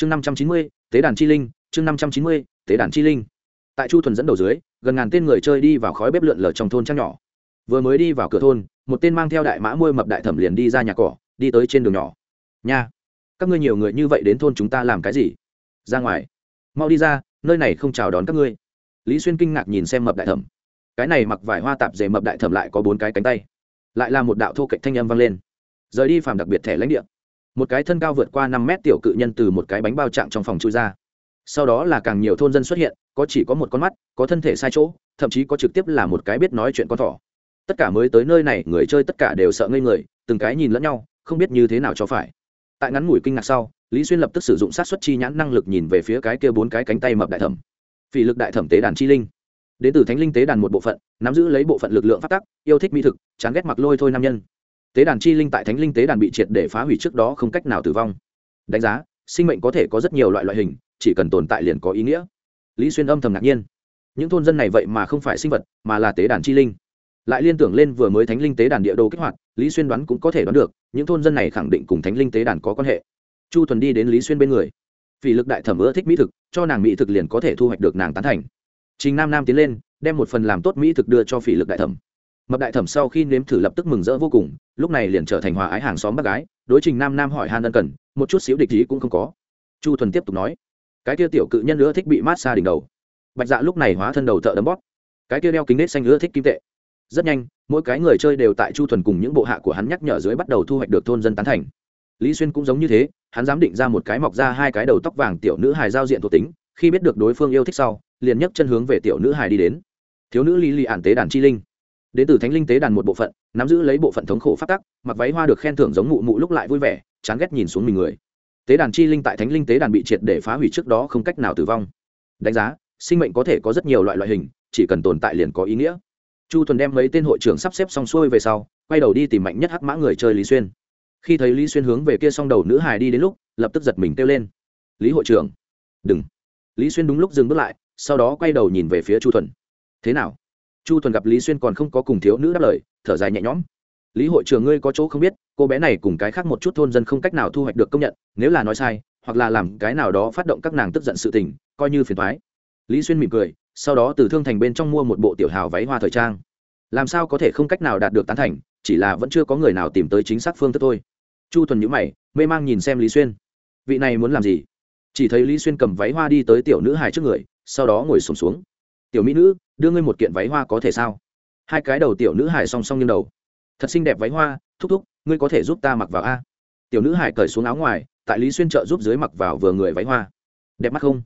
chương năm trăm chín mươi, tế đàn chi linh, chương năm trăm chín mươi, tế đàn chi linh. Tại chu thuần dẫn đầu dưới, gần ngàn tên người chơi đi vào khói bếp lượn lờ trong thôn trang nhỏ. Vừa mới đi vào cửa thôn, một tên mang theo đại mã môi mập đại thẩm liền đi ra nhà cỏ, đi tới trên đường nhỏ. Nha, các ngươi nhiều người như vậy đến thôn chúng ta làm cái gì? Ra ngoài. Mau đi ra, nơi này không chào đón các ngươi. Lý xuyên kinh ngạc nhìn xem mập đại thẩm. Cái này mặc vải hoa tạp dề mập đại thẩm lại có bốn cái cánh tay. Lại là một đạo thô cạnh thanh âm vang lên. Rời đi phàm đặc biệt thẻ lãnh địa một cái thân cao vượt qua năm mét tiểu cự nhân từ một cái bánh bao trạng trong phòng chui ra. Sau đó là càng nhiều thôn dân xuất hiện, có chỉ có một con mắt, có thân thể sai chỗ, thậm chí có trực tiếp là một cái biết nói chuyện con thỏ. Tất cả mới tới nơi này, người chơi tất cả đều sợ ngây người, từng cái nhìn lẫn nhau, không biết như thế nào cho phải. Tại ngắn ngủi kinh ngạc sau, lý xuyên lập tức sử dụng sát xuất chi nhãn năng lực nhìn về phía cái kia bốn cái cánh tay mập đại thẩm. Phỉ lực đại thẩm tế đàn chi linh. Đến từ thánh linh tế đàn một bộ phận, nắm giữ lấy bộ phận lực lượng phát tắc, yêu thích mỹ thực, chán ghét mặc lôi thôi nam nhân tế đàn chi linh tại thánh linh tế đàn bị triệt để phá hủy trước đó không cách nào tử vong. Đánh giá, sinh mệnh có thể có rất nhiều loại loại hình, chỉ cần tồn tại liền có ý nghĩa. Lý xuyên âm thầm ngạc nhiên. Những thôn dân này vậy mà không phải sinh vật, mà là tế đàn chi linh. Lại liên tưởng lên vừa mới thánh linh tế đàn địa đồ kích hoạt, lý xuyên đoán cũng có thể đoán được, những thôn dân này khẳng định cùng thánh linh tế đàn có quan hệ. Chu thuần đi đến lý xuyên bên người. Vì lực đại thẩm ưa thích mỹ thực, cho nàng mỹ thực liền có thể thu hoạch được nàng tán thành. Trình nam nam tiến lên, đem một phần làm tốt mỹ thực đưa cho phỉ lực đại thẩm mập đại thẩm sau khi nếm thử lập tức mừng rỡ vô cùng, lúc này liền trở thành hòa ái hàng xóm bác gái, đối trình nam nam hỏi han ân cần, một chút xíu địch ý cũng không có. Chu thuần tiếp tục nói, cái kia tiểu cự nhân nữa thích bị mát xa đỉnh đầu. Bạch dạ lúc này hóa thân đầu thợ đấm bóp. Cái kia đeo kính nết xanh nữa thích kim tệ. Rất nhanh, mỗi cái người chơi đều tại chu thuần cùng những bộ hạ của hắn nhắc nhở dưới bắt đầu thu hoạch được thôn dân tán thành. Lý xuyên cũng giống như thế, hắn dám định ra một cái mọc ra hai cái đầu tóc vàng tiểu nữ hài giao diện thuộc tính, khi biết được đối phương yêu thích sau, liền nhấc chân hướng về tiểu nữ hài đi đến. Thiếu nữ lý lì ản tế đàn chi linh đến từ thánh linh tế đàn một bộ phận, nắm giữ lấy bộ phận thống khổ phát tắc, mặc váy hoa được khen thưởng giống mụ mụ lúc lại vui vẻ, chán ghét nhìn xuống mình người. Tế đàn chi linh tại thánh linh tế đàn bị triệt để phá hủy trước đó không cách nào tử vong. Đánh giá, sinh mệnh có thể có rất nhiều loại loại hình, chỉ cần tồn tại liền có ý nghĩa. Chu thuần đem mấy tên hội trưởng sắp xếp xong xuôi về sau, quay đầu đi tìm mạnh nhất hắc mã người chơi lý xuyên. Khi thấy lý xuyên hướng về kia s đầu nữ hài đi đến lúc, lập tức giật mình kêu lên. Lý hội trưởng. Đừng. Lý xuyên đúng lúc dừng bước lại, sau đó quay đầu nhìn về phía chu thuần. Thế nào? Chu thuần gặp lý xuyên còn không có cùng thiếu nữ đáp lời thở dài nhẹ nhõm. Lý hội trưởng ngươi có chỗ không biết cô bé này cùng cái khác một chút thôn dân không cách nào thu hoạch được công nhận nếu là nói sai hoặc là làm cái nào đó phát động các nàng tức giận sự tình coi như phiền thoái lý xuyên mỉm cười sau đó từ thương thành bên trong mua một bộ tiểu hào váy hoa thời trang. Làm sao có thể không cách nào đạt được tán thành chỉ là vẫn chưa có người nào tìm tới chính xác phương thức thôi. Chu thuần nhữ mày mê mang nhìn xem lý xuyên. Vị này muốn làm gì? Chỉ thấy lý xuyên cầm váy hoa đi tới tiểu nữ hài trước người sau đó ngồi sùng xuống, xuống tiểu mỹ nữ, đưa ngươi một kiện váy hoa có thể sao? Hai cái đầu tiểu nữ hải song song như đầu. Thật xinh đẹp váy hoa, thúc thúc, ngươi có thể giúp ta mặc vào a? Tiểu nữ hải cởi xuống áo ngoài, tại lý xuyên trợ giúp dưới mặc vào vừa người váy hoa. Đẹp mắt không?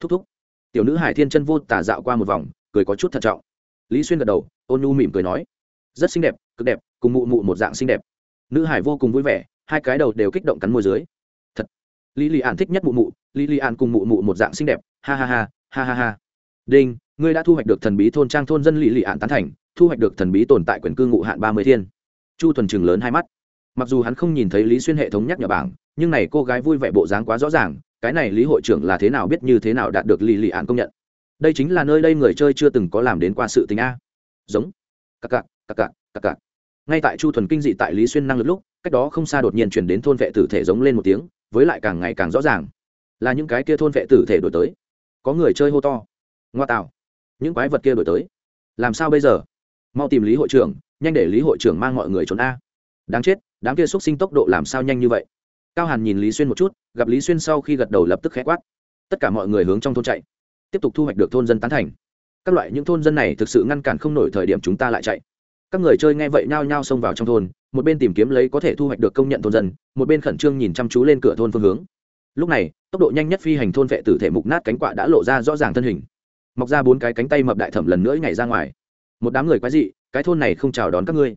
Thúc thúc. Tiểu nữ hải thiên chân vô tả dạo qua một vòng, cười có chút thận trọng. Lý xuyên gật đầu, ôn nhu mỉm cười nói. Rất xinh đẹp, cực đẹp, cùng mụ mụ một dạng xinh đẹp. Nữ hải vô cùng vui vẻ, hai cái đầu đều kích động cắn môi dưới. Thật. Lý lì an thích nhất mụ mụ lý lì an cùng mụ mụ một dạng xinh đẹp. Ha ha ha ha ha ha. Đinh ngươi đã thu hoạch được thần bí thôn trang thôn dân lì lì ạn tán thành, thu hoạch được thần bí tồn tại quyền cư ngụ hạn ba mươi thiên. Chu thuần chừng lớn hai mắt. Mặc dù hắn không nhìn thấy lý xuyên hệ thống nhắc nhở bảng, nhưng này cô gái vui vẻ bộ dáng quá rõ ràng, cái này lý hội trưởng là thế nào biết như thế nào đạt được lì lì ạn công nhận. Đây chính là nơi đây người chơi chưa từng có làm đến qua sự tình a. Giống. Cặc cặc cặc cặc cặc cặc. Ngay tại chu thuần kinh dị tại lý xuyên năng lực lúc, cách đó không xa đột nhiên chuyển đến thôn vệ tử thể giống lên một tiếng, với lại càng ngày càng rõ ràng. Là những cái kia thôn vệ tử thể đổi tới. Có người chơi hô to. Ngoa tạo những quái vật kia đổi tới. Làm sao bây giờ? Mau tìm lý hội trưởng, nhanh để lý hội trưởng mang mọi người trốn a. Đáng chết, đám kia xúc sinh tốc độ làm sao nhanh như vậy? Cao hàn nhìn lý xuyên một chút, gặp lý xuyên sau khi gật đầu lập tức khẽ quát. Tất cả mọi người hướng trong thôn chạy. Tiếp tục thu hoạch được thôn dân tán thành. Các loại những thôn dân này thực sự ngăn cản không nổi thời điểm chúng ta lại chạy. Các người chơi nghe vậy nhao nhao xông vào trong thôn, một bên tìm kiếm lấy có thể thu hoạch được công nhận thôn dân, một bên khẩn trương nhìn chăm chú lên cửa thôn phương hướng. Lúc này, tốc độ nhanh nhất phi hành thôn vệ tử thể mục nát cánh quạ đã lộ ra rõ ràng thân hình mọc ra bốn cái cánh tay mập đại thẩm lần nữa nhảy ra ngoài. Một đám người quái dị, cái thôn này không chào đón các ngươi.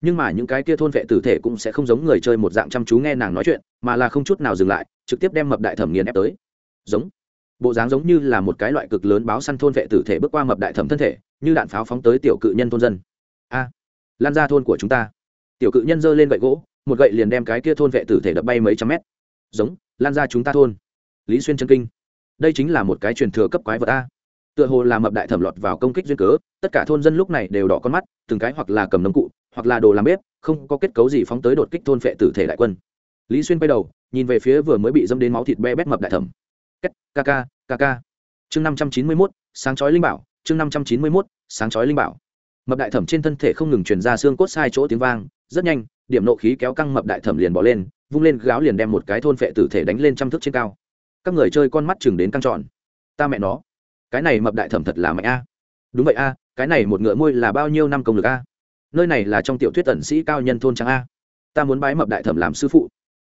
Nhưng mà những cái kia thôn vệ tử thể cũng sẽ không giống người chơi một dạng chăm chú nghe nàng nói chuyện, mà là không chút nào dừng lại, trực tiếp đem mập đại thẩm nghiền ép tới. Giống. Bộ dáng giống như là một cái loại cực lớn báo săn thôn vệ tử thể bước qua mập đại thẩm thân thể, như đạn pháo phóng tới tiểu cự nhân thôn dân. A. Lan ra thôn của chúng ta. Tiểu cự nhân giơ lên gậy gỗ, một gậy liền đem cái kia thôn vệ tử thể đập bay mấy trăm mét. Giống, lan ra chúng ta thôn. Lý xuyên chân kinh. Đây chính là một cái truyền thừa cấp quái vật a tựa hồ là mập đại thẩm lọt vào công kích duyên cớ, tất cả thôn dân lúc này đều đỏ con mắt, từng cái hoặc là cầm nấm cụ, hoặc là đồ làm bếp, không có kết cấu gì phóng tới đột kích thôn phệ tử thể đại quân. Lý xuyên quay đầu, nhìn về phía vừa mới bị dâm đến máu thịt be bét mập đại thẩm. Kaka kaka chương năm trăm chín mươi mốt, sáng chói linh bảo, chương năm trăm chín mươi mốt, sáng chói linh bảo. Mập đại thẩm trên thân thể không ngừng truyền ra xương cốt sai chỗ tiếng vang, rất nhanh, điểm nộ khí kéo căng mập đại thẩm liền bỏ lên, vung lên gáo liền đem một cái thôn phệ tử thể đánh lên trăm thước trên cao. Các người chơi con mắt chừng đến căng trọn ta mẹ nó cái này mập đại thẩm thật là mạnh a. Đúng vậy a, cái này một ngựa môi là bao nhiêu năm công lực a? Nơi này là trong tiểu thuyết tẩn sĩ cao nhân thôn trang a. Ta muốn bái mập đại thẩm làm sư phụ.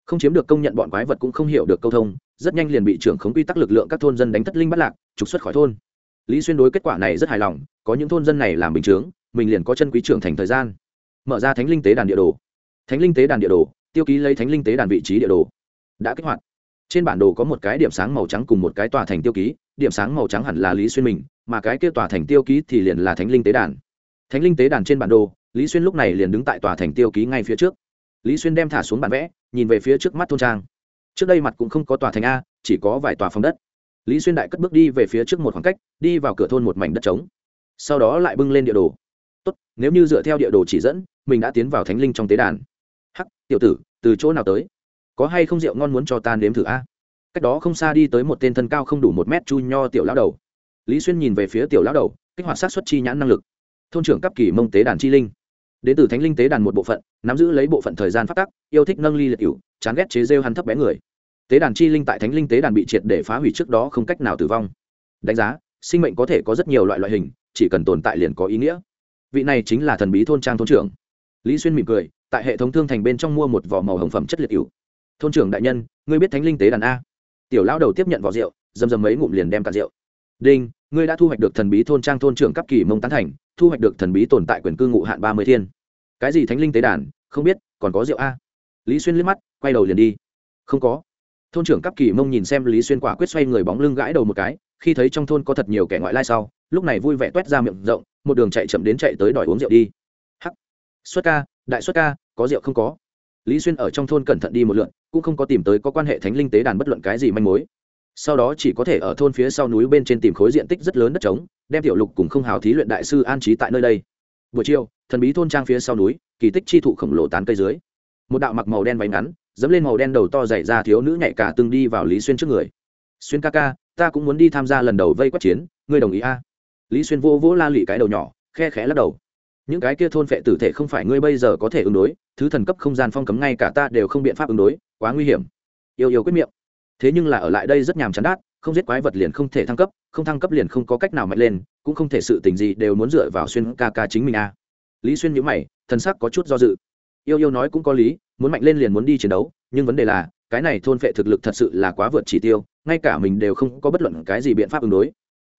Không chiếm được công nhận bọn quái vật cũng không hiểu được câu thông, rất nhanh liền bị trưởng khống quy tắc lực lượng các thôn dân đánh thất linh bắt lạc, trục xuất khỏi thôn. Lý xuyên đối kết quả này rất hài lòng, có những thôn dân này làm bình chướng, mình liền có chân quý trưởng thành thời gian. Mở ra thánh linh tế đàn địa đồ. Thánh linh tế đàn địa đồ, tiêu ký lấy thánh linh tế đàn vị trí địa đồ. Đã kích hoạt trên bản đồ có một cái điểm sáng màu trắng cùng một cái tòa thành tiêu ký, điểm sáng màu trắng hẳn là lý xuyên mình, mà cái kia tòa thành tiêu ký thì liền là thánh linh tế đàn. Thánh linh tế đàn trên bản đồ, lý xuyên lúc này liền đứng tại tòa thành tiêu ký ngay phía trước. Lý xuyên đem thả xuống bản vẽ, nhìn về phía trước mắt thôn trang. Trước đây mặt cũng không có tòa thành a, chỉ có vài tòa phòng đất. Lý xuyên đại cất bước đi về phía trước một khoảng cách, đi vào cửa thôn một mảnh đất trống. Sau đó lại bưng lên địa đồ. Tốt, nếu như dựa theo địa đồ chỉ dẫn, mình đã tiến vào thánh linh trong tế đàn. Hắc, tiểu tử, từ chỗ nào tới? Có hay không rượu ngon muốn cho ta nếm thử a? Cách đó không xa đi tới một tên thân cao không đủ một mét chu nho tiểu lão đầu. Lý xuyên nhìn về phía tiểu lão đầu, kích hoạt sát xuất chi nhãn năng lực. Thôn trưởng cấp kỳ mông tế đàn chi linh. Đến từ thánh linh tế đàn một bộ phận, nắm giữ lấy bộ phận thời gian phát tắc, yêu thích nâng ly liệt cựu chán ghét chế rêu hắn thấp bé người. Tế đàn chi linh tại thánh linh tế đàn bị triệt để phá hủy trước đó không cách nào tử vong. Đánh giá, sinh mệnh có thể có rất nhiều loại loại hình, chỉ cần tồn tại liền có ý nghĩa. Vị này chính là thần bí thôn trang thôn trưởng. Lý xuyên mỉm cười, tại hệ thống thương thành bên trong mua một vỏ màu hồng phẩm chất liệt cựu thôn trưởng đại nhân, ngươi biết thánh linh tế đàn a? Tiểu lão đầu tiếp nhận vỏ rượu, dầm dầm mấy ngụm liền đem cả rượu. Đinh, ngươi đã thu hoạch được thần bí thôn trang thôn trưởng cấp kỳ mông tán thành, thu hoạch được thần bí tồn tại quyền cư ngụ hạn ba mươi thiên. Cái gì thánh linh tế đàn? Không biết, còn có rượu a? Lý xuyên liếc mắt, quay đầu liền đi. Không có. Thôn trưởng cấp kỳ mông nhìn xem lý xuyên quả quyết xoay người bóng lưng gãi đầu một cái, khi thấy trong thôn có thật nhiều kẻ ngoại lai sau, lúc này vui vẻ t u é t ra miệng rộng, một đường chạy chậm đến chạy tới đòi uống rượu đi. Hắc. Xuất ca, đại xuất ca, có rượu không có? Lý xuyên ở trong thôn cẩn thận đi một lượn, cũng không có tìm tới có quan hệ thánh linh tế đàn bất luận cái gì manh mối. Sau đó chỉ có thể ở thôn phía sau núi bên trên tìm khối diện tích rất lớn đất trống, đem tiểu lục cùng không hào thí luyện đại sư an trí tại nơi đây. Buổi chiều, thần bí thôn trang phía sau núi, kỳ tích chi thụ khổng lồ tán cây dưới. Một đạo mặc màu đen váy ngắn, dẫm lên màu đen đầu to dày ra thiếu nữ nhạy cả từng đi vào lý xuyên trước người. Xuyên ca ca, ta cũng muốn đi tham gia lần đầu vây quét chiến, ngươi đồng ý a? Lý xuyên vô vỗ la lị cái đầu nhỏ, khe khẽ lắc đầu những cái kia thôn phệ tử thể không phải ngươi bây giờ có thể ứng đối, thứ thần cấp không gian phong cấm ngay cả ta đều không biện pháp ứng đối, quá nguy hiểm. Yêu yêu quyết miệng. Thế nhưng là ở lại đây rất nhàm chán đát, không giết quái vật liền không thể thăng cấp, không thăng cấp liền không có cách nào mạnh lên, cũng không thể sự tình gì đều muốn dựa vào xuyên ca ca chính mình a lý xuyên nhữ mày thân sắc có chút do dự. Yêu yêu nói cũng có lý, muốn mạnh lên liền muốn đi chiến đấu, nhưng vấn đề là, cái này thôn phệ thực lực thật sự là quá vượt chỉ tiêu, ngay cả mình đều không có bất luận cái gì biện pháp ứng đối.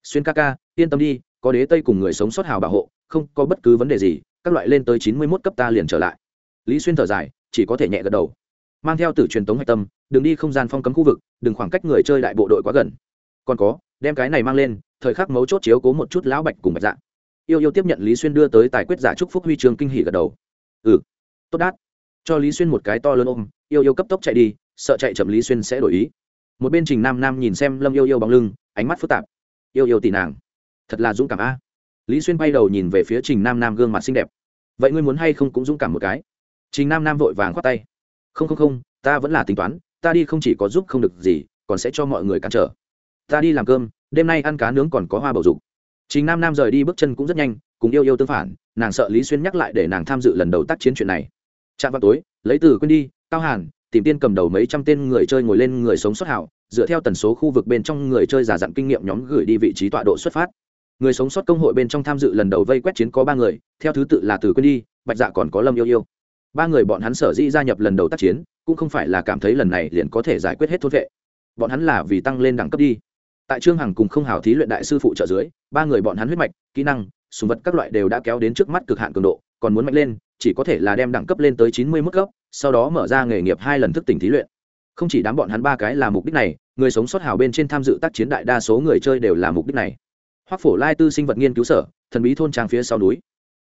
Xuyên ca ca, yên tâm đi, có đế tây cùng người sống sót hào bảo hộ không có bất cứ vấn đề gì, các loại lên tới chín mươi mốt cấp ta liền trở lại. Lý xuyên thở dài, chỉ có thể nhẹ gật đầu. Mang theo tử truyền tống hạch tâm, đừng đi không gian phong cấm khu vực, đừng khoảng cách người chơi đại bộ đội quá gần. Còn có, đem cái này mang lên, thời khắc mấu chốt chiếu cố một chút lão bạch cùng bạch dạ. Yêu yêu tiếp nhận lý xuyên đưa tới tài quyết giả trúc phúc huy trường kinh hỉ gật đầu. Ừ tốt đát. Cho lý xuyên một cái to lớn ôm, yêu yêu cấp tốc chạy đi, sợ chạy chậm lý xuyên sẽ đổi ý. Một bên trình nam nam nhìn xem lâm yêu yêu bóng lưng, ánh mắt phức tạp. Yêu yêu tỷ nàng, thật là dũng cảm a lý xuyên bay đầu nhìn về phía trình nam nam gương mặt xinh đẹp. Vậy ngươi muốn hay không cũng dũng cảm một cái? Trình nam nam vội vàng khoát tay. Không không không, ta vẫn là tính toán, ta đi không chỉ có giúp không được gì, còn sẽ cho mọi người cản trở. Ta đi làm cơm, đêm nay ăn cá nướng còn có hoa bầu dục. Trình nam nam rời đi bước chân cũng rất nhanh, cùng yêu yêu tương phản, nàng sợ lý xuyên nhắc lại để nàng tham dự lần đầu tác chiến chuyện này. Chạm vào tối, lấy từ quên đi, cao hàn, tìm tiên cầm đầu mấy trăm tên người chơi ngồi lên người sống xuất hảo, dựa theo tần số khu vực bên trong người chơi giả dặn kinh nghiệm nhóm gửi đi vị trí tọa độ xuất phát người sống sót công hội bên trong tham dự lần đầu vây quét chiến có ba người, theo thứ tự là từ quên đi, bạch dạ còn có lâm yêu yêu. Ba người bọn hắn sở dĩ gia nhập lần đầu tác chiến, cũng không phải là cảm thấy lần này liền có thể giải quyết hết thốt vệ. Bọn hắn là vì tăng lên đẳng cấp đi. Tại trương hằng cùng không hào thí luyện đại sư phụ trợ dưới, ba người bọn hắn huyết mạch, kỹ năng, súng vật các loại đều đã kéo đến trước mắt cực hạn cường độ, còn muốn mạnh lên, chỉ có thể là đem đẳng cấp lên tới chín mươi mức cấp sau đó mở ra nghề nghiệp hai lần thức tỉnh thí luyện. Không chỉ đám bọn hắn ba cái là mục đích này, người sống sót hào bên trên tham dự tác chiến đại đa số người chơi đều là mục đích này hoác phổ lai tư sinh vật nghiên cứu sở, thần bí thôn trang phía sau núi.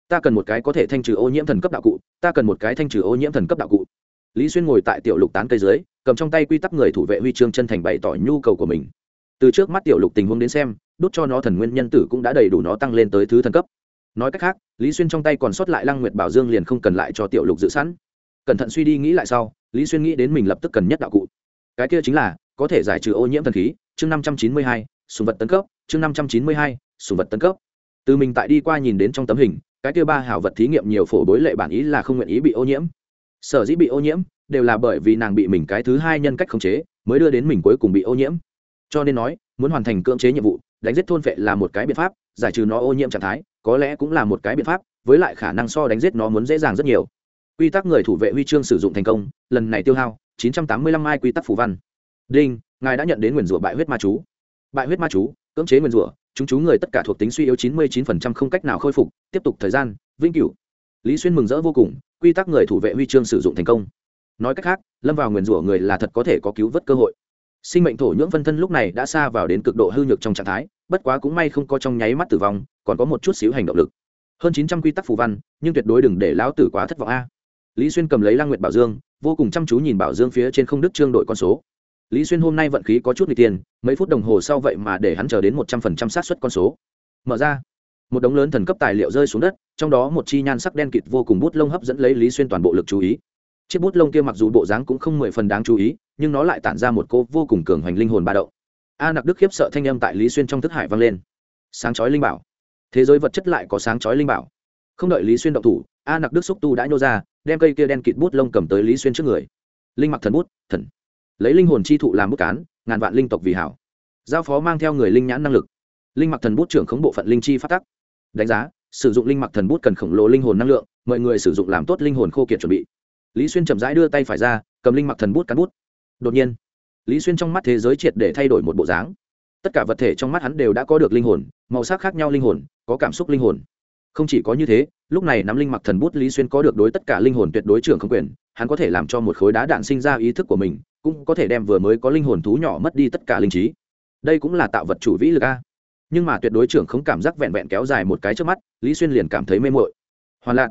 Ta cần một cái có thể thanh trừ ô nhiễm thần cấp đạo cụ, ta cần một cái thanh trừ ô nhiễm thần cấp đạo cụ. Lý xuyên ngồi tại tiểu lục tán cây dưới, cầm trong tay quy tắc người thủ vệ huy chương chân thành bày tỏ nhu cầu của mình. Từ trước mắt tiểu lục tình huống đến xem đốt cho nó thần nguyên nhân tử cũng đã đầy đủ nó tăng lên tới thứ thần cấp. Nói cách khác, lý xuyên trong tay còn sót lại lăng nguyệt bảo dương liền không cần lại cho tiểu lục dự sẵn. Cẩn thận suy đi nghĩ lại sau, lý xuyên nghĩ đến mình lập tức cần nhất đạo cụ. Cái kia chính là, có thể giải trừ ô nhiễm thần khí, chương năm trăm chín mươi hai sùng vật tấn cấp, chương năm trăm chín mươi hai, sùng vật tấn cấp. Từ mình tại đi qua nhìn đến trong tấm hình, cái kia ba hảo vật thí nghiệm nhiều phổ bối lệ bản ý là không nguyện ý bị ô nhiễm. Sở dĩ bị ô nhiễm, đều là bởi vì nàng bị mình cái thứ hai nhân cách khống chế, mới đưa đến mình cuối cùng bị ô nhiễm. Cho nên nói, muốn hoàn thành cưỡng chế nhiệm vụ, đánh giết thôn vệ là một cái biện pháp, giải trừ nó ô nhiễm trạng thái, có lẽ cũng là một cái biện pháp, với lại khả năng so đánh giết nó muốn dễ dàng rất nhiều. Quy tắc người thủ vệ huy chương sử dụng thành công, lần này tiêu hao 985 mai quy tắc phù văn. Đinh, ngài đã nhận đến nguyền rủa bại huyết ma chú bại huyết ma chú, cưỡng chế nguyên rủa, chúng chú người tất cả thuộc tính suy yếu 99% không cách nào khôi phục, tiếp tục thời gian, vĩnh cửu. Lý xuyên mừng rỡ vô cùng, quy tắc người thủ vệ huy chương sử dụng thành công. Nói cách khác, lâm vào nguyền rủa người là thật có thể có cứu vớt cơ hội. Sinh mệnh thổ nhưỡng phân thân lúc này đã xa vào đến cực độ hư nhược trong trạng thái, bất quá cũng may không có trong nháy mắt tử vong, còn có một chút xíu hành động lực. Hơn chín trăm quy tắc phù văn, nhưng tuyệt đối đừng để lão tử quá thất vọng a. Lý xuyên cầm lấy lang nguyệt bảo dương, vô cùng chăm chú nhìn bảo dương phía trên không đức trương đội con số lý xuyên hôm nay vận khí có chút n g tiền, mấy phút đồng hồ sau vậy mà để hắn chờ đến một trăm phần trăm xác suất con số. Mở ra. Một đống lớn thần cấp tài liệu rơi xuống đất, trong đó một chi nhan sắc đen kịt vô cùng bút lông hấp dẫn lấy lý xuyên toàn bộ lực chú ý. Chiếc bút lông kia mặc dù bộ dáng cũng không mười phần đáng chú ý, nhưng nó lại tản ra một cô vô cùng cường hoành linh hồn ba đậu a nặc đức khiếp sợ thanh âm tại lý xuyên trong thức hải vang lên. Sáng chói linh bảo. Thế giới vật chất lại có sáng chói linh bảo. Không đợi lý xuyên động thủ, a nặc đức xúc tu đã nhô ra, đem cây kia đen kịt bút lông cầm tới lý xuyên trước người. Linh mặc thần bút, thần lấy linh hồn chi thụ làm bút cán, ngàn vạn linh tộc vì hảo. Giao phó mang theo người linh nhãn năng lực. Linh mặc thần bút trưởng khống bộ phận linh chi phát tắc. Đánh giá, sử dụng linh mặc thần bút cần khổng lồ linh hồn năng lượng, mọi người sử dụng làm tốt linh hồn khô kiệt chuẩn bị. Lý xuyên chậm rãi đưa tay phải ra, cầm linh mặc thần bút cán bút. Đột nhiên, lý xuyên trong mắt thế giới triệt để thay đổi một bộ dáng. Tất cả vật thể trong mắt hắn đều đã có được linh hồn, màu sắc khác nhau linh hồn, có cảm xúc linh hồn. Không chỉ có như thế, lúc này nắm linh mặc thần bút lý xuyên có được đối tất cả linh hồn tuyệt đối trưởng không quyền, hắn có thể làm cho một khối đá đạn sinh ra ý thức của mình cũng có thể đem vừa mới có linh hồn thú nhỏ mất đi tất cả linh trí. Đây cũng là tạo vật chủ vĩ lực a. Nhưng mà tuyệt đối trưởng không cảm giác vẹn vẹn kéo dài một cái trước mắt, lý xuyên liền cảm thấy mê mội hoàn lạc,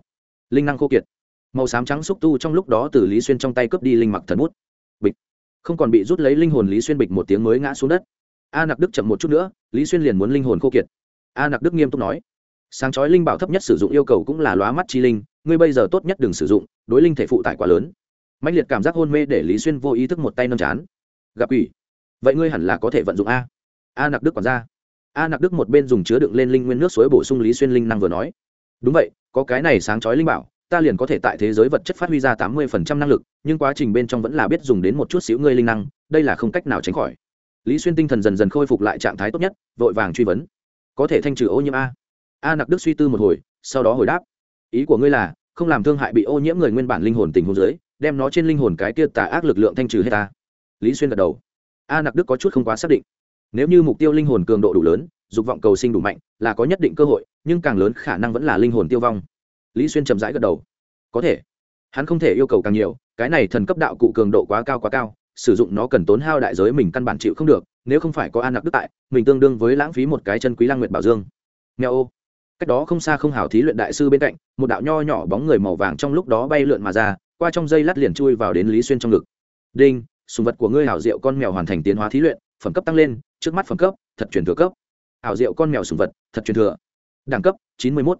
linh năng khô kiệt. Màu xám trắng xúc tu trong lúc đó từ lý xuyên trong tay cướp đi linh mặc thần bút. Bịch. Không còn bị rút lấy linh hồn lý xuyên bịch một tiếng mới ngã xuống đất. A nặc đức chậm một chút nữa, lý xuyên liền muốn linh hồn khô kiệt. A nặc đức nghiêm túc nói. Sáng chói linh bảo thấp nhất sử dụng yêu cầu cũng là lóa mắt chi linh, ngươi bây giờ tốt nhất đừng sử dụng, đối linh thể phụ tải quá lớn mạnh liệt cảm giác hôn mê để lý xuyên vô ý thức một tay nâm chán. Gặp ủy vậy ngươi hẳn là có thể vận dụng a. A nặc đức còn ra a nặc đức một bên dùng chứa đựng lên linh nguyên nước suối bổ sung lý xuyên linh năng vừa nói. Đúng vậy, có cái này sáng chói linh bảo, ta liền có thể tại thế giới vật chất phát huy ra tám mươi phần trăm năng lực, nhưng quá trình bên trong vẫn là biết dùng đến một chút xíu ngươi linh năng, đây là không cách nào tránh khỏi. Lý xuyên tinh thần dần dần khôi phục lại trạng thái tốt nhất, vội vàng truy vấn. Có thể thanh trừ ô nhiễm a. A nặc đức suy tư một hồi, sau đó hồi đáp. Ý của ngươi là, không làm thương hại bị ô nhiễm người nguyên bản linh hồn tình hồn dưới đem nó trên linh hồn cái kia tà ác lực lượng thanh trừ hết ta. Lý xuyên gật đầu. A nặc đức có chút không quá xác định. Nếu như mục tiêu linh hồn cường độ đủ lớn, dục vọng cầu sinh đủ mạnh, là có nhất định cơ hội, nhưng càng lớn khả năng vẫn là linh hồn tiêu vong. Lý xuyên chậm rãi gật đầu. Có thể. Hắn không thể yêu cầu càng nhiều, cái này thần cấp đạo cụ cường độ quá cao quá cao, sử dụng nó cần tốn hao đại giới mình căn bản chịu không được, nếu không phải có an nặc đức tại, mình tương đương với lãng phí một cái chân quý lang nguyệt bảo dương. Nghe ô. Cách đó không xa không hảo thí luyện đại sư bên cạnh, một đạo nho nhỏ bóng người màu vàng trong lúc đó bay lượn mà ra qua trong dây lát liền chui vào đến lý xuyên trong ngực. Đinh, sùng vật của ngươi hảo diệu con mèo hoàn thành tiến hóa thí luyện, phẩm cấp tăng lên, trước mắt phẩm cấp, thật truyền thừa cấp. Hảo diệu con mèo sùng vật, thật truyền thừa. Đẳng cấp, chín mươi một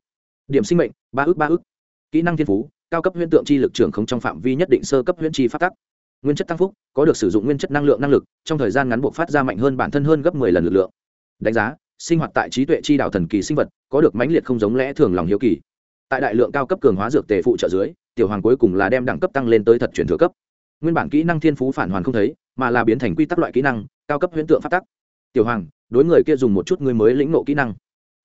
điểm sinh mệnh, ba ước ba ước. Kỹ năng thiên phú, cao cấp huyễn tượng chi lực trưởng không trong phạm vi nhất định sơ cấp huyễn chi phát tắc. Nguyên chất tăng phúc, có được sử dụng nguyên chất năng lượng năng lực, trong thời gian ngắn buộc phát ra mạnh hơn bản thân hơn gấp 10 lần lực lượng. Đánh giá, sinh hoạt tại trí tuệ chi đạo thần kỳ sinh vật, có được mãnh liệt không giống lẽ thường lòng hiếu kỳ. Tại đại lượng cao cấp cường hóa dược tề phụ trợ dưới tiểu hoàng cuối cùng là đem đẳng cấp tăng lên tới thật chuyển thừa cấp. Nguyên bản kỹ năng thiên phú phản hoàn không thấy, mà là biến thành quy tắc loại kỹ năng, cao cấp huyễn tượng phát tắc. Tiểu hoàng, đối người kia dùng một chút người mới lĩnh nộ kỹ năng.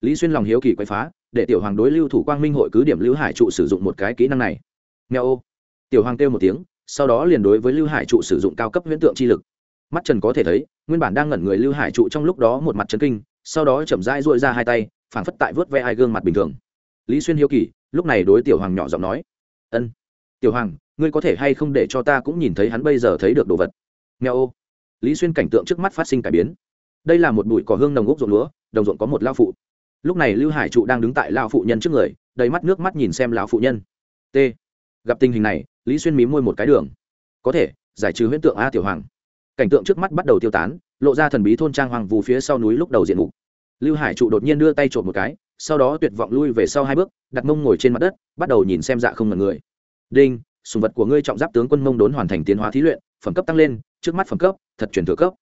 Lý xuyên lòng hiếu kỳ quay phá, để tiểu hoàng đối lưu thủ quang minh hội cứ điểm lưu hải trụ sử dụng một cái kỹ năng này. Nghèo ô. Tiểu hoàng kêu một tiếng, sau đó liền đối với lưu hải trụ sử dụng cao cấp huyễn tượng chi lực. Mắt trần có thể thấy, nguyên bản đang ngẩn người lưu hải trụ trong lúc đó một mặt trấn kinh, sau đó chậm rãi dội ra hai tay, phảng phất tại vớt ve hai gương mặt bình thường. Lý xuyên hiếu kỳ, lúc này đối tiểu hoàng nhỏ giọng nói ân tiểu hoàng ngươi có thể hay không để cho ta cũng nhìn thấy hắn bây giờ thấy được đồ vật nghèo ô lý xuyên cảnh tượng trước mắt phát sinh cải biến đây là một bụi cỏ hương nồng ốc ruộng lúa đồng ruộng có một lao phụ lúc này lưu hải trụ đang đứng tại lao phụ nhân trước người đầy mắt nước mắt nhìn xem lão phụ nhân t gặp tình hình này lý xuyên mí môi một cái đường có thể giải trừ huyễn tượng a tiểu hoàng cảnh tượng trước mắt bắt đầu tiêu tán lộ ra thần bí thôn trang hoàng vù phía sau núi lúc đầu diện mục lưu hải trụ đột nhiên đưa tay trộm một cái sau đó tuyệt vọng lui về sau hai bước, đặt mông ngồi trên mặt đất, bắt đầu nhìn xem dạ không ngần người. Đinh, sùng vật của ngươi trọng giáp tướng quân mông đốn hoàn thành tiến hóa thí luyện, phẩm cấp tăng lên, trước mắt phẩm cấp, thật chuyển thừa cấp.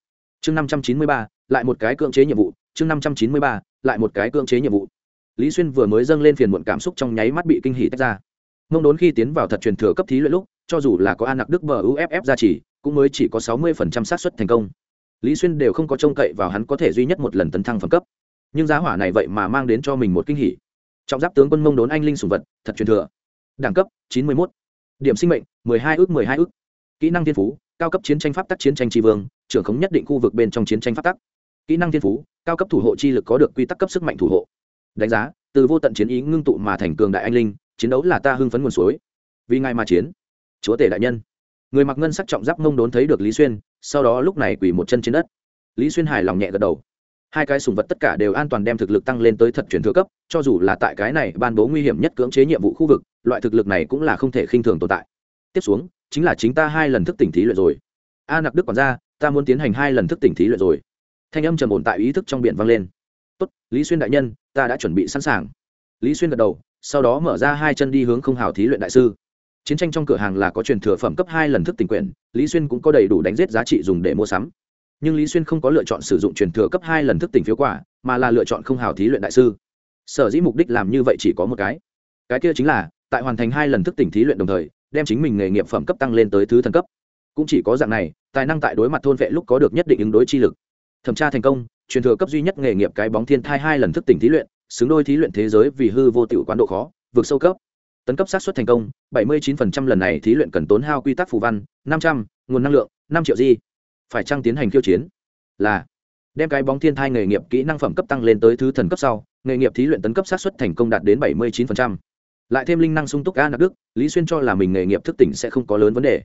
Chương năm trăm chín mươi ba, lại một cái cưỡng chế nhiệm vụ, chương năm trăm chín mươi ba, lại một cái cưỡng chế nhiệm vụ. Lý xuyên vừa mới dâng lên phiền muộn cảm xúc trong nháy mắt bị kinh hỉ tách ra. Mông đốn khi tiến vào thật truyền thừa cấp thí luyện lúc, cho dù là có an nặc đức bờ uff ra chỉ cũng mới chỉ có sáu mươi phần trăm xác suất thành công. Lý xuyên đều không có trông cậy vào hắn có thể duy nhất một lần tấn thăng phẩm cấp nhưng giá hỏa này vậy mà mang đến cho mình một kinh hỉ. Trọng giáp tướng quân mông đốn anh linh sùng vật, thật truyền thừa. Đẳng cấp, chín mươi một điểm sinh mệnh, mười hai ước, mười hai ước. Kỹ năng thiên phú, cao cấp chiến tranh pháp tắc chiến tranh tri vương, trưởng khống nhất định khu vực bên trong chiến tranh pháp tắc. Kỹ năng thiên phú, cao cấp thủ hộ chi lực có được quy tắc cấp sức mạnh thủ hộ. Đánh giá, từ vô tận chiến ý ngưng tụ mà thành cường đại anh linh, chiến đấu là ta hưng phấn nguồn suối. Vì ngài mà chiến. Chúa tể đại nhân. Người mặc ngân sắc trọng giáp mông đốn thấy được lý xuyên, sau đó lúc này quỳ một chân trên đất. Lý xuyên hài lòng nhẹ gật đầu hai cái sùng vật tất cả đều an toàn đem thực lực tăng lên tới thật chuyển thừa cấp, cho dù là tại cái này ban bố nguy hiểm nhất cưỡng chế nhiệm vụ khu vực, loại thực lực này cũng là không thể khinh thường tồn tại. Tiếp xuống, chính là chính ta hai lần thức tỉnh thí luyện rồi. A nặc đức còn ra, ta muốn tiến hành hai lần thức tỉnh thí luyện rồi. Thanh âm trầm ổn tại ý thức trong biển vang lên. Tốt, lý xuyên đại nhân, ta đã chuẩn bị sẵn sàng. Lý xuyên gật đầu, sau đó mở ra hai chân đi hướng không hào thí luyện đại sư. Chiến tranh trong cửa hàng là có truyền thừa phẩm cấp hai lần thức tỉnh quyền, lý xuyên cũng có đầy đủ đánh giết giá trị dùng để mua sắm nhưng lý xuyên không có lựa chọn sử dụng truyền thừa cấp hai lần thức tỉnh phiếu quả mà là lựa chọn không hào thí luyện đại sư. Sở dĩ mục đích làm như vậy chỉ có một cái. Cái kia chính là tại hoàn thành hai lần thức tỉnh thí luyện đồng thời đem chính mình nghề nghiệp phẩm cấp tăng lên tới thứ thần cấp. Cũng chỉ có dạng này tài năng tại đối mặt thôn vệ lúc có được nhất định ứng đối chi lực. Thẩm tra thành công truyền thừa cấp duy nhất nghề nghiệp cái bóng thiên thai hai lần thức tỉnh thí luyện xứng đôi thí luyện thế giới vì hư vô tiểu quán độ khó vượt sâu cấp. Tấn cấp sát xuất thành công 79% lần này thí luyện cần tốn hao quy tắc phù văn 500, nguồn năng lượng 5 triệu di phải chăng tiến hành khiêu chiến? Là. Đem cái bóng thiên thai nghề nghiệp kỹ năng phẩm cấp tăng lên tới thứ thần cấp sau, nghề nghiệp thí luyện tấn cấp sát xuất thành công đạt đến 79%. lại thêm linh năng sung túc a nạp đức, lý xuyên cho là mình nghề nghiệp thức tỉnh sẽ không có lớn vấn đề.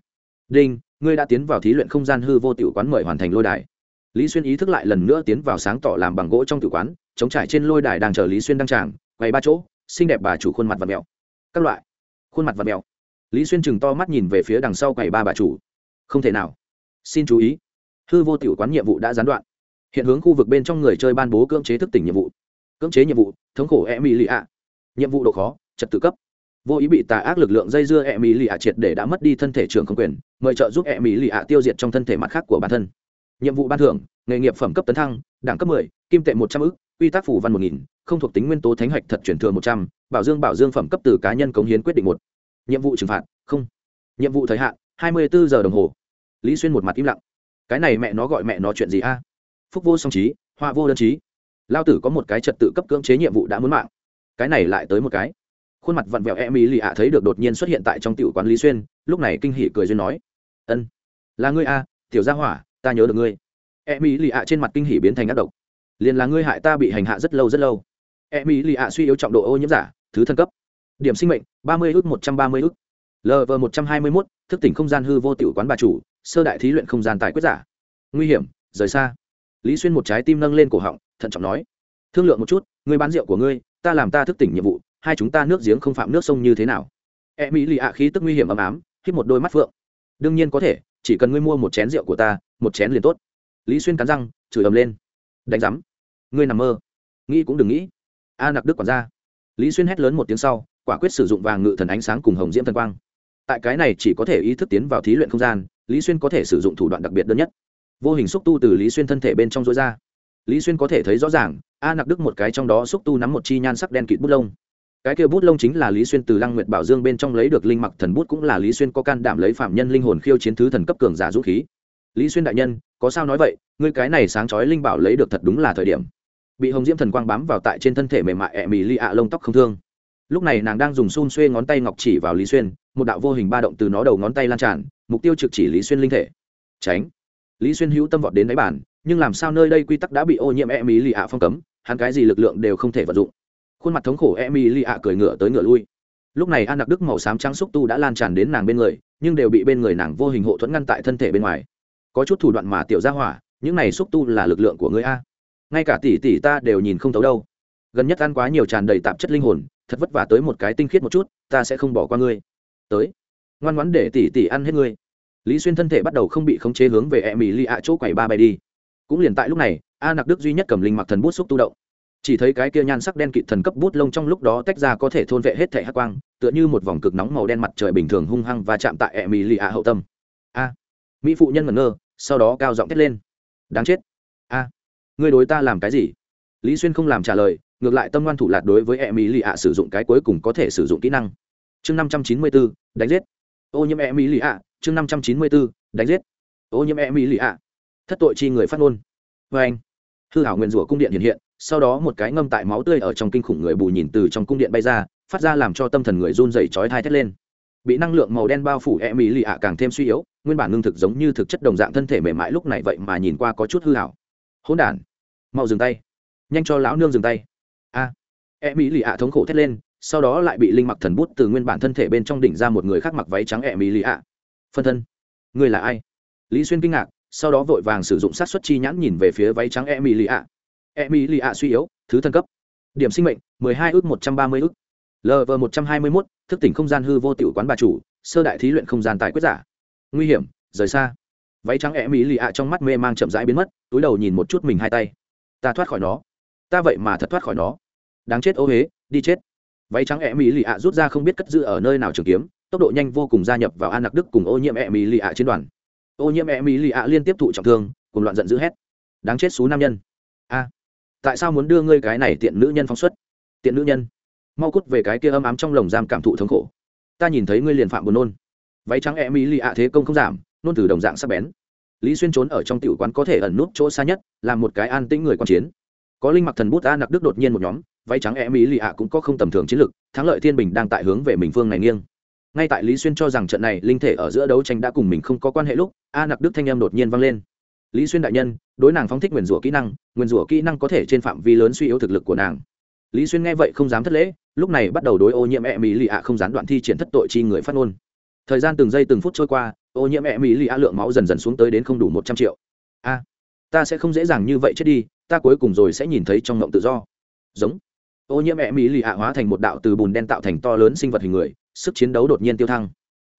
Đinh, ngươi đã tiến vào thí luyện không gian hư vô tiểu quán mời hoàn thành lôi đài. Lý xuyên ý thức lại lần nữa tiến vào sáng tỏ làm bằng gỗ trong tử quán, chống trải trên lôi đài đang chờ lý xuyên đăng tràng, quay ba chỗ, xinh đẹp bà chủ khuôn mặt và mèo các loại. Khuôn mặt và mèo lý xuyên chừng to mắt nhìn về phía đằng sau quầy ba bà chủ. Không thể nào. Xin chú ý hư vô tiểu quán nhiệm vụ đã gián đoạn. Hiện hướng khu vực bên trong người chơi ban bố cưỡng chế thức tỉnh nhiệm vụ. Cưỡng chế nhiệm vụ thống khổ e mỹ lì ạ nhiệm vụ độ khó trật tự cấp. Vô ý bị tà ác lực lượng dây dưa e mỹ lì ạ triệt để đã mất đi thân thể trường không quyền mời trợ giúp e mỹ lì ạ tiêu diệt trong thân thể mặt khác của bản thân. Nhiệm vụ ban thưởng nghề nghiệp phẩm cấp tấn thăng đẳng cấp 10, kim tệ một trăm ức quy tắc phủ văn một nghìn không thuộc tính nguyên tố thánh hạch thật chuyển thừa một trăm bảo dương bảo dương phẩm cấp từ cá nhân cống hiến quyết định một. Nhiệm vụ trừng phạt không. Nhiệm vụ thời hạn hai mươi bốn giờ đồng hồ. Lý xuyên một mặt im lặng cái này mẹ nó gọi mẹ nó chuyện gì a? Phúc vô song trí, họa vô đơn trí. Lao tử có một cái trật tự cấp cưỡng chế nhiệm vụ đã muốn mạng. Cái này lại tới một cái. Khuôn mặt vặn vẹo em ý lì ạ thấy được đột nhiên xuất hiện tại trong tiểu quán lý xuyên, lúc này kinh hỉ cười duyên nói. Ân, là ngươi a, tiểu gia hỏa, ta nhớ được ngươi. Em ý lì ạ trên mặt kinh hỉ biến thành ác độc. Liền là ngươi hại ta bị hành hạ rất lâu rất lâu. Em ý lì ạ suy yếu trọng độ ô nhiễm giả, thứ thân cấp. Điểm sinh mệnh, ba mươi ước một trăm ba mươi ước lv một trăm hai mươi mốt, thức tỉnh không gian hư vô tiểu quán bà chủ sơ đại thí luyện không gian tài quyết giả. Nguy hiểm, rời xa. Lý xuyên một trái tim nâng lên cổ họng, thận trọng nói, thương lượng một chút ngươi bán rượu của ngươi, ta làm ta thức tỉnh nhiệm vụ, hai chúng ta nước giếng không phạm nước sông như thế nào? E mỹ lì ạ khí tức nguy hiểm ấm ám hít một đôi mắt phượng. Đương nhiên có thể, chỉ cần ngươi mua một chén rượu của ta, một chén liền tốt. Lý xuyên cắn răng, chửi ầm lên. Đánh rắm ngươi nằm mơ. Nghĩ cũng đừng nghĩ. A nặc đức quản ra lý xuyên hét lớn một tiếng sau, quả quyết sử dụng vàng ngự thần ánh sáng cùng hồng diễm thần quang. Tại cái này chỉ có thể ý thức tiến vào thí luyện không gian lý xuyên có thể sử dụng thủ đoạn đặc biệt đơn nhất. Vô hình xúc tu từ lý xuyên thân thể bên trong rối ra. Lý xuyên có thể thấy rõ ràng, a nặc đức một cái trong đó xúc tu nắm một chi nhan sắc đen kịt bút lông. Cái kia bút lông chính là lý xuyên từ lăng nguyệt bảo dương bên trong lấy được linh mặc thần bút cũng là lý xuyên có can đảm lấy phạm nhân linh hồn khiêu chiến thứ thần cấp cường giả dũng khí. Lý xuyên đại nhân, có sao nói vậy? Ngươi cái này sáng chói linh bảo lấy được thật đúng là thời điểm. Bị hồng diễm thần quang bám vào tại trên thân thể mềm mại ẹ mì li ạ lông tóc không thương. Lúc này nàng đang dùng xun xuê ngón tay ngọc chỉ vào lý xuyên, một đạo vô hình ba động từ nó đầu ngón tay lan tràn mục tiêu trực chỉ lý xuyên linh thể. Tránh. Lý xuyên hữu tâm vọt đến đáy bàn, nhưng làm sao nơi đây quy tắc đã bị ô nhiễm e mỹ lì ạ phong cấm, hắn cái gì lực lượng đều không thể vận dụng. Khuôn mặt thống khổ e mỹ lì ạ cười ngựa tới ngựa lui. Lúc này an đặc đức màu xám trắng xúc tu đã lan tràn đến nàng bên người, nhưng đều bị bên người nàng vô hình hộ thuẫn ngăn tại thân thể bên ngoài. Có chút thủ đoạn mà tiểu ra hỏa, những này xúc tu là lực lượng của ngươi a. Ngay cả tỷ tỷ ta đều nhìn không thấu đâu. Gần nhất ăn quá nhiều tràn đầy tạp chất linh hồn, thật vất vả tới một cái tinh khiết một chút, ta sẽ không bỏ qua ngươi. Tới ngoan ngoãn để tỷ tỷ ăn hết ngươi. Lý xuyên thân thể bắt đầu không bị khống chế hướng về e mỹ lì ạ chỗ quầy ba bay đi. Cũng liền tại lúc này, a nặc đức duy nhất cầm linh mặc thần bút xúc tu động. Chỉ thấy cái kia nhan sắc đen kịt thần cấp bút lông trong lúc đó tách ra có thể thôn vệ hết thể hắc quang, tựa như một vòng cực nóng màu đen mặt trời bình thường hung hăng và chạm tại e mỹ lì ạ hậu tâm. A. Mỹ phụ nhân ngẩn ngơ, sau đó cao giọng thét lên. Đáng chết. A. Ngươi đối ta làm cái gì? Lý xuyên không làm trả lời, ngược lại tâm ngoan thủ lạt đối với e mỹ lì ạ sử dụng cái cuối cùng có thể sử dụng kỹ năng. Chương năm trăm chín mươi bốn đánh giết ô nhiễm e mỹ lì ạ chương năm trăm chín mươi bốn đánh giết. Ô nhiễm e mỹ lì ạ thất tội chi người phát ngôn. Vê anh, hư hảo nguyên rủa cung điện hiện hiện, sau đó một cái ngâm tại máu tươi ở trong kinh khủng người bù nhìn từ trong cung điện bay ra, phát ra làm cho tâm thần người run dày chói thai thét lên. Bị năng lượng màu đen bao phủ e mỹ lì ạ càng thêm suy yếu, nguyên bản ngưng thực giống như thực chất đồng dạng thân thể mềm mại lúc này vậy mà nhìn qua có chút hư hảo hỗn đản, mau dừng tay. Nhanh cho lão nương dừng tay. A e mỹ lì ạ thống khổ thét lên sau đó lại bị linh mặc thần bút từ nguyên bản thân thể bên trong đỉnh ra một người khác mặc váy trắng e mỹ lì ạ. Phân thân. Người là ai? Lý xuyên kinh ngạc, sau đó vội vàng sử dụng sát xuất chi nhãn nhìn về phía váy trắng e mỹ lì ạ. E mỹ lì ạ suy yếu, thứ thân cấp. Điểm sinh mệnh, mười hai ước một trăm ba mươi ước. Lv một trăm hai mươi mốt, thức tỉnh không gian hư vô tiểu quán bà chủ, sơ đại thí luyện không gian tài quyết giả. Nguy hiểm, rời xa. Váy trắng e mỹ lì ạ trong mắt mê mang chậm rãi biến mất, túi đầu nhìn một chút mình hai tay. Ta thoát khỏi nó. Ta vậy mà thật thoát khỏi nó. Đáng chết ô huế đi chết váy trắng e mỹ lì ạ rút ra không biết cất giữ ở nơi nào trường kiếm, tốc độ nhanh vô cùng gia nhập vào an nặc đức cùng ô nhiễm e mỹ lì ạ chiến đoàn. Ô nhiễm e mỹ lì ạ liên tiếp thụ trọng thương, cùng loạn giận dữ hét. Đáng chết xú nam nhân. A, tại sao muốn đưa ngươi cái này tiện nữ nhân phóng xuất? Tiện nữ nhân. Mau cút về cái kia âm ám trong lồng giam cảm thụ thống khổ. Ta nhìn thấy ngươi liền phạm buồn nôn. Váy trắng e mỹ lì ạ thế công không giảm, nôn từ đồng dạng sắc bén. Lý xuyên trốn ở trong tiểu quán có thể ẩn nút chỗ xa nhất làm một cái an tĩnh người quan chiến. Có linh mặc thần bút a nặc đức đột nhiên một nhóm váy trắng e mỹ lì ạ cũng có không tầm thường chiến lược, thắng lợi thiên bình đang tại hướng về mình phương này nghiêng. Ngay tại lý xuyên cho rằng trận này linh thể ở giữa đấu tranh đã cùng mình không có quan hệ lúc, a nặc đức thanh em đột nhiên vang lên. Lý xuyên đại nhân, đối nàng phóng thích nguyền rủa kỹ năng nguyền rủa kỹ năng có thể trên phạm vi lớn suy yếu thực lực của nàng. Lý xuyên nghe vậy không dám thất lễ, lúc này bắt đầu đối ô nhiễm e mỹ lì ạ không gián đoạn thi triển thất tội chi người phát ngôn. Thời gian từng giây từng phút trôi qua, ô nhiễm e mỹ lì ạ lượng máu dần dần xuống tới đến không đủ một trăm triệu. A, ta sẽ không dễ dàng như vậy chết đi, ta cuối cùng rồi sẽ nhìn thấy trong ngộng tự do. Giống ô nhiễm e mỹ lì ạ hóa thành một đạo từ bùn đen tạo thành to lớn sinh vật hình người, sức chiến đấu đột nhiên tiêu thăng.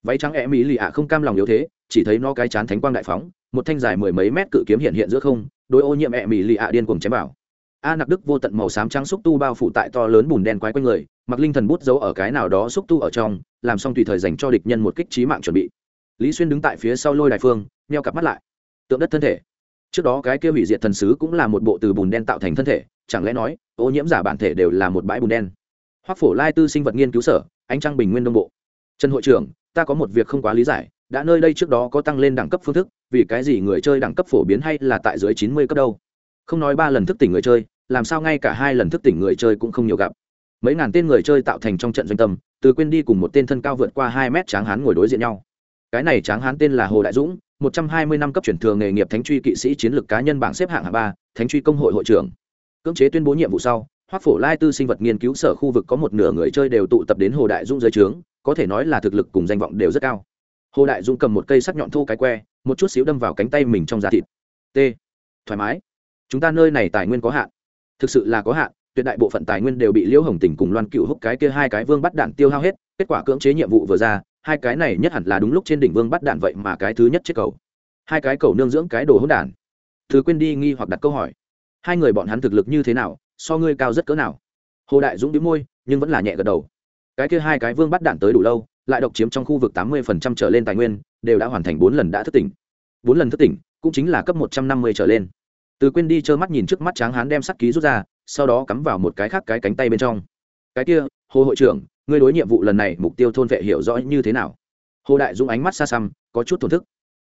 Váy trắng e mỹ lì ạ không cam lòng yếu thế, chỉ thấy nó cái chán thánh quang đại phóng, một thanh dài mười mấy mét cự kiếm hiện hiện giữa không, đối ô nhiễm e mỹ lì ạ điên cuồng chém vào. A nặc đức vô tận màu xám trắng xúc tu bao phủ tại to lớn bùn đen quái quanh người, mặc linh thần bút giấu ở cái nào đó xúc tu ở trong, làm xong tùy thời dành cho địch nhân một kích trí mạng chuẩn bị. Lý xuyên đứng tại phía sau lôi đại phương neo cặp mắt lại. Tượng đất thân thể trước đó cái kia hủy diệt thần sứ cũng là một bộ từ bùn đen tạo thành thân thể, chẳng lẽ nói, ô nhiễm giả bản thể đều là một bãi bùn đen? Hoác phổ lai tư sinh vật nghiên cứu sở, ánh trăng bình nguyên đông bộ. Trần hội trưởng, ta có một việc không quá lý giải, đã nơi đây trước đó có tăng lên đẳng cấp phương thức, vì cái gì người chơi đẳng cấp phổ biến hay là tại dưới chín mươi cấp đâu? Không nói ba lần thức tỉnh người chơi, làm sao ngay cả hai lần thức tỉnh người chơi cũng không nhiều gặp. Mấy ngàn tên người chơi tạo thành trong trận doanh tâm, từ quên đi cùng một tên thân cao vượt qua hai mét tráng hán ngồi đối diện nhau. Cái này tráng hán tên là hồ đại dũng một trăm hai mươi năm cấp chuyển thường nghề nghiệp thánh truy kỵ sĩ chiến lược cá nhân bảng xếp hạng hạng ba, thánh truy công hội hội trưởng. Cưỡng chế tuyên bố nhiệm vụ sau, Hoắc phổ lai tư sinh vật nghiên cứu sở khu vực có một nửa người chơi đều tụ tập đến hồ đại Dung dưới trướng, có thể nói là thực lực cùng danh vọng đều rất cao. Hồ đại Dung cầm một cây sắc nhọn thu cái que, một chút xíu đâm vào cánh tay mình trong da thịt. T. Thoải mái. Chúng ta nơi này tài nguyên có hạn. Thực sự là có hạn, tuyệt đại bộ phận tài nguyên đều bị liễu hồng tỉnh cùng loan cựu húc cái kia hai cái vương bắt đạn tiêu hao hết, kết quả cưỡng chế nhiệm vụ vừa ra hai cái này nhất hẳn là đúng lúc trên đỉnh vương bắt đạn vậy mà cái thứ nhất chết cầu. Hai cái cầu nương dưỡng cái đồ hỗn đản. Thứ quên đi nghi hoặc đặt câu hỏi. Hai người bọn hắn thực lực như thế nào, so ngươi cao rất cỡ nào? Hồ đại dũng đĩu môi, nhưng vẫn là nhẹ gật đầu. Cái kia hai cái vương bắt đạn tới đủ lâu, lại độc chiếm trong khu vực tám mươi phần trăm trở lên tài nguyên, đều đã hoàn thành bốn lần đã thức tỉnh. Bốn lần thức tỉnh, cũng chính là cấp một trăm năm mươi trở lên. Từ quên đi trơ mắt nhìn trước mắt tráng hán đem sắt ký rút ra, sau đó cắm vào một cái khác cái cánh tay bên trong. Cái kia, hồ hội trưởng ngươi đối nhiệm vụ lần này mục tiêu thôn vệ hiểu rõ như thế nào? Hồ đại dũng ánh mắt xa xăm, có chút thổn thức.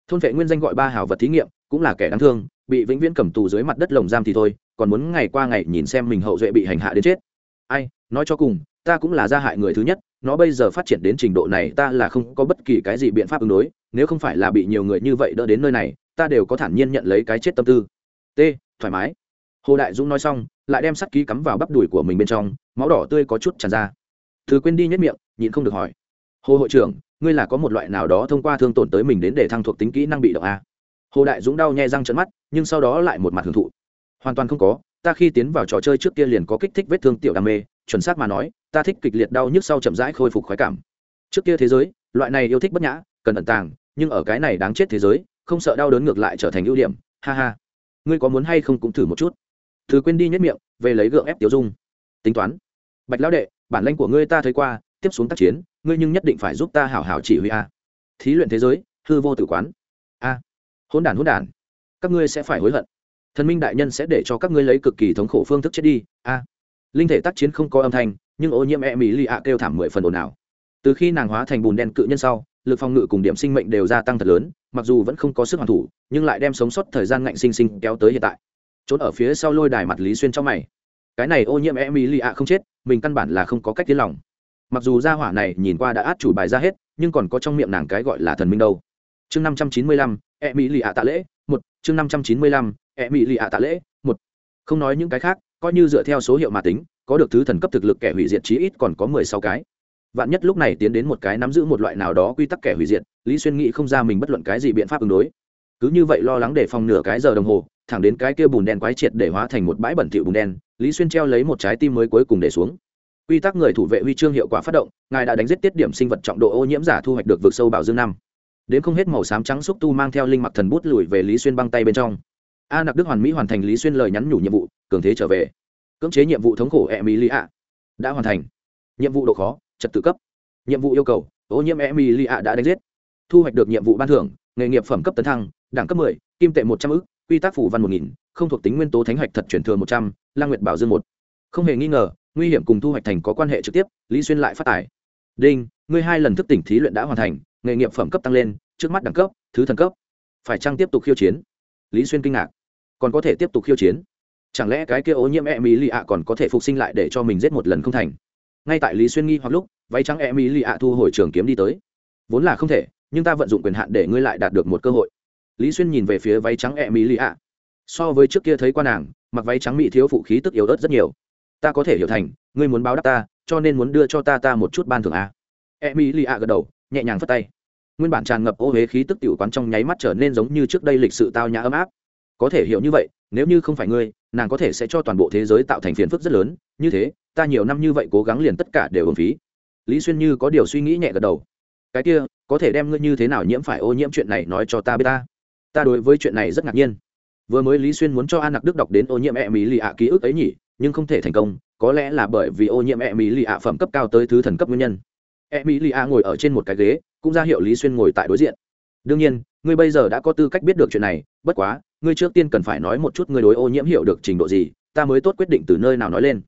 Thôn vệ nguyên danh gọi ba hảo vật thí nghiệm, cũng là kẻ đáng thương, bị vĩnh viễn cầm tù dưới mặt đất lồng giam thì thôi, còn muốn ngày qua ngày nhìn xem mình hậu duệ bị hành hạ đến chết. Ai, nói cho cùng, ta cũng là gia hại người thứ nhất, nó bây giờ phát triển đến trình độ này, ta là không có bất kỳ cái gì biện pháp ứng đối, nếu không phải là bị nhiều người như vậy đỡ đến nơi này, ta đều có thản nhiên nhận lấy cái chết tâm tư. T, thoải mái. Hồ đại dũng nói xong, lại đem sắt ký cắm vào bắp đùi của mình bên trong, máu đỏ tươi có chút tràn ra thứ quên đi nhất miệng, nhịn không được hỏi. Hồ hội trưởng, ngươi là có một loại nào đó thông qua thương tổn tới mình đến để thăng thuộc tính kỹ năng bị động a. Hồ đại dũng đau nhẹ răng trận mắt, nhưng sau đó lại một mặt hưởng thụ. Hoàn toàn không có, ta khi tiến vào trò chơi trước kia liền có kích thích vết thương tiểu đam mê, chuẩn xác mà nói, ta thích kịch liệt đau nhức sau chậm rãi khôi phục khoái cảm. Trước kia thế giới, loại này yêu thích bất nhã, cần ẩn tàng, nhưng ở cái này đáng chết thế giới, không sợ đau đớn ngược lại trở thành ưu điểm. Ha ha. Ngươi có muốn hay không cũng thử một chút. Thứ quên đi nhất miệng, về lấy gượng ép tiểu dung. Tính toán. Bạch lão đệ bản lãnh của ngươi ta thấy qua, tiếp xuống tác chiến, ngươi nhưng nhất định phải giúp ta hảo hảo chỉ huy a. Thí luyện thế giới, hư vô tử quán. A. Hôn đản hôn đản. Các ngươi sẽ phải hối hận. Thần minh đại nhân sẽ để cho các ngươi lấy cực kỳ thống khổ phương thức chết đi. A. Linh thể tác chiến không có âm thanh, nhưng ô nhiễm e mỹ lì ạ kêu thảm mười phần ồn ào. Từ khi nàng hóa thành bùn đen cự nhân sau, lực phòng ngự cùng điểm sinh mệnh đều gia tăng thật lớn, mặc dù vẫn không có sức hoàn thủ, nhưng lại đem sống sót thời gian ngạnh sinh sinh kéo tới hiện tại. Trốn ở phía sau lôi đài mặt lý xuyên trong mày cái này ô nhiễm e mỹ lì ạ không chết, mình căn bản là không có cách tiến lòng. Mặc dù gia hỏa này nhìn qua đã át chủ bài ra hết, nhưng còn có trong miệng nàng cái gọi là thần minh đâu. Chương năm trăm chín mươi lăm e mỹ lì ạ tạ lễ, một. Chương năm trăm chín mươi lăm e mỹ lì ạ tạ lễ, một. Không nói những cái khác, coi như dựa theo số hiệu mà tính, có được thứ thần cấp thực lực kẻ hủy diệt chí ít còn có mười sáu cái. Vạn nhất lúc này tiến đến một cái nắm giữ một loại nào đó quy tắc kẻ hủy diệt, lý xuyên nghĩ không ra mình bất luận cái gì biện pháp ứng đối cứ như vậy lo lắng để phòng nửa cái giờ đồng hồ, thẳng đến cái kia bùn đen quái triệt để hóa thành một bãi bẩn thỉu bùn đen, lý xuyên treo lấy một trái tim mới cuối cùng để xuống. Quy tắc người thủ vệ huy chương hiệu quả phát động, ngài đã đánh giết tiết điểm sinh vật trọng độ ô nhiễm giả thu hoạch được vực sâu bảo dương năm. Đến không hết màu xám trắng xúc tu mang theo linh mặc thần bút lùi về lý xuyên băng tay bên trong. A nặc đức hoàn mỹ hoàn thành lý xuyên lời nhắn nhủ nhiệm vụ, cường thế trở về. Cưỡng chế nhiệm vụ thống khổ e mỹ lý ạ đã hoàn thành. Nhiệm vụ độ khó, trật tự cấp. Nhiệm vụ yêu cầu, ô nhiễm e mỹ lý ạ đã đánh giết. Thu hoạch được nhiệm vụ ban thưởng nghề nghiệp phẩm cấp tấn thăng đẳng cấp 10, kim tệ một trăm ư quy tắc phủ văn một nghìn không thuộc tính nguyên tố thánh hoạch thật chuyển thừa một trăm l nguyệt bảo dương một. Không hề nghi ngờ nguy hiểm cùng thu hoạch thành có quan hệ trực tiếp lý xuyên lại phát tải, đinh ngươi hai lần thức tỉnh thí luyện đã hoàn thành nghề nghiệp phẩm cấp tăng lên trước mắt đẳng cấp thứ thần cấp. Phải chăng tiếp tục khiêu chiến? Lý xuyên kinh ngạc. Còn có thể tiếp tục khiêu chiến? Chẳng lẽ cái kia ô nhiễm e mỹ lì ạ còn có thể phục sinh lại để cho mình giết một lần không thành? Ngay tại lý xuyên nghi hoặc lúc váy trắng e mỹ lì ạ thu hồi trường kiếm đi tới. Vốn là không thể nhưng ta vận dụng quyền hạn để ngươi lại đạt được một cơ hội. Lý xuyên nhìn về phía váy trắng e mỹ lì ạ so với trước kia thấy quan nàng, mặc váy trắng mỹ thiếu phụ khí tức yếu ớt rất nhiều. Ta có thể hiểu thành, ngươi muốn báo đáp ta, cho nên muốn đưa cho ta ta một chút ban thưởng a. E mỹ lì ạ gật đầu, nhẹ nhàng phất tay. Nguyên bản tràn ngập ô huế khí tức tiểu quán trong nháy mắt trở nên giống như trước đây lịch sự tao nhã ấm áp. Có thể hiểu như vậy, nếu như không phải ngươi, nàng có thể sẽ cho toàn bộ thế giới tạo thành phiền phức rất lớn. Như thế, ta nhiều năm như vậy cố gắng liền tất cả đều hưởng phí. Lý xuyên như có điều suy nghĩ nhẹ gật đầu cái kia, có thể đem ngươi như thế nào nhiễm phải ô nhiễm chuyện này nói cho ta biết ta. Ta đối với chuyện này rất ngạc nhiên. Vừa mới lý xuyên muốn cho an nặc đức đọc đến ô nhiễm e mỹ lì ạ ký ức ấy nhỉ, nhưng không thể thành công, có lẽ là bởi vì ô nhiễm e mỹ lì ạ phẩm cấp cao tới thứ thần cấp nguyên nhân. E mỹ lì ạ ngồi ở trên một cái ghế, cũng ra hiệu lý xuyên ngồi tại đối diện. Đương nhiên, ngươi bây giờ đã có tư cách biết được chuyện này, bất quá, ngươi trước tiên cần phải nói một chút ngươi đối ô nhiễm hiểu được trình độ gì, ta mới tốt quyết định từ nơi nào nói lên.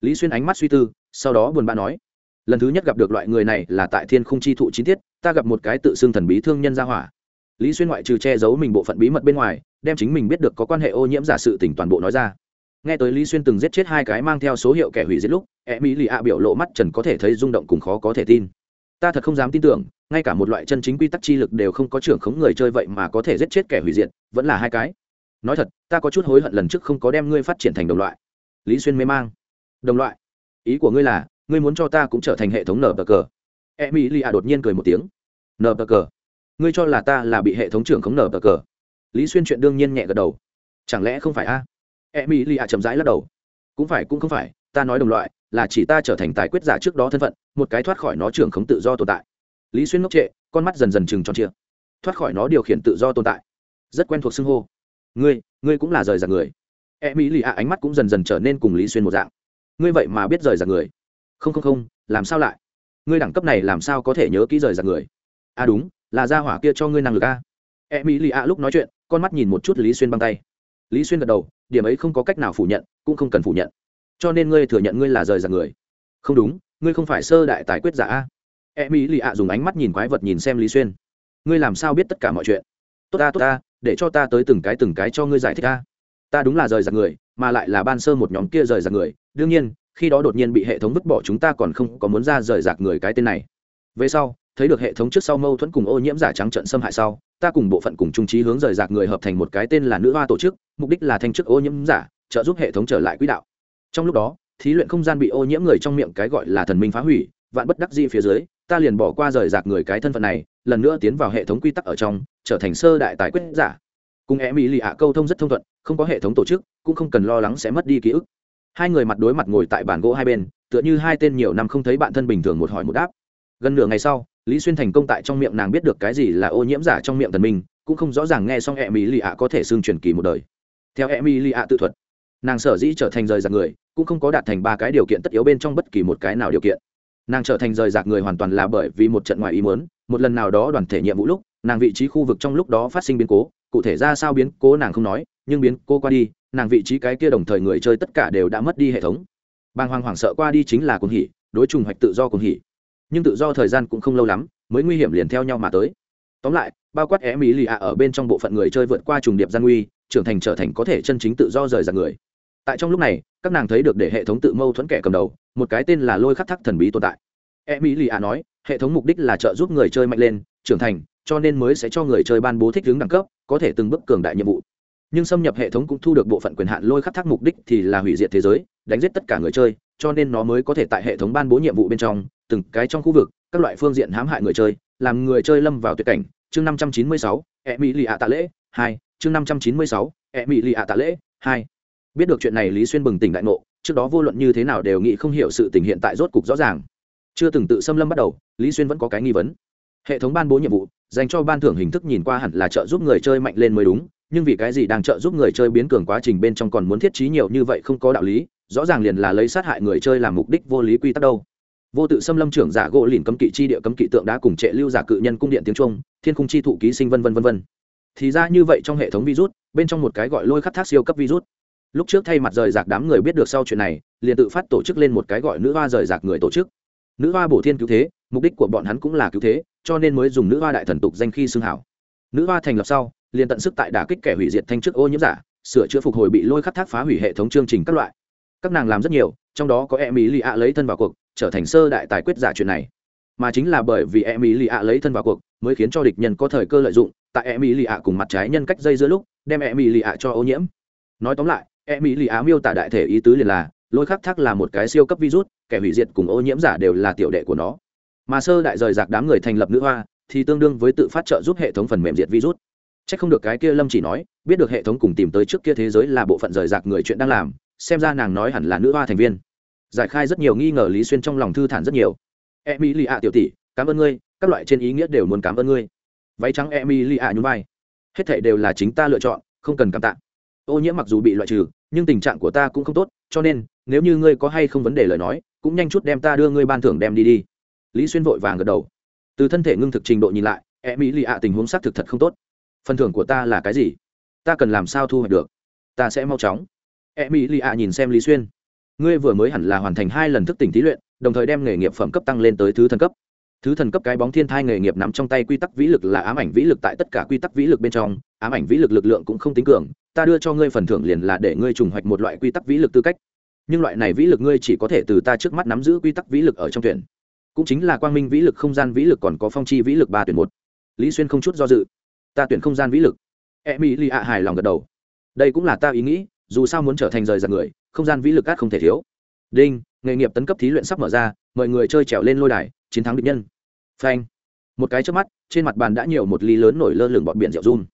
Lý xuyên ánh mắt suy tư, sau đó buồn bã nói lần thứ nhất gặp được loại người này là tại thiên khung chi thụ chi tiết, ta gặp một cái tự xưng thần bí thương nhân gia hỏa. Lý xuyên ngoại trừ che giấu mình bộ phận bí mật bên ngoài, đem chính mình biết được có quan hệ ô nhiễm giả sự tỉnh toàn bộ nói ra. Nghe tới lý xuyên từng giết chết hai cái mang theo số hiệu kẻ hủy diệt lúc e mỹ lì ạ biểu lộ mắt trần có thể thấy rung động cùng khó có thể tin. Ta thật không dám tin tưởng, ngay cả một loại chân chính quy tắc chi lực đều không có trưởng khống người chơi vậy mà có thể giết chết kẻ hủy diệt, vẫn là hai cái. Nói thật, ta có chút hối hận lần trước không có đem ngươi phát triển thành đồng loại. Lý xuyên mê mang. Đồng loại? Ý của ngươi là ngươi muốn cho ta cũng trở thành hệ thống nở bờ cờ. E mỹ lì ạ đột nhiên cười một tiếng. Nở bờ cờ? Ngươi cho là ta là bị hệ thống trưởng khống nở bờ cờ? Lý xuyên chuyện đương nhiên nhẹ gật đầu. Chẳng lẽ không phải a? E mỹ lì ạ chậm rãi lắc đầu. Cũng phải, cũng không phải, ta nói đồng loại, là chỉ ta trở thành tài quyết giả trước đó thân phận, một cái thoát khỏi nó trưởng khống tự do tồn tại. Lý xuyên ngốc trệ, con mắt dần dần chừng tròn chia thoát khỏi nó điều khiển tự do tồn tại. Rất quen thuộc xưng hô. Ngươi ngươi cũng là rời giặc người. E mỹ lì ạ ánh mắt cũng dần dần trở nên cùng lý xuyên một dạng. Ngươi vậy mà biết rời giặc người không không không, làm sao lại? Ngươi đẳng cấp này làm sao có thể nhớ kỹ rời giặc người? À đúng, là gia hỏa kia cho ngươi năng lực a. E mỹ lì ạ lúc nói chuyện, con mắt nhìn một chút lý xuyên băng tay. Lý xuyên gật đầu, điểm ấy không có cách nào phủ nhận, cũng không cần phủ nhận. Cho nên ngươi thừa nhận ngươi là rời giặc người. Không đúng, ngươi không phải sơ đại tài quyết giả a. E mỹ lì ạ dùng ánh mắt nhìn quái vật nhìn xem lý xuyên. Ngươi làm sao biết tất cả mọi chuyện? Tốt ta tốt ta, để cho ta tới từng cái từng cái cho ngươi giải thích ta ta đúng là rời giặc người, mà lại là ban sơ một nhóm kia rời giặc người. Đương nhiên khi đó đột nhiên bị hệ thống vứt bỏ chúng ta còn không có muốn ra rời rạc người cái tên này. Về sau, thấy được hệ thống trước sau mâu thuẫn cùng ô nhiễm giả trắng trận xâm hại sau, ta cùng bộ phận cùng trung trí hướng rời rạc người hợp thành một cái tên là nữ hoa tổ chức, mục đích là thanh chức ô nhiễm giả, trợ giúp hệ thống trở lại quỹ đạo. Trong lúc đó, thí luyện không gian bị ô nhiễm người trong miệng cái gọi là thần minh phá hủy, vạn bất đắc di phía dưới, ta liền bỏ qua rời rạc người cái thân phận này, lần nữa tiến vào hệ thống quy tắc ở trong, trở thành sơ đại tài quyết giả. Cùng em mỹ lì ạ câu thông rất thông thuận, không có hệ thống tổ chức, cũng không cần lo lắng sẽ mất đi ký ức hai người mặt đối mặt ngồi tại bàn gỗ hai bên, tựa như hai tên nhiều năm không thấy bạn thân bình thường một hỏi một đáp. Gần nửa ngày sau, lý xuyên thành công tại trong miệng nàng biết được cái gì là ô nhiễm giả trong miệng thần minh, cũng không rõ ràng nghe xong e mỹ lì ạ có thể xương truyền kỳ một đời. Theo e mỹ lì ạ tự thuật, nàng sở dĩ trở thành rời giặc người, cũng không có đạt thành ba cái điều kiện tất yếu bên trong bất kỳ một cái nào điều kiện. Nàng trở thành rời giặc người hoàn toàn là bởi vì một trận ngoài ý muốn, một lần nào đó đoàn thể nhiệm vụ lúc, nàng vị trí khu vực trong lúc đó phát sinh biến cố, cụ thể ra sao biến cố nàng không nói nhưng biến cô qua đi, nàng vị trí cái kia đồng thời người chơi tất cả đều đã mất đi hệ thống. Bàng hoàng hoảng sợ qua đi chính là cuồng hỉ, đối trùng hoạch tự do cuồng hỉ. Nhưng tự do thời gian cũng không lâu lắm, mới nguy hiểm liền theo nhau mà tới. Tóm lại, bao quát é mỹ lì ạ ở bên trong bộ phận người chơi vượt qua trùng điệp gian nguy, trưởng thành trở thành có thể chân chính tự do rời ra người. Tại trong lúc này, các nàng thấy được để hệ thống tự mâu thuẫn kẻ cầm đầu, một cái tên là lôi khắc thắc thần bí tồn tại. E mỹ lì ạ nói, hệ thống mục đích là trợ giúp người chơi mạnh lên, trưởng thành, cho nên mới sẽ cho người chơi ban bố thích hướng đẳng cấp, có thể từng bước cường đại nhiệm vụ nhưng xâm nhập hệ thống cũng thu được bộ phận quyền hạn lôi khắc thác mục đích thì là hủy diệt thế giới, đánh giết tất cả người chơi, cho nên nó mới có thể tại hệ thống ban bố nhiệm vụ bên trong, từng cái trong khu vực, các loại phương diện hãm hại người chơi, làm người chơi lâm vào tuyệt cảnh. Chương năm trăm chín mươi sáu e mỹ lì ạ tạ lễ, hai. Chương năm trăm chín mươi sáu e mỹ lì ạ tạ lễ, hai. Biết được chuyện này lý xuyên bừng tỉnh đại ngộ, trước đó vô luận như thế nào đều nghĩ không hiểu sự tình hiện tại rốt cục rõ ràng. Chưa từng tự xâm lâm bắt đầu, lý xuyên vẫn có cái nghi vấn. Hệ thống ban bố nhiệm vụ, dành cho ban thưởng hình thức nhìn qua hẳn là trợ giúp người chơi mạnh lên mới đúng nhưng vì cái gì đang trợ giúp người chơi biến cường quá trình bên trong còn muốn thiết trí nhiều như vậy không có đạo lý, rõ ràng liền là lấy sát hại người chơi làm mục đích vô lý quy tắc đâu. Vô tự xâm lâm trưởng giả gỗ lìn cấm kỵ chi địa cấm kỵ tượng đã cùng trệ lưu giả cự nhân cung điện tiếng trung, thiên cung chi thụ ký sinh vân vân vân vân. Thì ra như vậy trong hệ thống virus, bên trong một cái gọi lôi khắc thác siêu cấp virus. Lúc trước thay mặt rời rạc đám người biết được sau chuyện này, liền tự phát tổ chức lên một cái gọi nữ hoa rời rạc người tổ chức. Nữ hoa bổ thiên cứu thế, mục đích của bọn hắn cũng là cứu thế, cho nên mới dùng nữ hoa đại thần tục danh khi xưng hảo. Nữ hoa thành lập sau liền tận sức tại đả kích kẻ hủy diệt thanh chức ô nhiễm giả, sửa chữa phục hồi bị lôi khắc thác phá hủy hệ thống chương trình các loại. Các nàng làm rất nhiều, trong đó có e mỹ lì ạ lấy thân vào cuộc, trở thành sơ đại tài quyết giả chuyện này. Mà chính là bởi vì e mỹ lì ạ lấy thân vào cuộc, mới khiến cho địch nhân có thời cơ lợi dụng, tại e mỹ lì ạ cùng mặt trái nhân cách dây giữa lúc, đem e mỹ lì ạ cho ô nhiễm. Nói tóm lại e mỹ lì ạ miêu tả đại thể ý tứ liền là, lôi khắc thác là một cái siêu cấp virus, kẻ hủy diệt cùng ô nhiễm giả đều là tiểu đệ của nó. Mà sơ đại rời rạc đám người thành lập nữ hoa, thì tương đương với tự phát trợ giúp hệ thống phần mềm diệt virus. Chắc không được cái kia Lâm chỉ nói, biết được hệ thống cùng tìm tới trước kia thế giới là bộ phận rời rạc người chuyện đang làm, xem ra nàng nói hẳn là nữ hoa thành viên. Giải khai rất nhiều nghi ngờ Lý Xuyên trong lòng thư thản rất nhiều. Emilia tiểu tỷ, cảm ơn ngươi, các loại trên ý nghĩa đều muốn cảm ơn ngươi. Váy trắng Emilia nhún vai. Hết thảy đều là chính ta lựa chọn, không cần cảm tạ. Ô nhiễm mặc dù bị loại trừ, nhưng tình trạng của ta cũng không tốt, cho nên, nếu như ngươi có hay không vấn đề lời nói, cũng nhanh chút đem ta đưa ngươi ban thưởng đem đi đi. Lý Xuyên vội vàng gật đầu. Từ thân thể ngưng thực trình độ nhìn lại, Emilia tình huống xác thực thật không tốt phần thưởng của ta là cái gì ta cần làm sao thu hoạch được ta sẽ mau chóng e mỹ lì ạ nhìn xem lý xuyên ngươi vừa mới hẳn là hoàn thành hai lần thức tỉnh thí luyện đồng thời đem nghề nghiệp phẩm cấp tăng lên tới thứ thần cấp thứ thần cấp cái bóng thiên thai nghề nghiệp nắm trong tay quy tắc vĩ lực là ám ảnh vĩ lực tại tất cả quy tắc vĩ lực bên trong ám ảnh vĩ lực lực lượng cũng không tính cường ta đưa cho ngươi phần thưởng liền là để ngươi trùng hoạch một loại quy tắc vĩ lực tư cách nhưng loại này vĩ lực ngươi chỉ có thể từ ta trước mắt nắm giữ quy tắc vĩ lực ở trong tuyển cũng chính là quang minh vĩ lực không gian vĩ lực còn có phong chi vĩ lực ba tuyển một lý xuyên không chút do dự ta tuyển không gian vĩ lực. E mỹ lì ạ hài lòng gật đầu. Đây cũng là ta ý nghĩ, dù sao muốn trở thành rời giặc người, không gian vĩ lực át không thể thiếu. Đinh, nghề nghiệp tấn cấp thí luyện sắp mở ra, mời người chơi trèo lên lôi đài, chiến thắng địch nhân. Phanh. Một cái trước mắt, trên mặt bàn đã nhiều một ly lớn nổi lơ lửng bọt biển rượu run.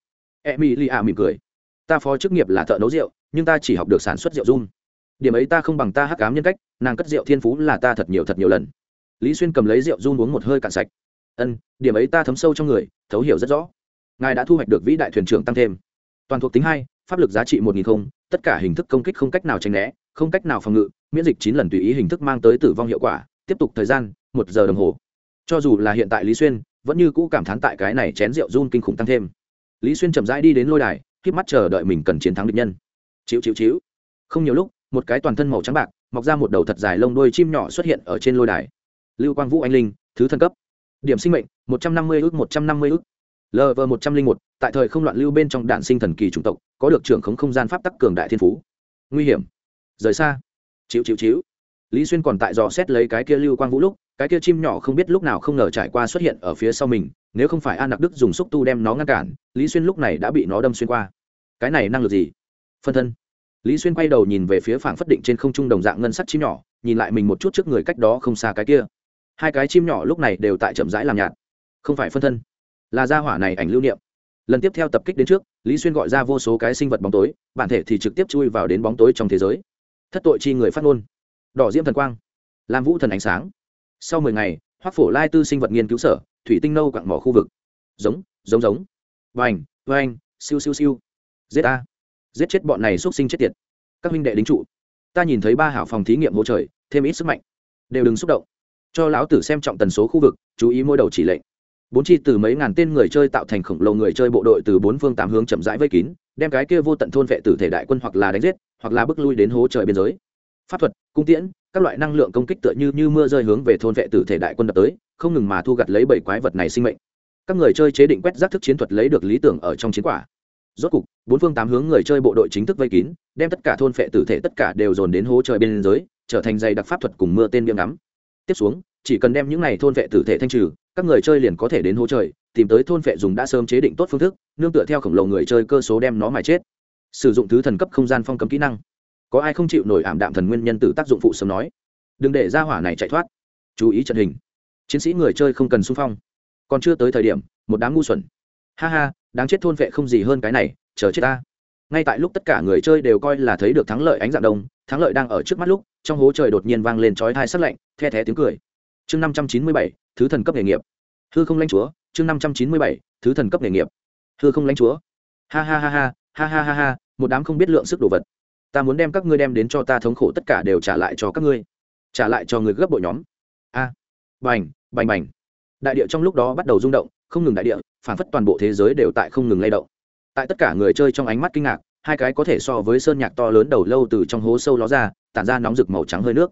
E mỹ lì ạ mỉm cười. Ta phó chức nghiệp là thợ nấu rượu, nhưng ta chỉ học được sản xuất rượu run. Điểm ấy ta không bằng ta hắc cám nhân cách, nàng cất rượu thiên phú là ta thật nhiều thật nhiều lần. Lý xuyên cầm lấy rượu run uống một hơi cạn sạch. Ân, điểm ấy ta thấm sâu trong người, thấu hiểu rất rõ ngài đã thu hoạch được vĩ đại thuyền trưởng tăng thêm. Toàn thuộc tính hai, pháp lực giá trị một nghìn không, tất cả hình thức công kích không cách nào tránh né, không cách nào phòng ngự, miễn dịch chín lần tùy ý hình thức mang tới tử vong hiệu quả, tiếp tục thời gian, một giờ đồng hồ. Cho dù là hiện tại lý xuyên, vẫn như cũ cảm thán tại cái này chén rượu run kinh khủng tăng thêm. Lý xuyên chậm rãi đi đến lôi đài k mắt chờ đợi mình cần chiến thắng địch nhân. Chịu chịu chịu không nhiều lúc, một cái toàn thân màu trắng bạc, mọc ra một đầu thật dài lông đôi chim nhỏ xuất hiện ở trên lôi đài. Lưu quang vũ anh linh, thứ thân cấp. Điểm sinh mệnh, một trăm năm mươi ước, một trăm năm mươi ước lv một trăm linh một, tại thời không loạn lưu bên trong đạn sinh thần kỳ chủng tộc, có được trưởng khống không gian pháp tắc cường đại thiên phú. Nguy hiểm. Rời xa. Chịu chịu chịu. Lý xuyên còn tại dò xét lấy cái kia lưu quang vũ lúc, cái kia chim nhỏ không biết lúc nào không ngờ trải qua xuất hiện ở phía sau mình, nếu không phải an nặc đức dùng xúc tu đem nó ngăn cản, lý xuyên lúc này đã bị nó đâm xuyên qua. Cái này năng lực gì? Phân thân. Lý xuyên quay đầu nhìn về phía phảng phất định trên không trung đồng dạng ngân sắc chim nhỏ, nhìn lại mình một chút trước người cách đó không xa cái kia. Hai cái chim nhỏ lúc này đều tại chậm rãi làm nhạt. Không phải phân thân là gia hỏa này ảnh lưu niệm. Lần tiếp theo tập kích đến trước, lý xuyên gọi ra vô số cái sinh vật bóng tối, bản thể thì trực tiếp chui vào đến bóng tối trong thế giới. Thất tội chi người phát ngôn. Đỏ diễm thần quang. Lam vũ thần ánh sáng. Sau mười ngày hoác phổ lai tư sinh vật nghiên cứu sở, thủy tinh nâu quặng mỏ khu vực. Giống giống giống. Vành vành, siêu siêu siêu. Giết a giết chết bọn này x u ấ t sinh chết tiệt. Các huynh đệ lính trụ. Ta nhìn thấy ba hảo phòng thí nghiệm hỗ trời, thêm ít sức mạnh. Đều đừng xúc động. Cho lão tử xem trọng tần số khu vực, chú ý mỗi đầu chỉ lệnh bốn chi từ mấy ngàn tên người chơi tạo thành khổng lồ người chơi bộ đội từ bốn phương tám hướng chậm rãi vây kín, đem cái kia vô tận thôn vệ tử thể đại quân hoặc là đánh giết, hoặc là bước lui đến hố trời biên giới. Pháp thuật, cung tiễn, các loại năng lượng công kích tựa như như mưa rơi hướng về thôn vệ tử thể đại quân đập tới, không ngừng mà thu gặt lấy bảy quái vật này sinh mệnh. Các người chơi chế định quét rác thức chiến thuật lấy được lý tưởng ở trong chiến quả. Rốt cục, bốn phương tám hướng người chơi bộ đội chính thức vây kín, đem tất cả thôn vệ tử thể tất cả đều dồn đến hố trời biên giới, trở thành dày đặc pháp thuật cùng mưa tên biếm ngắm tiếp xuống, chỉ cần đem những này thôn vệ tử thể thanh trừ, các người chơi liền có thể đến hố trời, tìm tới thôn vệ dùng đã sớm chế định tốt phương thức, nương tựa theo khổng lồ người chơi cơ số đem nó mà chết. Sử dụng thứ thần cấp không gian phong cấm kỹ năng. Có ai không chịu nổi ảm đạm thần nguyên nhân từ tác dụng phụ sớm nói. Đừng để ra hỏa này chạy thoát. Chú ý trận hình. Chiến sĩ người chơi không cần xung phong. Còn chưa tới thời điểm, một đám ngu xuẩn. Ha ha, đáng chết thôn vệ không gì hơn cái này, chờ chết ta. Ngay tại lúc tất cả người chơi đều coi là thấy được thắng lợi ánh dạng đông, thắng lợi đang ở trước mắt lúc, trong hố trời đột nhiên vang lên chói thai sắt lạnh the thé tiếng cười. Chương năm trăm chín mươi bảy, thứ thần cấp nghề nghiệp. Hư không lãnh chúa, chương năm trăm chín mươi bảy, thứ thần cấp nghề nghiệp. Hư không lãnh chúa. Ha ha ha ha ha ha ha ha, một đám không biết lượng sức đồ vật. Ta muốn đem các ngươi đem đến cho ta thống khổ tất cả đều trả lại cho các ngươi. Trả lại cho người gấp bộ nhóm. A. Bành bành bành. Đại địa trong lúc đó bắt đầu rung động, không ngừng đại địa, phản phất toàn bộ thế giới đều tại không ngừng lay động. Tại tất cả người chơi trong ánh mắt kinh ngạc, hai cái có thể so với sơn nhạc to lớn đầu lâu từ trong hố sâu ló ra, tản ra nóng rực màu trắng hơi nước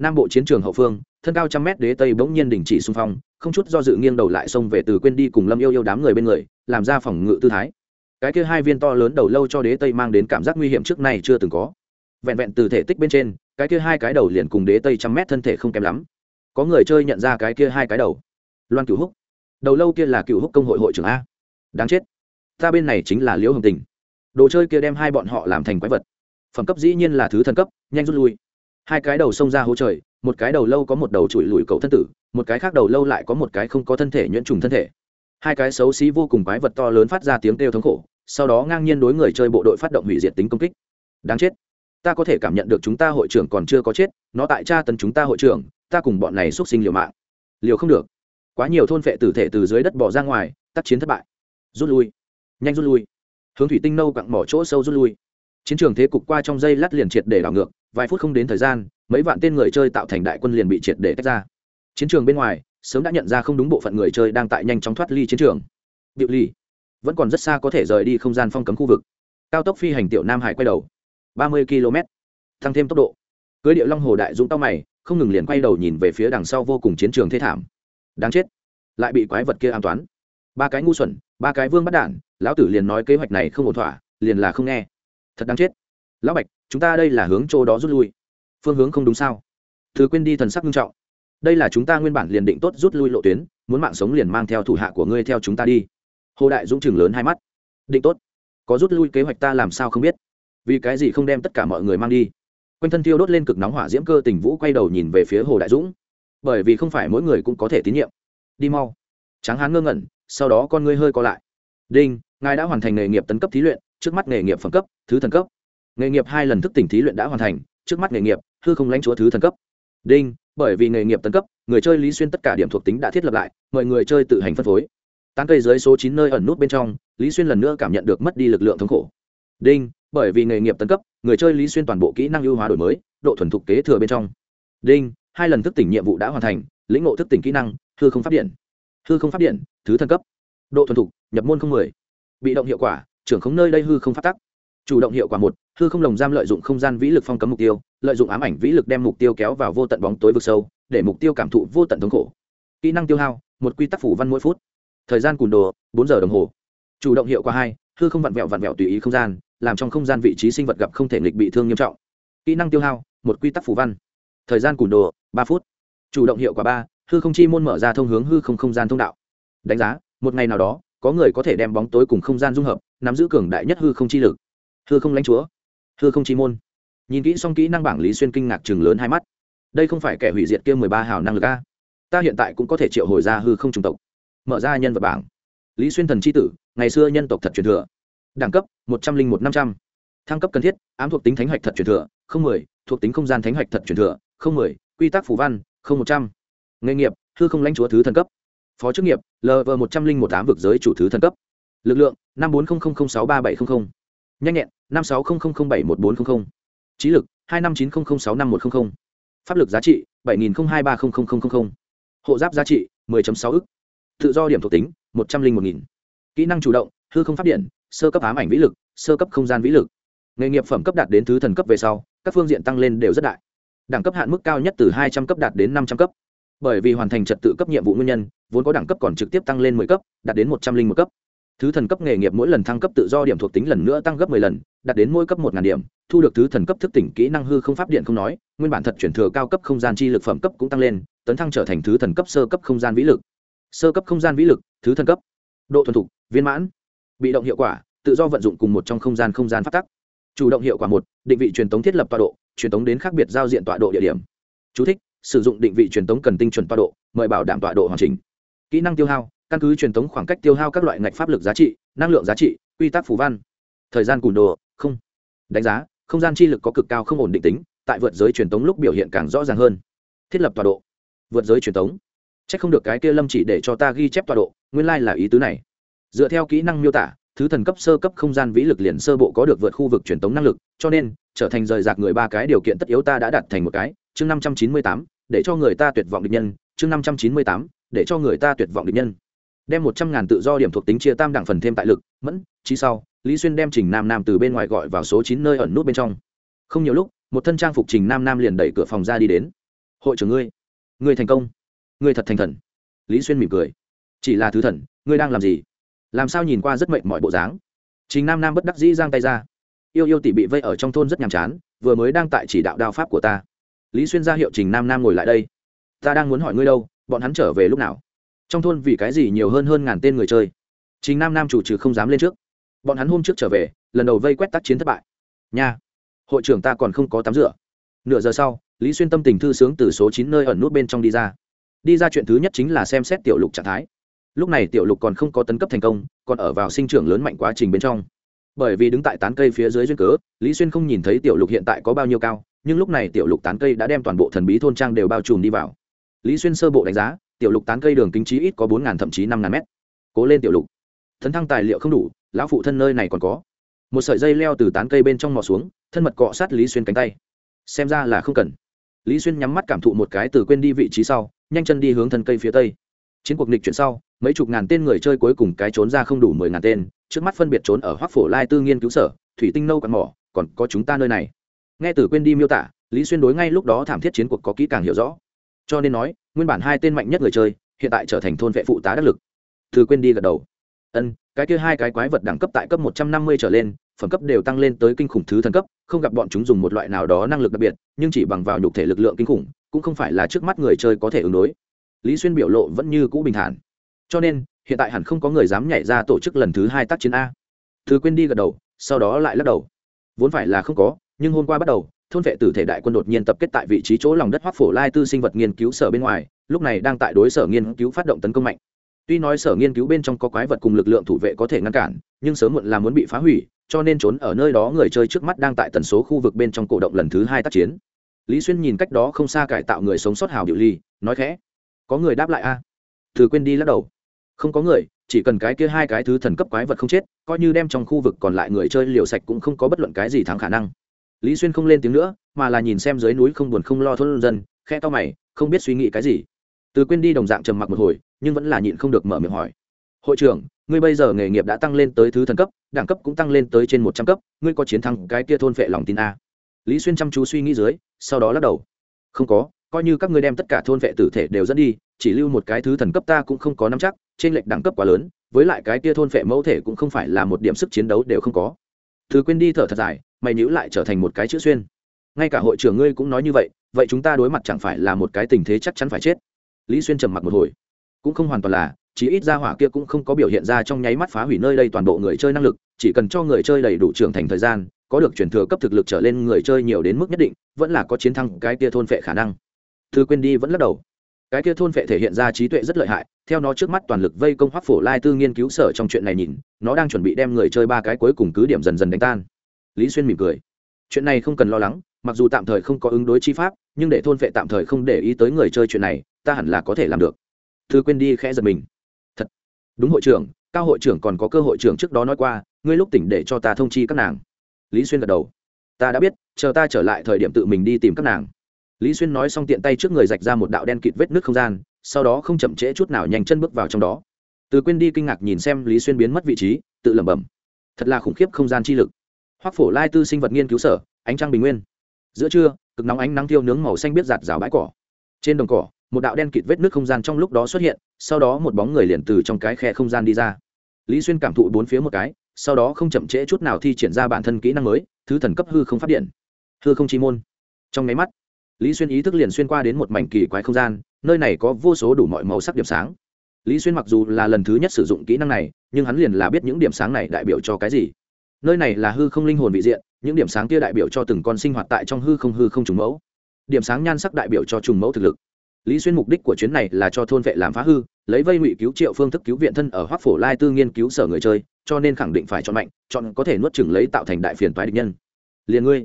nam bộ chiến trường hậu phương, thân cao trăm mét đế tây bỗng nhiên đình chỉ xung phong, không chút do dự nghiêng đầu lại xông về từ quên đi cùng lâm yêu yêu đám người bên người, làm ra phòng ngự tư thái. Cái kia hai viên to lớn đầu lâu cho đế tây mang đến cảm giác nguy hiểm trước nay chưa từng có. Vẹn vẹn từ thể tích bên trên, cái kia hai cái đầu liền cùng đế tây trăm mét thân thể không kém lắm. Có người chơi nhận ra cái kia hai cái đầu. Loan cửu húc. Đầu lâu kia là cửu húc công hội hội trưởng a. Đáng chết. Ta bên này chính là liễu hồng tình. Đồ chơi kia đem hai bọn họ làm thành quái vật. Phẩm cấp dĩ nhiên là thứ thần cấp, nhanh rút lui hai cái đầu xông ra hố trời, một cái đầu lâu có một đầu chùi lùi cậu thân tử, một cái khác đầu lâu lại có một cái không có thân thể nhuyễn trùng thân thể. Hai cái xấu xí vô cùng quái vật to lớn phát ra tiếng kêu thống khổ, sau đó ngang nhiên đối người chơi bộ đội phát động hủy diệt tính công kích. Đáng chết. Ta có thể cảm nhận được chúng ta hội trưởng còn chưa có chết, nó tại tra tấn chúng ta hội trưởng, ta cùng bọn này x u ấ t sinh liều mạng. Liều không được. Quá nhiều thôn phệ tử thể từ dưới đất bỏ ra ngoài, tác chiến thất bại. Rút lui. Nhanh rút lui. Hướng thủy tinh nâu cặn mỏ chỗ sâu rút lui. Chiến trường thế cục qua trong dây lát liền triệt để đảo ngược vài phút không đến thời gian, mấy vạn tên người chơi tạo thành đại quân liền bị triệt để tách ra. Chiến trường bên ngoài, sớm đã nhận ra không đúng bộ phận người chơi đang tại nhanh chóng thoát ly chiến trường. Điệu ly vẫn còn rất xa có thể rời đi không gian phong cấm khu vực. Cao tốc phi hành tiểu nam hải quay đầu, ba mươi km tăng thêm tốc độ. Cưới địa long hồ đại dũng tao mày, không ngừng liền quay đầu nhìn về phía đằng sau vô cùng chiến trường thê thảm. Đáng chết, lại bị quái vật kia an toán. Ba cái ngu xuẩn, ba cái vương bắt đản, lão tử liền nói kế hoạch này không ổn thỏa, liền là không nghe. Thật đáng chết. Lão bạch chúng ta đây là hướng chỗ đó rút lui. Phương hướng không đúng sao? Thứ quên đi thần sắc nghiêm trọng. Đây là chúng ta nguyên bản liền định tốt rút lui lộ tuyến, muốn mạng sống liền mang theo thủ hạ của ngươi theo chúng ta đi. Hồ đại dũng chừng lớn hai mắt. Định tốt. Có rút lui kế hoạch ta làm sao không biết? Vì cái gì không đem tất cả mọi người mang đi? Quanh thân tiêu đốt lên cực nóng hỏa diễm cơ tình vũ quay đầu nhìn về phía hồ đại dũng. Bởi vì không phải mỗi người cũng có thể tín nhiệm. Đi mau. Tráng hán ngơ ngẩn, sau đó con ngươi hơi co lại. Đinh, ngài đã hoàn thành nghề nghiệp tấn cấp thí luyện, trước mắt nghề nghiệp phẩm cấp, thứ thần cấp nghề nghiệp hai lần thức tỉnh thí luyện đã hoàn thành, trước mắt nghề nghiệp, hư không lãnh chúa thứ thần cấp. Đinh, bởi vì nghề nghiệp tân cấp, người chơi lý xuyên tất cả điểm thuộc tính đã thiết lập lại, mọi người chơi tự hành phân phối. Tán cây dưới số chín nơi ẩn nút bên trong, lý xuyên lần nữa cảm nhận được mất đi lực lượng thống khổ. Đinh, bởi vì nghề nghiệp tân cấp, người chơi lý xuyên toàn bộ kỹ năng ưu hóa đổi mới, độ thuần thục kế thừa bên trong. Đinh, hai lần thức tỉnh nhiệm vụ đã hoàn thành, lĩnh ngộ thức tỉnh kỹ năng, hư không phát điện. Hư không phát điện, thứ thần cấp. Độ thuần thục, nhập môn không mười. Bị động hiệu quả, trưởng không nơi đây hư không phát tắc chủ động hiệu quả một, hư không lồng giam lợi dụng không gian vĩ lực phong cấm mục tiêu, lợi dụng ám ảnh vĩ lực đem mục tiêu kéo vào vô tận bóng tối vực sâu, để mục tiêu cảm thụ vô tận thống khổ. Kỹ năng tiêu hao, một quy tắc phủ văn mỗi phút. Thời gian cùn đồ, bốn giờ đồng hồ. Chủ động hiệu quả hai, hư không vặn vẹo vặn vẹo tùy ý không gian, làm trong không gian vị trí sinh vật gặp không thể nghịch bị thương nghiêm trọng. Kỹ năng tiêu hao, một quy tắc phủ văn. Thời gian cùn đồ, ba phút. Chủ động hiệu quả ba, hư không chi môn mở ra thông hướng hư không không gian thông đạo. Đánh giá, một ngày nào đó, có người có thể đem bóng tối cùng không gian dung hợp, nắm giữ cường đại nhất hư không chi lực hư không lãnh chúa. Hư không chi môn. Nhìn kỹ xong kỹ năng bảng lý xuyên kinh ngạc chừng lớn hai mắt. Đây không phải kẻ hủy diệt kia mười ba hào năng lực a. Ta hiện tại cũng có thể triệu hồi ra hư không trung tộc. Mở ra nhân vật bảng. Lý xuyên thần c h i tử, ngày xưa nhân tộc thật truyền thừa. Đẳng cấp, một trăm linh một năm trăm. Thăng cấp cần thiết, ám thuộc tính thánh hoạch thật truyền thừa, không mười, thuộc tính không gian thánh hoạch thật truyền thừa, không mười, quy tắc phủ văn, không một trăm. Nghề nghiệp, hư không lãnh chúa thứ thần cấp. Phó chức nghiệp lv một trăm linh một tám vực giới chủ thứ thần cấp. Lực lượng, năm bốn không không sáu ba bảy không không nhanh nhẹn, năm sáu không không bảy một bốn trăm linh trí lực, hai năm chín không sáu năm một trăm linh pháp lực giá trị, bảy nghìn hai ba hộ giáp giá trị 10 sáu ức. Tự do điểm thuộc tính, một trăm linh một nghìn. Kỹ năng chủ động, hư không p điện, sơ cấp ám ảnh vĩ lực, sơ cấp không gian vĩ lực. Nghề nghiệp phẩm cấp đạt đến thứ thần cấp về sau, các phương diện tăng lên đều rất đại. Đẳng cấp hạn mức cao nhất từ hai trăm cấp đạt đến năm trăm cấp. Bởi vì hoàn thành trật tự cấp nhiệm vụ nguyên nhân, vốn có đẳng cấp còn trực tiếp tăng lên mười cấp, đạt đến một trăm linh một cấp thứ thần cấp nghề nghiệp mỗi lần thăng cấp tự do điểm thuộc tính lần nữa tăng gấp mười lần đạt đến mỗi cấp một ngàn điểm thu được thứ thần cấp thức tỉnh kỹ năng hư không pháp điện không nói nguyên bản thật chuyển thừa cao cấp không gian chi lực phẩm cấp cũng tăng lên tấn thăng trở thành thứ thần cấp sơ cấp không gian vĩ lực. Sơ cấp không gian vĩ lực thứ thần cấp. Độ thuần thục viên mãn. Bị động hiệu quả tự do vận dụng cùng một trong không gian không gian phát tắc. Chủ động hiệu quả một định vị truyền tống thiết lập tọa độ truyền tống đến khác biệt giao diện tọa độ địa điểm. Chú thích, sử dụng định vị truyền tống cần tinh chuẩn tọa độ mời bảo đảm tọa độ hoàn chỉnh. Kỹ năng tiêu hao căn cứ truyền thống khoảng cách tiêu hao các loại ngạch pháp lực giá trị, năng lượng giá trị, quy tắc phù văn. Thời gian cùn đồ, không. Đánh giá, không gian chi lực có cực cao không ổn định tính, tại vượt giới truyền thống lúc biểu hiện càng rõ ràng hơn. Thiết lập tọa độ. Vượt giới truyền thống. C h ắ c không được cái kia lâm chỉ để cho ta ghi chép tọa độ, nguyên lai、like、là ý tứ này. Dựa theo kỹ năng miêu tả, thứ thần cấp sơ cấp không gian vĩ lực liền sơ bộ có được vượt khu vực truyền thống năng lực, cho nên, trở thành rời rạc người ba cái điều kiện tất yếu ta đã đặt thành một cái, chương năm trăm chín mươi tám, để cho người ta tuyệt vọng định nhân, chương năm trăm chín mươi tám, để cho người ta tuyệt vọng định nhân đem một trăm ngàn tự do điểm thuộc tính chia tam đẳng phần thêm tại lực, mẫn, trí sau, lý xuyên đem trình nam nam từ bên ngoài gọi vào số chín nơi ẩn nút bên trong. Không nhiều lúc, một thân trang phục trình nam nam liền đẩy cửa phòng ra đi đến. Hội trưởng ngươi ngươi thành công, ngươi thật thành thần. Lý xuyên mỉm cười. Chỉ là thứ thần, ngươi đang làm gì? Làm sao nhìn qua rất mệnh mọi bộ dáng? Trình nam nam bất đắc dĩ giang tay ra. Yêu yêu tỷ bị vây ở trong thôn rất nhàm chán, vừa mới đang tại chỉ đạo đao pháp của ta. Lý xuyên ra hiệu trình nam nam ngồi lại đây. Ta đang muốn hỏi ngươi đâu, bọn hắn trở về lúc nào? Trong thôn vì cái gì nhiều hơn hơn ngàn tên người chơi. Chính nam nam chủ trừ không dám lên trước. Bọn hắn hôm trước trở về, lần đầu vây quét tác chiến thất bại. Nha, hội trưởng ta còn không có tắm rửa. Nửa giờ sau, lý xuyên tâm tình thư sướng từ số chín nơi ẩn nút bên trong đi ra. Đi ra chuyện thứ nhất chính là xem xét tiểu lục trạng thái. Lúc này tiểu lục còn không có tấn cấp thành công, còn ở vào sinh trưởng lớn mạnh quá trình bên trong. Bởi vì đứng tại tán cây phía dưới duyên cớ, lý xuyên không nhìn thấy tiểu lục hiện tại có bao nhiêu cao, nhưng lúc này tiểu lục tán cây đã đem toàn bộ thần bí thôn trang đều bao trùm đi vào. Lý xuyên sơ bộ đánh giá tiểu lục tán cây đường kính trí ít có bốn ngàn, thậm chí năm ngàn mét. Cố lên tiểu lục. Thấn thăng tài liệu không đủ, lão phụ thân nơi này còn có. Một sợi dây leo từ tán cây bên trong mò xuống, thân mật cọ sát lý xuyên cánh tay. Xem ra là không cần. Lý xuyên nhắm mắt cảm thụ một cái từ quên đi vị trí sau, nhanh chân đi hướng thân cây phía tây. Chiến cuộc nịch chuyển sau, mấy chục ngàn tên người chơi cuối cùng cái trốn ra không đủ mười ngàn tên, trước mắt phân biệt trốn ở hoác phổ lai tư nghiên cứu sở, thủy tinh nâu cặn mỏ, còn có chúng ta nơi này. Nghe từ quên đi miêu tả, lý xuyên đối ngay lúc đó thảm thiết chiến cuộc có kỹ càng hiểu rõ cho nên nói, nguyên bản hai tên mạnh nhất người chơi, hiện tại trở thành thôn vệ phụ tá đắc lực. Thư quên đi gật đầu. Ân, cái kia hai cái quái vật đẳng cấp tại cấp một trăm năm mươi trở lên, phẩm cấp đều tăng lên tới kinh khủng thứ thần cấp, không gặp bọn chúng dùng một loại nào đó năng lực đặc biệt, nhưng chỉ bằng vào nhục thể lực lượng kinh khủng, cũng không phải là trước mắt người chơi có thể ứng đối. Lý xuyên biểu lộ vẫn như cũ bình thản. Cho nên, hiện tại hẳn không có người dám nhảy ra tổ chức lần thứ hai tác chiến a. Thứ quên đi gật đầu, sau đó lại lắc đầu. Vốn phải là không có, nhưng hôm qua bắt đầu thôn vệ tử thể đại quân đột nhiên tập kết tại vị trí chỗ lòng đất hoác phổ lai tư sinh vật nghiên cứu sở bên ngoài, lúc này đang tại đối sở nghiên cứu phát động tấn công mạnh. Tuy nói sở nghiên cứu bên trong có quái vật cùng lực lượng thủ vệ có thể ngăn cản, nhưng sớm muộn là muốn bị phá hủy, cho nên trốn ở nơi đó người chơi trước mắt đang tại tần số khu vực bên trong cổ động lần thứ hai tác chiến. Lý xuyên nhìn cách đó không xa cải tạo người sống sót hào điệu ly, nói khẽ, có người đáp lại a. À? quên đi lắc đầu. Không có người, chỉ cần cái kia hai cái thứ thần cấp quái vật không chết, coi như đem trong khu vực còn lại người chơi liều sạch cũng không có bất luận cái gì thắng khả năng lý xuyên không lên tiếng nữa, mà là nhìn xem dưới núi không buồn không lo thôn dân khe to mày, không biết suy nghĩ cái gì. Từ quên đi đồng dạng trầm mặc một hồi, nhưng vẫn là nhịn không được mở miệng hỏi. Hội trưởng, ngươi bây giờ nghề nghiệp đã tăng lên tới thứ thần cấp, đẳng cấp cũng tăng lên tới trên một trăm cấp, ngươi có chiến thắng cái kia thôn vệ lòng tin a? Lý xuyên chăm chú suy nghĩ dưới, sau đó lắc đầu. Không có, coi như các ngươi đem tất cả thôn vệ tử thể đều dẫn đi, chỉ lưu một cái thứ thần cấp ta cũng không có nắm chắc, trên lệch đẳng cấp quá lớn, với lại cái kia thôn vệ mẫu thể cũng không phải là một điểm sức chiến đấu đều không có. Thứ quên đi thở thật dài mày nhữ lại trở thành một cái chữ xuyên. Ngay cả hội trưởng ngươi cũng nói như vậy vậy chúng ta đối mặt chẳng phải là một cái tình thế chắc chắn phải chết? Lý xuyên trầm mặc một hồi. Cũng không hoàn toàn là chỉ ít ra hỏa kia cũng không có biểu hiện ra trong nháy mắt phá hủy nơi đây toàn bộ người chơi năng lực, chỉ cần cho người chơi đầy đủ trưởng thành thời gian, có được chuyển thừa cấp thực lực trở lên người chơi nhiều đến mức nhất định, vẫn là có chiến thắng cái kia thôn phệ khả năng. Thư quên đi vẫn lắc đầu. Cái kia thôn phệ thể hiện ra trí tuệ rất lợi hại, theo nó trước mắt toàn lực vây công hoác phổ lai tư nghiên cứu sở trong chuyện này nhìn, nó đang chuẩn bị đem người chơi ba cái cuối cùng cứ điểm dần dần đánh tan lý xuyên mỉm cười. Chuyện này không cần lo lắng, mặc dù tạm thời không có ứng đối chi pháp, nhưng để thôn vệ tạm thời không để ý tới người chơi chuyện này, ta hẳn là có thể làm được. Thư quên đi khẽ giật mình. Thật. Đúng hội trưởng, cao hội trưởng còn có cơ hội trưởng trước đó nói qua, ngươi lúc tỉnh để cho ta thông chi các nàng. Lý xuyên gật đầu. Ta đã biết, chờ ta trở lại thời điểm tự mình đi tìm các nàng. Lý xuyên nói xong tiện tay trước người rạch ra một đạo đen kịt vết nước không gian, sau đó không chậm trễ chút nào nhanh chân bước vào trong đó. Từ quên đi kinh ngạc nhìn xem lý xuyên biến mất vị trí, tự lẩm bẩm. Thật là khủng khiếp không gian chi lực hoác phổ lai tư sinh vật nghiên cứu sở, ánh trăng bình nguyên. Giữa trưa, cực nóng ánh nắng thiêu nướng màu xanh biết giạt rào bãi cỏ. Trên đồng cỏ, một đạo đen kịt vết nước không gian trong lúc đó xuất hiện, sau đó một bóng người liền từ trong cái khe không gian đi ra. Lý xuyên cảm thụ bốn phía một cái, sau đó không chậm trễ chút nào thi triển ra bản thân kỹ năng mới, thứ thần cấp hư không phát điện. Hư không chi môn. Trong nháy mắt, lý xuyên ý thức liền xuyên qua đến một mảnh kỳ quái không gian, nơi này có vô số đủ mọi màu sắc điểm sáng. Lý xuyên mặc dù là lần thứ nhất sử dụng kỹ năng này, nhưng hắn liền là biết những điểm sáng này đại biểu cho cái gì nơi này là hư không linh hồn vị diện, những điểm sáng kia đại biểu cho từng con sinh hoạt tại trong hư không hư không trùng mẫu. Điểm sáng nhan sắc đại biểu cho trùng mẫu thực lực. Lý xuyên mục đích của chuyến này là cho thôn vệ làm phá hư, lấy vây ngụy cứu triệu phương thức cứu viện thân ở hoác phổ lai tư nghiên cứu sở người chơi, cho nên khẳng định phải chọn mạnh, chọn có thể nuốt chừng lấy tạo thành đại phiền toái địch nhân. Liền ngươi.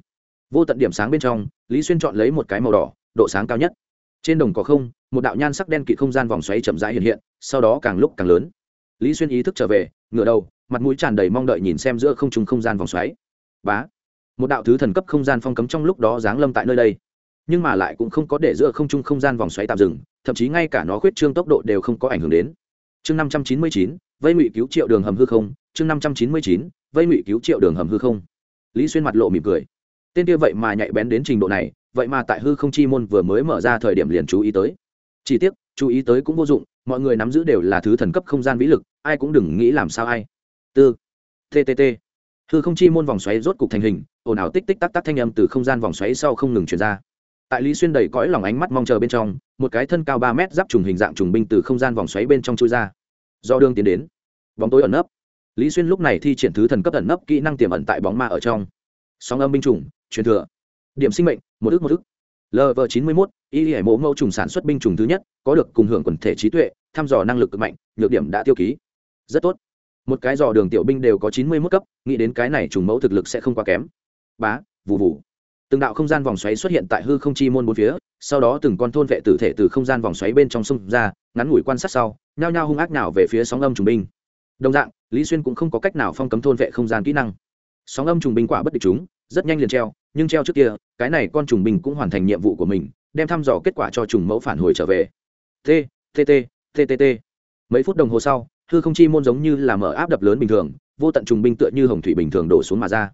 Vô tận điểm sáng bên trong, lý xuyên chọn lấy một cái màu đỏ, độ sáng cao nhất. Trên đồng có không, một đạo nhan sắc đen kịt không gian vòng xoáy chậm rãi hiện hiện, sau đó càng lúc càng lớn. Lý xuyên ý thức trở về, ngửa đầu mặt mũi tràn đầy mong đợi nhìn xem giữa không trung không gian vòng xoáy. Bá. Một đạo thứ thần cấp không gian phong cấm trong lúc đó giáng lâm tại nơi đây. Nhưng mà lại cũng không có để giữa không trung không gian vòng xoáy tạm dừng, thậm chí ngay cả nó khuyết trương tốc độ đều không có ảnh hưởng đến. Chương năm trăm chín mươi chín, vây ngụy cứu triệu đường hầm hư không. Chương năm trăm chín mươi chín, vây ngụy cứu triệu đường hầm hư không. Lý xuyên mặt lộ mỉm cười. Tên kia vậy mà nhạy bén đến trình độ này, vậy mà tại hư không chi môn vừa mới mở ra thời điểm liền chú ý tới. Chỉ tiếc, chú ý tới cũng vô dụng, mọi người nắm giữ đều là thứ thần cấp không gian vĩ lực, ai cũng đừng nghĩ làm sao ai tư ttt hư không chi môn vòng xoáy rốt cục thành hình, ồn ào tích tích tắc tắc thanh âm từ không gian vòng xoáy sau không ngừng chuyển ra. Tại lý xuyên đầy cõi lòng ánh mắt mong chờ bên trong, một cái thân cao ba mét giáp trùng hình dạng trùng binh từ không gian vòng xoáy bên trong chui ra. Do đương tiến đến. Bóng tối ẩn nấp. Lý xuyên lúc này thi triển thứ thần cấp ẩn nấp kỹ năng tiềm ẩn tại bóng ma ở trong. Sóng âm binh chủng, truyền thừa. Điểm sinh mệnh, một ước một ước. Lv chín mươi mốt, y hải mẫu mẫu trùng sản xuất binh chủng thứ nhất, có được cùng hưởng quần thể trí tuệ, thăm dò năng lực cực mạnh, nhược điểm đã tiêu ký. Rất tốt một cái dò đường tiểu binh đều có chín mươi mức cấp, nghĩ đến cái này trùng mẫu thực lực sẽ không quá kém. Bá vụ vụ từng đạo không gian vòng xoáy xuất hiện tại hư không chi môn bốn phía, sau đó từng con thôn vệ tử thể từ không gian vòng xoáy bên trong sông ra, ngắn ngủi quan sát sau, nhao nhao hung ác nào về phía sóng âm trùng binh. Đồng dạng, lý xuyên cũng không có cách nào phong cấm thôn vệ không gian kỹ năng. Sóng âm trùng binh quả bất địch chúng, rất nhanh liền treo, nhưng treo trước kia, cái này con trùng binh cũng hoàn thành nhiệm vụ của mình, đem thăm dò kết quả cho trùng mẫu phản hồi trở về. T t t t t t. Mấy phút đồng hồ sau hư không chi môn giống như là mở áp đập lớn bình thường, vô tận trùng binh tựa như hồng thủy bình thường đổ xuống mà ra.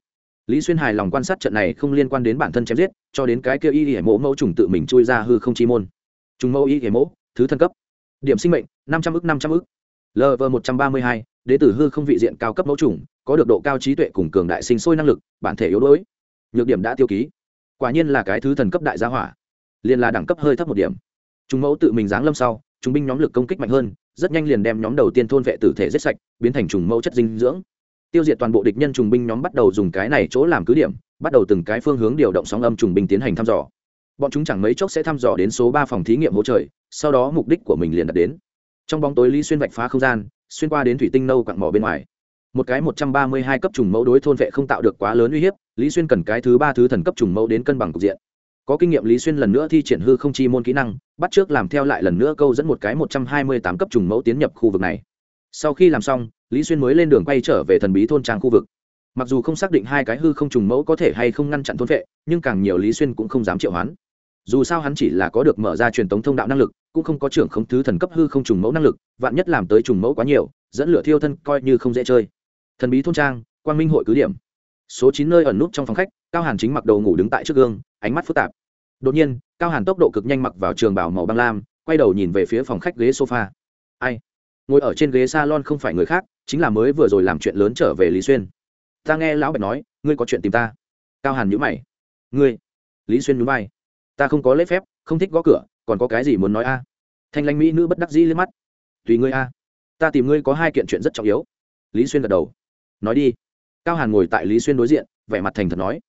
Lý xuyên hài lòng quan sát trận này không liên quan đến bản thân chém giết, cho đến cái kia y hiểm mẫu mẫu trùng tự mình chui ra hư không chi môn. Trùng mẫu y hiểm mẫu, thứ thân cấp. Điểm sinh mệnh, năm trăm ức, năm trăm ức. Lv một trăm ba mươi hai, đế tử hư không vị diện cao cấp mẫu trùng, có được độ cao trí tuệ cùng cường đại sinh sôi năng lực, bản thể yếu đuối. Nhược điểm đã tiêu ký. Quả nhiên là cái thứ thần cấp đại gia hỏa. Liền là đẳng cấp hơi thấp một điểm. Trùng mẫu tự mình giáng lâm sau chúng binh nhóm lực công kích mạnh hơn, rất nhanh liền đem nhóm đầu tiên thôn vệ tử thể giết sạch, biến thành trùng mẫu chất dinh dưỡng. Tiêu diệt toàn bộ địch nhân trùng binh nhóm bắt đầu dùng cái này chỗ làm cứ điểm, bắt đầu từng cái phương hướng điều động sóng âm trùng binh tiến hành thăm dò. Bọn chúng chẳng mấy chốc sẽ thăm dò đến số ba phòng thí nghiệm hỗ trời sau đó mục đích của mình liền đạt đến. Trong bóng tối lý xuyên vạch phá không gian, xuyên qua đến thủy tinh nâu quặng mỏ bên ngoài. Một cái một trăm ba mươi hai cấp trùng mẫu đối thôn vệ không tạo được quá lớn uy hiếp, lý xuyên cần cái thứ ba thứ thần cấp trùng mẫu đến cân bằng cục diện có kinh nghiệm lý xuyên lần nữa thi triển hư không chi môn kỹ năng, bắt trước làm theo lại lần nữa câu dẫn một cái một trăm hai mươi tám cấp trùng mẫu tiến nhập khu vực này. Sau khi làm xong, lý xuyên mới lên đường quay trở về thần bí thôn trang khu vực. Mặc dù không xác định hai cái hư không trùng mẫu có thể hay không ngăn chặn thôn vệ, nhưng càng nhiều lý xuyên cũng không dám triệu hoán. Dù sao hắn chỉ là có được mở ra truyền thống thông đạo năng lực, cũng không có trưởng không thứ thần cấp hư không trùng mẫu năng lực, vạn nhất làm tới trùng mẫu quá nhiều, dẫn lửa thiêu thân coi như không dễ chơi. Thần bí thôn trang, quang minh hội cứ điểm. Số chín nơi ẩn nút trong phòng khách cao hàn chính mặc đầu ngủ đứng tại trước gương, ánh mắt phức tạp. Đột nhiên, cao hàn tốc độ cực nhanh mặc vào trường bảo màu băng lam, quay đầu nhìn về phía phòng khách ghế sofa. Ai? Ngồi ở trên ghế salon không phải người khác, chính là mới vừa rồi làm chuyện lớn trở về lý xuyên. Ta nghe lão bạch nói, ngươi có chuyện tìm ta. Cao hàn nhữ mày. Ngươi? Lý xuyên nhún vai. Ta không có lễ phép, không thích gõ cửa, còn có cái gì muốn nói a? Thanh lãnh mỹ nữ bất đắc dĩ lên mắt. Tùy ngươi a. Ta tìm ngươi có hai kiện chuyện rất trọng yếu. Lý xuyên gật đầu. Nói đi. Cao hàn ngồi tại lý xuyên đối diện, vẻ mặt thành thật nói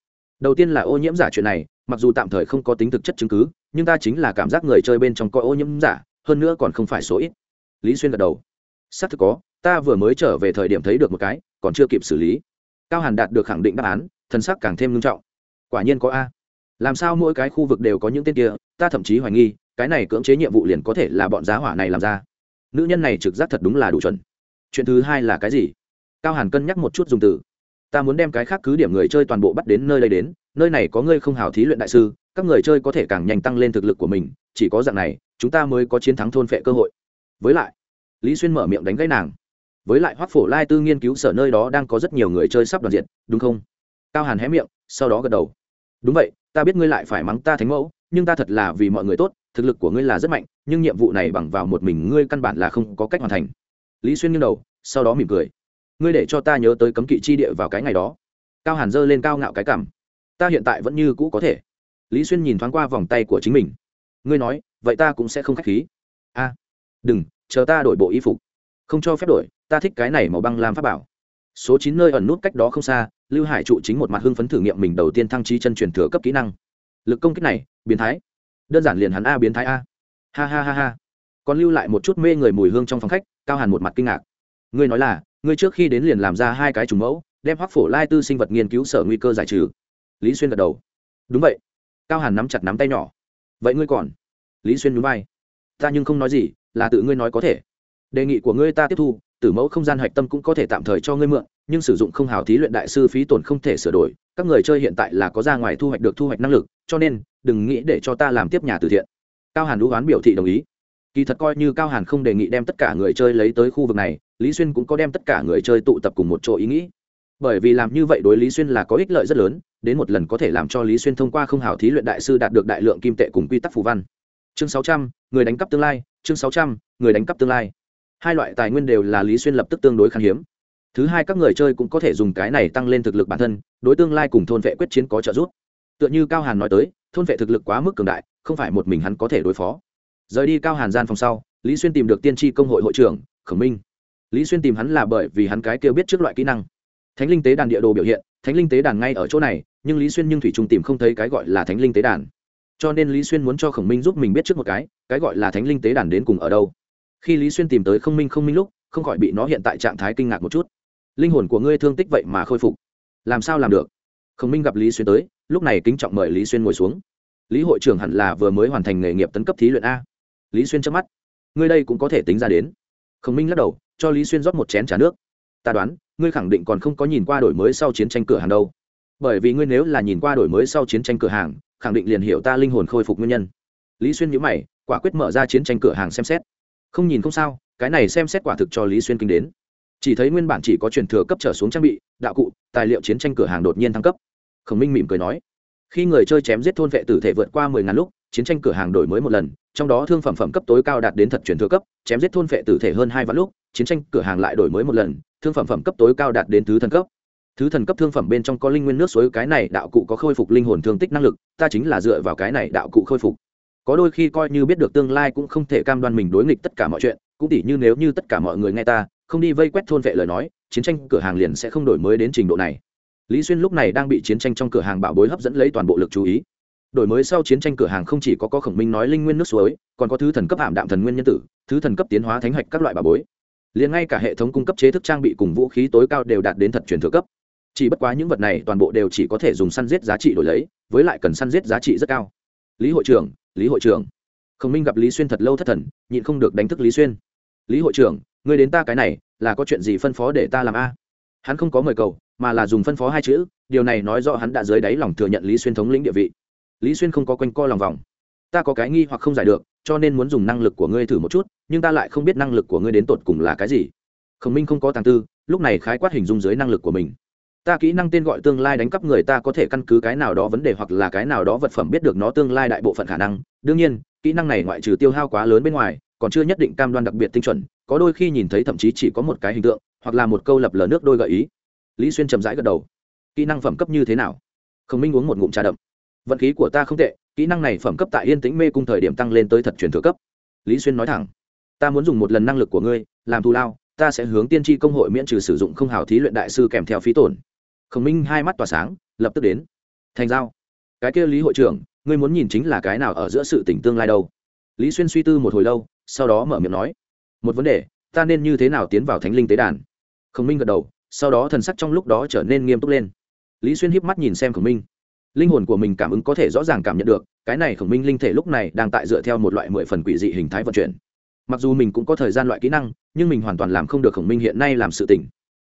đầu tiên là ô nhiễm giả chuyện này, mặc dù tạm thời không có tính thực chất chứng cứ, nhưng ta chính là cảm giác người chơi bên trong coi ô nhiễm giả, hơn nữa còn không phải số ít. Lý xuyên gật đầu. Xác thực có, ta vừa mới trở về thời điểm thấy được một cái, còn chưa kịp xử lý. Cao hàn đạt được khẳng định đáp án thân xác càng thêm nghiêm trọng. Quả nhiên có a. Làm sao mỗi cái khu vực đều có những tên kia, ta thậm chí hoài nghi, cái này cưỡng chế nhiệm vụ liền có thể là bọn giá hỏa này làm ra. Nữ nhân này trực giác thật đúng là đủ chuẩn. Chuyện thứ hai là cái gì? Cao hàn cân nhắc một chút dùng từ ta muốn đem cái khác cứ điểm người chơi toàn bộ bắt đến nơi đây đến, nơi này có ngươi không hào thí luyện đại sư, các người chơi có thể càng nhanh tăng lên thực lực của mình, chỉ có dạng này, chúng ta mới có chiến thắng thôn phệ cơ hội. Với lại, lý xuyên mở miệng đánh gãy nàng. Với lại hoác phổ lai tư nghiên cứu sở nơi đó đang có rất nhiều người chơi sắp đoàn diện, đúng không? Cao hàn hé miệng, sau đó gật đầu. Đúng vậy, ta biết ngươi lại phải mắng ta thánh mẫu, nhưng ta thật là vì mọi người tốt, thực lực của ngươi là rất mạnh, nhưng nhiệm vụ này bằng vào một mình ngươi căn bản là không có cách hoàn thành. Lý xuyên nghiêng đầu, sau đó mỉm cười ngươi để cho ta nhớ tới cấm kỵ chi địa vào cái ngày đó. Cao hàn giơ lên cao ngạo cái cảm. Ta hiện tại vẫn như cũ có thể. Lý xuyên nhìn thoáng qua vòng tay của chính mình. Ngươi nói, vậy ta cũng sẽ không k h á c h khí. A, đừng, chờ ta đổi bộ y phục. Không cho phép đổi, ta thích cái này màu băng làm pháp bảo. Số chín nơi ẩn nút cách đó không xa, lưu hải trụ chính một mặt hưng phấn thử nghiệm mình đầu tiên thăng trí chân truyền thừa cấp kỹ năng. Lực công kích này, biến thái. Đơn giản liền hắn a biến thái a. Ha ha ha ha. Còn lưu lại một chút mê người mùi hương trong phòng khách, cao hàn một mặt kinh ngạc ngươi nói là, ngươi trước khi đến liền làm ra hai cái trùng mẫu, đem hoác phổ lai tư sinh vật nghiên cứu sở nguy cơ giải trừ. Lý xuyên gật đầu. Đúng vậy. Cao hàn nắm chặt nắm tay nhỏ. Vậy ngươi còn? Lý xuyên nhún vai. ta nhưng không nói gì, là tự ngươi nói có thể. Đề nghị của ngươi ta tiếp thu, tử mẫu không gian hạch tâm cũng có thể tạm thời cho ngươi mượn, nhưng sử dụng không hào thí luyện đại sư phí tổn không thể sửa đổi. Các người chơi hiện tại là có ra ngoài thu hoạch được thu hoạch năng lực, cho nên đừng nghĩ để cho ta làm tiếp nhà từ thiện. Cao hàn đũ hoán biểu thị đồng ý kỳ thật coi như cao hàn không đề nghị đem tất cả người chơi lấy tới khu vực này, lý xuyên cũng có đem tất cả người chơi tụ tập cùng một chỗ ý nghĩ. Bởi vì làm như vậy đối lý xuyên là có ích lợi rất lớn, đến một lần có thể làm cho lý xuyên thông qua không hào thí luyện đại sư đạt được đại lượng kim tệ cùng quy tắc phù văn. Chương sáu trăm, người đánh cắp tương lai, chương sáu trăm, người đánh cắp tương lai. Hai loại tài nguyên đều là lý xuyên lập tức tương đối khan hiếm. Thứ hai, các người chơi cũng có thể dùng cái này tăng lên thực lực bản thân, đối tương lai cùng thôn vệ quyết chiến có trợ giúp. Tựa như cao hàn nói tới, thôn vệ thực lực quá mức cường đại, không phải một mình hắn có thể đối phó rời đi cao hàn gian phòng sau, lý xuyên tìm được tiên tri công hội hội trưởng, khổng minh. Lý xuyên tìm hắn là bởi vì hắn cái kêu biết trước loại kỹ năng. Thánh linh tế đàn địa đồ biểu hiện, thánh linh tế đàn ngay ở chỗ này, nhưng lý xuyên nhưng thủy trung tìm không thấy cái gọi là thánh linh tế đàn. Cho nên lý xuyên muốn cho khổng minh giúp mình biết trước một cái cái gọi là thánh linh tế đàn đến cùng ở đâu. Khi lý xuyên tìm tới không minh không minh lúc, không khỏi bị nó hiện tại trạng thái kinh ngạc một chút. Linh hồn của ngươi thương tích vậy mà khôi phục. Làm sao làm được? Khổng minh gặp lý xuyên tới, lúc này kính trọng mời lý xuyên ngồi xuống. Lý hội trưởng hẳn là vừa mới hoàn thành nghề nghiệp tấn cấp thí luyện a lý xuyên chớp mắt. Ngươi đây cũng có thể tính ra đến. Khổng minh lắc đầu, cho lý xuyên rót một chén t nước. Ta đoán, ngươi khẳng định còn không có nhìn qua đổi mới sau chiến tranh cửa hàng đâu. Bởi vì ngươi nếu là nhìn qua đổi mới sau chiến tranh cửa hàng, khẳng định liền hiểu ta linh hồn khôi phục nguyên nhân. Lý xuyên nhữ mày, quả quyết mở ra chiến tranh cửa hàng xem xét. Không nhìn không sao, cái này xem xét quả thực cho lý xuyên kinh đến. Chỉ thấy nguyên bản chỉ có truyền thừa cấp trở xuống trang bị, đạo cụ, tài liệu chiến tranh cửa hàng đột nhiên thăng cấp. Khổng minh mỉm cười nói, khi người chơi chém giết thôn vệ tử thể vượt qua mười ngàn lúc chiến tranh cửa hàng đổi mới một lần, trong đó thương phẩm phẩm cấp tối cao đạt đến thật truyền thừa cấp, chém giết thôn vệ tử thể hơn hai vạn lúc, chiến tranh cửa hàng lại đổi mới một lần, thương phẩm phẩm cấp tối cao đạt đến thứ thần cấp. Thứ thần cấp thương phẩm bên trong có linh nguyên nước suối, cái này đạo cụ có khôi phục linh hồn thương tích năng lực, ta chính là dựa vào cái này đạo cụ khôi phục. Có đôi khi coi như biết được tương lai cũng không thể cam đoan mình đối nghịch tất cả mọi chuyện, cũng tỉ như nếu như tất cả mọi người nghe ta, không đi vây quét thôn vệ lời nói, chiến tranh cửa hàng liền sẽ không đổi mới đến trình độ này. Lý xuyên lúc này đang bị chiến tranh trong cửa hàng bảo bối hấp dẫn lấy toàn bộ lực chú ý đổi mới sau chiến tranh cửa hàng không chỉ có có khổng minh nói linh nguyên nước suối, còn có thứ thần cấp hạm đạm thần nguyên nhân tử, thứ thần cấp tiến hóa thánh hạch các loại bà bối. Liền ngay cả hệ thống cung cấp chế thức trang bị cùng vũ khí tối cao đều đạt đến thật truyền thừa cấp. Chỉ bất quá những vật này toàn bộ đều chỉ có thể dùng săn giết giá trị đổi lấy, với lại cần săn giết giá trị rất cao. Lý hội trưởng, lý hội trưởng. Khổng minh gặp lý xuyên thật lâu thất thần, nhịn không được đánh thức lý xuyên. Lý hội trưởng người đến ta cái này, là có chuyện gì phân phó để ta làm a? Hắn không có mời cầu, mà là dùng phân phó hai chữ, điều này nói rõ hắn đã dưới đáy lòng thừa nhận lý xuyên thống lĩnh địa vị lý xuyên không có quanh co lòng vòng. Ta có cái nghi hoặc không giải được, cho nên muốn dùng năng lực của ngươi thử một chút, nhưng ta lại không biết năng lực của ngươi đến tột cùng là cái gì. Khổng minh không có tàng tư, lúc này khái quát hình dung dưới năng lực của mình. Ta kỹ năng tên gọi tương lai đánh cắp người ta có thể căn cứ cái nào đó vấn đề hoặc là cái nào đó vật phẩm biết được nó tương lai đại bộ phận khả năng. Đương nhiên, kỹ năng này ngoại trừ tiêu hao quá lớn bên ngoài, còn chưa nhất định cam đoan đặc biệt tinh chuẩn, có đôi khi nhìn thấy thậm chí chỉ có một cái hình tượng, hoặc là một câu lập lờ nước đôi gợi ý. Lý xuyên chậm rãi gật đầu. Kỹ năng phẩm cấp như thế nào? Khổng minh uống một ngụm trà đậm vận khí của ta không tệ, kỹ năng này phẩm cấp tại yên tĩnh mê cung thời điểm tăng lên tới thật truyền thừa cấp. Lý xuyên nói thẳng, ta muốn dùng một lần năng lực của ngươi, làm thù lao, ta sẽ hướng tiên tri công hội miễn trừ sử dụng không hào thí luyện đại sư kèm theo phí tổn. Khổng minh hai mắt tỏa sáng, lập tức đến, thành giao, cái kia lý hội trưởng, ngươi muốn nhìn chính là cái nào ở giữa sự tỉnh tương lai đâu? Lý xuyên suy tư một hồi lâu, sau đó mở miệng nói, một vấn đề, ta nên như thế nào tiến vào thánh linh tế đàn? Khổng minh gật đầu, sau đó thần sắc trong lúc đó trở nên nghiêm túc lên. Lý xuyên híp mắt nhìn xem khổng minh linh hồn của mình cảm ứng có thể rõ ràng cảm nhận được, cái này khổng minh linh thể lúc này đang tại dựa theo một loại mười phần quỷ dị hình thái vận chuyển. Mặc dù mình cũng có thời gian loại kỹ năng, nhưng mình hoàn toàn làm không được khổng minh hiện nay làm sự tỉnh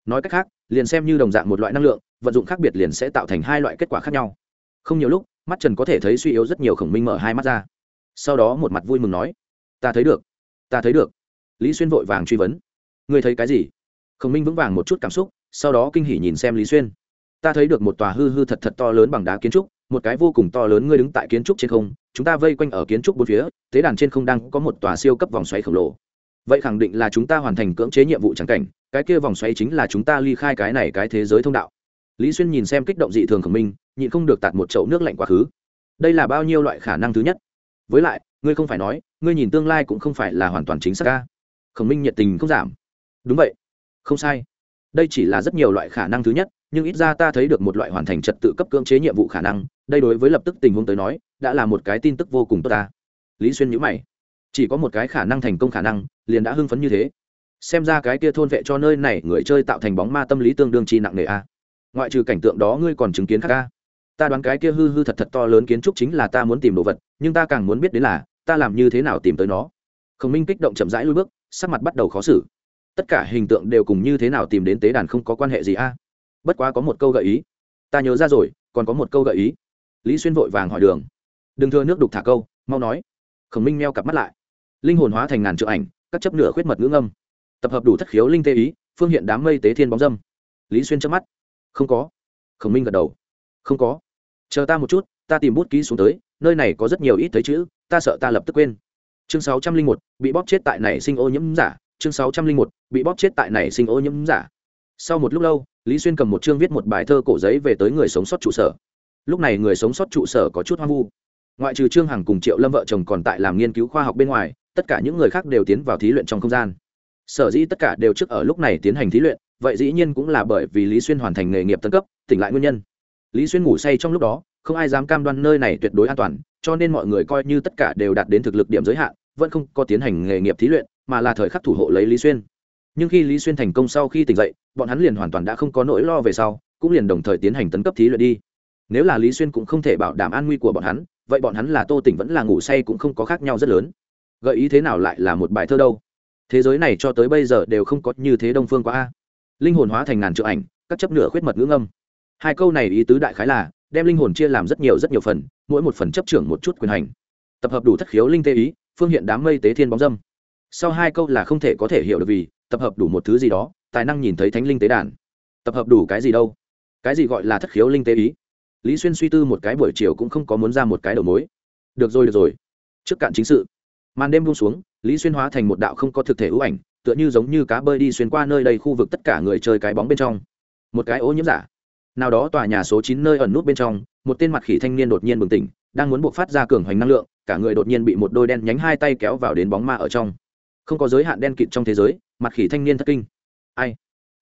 nói cách khác, liền xem như đồng dạng một loại năng lượng, vận dụng khác biệt liền sẽ tạo thành hai loại kết quả khác nhau. Không nhiều lúc, mắt trần có thể thấy suy yếu rất nhiều khổng minh mở hai mắt ra. Sau đó một mặt vui mừng nói, ta thấy được, ta thấy được. Lý xuyên vội vàng truy vấn, ngươi thấy cái gì? Khổng minh vững vàng một chút cảm xúc, sau đó kinh hỉ nhìn xem lý xuyên ta thấy được một tòa hư hư thật thật to lớn bằng đá kiến trúc, một cái vô cùng to lớn ngươi đứng tại kiến trúc trên không, chúng ta vây quanh ở kiến trúc bốn phía, tế đàn trên không đang có một tòa siêu cấp vòng xoáy khổng lồ. Vậy khẳng định là chúng ta hoàn thành cưỡng chế nhiệm vụ trắng cảnh, cái kia vòng xoáy chính là chúng ta ly khai cái này cái thế giới thông đạo. Lý xuyên nhìn xem kích động dị thường khổng minh nhịn không được tạt một chậu nước lạnh quá khứ. Đây là bao nhiêu loại khả năng thứ nhất? Với lại, ngươi không phải nói, ngươi nhìn tương lai cũng không phải là hoàn toàn chính xác ca. Khổng minh nhiệt tình không giảm. Đúng vậy. Không sai. Đây chỉ là rất nhiều loại khả năng thứ nhất nhưng ít ra ta thấy được một loại hoàn thành trật tự cấp cưỡng chế nhiệm vụ khả năng, đây đối với lập tức tình huống tới nói, đã là một cái tin tức vô cùng tốt ta. Lý xuyên nhữ mày. Chỉ có một cái khả năng thành công khả năng, liền đã hưng phấn như thế. Xem ra cái kia thôn vệ cho nơi này người chơi tạo thành bóng ma tâm lý tương đương chi nặng nề a. Ngoại trừ cảnh tượng đó ngươi còn chứng kiến khác a. Ta đoán cái kia hư hư thật thật to lớn kiến trúc chính là ta muốn tìm đồ vật, nhưng ta càng muốn biết đến là, ta làm như thế nào tìm tới nó. Khổng minh kích động chậm rãi lui bước, sắc mặt bắt đầu khó xử. Tất cả hình tượng đều cùng như thế nào tìm đến tế đàn không có quan hệ gì a bất quá có một câu gợi ý. Ta nhớ ra rồi, còn có một câu gợi ý. Lý xuyên vội vàng hỏi đường. Đừng thưa nước đục thả câu, mau nói. Khổng minh meo cặp mắt lại. Linh hồn hóa thành ngàn trượng ảnh, các chấp nửa khuyết mật ngưỡng âm tập hợp đủ thất khiếu linh tê ý, phương hiện đám mây tế thiên bóng dâm. Lý xuyên chớp mắt. Không có. Khổng minh gật đầu. Không có. Chờ ta một chút, ta tìm bút ký xuống tới, nơi này có rất nhiều ít thấy chữ, ta sợ ta lập tức quên. Chương sáu trăm linh một, bị bóp chết tại này sinh ô nhiễm giả. Chương sáu trăm linh một, bị bóp chết tại này sinh ô nhiễm giả. Sau một lúc lâu lý xuyên cầm một chương viết một bài thơ cổ giấy về tới người sống sót trụ sở. Lúc này người sống sót trụ sở có chút hoang vu. Ngoại trừ trương hằng cùng triệu lâm vợ chồng còn tại làm nghiên cứu khoa học bên ngoài, tất cả những người khác đều tiến vào thí luyện trong không gian. Sở dĩ tất cả đều trước ở lúc này tiến hành thí luyện, vậy dĩ nhiên cũng là bởi vì lý xuyên hoàn thành nghề nghiệp tân cấp, tỉnh lại nguyên nhân. Lý xuyên ngủ say trong lúc đó, không ai dám cam đoan nơi này tuyệt đối an toàn, cho nên mọi người coi như tất cả đều đạt đến thực lực điểm giới hạn, vẫn không có tiến hành nghề nghiệp thí luyện, mà là thời khắc thủ hộ lấy lý xuyên nhưng khi lý xuyên thành công sau khi tỉnh dậy, bọn hắn liền hoàn toàn đã không có nỗi lo về sau, cũng liền đồng thời tiến hành tấn cấp thí luyện đi. Nếu là lý xuyên cũng không thể bảo đảm an nguy của bọn hắn, vậy bọn hắn là tô tỉnh vẫn là ngủ say cũng không có khác nhau rất lớn. Gợi ý thế nào lại là một bài thơ đâu? Thế giới này cho tới bây giờ đều không có như thế đông phương quá a. Linh hồn hóa thành ngàn trượng ảnh, các chấp nửa khuyết mật ngữ ngâm. hai câu này ý tứ đại khái là, đem linh hồn chia làm rất nhiều rất nhiều phần, mỗi một phần chấp trưởng một chút quyền hành. Tập hợp đủ thất khiếu linh tê ý, phương hiện đám mây tế thiên bóng dâm. Sau hai câu là không thể có thể hiểu được vì tập hợp đủ một thứ gì đó, tài năng nhìn thấy thánh linh tế đàn. Tập hợp đủ cái gì đâu? Cái gì gọi là thất khiếu linh tế ý? Lý xuyên suy tư một cái buổi chiều cũng không có muốn ra một cái đầu mối. Được rồi được rồi. Trước cạn chính sự. Màn đêm buông xuống, lý xuyên hóa thành một đạo không có thực thể ưu ảnh, tựa như giống như cá bơi đi xuyên qua nơi đây khu vực tất cả người chơi cái bóng bên trong. Một cái ô nhiễm giả. Nào đó tòa nhà số chín nơi ẩn nút bên trong, một tên mặt khỉ thanh niên đột nhiên bừng tỉnh, đang muốn buộc phát ra cường hoành năng lượng, cả người đột nhiên bị một đôi đen nhánh hai tay kéo vào đến bóng ma ở trong không có giới hạn đen kịt trong thế giới, mặt khỉ thanh niên thất kinh. Ai?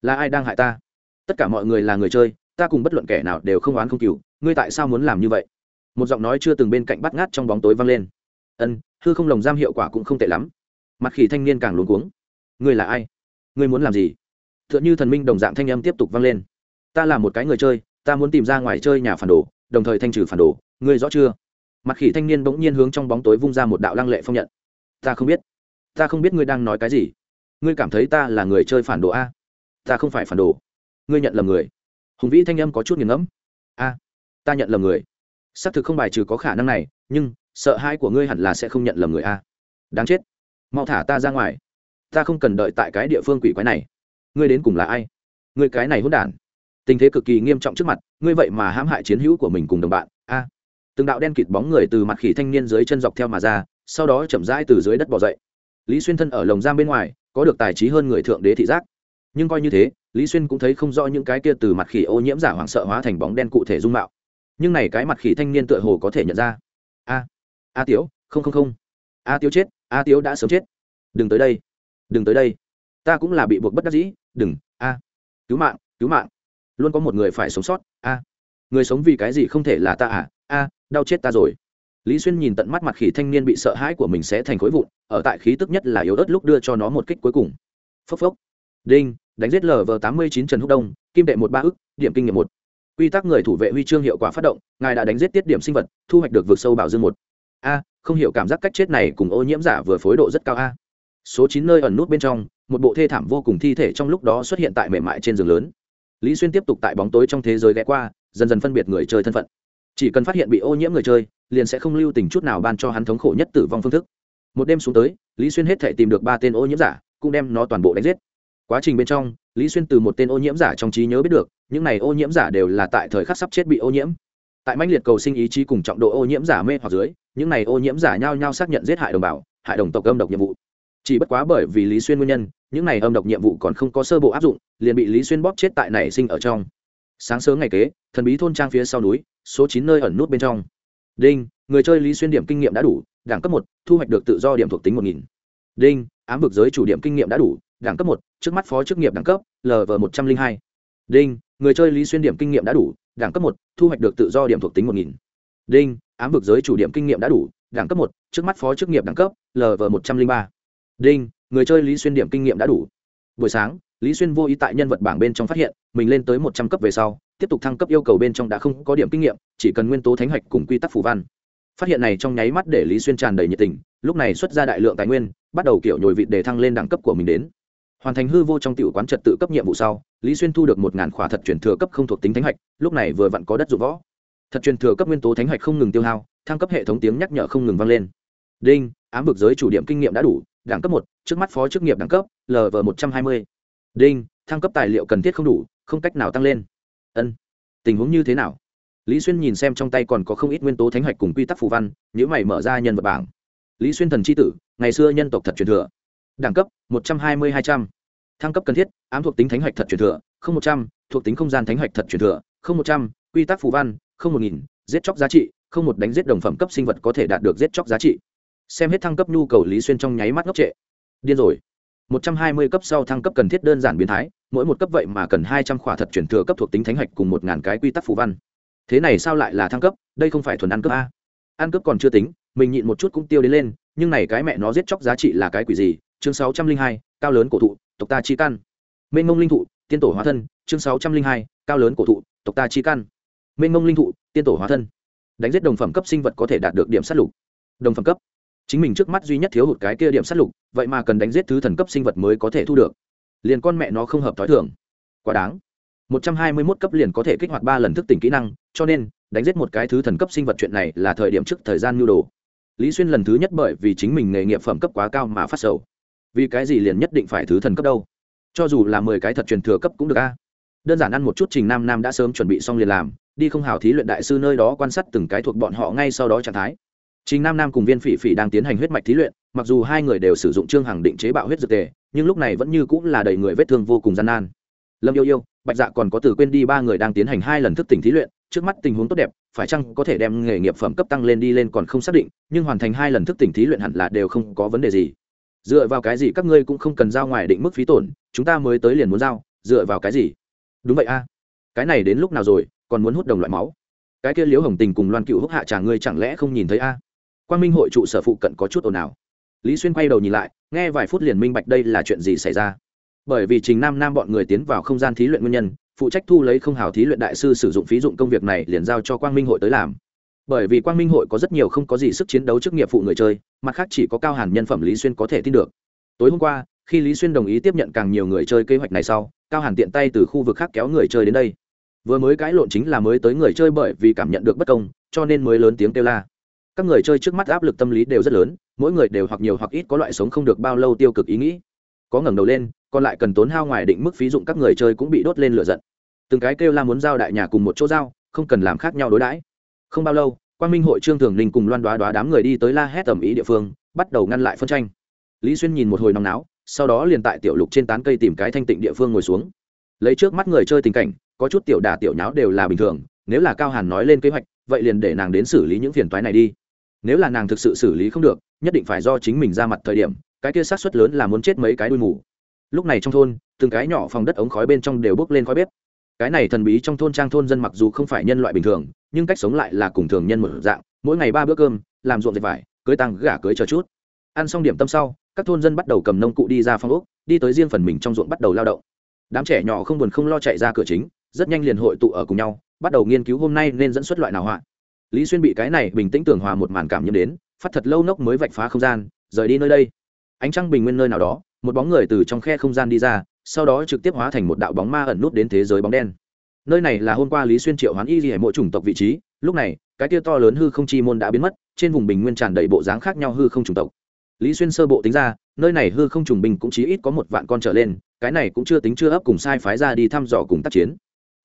Là ai đang hại ta? Tất cả mọi người là người chơi, ta cùng bất luận kẻ nào đều không oán không cừu, ngươi tại sao muốn làm như vậy? Một giọng nói chưa từng bên cạnh bắt ngát trong bóng tối vang lên. Ân, hư không lồng giam hiệu quả cũng không tệ lắm. Mặt khỉ thanh niên càng luống cuống. Ngươi là ai? Ngươi muốn làm gì? T h ư ợ n h ư thần minh đồng dạng thanh âm tiếp tục vang lên. Ta là một cái người chơi, ta muốn tìm ra ngoài chơi nhà phản đồ, đồng thời thanh trừ phản đồ. Ngươi rõ chưa? Mặt khỉ thanh niên bỗng nhiên hướng trong bóng tối vung ra một đạo lăng lệ phong nhận. Ta không biết ta không biết ngươi đang nói cái gì. Ngươi cảm thấy ta là người chơi phản đồ a? Ta không phải phản đồ. Ngươi nhận lầm người. Hùng vĩ thanh âm có chút nghiền ngẫm. A, ta nhận lầm người. Xác thực không bài trừ có khả năng này, nhưng sợ hãi của ngươi hẳn là sẽ không nhận lầm người a. Đáng chết. Mau thả ta ra ngoài. Ta không cần đợi tại cái địa phương quỷ quái này. Ngươi đến cùng là ai? Ngươi cái này hỗn đản. Tình thế cực kỳ nghiêm trọng trước mặt, ngươi vậy mà hãm hại chiến hữu của mình cùng đồng bạn. A, từng đạo đen kịt bóng người từ mặt khỉ thanh niên dưới chân dọc theo mà ra, sau đó chậm rãi từ dưới đất bỏ dậy lý xuyên thân ở lồng giam bên ngoài, có được tài trí hơn người thượng đế thị giác. Nhưng coi như thế, lý xuyên cũng thấy không rõ những cái kia từ mặt khỉ ô nhiễm giả hoảng sợ hóa thành bóng đen cụ thể dung mạo. Nhưng này cái mặt khỉ thanh niên tựa hồ có thể nhận ra. A a tiếu, không không không. A tiếu chết, a tiếu đã sớm chết. Đừng tới đây. Đừng tới đây. Ta cũng là bị buộc bất đắc dĩ. Đừng, a. Cứu mạng cứu mạng. Luôn có một người phải sống sót. A. Người sống vì cái gì không thể là ta à? A, đau chết ta rồi lý xuyên nhìn tận mắt mặt khỉ thanh niên bị sợ hãi của mình sẽ thành khối vụn, ở tại khí tức nhất là yếu ớt lúc đưa cho nó một kích cuối cùng. Phốc phốc. Đinh, đánh giết lv tám mươi chín trần húc đông, kim đệ một ba ức, điểm kinh nghiệm một. Quy tắc người thủ vệ huy chương hiệu quả phát động, ngài đã đánh giết tiết điểm sinh vật, thu hoạch được vượt sâu bảo dương một. A, không hiểu cảm giác cách chết này cùng ô nhiễm giả vừa phối độ rất cao a. Số chín nơi ẩn nút bên trong, một bộ thê thảm vô cùng thi thể trong lúc đó xuất hiện tại mềm mại trên giường lớn. Lý xuyên tiếp tục tại bóng tối trong thế giới ghé qua, dần dần phân biệt người chơi thân phận. Chỉ cần phát hiện bị ô nhiễm người chơi liền sẽ không lưu tình chút nào ban cho hắn thống khổ nhất tử vong phương thức. Một đêm xuống tới, lý xuyên hết thể tìm được ba tên ô nhiễm giả, cũng đem nó toàn bộ đánh giết. Quá trình bên trong, lý xuyên từ một tên ô nhiễm giả trong trí nhớ biết được, những này ô nhiễm giả đều là tại thời khắc sắp chết bị ô nhiễm. Tại mãnh liệt cầu sinh ý chí cùng trọng độ ô nhiễm giả mê hoặc dưới, những này ô nhiễm giả nhao nhao xác nhận giết hại đồng bào, hại đồng tộc âm độc nhiệm vụ. Chỉ bất quá bởi vì lý xuyên nguyên nhân, những này âm độc nhiệm vụ còn không có sơ bộ áp dụng, liền bị lý xuyên bóp chết tại nảy sinh ở trong. Sáng sớm ngày kế, thần bí thôn trang phía sau núi, số chín nơi ẩn nút bên trong đinh, người chơi lý xuyên điểm kinh nghiệm đã đủ, đẳng cấp một, thu hoạch được tự do điểm thuộc tính một nghìn. Đinh, ám vực giới chủ điểm kinh nghiệm đã đủ, đẳng cấp một, trước mắt phó chức nghiệp đẳng cấp lv một trăm linh hai. Đinh, người chơi lý xuyên điểm kinh nghiệm đã đủ, đẳng cấp một, thu hoạch được tự do điểm thuộc tính một nghìn. Đinh, ám vực giới chủ điểm kinh nghiệm đã đủ, đẳng cấp một, trước mắt phó chức nghiệp đẳng cấp lv một trăm linh ba. Đinh, người chơi lý xuyên điểm kinh nghiệm đã đủ. Buổi sáng, lý xuyên vô ý tại nhân vật bảng bên trong phát hiện, mình lên tới một trăm cấp về sau tiếp tục thăng cấp yêu cầu bên trong đã không có điểm kinh nghiệm, chỉ cần nguyên tố thánh hạch cùng quy tắc phù văn. Phát hiện này trong nháy mắt để lý xuyên tràn đầy nhiệt tình, lúc này xuất ra đại lượng tài nguyên, bắt đầu kiểu nhồi vịt để thăng lên đẳng cấp của mình đến. Hoàn thành hư vô trong tiểu quán trật tự cấp nhiệm vụ sau, lý xuyên thu được một ngàn khỏa thật truyền thừa cấp không thuộc tính thánh hạch, lúc này vừa vặn có đất dụng võ. Thật truyền thừa cấp nguyên tố thánh hạch không ngừng tiêu hao, thăng cấp hệ thống tiếng nhắc nhở không ngừng vang lên. Đinh, ám vực giới chủ điểm kinh nghiệm đã đủ, đẳng cấp một, trước mắt phó chức nghiệp đẳng cấp lv một trăm hai mươi. Đinh, thăng cấp tài liệu cần thiết không đủ, không cách nào tăng lên ân. Tình huống như thế nào? Lý xuyên nhìn xem trong tay còn có không ít nguyên tố thánh hạch cùng quy tắc phù văn nhữ mày mở ra nhân vật bảng. Lý xuyên thần c h i tử, ngày xưa nhân tộc thật truyền thừa. Đẳng cấp, một trăm hai mươi hai trăm. Thăng cấp cần thiết, ám thuộc tính thánh hạch thật truyền thừa, không một trăm, thuộc tính không gian thánh hạch thật truyền thừa, không một trăm, quy tắc phù văn, không một nghìn, giết chóc giá trị, không một đánh giết đồng phẩm cấp sinh vật có thể đạt được giết chóc giá trị. Xem hết thăng cấp nhu cầu lý xuyên trong nháy mắt ngốc trệ. Điên rồi. Một trăm hai mươi cấp sau thăng cấp cần thiết đơn giản biến thái mỗi một cấp vậy mà cần hai trăm khỏa thật chuyển thừa cấp thuộc tính thánh hạch cùng một ngàn cái quy tắc phù văn. Thế này sao lại là thăng cấp? Đây không phải thuần ăn cấp a. Ăn cấp còn chưa tính, mình nhịn một chút cũng tiêu đến lên, nhưng này cái mẹ nó giết chóc giá trị là cái quỷ gì? Chương sáu trăm linh hai, cao lớn cổ thụ, tộc ta chi căn mênh mông linh thụ, tiên tổ hóa thân, chương sáu trăm linh hai, cao lớn cổ thụ, tộc ta chi căn mênh mông linh thụ, tiên tổ hóa thân. Đánh giết đồng phẩm cấp sinh vật có thể đạt được điểm sát lục. Đồng phẩm cấp. Chính mình trước mắt duy nhất thiếu hụt cái kia điểm sát lục, vậy mà cần đánh giết thứ thần cấp sinh vật mới có thể thu được liền con mẹ nó không hợp t h ó i thường. Quá đáng. Một trăm hai mươi mốt cấp liền có thể kích hoạt ba lần thức tỉnh kỹ năng cho nên đánh giết một cái thứ thần cấp sinh vật chuyện này là thời điểm trước thời gian nhu đồ. Lý xuyên lần thứ nhất bởi vì chính mình nghề nghiệp phẩm cấp quá cao mà phát sầu. Vì cái gì liền nhất định phải thứ thần cấp đâu? Cho dù là mười cái thật truyền thừa cấp cũng được a. Đơn giản ăn một chút trình nam nam đã sớm chuẩn bị xong liền làm đi không hào thí luyện đại sư nơi đó quan sát từng cái thuộc bọn họ ngay sau đó trạng thái. Trình Nam Nam cùng Viên Phỉ Phỉ đang tiến hành huyết mạch thí luyện, mặc dù hai người đều sử dụng trương hằng định chế bạo huyết dược tề, nhưng lúc này vẫn như cũng là đầy người vết thương vô cùng gian nan. Lâm Yêu Yêu, Bạch Dạ còn có Từ quên đi ba người đang tiến hành hai lần thức tỉnh thí luyện, trước mắt tình huống tốt đẹp, phải chăng có thể đem nghề nghiệp phẩm cấp tăng lên đi lên còn không xác định, nhưng hoàn thành hai lần thức tỉnh thí luyện hẳn là đều không có vấn đề gì. Dựa vào cái gì các ngươi cũng không cần giao ngoài định mức phí tổn, chúng ta mới tới liền muốn giao, dựa vào cái gì? Đúng vậy a. Cái này đến lúc nào rồi, còn muốn hút đồng loại máu? Cái kia Liễu Hồng Tình cùng Loan Cựu húc hạ chàng ngươi chẳng lẽ không nhìn thấy a? quan minh hội trụ sở phụ cận có chút ồn ào lý xuyên quay đầu nhìn lại, nghe vài phút liền minh bạch đây là chuyện gì xảy ra. Bởi vì trình nam nam bọn người tiến vào không gian thí luyện nguyên nhân, phụ trách thu lấy không hào thí luyện đại sư sử dụng phí dụng công việc này liền giao cho quang minh hội tới làm. Bởi vì quang minh hội có rất nhiều không có gì sức chiến đấu trước nghiệp phụ người chơi, mặt khác chỉ có cao hàn nhân phẩm lý xuyên có thể tin được. Tối hôm qua, khi lý xuyên đồng ý tiếp nhận càng nhiều người chơi kế hoạch này sau, cao hàn tiện tay từ khu vực khác kéo người chơi đến đây. Vừa mới cãi lộn chính là mới tới người chơi bởi vì cảm nhận được bất công, cho nên mới lớn tiếng kêu la các người chơi trước mắt áp lực tâm lý đều rất lớn, mỗi người đều hoặc nhiều hoặc ít có loại sống không được bao lâu tiêu cực ý nghĩ. Có ngẩng đầu lên, còn lại cần tốn hao ngoài định mức phí dụng các người chơi cũng bị đốt lên lửa giận. Từng cái kêu la muốn giao đại nhà cùng một chỗ giao, không cần làm khác nhau đối đãi. Không bao lâu quan minh hội trương thường ninh cùng loan đoá đoá đám người đi tới la hét tầm ý địa phương, bắt đầu ngăn lại phân tranh. Lý xuyên nhìn một hồi nóng náo, sau đó liền tại tiểu lục trên tán cây tìm cái thanh tịnh địa phương ngồi xuống. Lấy trước mắt người chơi tình cảnh, có chút tiểu đà tiểu nháo đều là bình thường, nếu là cao hàn nói lên kế hoạch, vậy liền để nàng đến xử lý những phiền toái này đi nếu là nàng thực sự xử lý không được, nhất định phải do chính mình ra mặt thời điểm, cái kia sát xuất lớn là muốn chết mấy cái đuôi mù. Lúc này trong thôn, từng cái nhỏ phòng đất ống khói bên trong đều bốc lên khói bếp. Cái này thần bí trong thôn trang thôn dân mặc dù không phải nhân loại bình thường, nhưng cách sống lại là cùng thường nhân một dạng, mỗi ngày ba bữa cơm, làm ruộng dệt vải, cưới tăng gả cưới chờ chút. Ăn xong điểm tâm sau, các thôn dân bắt đầu cầm nông cụ đi ra phong ốc, đi tới riêng phần mình trong ruộng bắt đầu lao động. Đám trẻ nhỏ không buồn không lo chạy ra cửa chính, rất nhanh liền hội tụ ở cùng nhau, bắt đầu nghiên cứu hôm nay nên dẫn xuất loại nào họa lý xuyên bị cái này bình tĩnh tưởng hòa một màn cảm nhiễm đến, phát thật lâu nốc mới vạch phá không gian, rời đi nơi đây. Ánh trăng bình nguyên nơi nào đó, một bóng người từ trong khe không gian đi ra, sau đó trực tiếp hóa thành một đạo bóng ma ẩn nút đến thế giới bóng đen. Nơi này là hôm qua lý xuyên triệu hoán y ghi mỗi chủng tộc vị trí, lúc này, cái tia to lớn hư không chi môn đã biến mất, trên vùng bình nguyên tràn đầy bộ dáng khác nhau hư không chủng tộc. Lý xuyên sơ bộ tính ra, nơi này hư không trùng bình cũng chỉ ít có một vạn con trở lên, cái này cũng chưa tính chưa ấp cùng sai phái ra đi thăm dò cùng tác chiến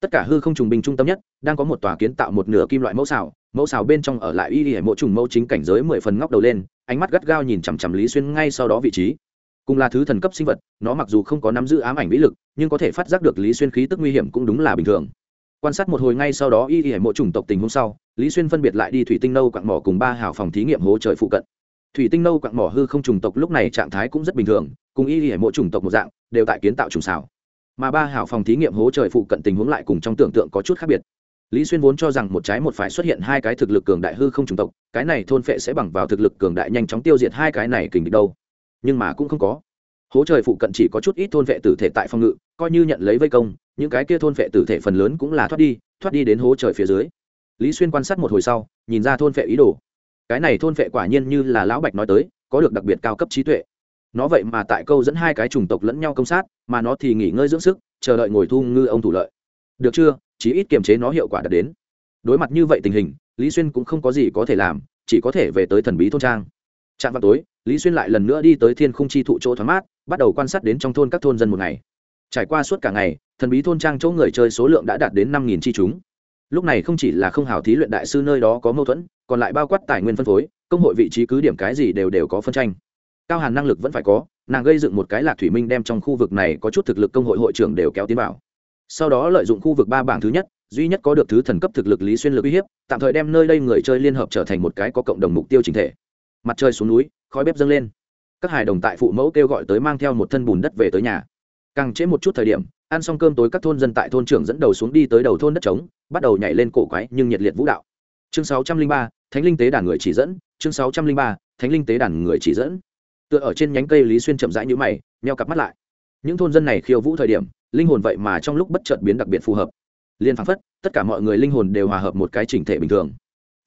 tất cả hư không trùng binh trung tâm nhất, đang có một tòa kiến tạo một nửa kim loại mẫu xào mẫu xào bên trong ở lại y hệ mộ trùng mẫu chính cảnh giới mười phần ngóc đầu lên, ánh mắt gắt gao nhìn chằm chằm lý xuyên ngay sau đó vị trí. Cùng là thứ thần cấp sinh vật, nó mặc dù không có nắm giữ ám ảnh vĩ lực, nhưng có thể phát giác được lý xuyên khí tức nguy hiểm cũng đúng là bình thường. Quan sát một hồi ngay sau đó y hệ mộ trùng tộc tình hôm sau, lý xuyên phân biệt lại đi thủy tinh nâu quặng mỏ cùng ba hào phòng thí nghiệm hố trời phụ cận. Thủy tinh nâu quặng mỏ hư không trùng tộc lúc này trạng thái cũng rất bình thường, cùng y hệ mộ trùng tộc một dạng, đều tại kiến tạo trùng xảo mà ba hào phòng thí nghiệm hố trời phụ cận tình huống lại cùng trong tưởng tượng có chút khác biệt. Lý xuyên vốn cho rằng một trái một phải xuất hiện hai cái thực lực cường đại hư không trùng tộc, cái này thôn phệ sẽ bằng vào thực lực cường đại nhanh chóng tiêu diệt hai cái này kình địch đâu. Nhưng mà cũng không có. Hố trời phụ cận chỉ có chút ít thôn vệ tử thể tại phòng ngự, coi như nhận lấy vây công, những cái kia thôn vệ tử thể phần lớn cũng là thoát đi thoát đi đến hố trời phía dưới. Lý xuyên quan sát một hồi sau, nhìn ra thôn vệ ý đồ. Cái này thôn vệ quả nhiên như là lão bạch nói tới, có được đặc biệt cao cấp trí tuệ nó vậy mà tại câu dẫn hai cái chủng tộc lẫn nhau công sát, mà nó thì nghỉ ngơi dưỡng sức, chờ đợi ngồi thu ngư ông thủ lợi. Được chưa? Chí ít kiềm chế nó hiệu quả đạt đến. Đối mặt như vậy tình hình, lý xuyên cũng không có gì có thể làm, chỉ có thể về tới thần bí thôn trang. Trạm vào tối, lý xuyên lại lần nữa đi tới thiên khung chi thụ chỗ thoáng mát, bắt đầu quan sát đến trong thôn các thôn dân một ngày. Trải qua suốt cả ngày, thần bí thôn trang chỗ người chơi số lượng đã đạt đến năm nghìn chi chúng. Lúc này không chỉ là không hào thí luyện đại sư nơi đó có mâu thuẫn, còn lại bao quát tài nguyên phân phối, công hội vị trí cứ điểm cái gì đều đều có phân tranh cao hàn năng lực vẫn phải có, nàng gây dựng một cái lạc thủy minh đem trong khu vực này có chút thực lực công hội hội trưởng đều kéo tiến vào. Sau đó lợi dụng khu vực ba bảng thứ nhất, duy nhất có được thứ thần cấp thực lực lý xuyên lực uy hiếp, tạm thời đem nơi đây người chơi liên hợp trở thành một cái có cộng đồng mục tiêu chính thể. Mặt trời xuống núi, khói bếp dâng lên. Các hài đồng tại phụ mẫu kêu gọi tới mang theo một thân bùn đất về tới nhà. Càng trễ một chút thời điểm, ăn xong cơm tối các thôn dân tại thôn trưởng dẫn đầu xuống đi tới đầu thôn đất trống, bắt đầu nhảy lên cổ quái nhưng nhiệt liệt vũ đạo. Chương sáu trăm linh ba, thánh linh tế đàn người chỉ dẫn, chương sáu trăm linh ba, thánh linh tế đàn người chỉ dẫn tựa ở trên nhánh cây lý xuyên chậm rãi nhũ mày meo cặp mắt lại. Những thôn dân này khiêu vũ thời điểm, linh hồn vậy mà trong lúc bất chợt biến đặc biệt phù hợp. Liên phăng phất, tất cả mọi người linh hồn đều hòa hợp một cái chỉnh thể bình thường.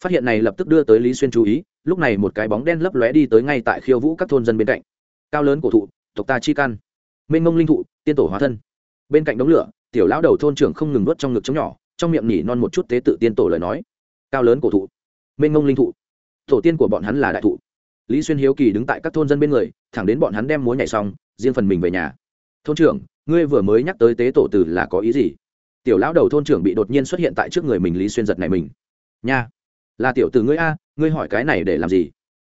Phát hiện này lập tức đưa tới lý xuyên chú ý, lúc này một cái bóng đen lấp lóe đi tới ngay tại khiêu vũ các thôn dân bên cạnh. Cao lớn cổ thụ, tộc ta chi căn mênh mông linh thụ, tiên tổ hóa thân. Bên cạnh đống lửa, tiểu lão đầu thôn trưởng không ngừng nuốt trong ngực chống nhỏ, trong miệng nhỉ non một chút tế tự tiên tổ lời nói. Cao lớn cổ thụ, mênh mông linh thụ. Tổ tiên của bọn hắn là đại thụ lý xuyên hiếu kỳ đứng tại các thôn dân bên người, thẳng đến bọn hắn đem múa nhảy xong, riêng phần mình về nhà. Thôn trưởng, ngươi vừa mới nhắc tới tế tổ từ là có ý gì? Tiểu lão đầu thôn trưởng bị đột nhiên xuất hiện tại trước người mình lý xuyên giật này mình. Nha, là tiểu từ ngươi a, ngươi hỏi cái này để làm gì?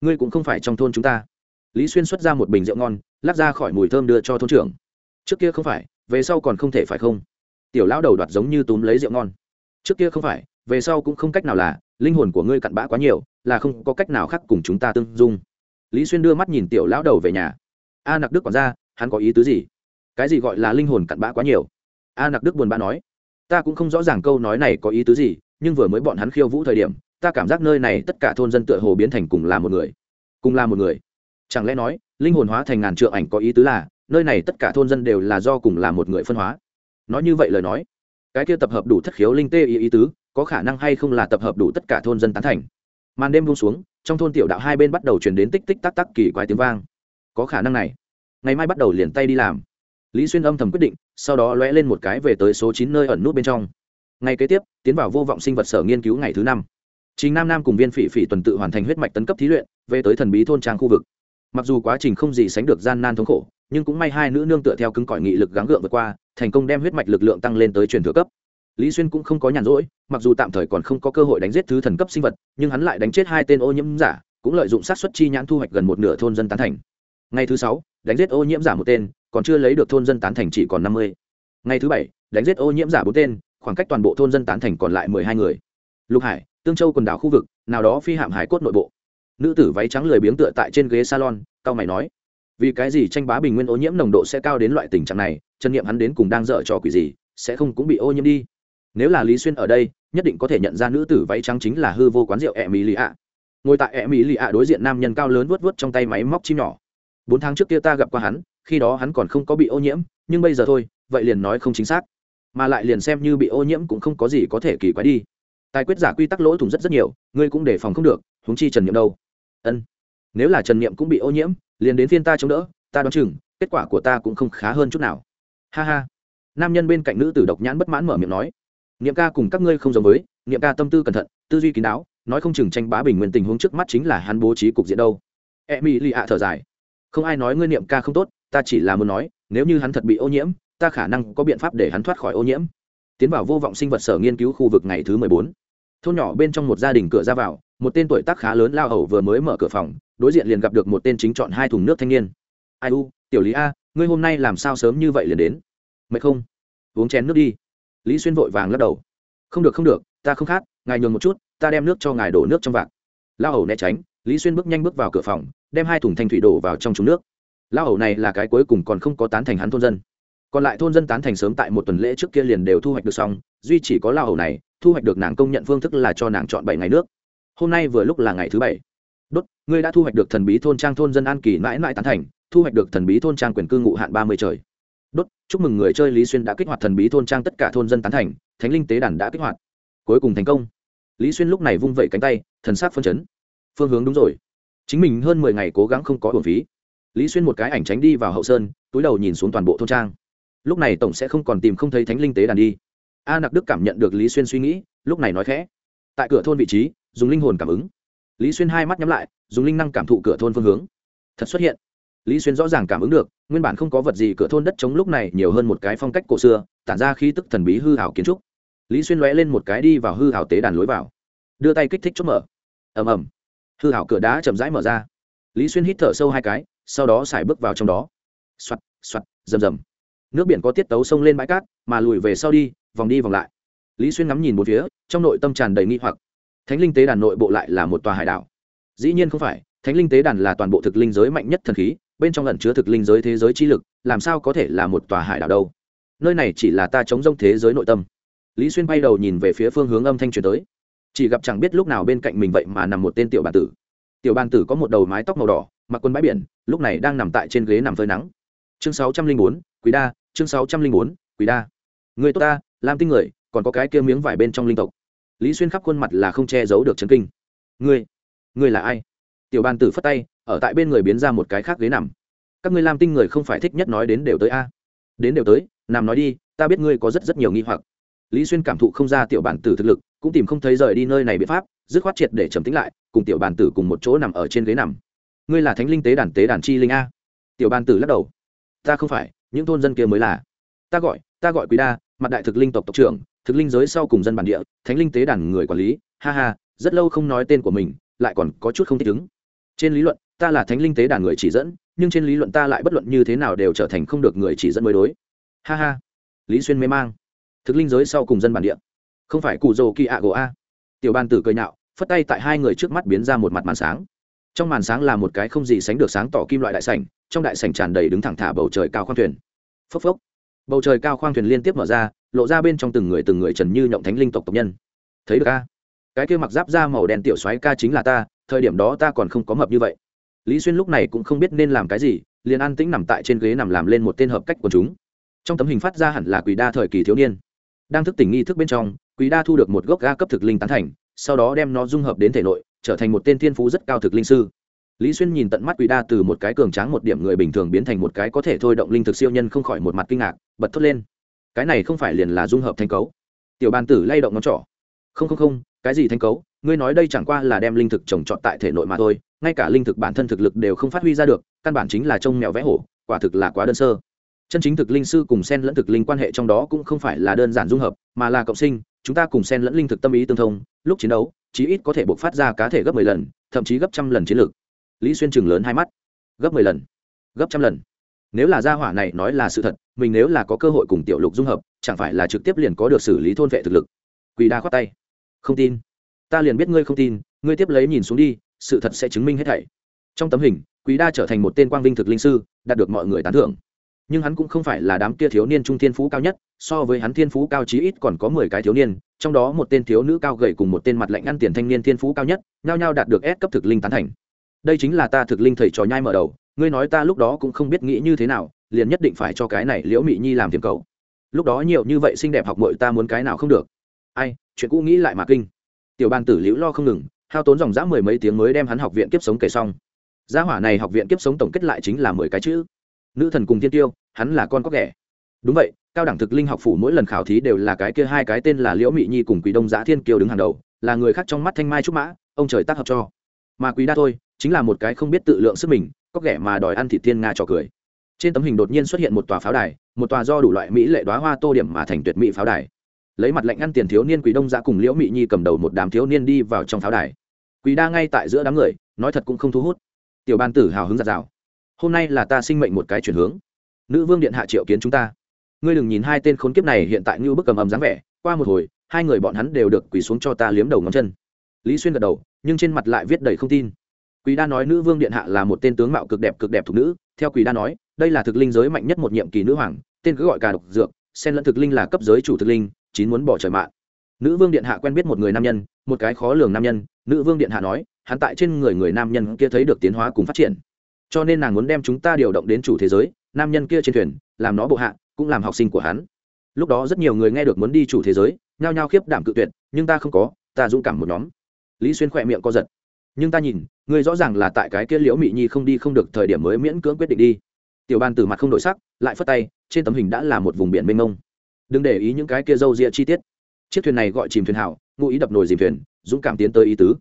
Ngươi cũng không phải trong thôn chúng ta. Lý xuyên xuất ra một bình rượu ngon, lắc ra khỏi mùi thơm đưa cho thôn trưởng. Trước kia không phải, về sau còn không thể phải không? Tiểu lão đầu đoạt giống như túm lấy rượu ngon. Trước kia không phải, về sau cũng không cách nào là linh hồn của ngươi cặn bã quá nhiều, là không có cách nào khác cùng chúng ta tương dung. Lý xuyên đưa mắt nhìn tiểu lão đầu về nhà. A nặc đức còn ra hắn có ý tứ gì? Cái gì gọi là linh hồn cặn bã quá nhiều? A nặc đức buồn bã nói. Ta cũng không rõ ràng câu nói này có ý tứ gì, nhưng vừa mới bọn hắn khiêu vũ thời điểm, ta cảm giác nơi này tất cả thôn dân tựa hồ biến thành cùng là một người. Cùng là một người. Chẳng lẽ nói, linh hồn hóa thành ngàn trượng ảnh có ý tứ là, nơi này tất cả thôn dân đều là do cùng là một người phân hóa? Nói như vậy lời nói, cái kia tập hợp đủ thất khiếu linh tê ý ý tứ có khả năng hay không là tập hợp đủ tất cả thôn dân tán thành. Màn đêm buông xuống trong thôn tiểu đạo hai bên bắt đầu chuyển đến tích tích tắc tắc kỳ quái tiếng vang. Có khả năng này. Ngày mai bắt đầu liền tay đi làm. Lý xuyên âm thầm quyết định sau đó lóe lên một cái về tới số chín nơi ẩn nút bên trong. Ngày kế tiếp tiến vào vô vọng sinh vật sở nghiên cứu ngày thứ năm. Trình Nam Nam cùng Viên Phỉ Phỉ tuần tự hoàn thành huyết mạch tấn cấp thí luyện, về tới thần bí thôn trang khu vực. Mặc dù quá trình không gì sánh được gian nan thống khổ, nhưng cũng may hai nữ nương tựa theo cứng cỏi nghị lực gắng gượng vượt qua, thành công đem huyết mạch lực lượng tăng lên tới truyền thừa cấp. Lý Xuyên cũng không có nhàn rỗi, mặc dù tạm thời còn không có cơ hội đánh giết thứ thần cấp sinh vật, nhưng hắn lại đánh chết hai tên ô nhiễm giả, cũng lợi dụng sát xuất chi nhãn thu hoạch gần một nửa thôn dân tán thành. Ngày thứ sáu, đánh giết ô nhiễm giả một tên, còn chưa lấy được thôn dân tán thành chỉ còn năm mươi. Ngày thứ bảy, đánh giết ô nhiễm giả bốn tên, khoảng cách toàn bộ thôn dân tán thành còn lại mười hai người. Lục Hải, tương châu quần đảo khu vực nào đó phi hạm hải cốt nội bộ nữ tử váy trắng lười biếng tựa tại trên ghế salon cao mày nói vì cái gì tranh bá bình nguyên ô nhiễm nồng độ sẽ cao đến loại tình trạng này chân nghiệm hắn đến cùng đang dở trò quỷ gì sẽ không cũng bị ô nhiễm đi nếu là lý xuyên ở đây, nhất định có thể nhận ra nữ tử váy trắng chính là hư vô quán rượu e mỹ lì ạ ngồi tại e mỹ lì ạ đối diện nam nhân cao lớn vớt vớt trong tay máy móc chim nhỏ. Bốn tháng trước kia ta gặp qua hắn, khi đó hắn còn không có bị ô nhiễm, nhưng bây giờ thôi, vậy liền nói không chính xác. Mà lại liền xem như bị ô nhiễm cũng không có gì có thể kỳ quái đi. Tài quyết giả quy tắc lỗ thủng rất rất nhiều, ngươi cũng đề phòng không được, huống chi trần n i ệ m đâu? Ân. Nếu là trần n i ệ m cũng bị ô nhiễm, liền đến phiên ta chống đỡ, ta đoán chừng, kết quả của ta cũng không khá hơn chút nào. Ha ha. Nam nhân bên cạnh nữ tử độc nhãn bất mãn mở miệng nói niệm ca cùng các ngươi không giống với, niệm ca tâm tư cẩn thận, tư duy kín đáo, nói không chừng tranh bá bình nguyên tình huống trước mắt chính là hắn bố trí cục diện đâu. E mỹ lì ạ thở dài. Không ai nói ngươi niệm ca không tốt, ta chỉ là muốn nói, nếu như hắn thật bị ô nhiễm, ta khả năng có biện pháp để hắn thoát khỏi ô nhiễm. Tiến vào vô vọng sinh vật sở nghiên cứu khu vực ngày thứ mười bốn. Thôn nhỏ bên trong một gia đình cửa ra vào, một tên tuổi tác khá lớn lao hầu vừa mới mở cửa phòng, đối diện liền gặp được một tên chính chọn hai thùng nước thanh niên. Ai u, tiểu lý a, ngươi hôm nay làm sao sớm như vậy liền đến? Mệt không? Uống chén nước đi lý xuyên vội vàng lắc đầu. Không được không được, ta không khát, ngài nhường một chút, ta đem nước cho ngài đổ nước trong vạc. Lao hầu né tránh, lý xuyên bước nhanh bước vào cửa phòng, đem hai thùng thanh thủy đổ vào trong trúng nước. Lao hầu này là cái cuối cùng còn không có tán thành hắn thôn dân. Còn lại thôn dân tán thành sớm tại một tuần lễ trước kia liền đều thu hoạch được xong, duy chỉ có lao hầu này, thu hoạch được nàng công nhận phương thức là cho nàng chọn bảy ngày nước. Hôm nay vừa lúc là ngày thứ bảy. Đốt, ngươi đã thu hoạch được thần bí thôn trang thôn dân an kỳ mãi mãi tán thành, thu hoạch được thần bí thôn trang quyền cư ngụ hạn ba mươi trời đốt, chúc mừng người chơi lý xuyên đã kích hoạt thần bí thôn trang tất cả thôn dân tán thành, thánh linh tế đàn đã kích hoạt. Cuối cùng thành công. Lý xuyên lúc này vung vẩy cánh tay, thần sắc phân chấn. Phương hướng đúng rồi. Chính mình hơn mười ngày cố gắng không có hồn phí. Lý xuyên một cái ảnh tránh đi vào hậu sơn, túi đầu nhìn xuống toàn bộ thôn trang. Lúc này tổng sẽ không còn tìm không thấy thánh linh tế đàn đi. A nặc đức cảm nhận được lý xuyên suy nghĩ, lúc này nói khẽ. Tại cửa thôn vị trí, dùng linh hồn cảm ứng. Lý xuyên hai mắt nhắm lại, dùng linh năng cảm thụ cửa thôn phương hướng. Thật xuất hiện lý xuyên rõ ràng cảm ứng được, nguyên bản không có vật gì cửa thôn đất chống lúc này nhiều hơn một cái phong cách cổ xưa, tản ra khí tức thần bí hư hảo kiến trúc. Lý xuyên lóe lên một cái đi vào hư hảo tế đàn lối vào. Đưa tay kích thích chốt mở. Ầm ầm. Hư hảo cửa đá chậm rãi mở ra. Lý xuyên hít thở sâu hai cái, sau đó xài bước vào trong đó. Xoặt xoặt rầm rầm. Nước biển có tiết tấu sông lên bãi cát, mà lùi về sau đi, vòng đi vòng lại. Lý xuyên ngắm nhìn một phía, trong nội tâm tràn đầy nghi hoặc. Thánh linh tế đàn nội bộ lại là một tòa hải đảo. Dĩ nhiên không phải, thánh linh tế đàn là toàn bộ thực linh giới mạnh nhất thần khí bên trong lẩn chứa thực linh giới thế giới chi lực, làm sao có thể là một tòa hải đảo đâu? Nơi này chỉ là ta chống rông thế giới nội tâm. Lý xuyên bay đầu nhìn về phía phương hướng âm thanh truyền tới. Chỉ gặp chẳng biết lúc nào bên cạnh mình vậy mà nằm một tên tiểu bàn tử. Tiểu bàn tử có một đầu mái tóc màu đỏ, mặc quần bãi biển, lúc này đang nằm tại trên ghế nằm phơi nắng. Chương sáu trăm linh bốn, quý đa, chương sáu trăm linh bốn, quý đa. Người tốt ta làm tinh người, còn có cái kia miếng vải bên trong linh tộc. Lý xuyên khắp khuôn mặt là không che giấu được chấn kinh. Ngươi ngươi là ai? Tiểu bàn tử phất tay, ở tại bên người biến ra một cái khác ghế nằm. Các ngươi lam tinh người không phải thích nhất nói đến đều tới a. Đến đều tới, nằm nói đi, ta biết ngươi có rất rất nhiều nghi hoặc. Lý xuyên cảm thụ không ra tiểu bản tử thực lực, cũng tìm không thấy rời đi nơi này biện pháp, dứt khoát triệt để trầm tính lại, cùng tiểu bản tử cùng một chỗ nằm ở trên ghế nằm. Ngươi là thánh linh tế đàn tế đàn chi linh a? Tiểu bản tử lắc đầu. Ta không phải, những thôn dân kia mới là. Ta gọi ta gọi quý đa, mặt đại thực linh tộc tộc trưởng, thực linh giới sau cùng dân bản địa, thánh linh tế đàn người quản lý. Ha ha, rất lâu không nói tên của mình, lại còn có chút không thích ứng trên lý luận, ta là thánh linh tế đàn người chỉ dẫn, nhưng trên lý luận ta lại bất luận như thế nào đều trở thành không được người chỉ dẫn mới đối. Ha ha. Lý xuyên mê mang. Thực linh giới sau cùng dân bản địa. Không phải cụ dồ kỳ ạ gỗ a. Tiểu ban tử cười nhạo, phất tay tại hai người trước mắt biến ra một mặt màn sáng. Trong màn sáng là một cái không gì sánh được sáng tỏ kim loại đại sảnh, trong đại sảnh tràn đầy đứng thẳng thả bầu trời cao khoang thuyền. Phốc phốc. Bầu trời cao khoang thuyền liên tiếp mở ra, lộ ra bên trong từng người từng người trần như nhộng thánh linh tộc tộc nhân. Thấy được a? Cái kia mặc giáp da màu đen tiểu xoáy ca chính là ta thời điểm đó ta còn không có mập như vậy. Lý xuyên lúc này cũng không biết nên làm cái gì, liền an tĩnh nằm tại trên ghế nằm làm lên một tên hợp cách của chúng. Trong tấm hình phát ra hẳn là quỷ đa thời kỳ thiếu niên. Đang thức tỉnh nghi thức bên trong, quỷ đa thu được một gốc ga cấp thực linh tán thành, sau đó đem nó dung hợp đến thể nội, trở thành một tên thiên phú rất cao thực linh sư. Lý xuyên nhìn tận mắt quỷ đa từ một cái cường tráng một điểm người bình thường biến thành một cái có thể thôi động linh thực siêu nhân không khỏi một mặt kinh ngạc, bật thốt lên. Cái này không phải liền là dung hợp thành cấu. Tiểu bàn tử lay động ngón trỏ. Không không không, cái gì thành cấu? Ngươi nói đây chẳng qua là đem linh thực trồng trọt tại thể nội mà thôi, ngay cả linh thực bản thân thực lực đều không phát huy ra được, căn bản chính là trông mèo vẽ hổ, quả thực là quá đơn sơ. Chân chính thực linh sư cùng sen lẫn thực linh quan hệ trong đó cũng không phải là đơn giản dung hợp, mà là cộng sinh, chúng ta cùng sen lẫn linh thực tâm ý tương thông, lúc chiến đấu, chí ít có thể buộc phát ra cá thể gấp mười lần, thậm chí gấp trăm lần chiến lược. Lý xuyên chừng lớn hai mắt. Gấp mười lần. Gấp trăm lần. Nếu là gia hỏa này nói là sự thật, mình nếu là có cơ hội cùng tiểu lục dung hợp, chẳng phải là trực tiếp liền có được xử lý thôn vệ thực lực. Quỳ đa khoát tay. Không tin ta liền biết ngươi không tin, ngươi tiếp lấy nhìn xuống đi, sự thật sẽ chứng minh hết thảy. Trong tấm hình, quý đa trở thành một tên quang vinh thực linh sư, đạt được mọi người tán thưởng. Nhưng hắn cũng không phải là đám kia thiếu niên trung thiên phú cao nhất, so với hắn thiên phú cao chí ít còn có mười cái thiếu niên, trong đó một tên thiếu nữ cao gầy cùng một tên mặt lạnh ăn tiền thanh niên thiên phú cao nhất, nhao nhao đạt được S cấp thực linh tán thành. Đây chính là ta thực linh thầy trò nhai mở đầu, ngươi nói ta lúc đó cũng không biết nghĩ như thế nào, liền nhất định phải cho cái này liễu mị nhi làm tiềm cầu. Lúc đó nhiều như vậy xinh đẹp học mội ta muốn cái nào không được. Ai, chuyện cũ nghĩ lại mà kinh tiểu bàn tử liễu lo không ngừng, hao tốn dòng dã mười mấy tiếng mới đem hắn học viện kiếp sống kể xong. Gia hỏa này học viện kiếp sống tổng kết lại chính là mười cái chữ. Nữ thần cùng thiên tiêu, hắn là con có ghẻ đúng vậy, cao đẳng thực linh học phủ mỗi lần khảo thí đều là cái kia hai cái tên là liễu mị nhi cùng quý đông giã thiên kiều đứng hàng đầu, là người khác trong mắt thanh mai trúc mã, ông trời tác hợp cho. Mà quý đa thôi, chính là một cái không biết tự lượng sức mình, có ghẻ mà đòi ăn thị tiên nga trò cười. Trên tấm hình đột nhiên xuất hiện một tòa pháo đài, một tòa do đủ loại mỹ lệ đoá hoa tô điểm mà thành tuyệt mỹ pháo đài lấy mặt lệnh ăn tiền thiếu niên quý đông giã cùng liễu mỹ nhi cầm đầu một đám thiếu niên đi vào trong pháo đài. Quý đa ngay tại giữa đám người, nói thật cũng không thu hút. Tiểu ban tử hào hứng giặt rào hôm nay là ta sinh mệnh một cái chuyển hướng. Nữ vương điện hạ triệu kiến chúng ta. Ngươi đừng nhìn hai tên khốn kiếp này hiện tại như bức cầm ầm dáng vẻ. Qua một hồi, hai người bọn hắn đều được quỳ xuống cho ta liếm đầu ngón chân. Lý xuyên gật đầu, nhưng trên mặt lại viết đầy không tin. Quý đa nói nữ vương điện hạ là một tên tướng mạo cực đẹp cực đẹp thuộc nữ. Theo quý đa nói, đây là thực linh giới mạnh nhất một nhiệm kỳ nữ hoàng, tên cứ gọi cả độc dược, xen lẫn thực linh là cấp giới chủ thực linh chín muốn bỏ trời mạng. Nữ vương điện hạ quen biết một người nam nhân, một cái khó lường nam nhân. Nữ vương điện hạ nói, hắn tại trên người người nam nhân kia thấy được tiến hóa cùng phát triển. Cho nên nàng muốn đem chúng ta điều động đến chủ thế giới, nam nhân kia trên thuyền, làm nó bộ hạ, cũng làm học sinh của hắn. Lúc đó rất nhiều người nghe được muốn đi chủ thế giới, nhao nhao khiếp đảm cự tuyệt, nhưng ta không có, ta dũng cảm một nhóm. Lý xuyên khỏe miệng co giật. Nhưng ta nhìn người rõ ràng là tại cái kia liễu mị nhi không đi không được thời điểm mới miễn cưỡng quyết định đi. Tiểu ban từ mặt không đổi sắc, lại phất tay, trên tấm hình đã là một vùng biển mênh mông đừng để ý những cái kia râu ria chi tiết. Chiếc thuyền này gọi chìm thuyền hảo, ngụ ý đập nồi dìm thuyền, dũng cảm tiến tới ý tứ.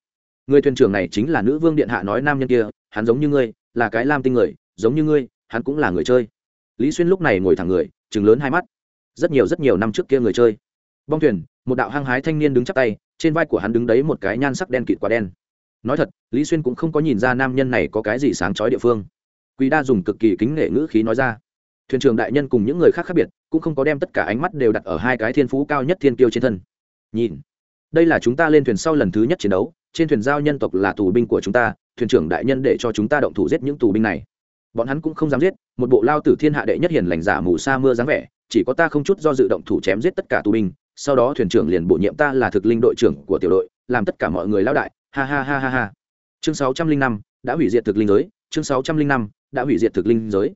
Người thuyền trưởng này chính là nữ vương điện hạ nói nam nhân kia, hắn giống như ngươi, là cái lam tinh người, giống như ngươi, hắn cũng là người chơi. Lý xuyên lúc này ngồi thẳng người chừng lớn hai mắt. Rất nhiều rất nhiều năm trước kia người chơi. Bong thuyền, một đạo hăng hái thanh niên đứng chắc tay, trên vai của hắn đứng đấy một cái nhan sắc đen kịt quá đen. Nói thật, lý xuyên cũng không có nhìn ra nam nhân này có cái gì sáng chói địa phương. Quý đa dùng cực kỳ kính nể ngữ khí nói ra. Thuyền trưởng đại nhân cùng những người khác khác biệt cũng không có đem tất cả ánh mắt đều đặt ở hai cái thiên phú cao nhất thiên kiêu trên thân. Nhìn, đây là chúng ta lên thuyền sau lần thứ nhất chiến đấu, trên thuyền giao nhân tộc là tù binh của chúng ta, thuyền trưởng đại nhân để cho chúng ta động thủ giết những tù binh này. Bọn hắn cũng không dám giết, một bộ lao tử thiên hạ đệ nhất hiền lành giả mù sa mưa dáng vẻ, chỉ có ta không chút do dự động thủ chém giết tất cả tù binh, sau đó thuyền trưởng liền bổ nhiệm ta là thực linh đội trưởng của tiểu đội, làm tất cả mọi người lao đại, ha ha ha ha ha. Chương sáu trăm linh năm, đã hủy diệt thực linh giới, chương sáu trăm linh năm, đã hủy diệt thực linh giới.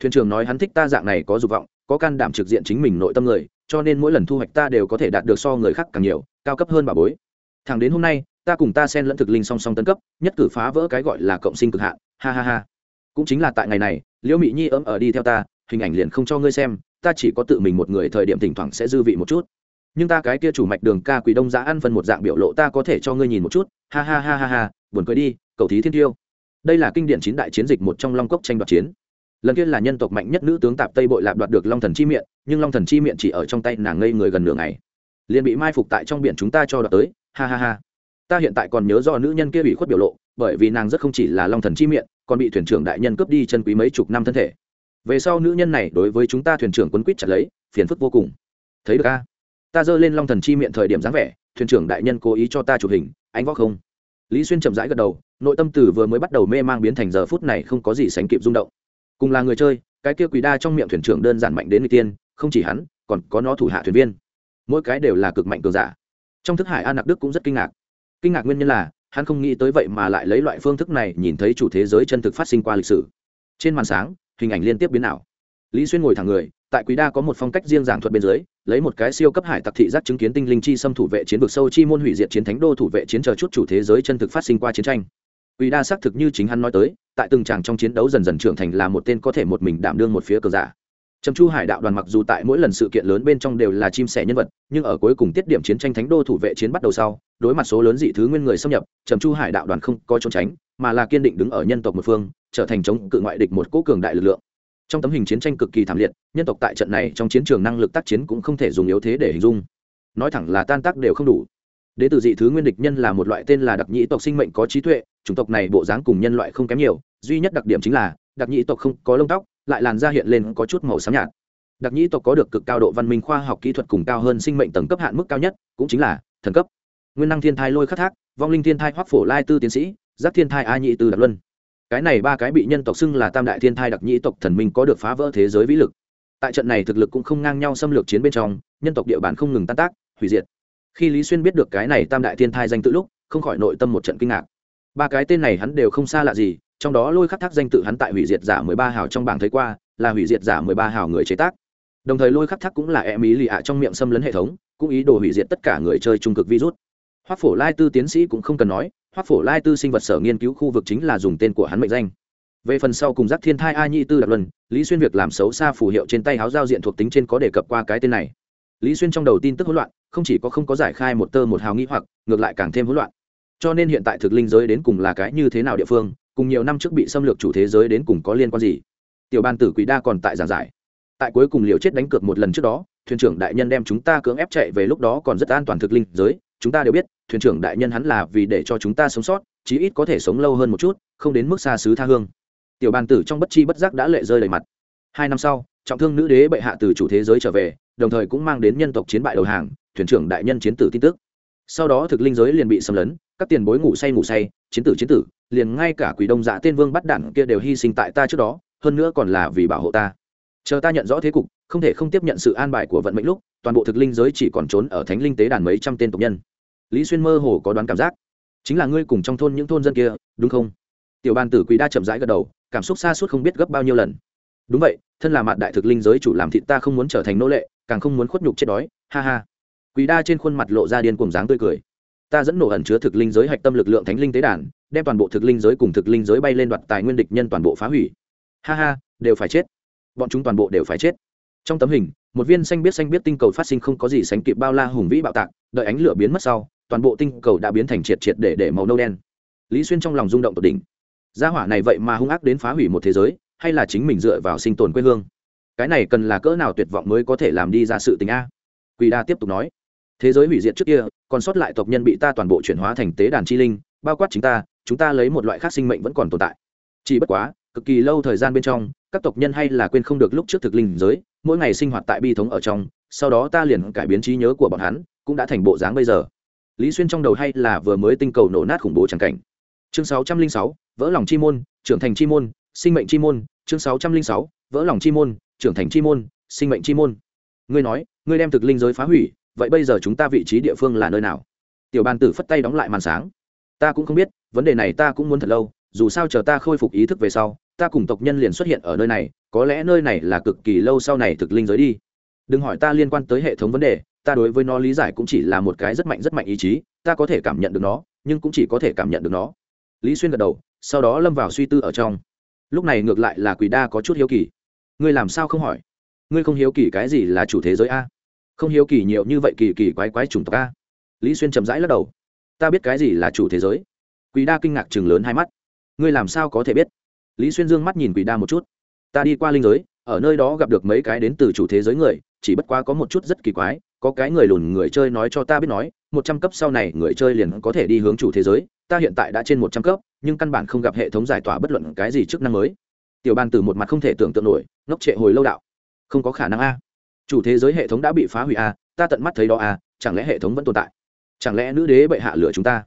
Thuyền trưởng nói hắn thích ta dạng này có dục vọng có can đảm trực diện chính mình nội tâm người, cho nên mỗi lần thu hoạch ta đều có thể đạt được so người khác càng nhiều, cao cấp hơn bà bối. Thẳng đến hôm nay, ta cùng ta xen lẫn thực linh song song tấn cấp, nhất cử phá vỡ cái gọi là cộng sinh cực hạn. Ha ha ha. Cũng chính là tại ngày này, liễu mỹ nhi ấm ở đi theo ta, hình ảnh liền không cho ngươi xem, ta chỉ có tự mình một người thời điểm thỉnh thoảng sẽ dư vị một chút. Nhưng ta cái kia chủ mạch đường ca quỷ đông giá ăn phân một dạng biểu lộ ta có thể cho ngươi nhìn một chút. Ha ha ha ha ha, buồn cười đi, cầu thí thiên tiêu. Đây là kinh điển chín đại chiến dịch một trong long cốc tranh đoạt chiến lần kia là nhân tộc mạnh nhất nữ tướng tạp tây bội lạp đoạt được long thần chi miệng nhưng long thần chi miệng chỉ ở trong tay nàng ngây người gần nửa ngày. Liền bị mai phục tại trong biển chúng ta cho đoạt tới, ha ha ha. Ta hiện tại còn nhớ do nữ nhân kia bị khuất biểu lộ, bởi vì nàng rất không chỉ là long thần chi miệng còn bị thuyền trưởng đại nhân cướp đi chân quý mấy chục năm thân thể. Về sau nữ nhân này đối với chúng ta thuyền trưởng quấn quýt chặt lấy, phiền phức vô cùng. Thấy được a? Ta giơ lên long thần chi miệng thời điểm dáng vẻ, thuyền trưởng đại nhân cố ý cho ta chụp hình anh võ không. Lý xuyên chậm rãi gật đầu, nội tâm tử vừa mới bắt đầu mê mang biến thành giờ phút này không có gì sánh kịp rung động cùng là người chơi, cái kia quỷ đa trong miệng thuyền trưởng đơn giản mạnh đến người tiên, không chỉ hắn, còn có nó thủ hạ thuyền viên. Mỗi cái đều là cực mạnh cường giả. Trong thức hải an nặc đức cũng rất kinh ngạc. Kinh ngạc nguyên nhân là, hắn không nghĩ tới vậy mà lại lấy loại phương thức này nhìn thấy chủ thế giới chân thực phát sinh qua lịch sử. Trên màn sáng, hình ảnh liên tiếp biến ảo. Lý xuyên ngồi thẳng người, tại quý đa có một phong cách riêng giảng thuật bên dưới, lấy một cái siêu cấp hải tặc thị giác chứng kiến tinh linh chi xâm thủ vệ chiến vực sâu chi môn hủy diệt chiến thánh đô thủ vệ chiến chờ chút chủ thế giới chân thực phát sinh qua chiến tranh. Quỷ đa xác thực như chính hắn nói tới, tại từng tràng trong chiến đấu dần dần trưởng thành là một tên có thể một mình đảm đương một phía cờ giả. Trầm chu hải đạo đoàn mặc dù tại mỗi lần sự kiện lớn bên trong đều là chim sẻ nhân vật, nhưng ở cuối cùng tiết điểm chiến tranh thánh đô thủ vệ chiến bắt đầu sau, đối mặt số lớn dị thứ nguyên người xâm nhập, trầm chu hải đạo đoàn không có trốn tránh, mà là kiên định đứng ở nhân tộc một phương, trở thành chống cự ngoại địch một cố cường đại lực lượng. Trong tấm hình chiến tranh cực kỳ thảm liệt, nhân tộc tại trận này trong chiến trường năng lực tác chiến cũng không thể dùng yếu thế để hình dung. Nói thẳng là tan tác đều không đủ. Đế tử dị thứ nguyên địch nhân là một loại tên là đặc nhĩ tộc sinh mệnh có trí tuệ chủng tộc này bộ dáng cùng nhân loại không kém nhiều, duy nhất đặc điểm chính là, đặc nhĩ tộc không có lông tóc, lại làn da hiện lên có chút màu xám nhạt. Đặc nhĩ tộc có được cực cao độ văn minh khoa học kỹ thuật cùng cao hơn sinh mệnh tầng cấp hạn mức cao nhất, cũng chính là thần cấp. Nguyên năng thiên thai lôi khắc thác, vong linh thiên thai hoắc phổ lai tư tiến sĩ, giác thiên thai a nhị tư đặc luân. Cái này ba cái bị nhân tộc xưng là tam đại thiên thai đặc nhĩ tộc thần minh có được phá vỡ thế giới vĩ lực. Tại trận này thực lực cũng không ngang nhau xâm lược chiến bên trong, nhân tộc địa bàn không ngừng tan tác, hủy diệt. Khi lý xuyên biết được cái này tam đại thiên thai danh tự lúc, không khỏi nội tâm một trận kinh ngạc ba cái tên này hắn đều không xa lạ gì, trong đó lôi khắc thác danh tự hắn tại hủy diệt giả mười ba hào trong bảng thấy qua, là hủy diệt giả mười ba hào người chế tác. Đồng thời lôi khắc thác cũng là em ý lì ạ trong miệng xâm lấn hệ thống, cũng ý đồ hủy diệt tất cả người chơi trung cực virus. Hoác phổ lai tư tiến sĩ cũng không cần nói hoác phổ lai tư sinh vật sở nghiên cứu khu vực chính là dùng tên của hắn mệnh danh. Về phần sau cùng giác thiên thai a nhi tư đặc luân, lý xuyên việc làm xấu xa phù hiệu trên tay háo giao diện thuộc tính trên có đề cập qua cái tên này. Lý xuyên trong đầu tin tức hỗn loạn, không chỉ có không có giải khai một tơ một hào nghĩ hoặc, ngược lại càng thêm hỗn loạn cho nên hiện tại thực linh giới đến cùng là cái như thế nào địa phương, cùng nhiều năm trước bị xâm lược chủ thế giới đến cùng có liên quan gì? Tiểu ban tử quỷ đa còn tại giảng giải. Tại cuối cùng liều chết đánh cược một lần trước đó, thuyền trưởng đại nhân đem chúng ta cưỡng ép chạy về lúc đó còn rất an toàn thực linh giới, chúng ta đều biết, thuyền trưởng đại nhân hắn là vì để cho chúng ta sống sót, chí ít có thể sống lâu hơn một chút, không đến mức xa xứ tha hương. Tiểu bàn tử trong bất chi bất giác đã lệ rơi đầy mặt. Hai năm sau, trọng thương nữ đế bệ hạ từ chủ thế giới trở về, đồng thời cũng mang đến nhân tộc chiến bại đầu hàng, thuyền trưởng đại nhân chiến tử tin tức. Sau đó thực linh giới liền bị xâm lấn các tiền bối ngủ say ngủ say, chiến tử chiến tử, liền ngay cả quỷ đông dạ tên vương bắt đản kia đều hy sinh tại ta trước đó, hơn nữa còn là vì bảo hộ ta. Chờ ta nhận rõ thế cục, không thể không tiếp nhận sự an bài của vận mệnh lúc, toàn bộ thực linh giới chỉ còn trốn ở thánh linh tế đàn mấy trăm tên tộc nhân. Lý xuyên mơ hồ có đoán cảm giác, chính là ngươi cùng trong thôn những thôn dân kia, đúng không? Tiểu ban tử quý đa chậm rãi gật đầu, cảm xúc xa suốt không biết gấp bao nhiêu lần. Đúng vậy, thân là mạn đại thực linh giới chủ làm thịt ta không muốn trở thành nô lệ, càng không muốn khuất nhục chết đói, ha ha. Quý đa trên khuôn mặt lộ ra điên cuồng dáng tươi cười ta dẫn nổ ẩn chứa thực linh giới hạch tâm lực lượng thánh linh tế đàn, đem toàn bộ thực linh giới cùng thực linh giới bay lên đoạt tài nguyên địch nhân toàn bộ phá hủy. Ha ha, đều phải chết. Bọn chúng toàn bộ đều phải chết. Trong tấm hình, một viên xanh biết xanh biết tinh cầu phát sinh không có gì sánh kịp bao la hùng vĩ bạo tạc, đợi ánh lửa biến mất sau, toàn bộ tinh cầu đã biến thành triệt triệt để để màu nâu đen. Lý xuyên trong lòng rung động tột đỉnh. Gia hỏa này vậy mà hung ác đến phá hủy một thế giới, hay là chính mình dựa vào sinh tồn quê hương? Cái này cần là cỡ nào tuyệt vọng mới có thể làm đi ra sự tình a? Quỳ đa tiếp tục nói thế giới hủy diệt trước kia, còn sót lại tộc nhân bị ta toàn bộ chuyển hóa thành tế đàn chi linh, bao quát chính ta, chúng ta lấy một loại khác sinh mệnh vẫn còn tồn tại. Chỉ bất quá, cực kỳ lâu thời gian bên trong, các tộc nhân hay là quên không được lúc trước thực linh giới, mỗi ngày sinh hoạt tại bi thống ở trong, sau đó ta liền cải biến trí nhớ của bọn hắn, cũng đã thành bộ dáng bây giờ. Lý xuyên trong đầu hay là vừa mới tinh cầu nổ nát khủng bố tràng cảnh. Chương sáu trăm linh sáu, vỡ lòng chi môn, trưởng thành chi môn, sinh mệnh chi môn, chương sáu trăm linh sáu, vỡ lòng chi môn, trưởng thành chi môn, sinh mệnh chi môn. Ngươi nói, ngươi đem thực linh giới phá hủy vậy bây giờ chúng ta vị trí địa phương là nơi nào? Tiểu bàn tử phất tay đóng lại màn sáng. Ta cũng không biết, vấn đề này ta cũng muốn thật lâu, dù sao chờ ta khôi phục ý thức về sau, ta cùng tộc nhân liền xuất hiện ở nơi này, có lẽ nơi này là cực kỳ lâu sau này thực linh giới đi. Đừng hỏi ta liên quan tới hệ thống vấn đề, ta đối với nó lý giải cũng chỉ là một cái rất mạnh rất mạnh ý chí, ta có thể cảm nhận được nó, nhưng cũng chỉ có thể cảm nhận được nó. Lý xuyên gật đầu, sau đó lâm vào suy tư ở trong. Lúc này ngược lại là quỷ đa có chút hiếu kỳ. Ngươi làm sao không hỏi? Ngươi không hiếu kỳ cái gì là chủ thế giới a? Không hiếu kỳ nhiều như vậy kỳ kỳ quái quái chủng tộc a. Lý xuyên chậm rãi lắc đầu. Ta biết cái gì là chủ thế giới. Quỷ đa kinh ngạc chừng lớn hai mắt. Ngươi làm sao có thể biết? Lý xuyên dương mắt nhìn quỷ đa một chút. Ta đi qua linh giới, ở nơi đó gặp được mấy cái đến từ chủ thế giới người, chỉ bất quá có một chút rất kỳ quái, có cái người lùn người chơi nói cho ta biết nói, một trăm cấp sau này người chơi liền có thể đi hướng chủ thế giới, ta hiện tại đã trên một trăm cấp, nhưng căn bản không gặp hệ thống giải tỏa bất luận cái gì chức năng mới. Tiểu ban từ một mặt không thể tưởng tượng nổi, ngốc trệ hồi lâu đạo. Không có khả năng a chủ thế giới hệ thống đã bị phá hủy a ta tận mắt thấy đó a chẳng lẽ hệ thống vẫn tồn tại? Chẳng lẽ nữ đế bệ hạ lửa chúng ta?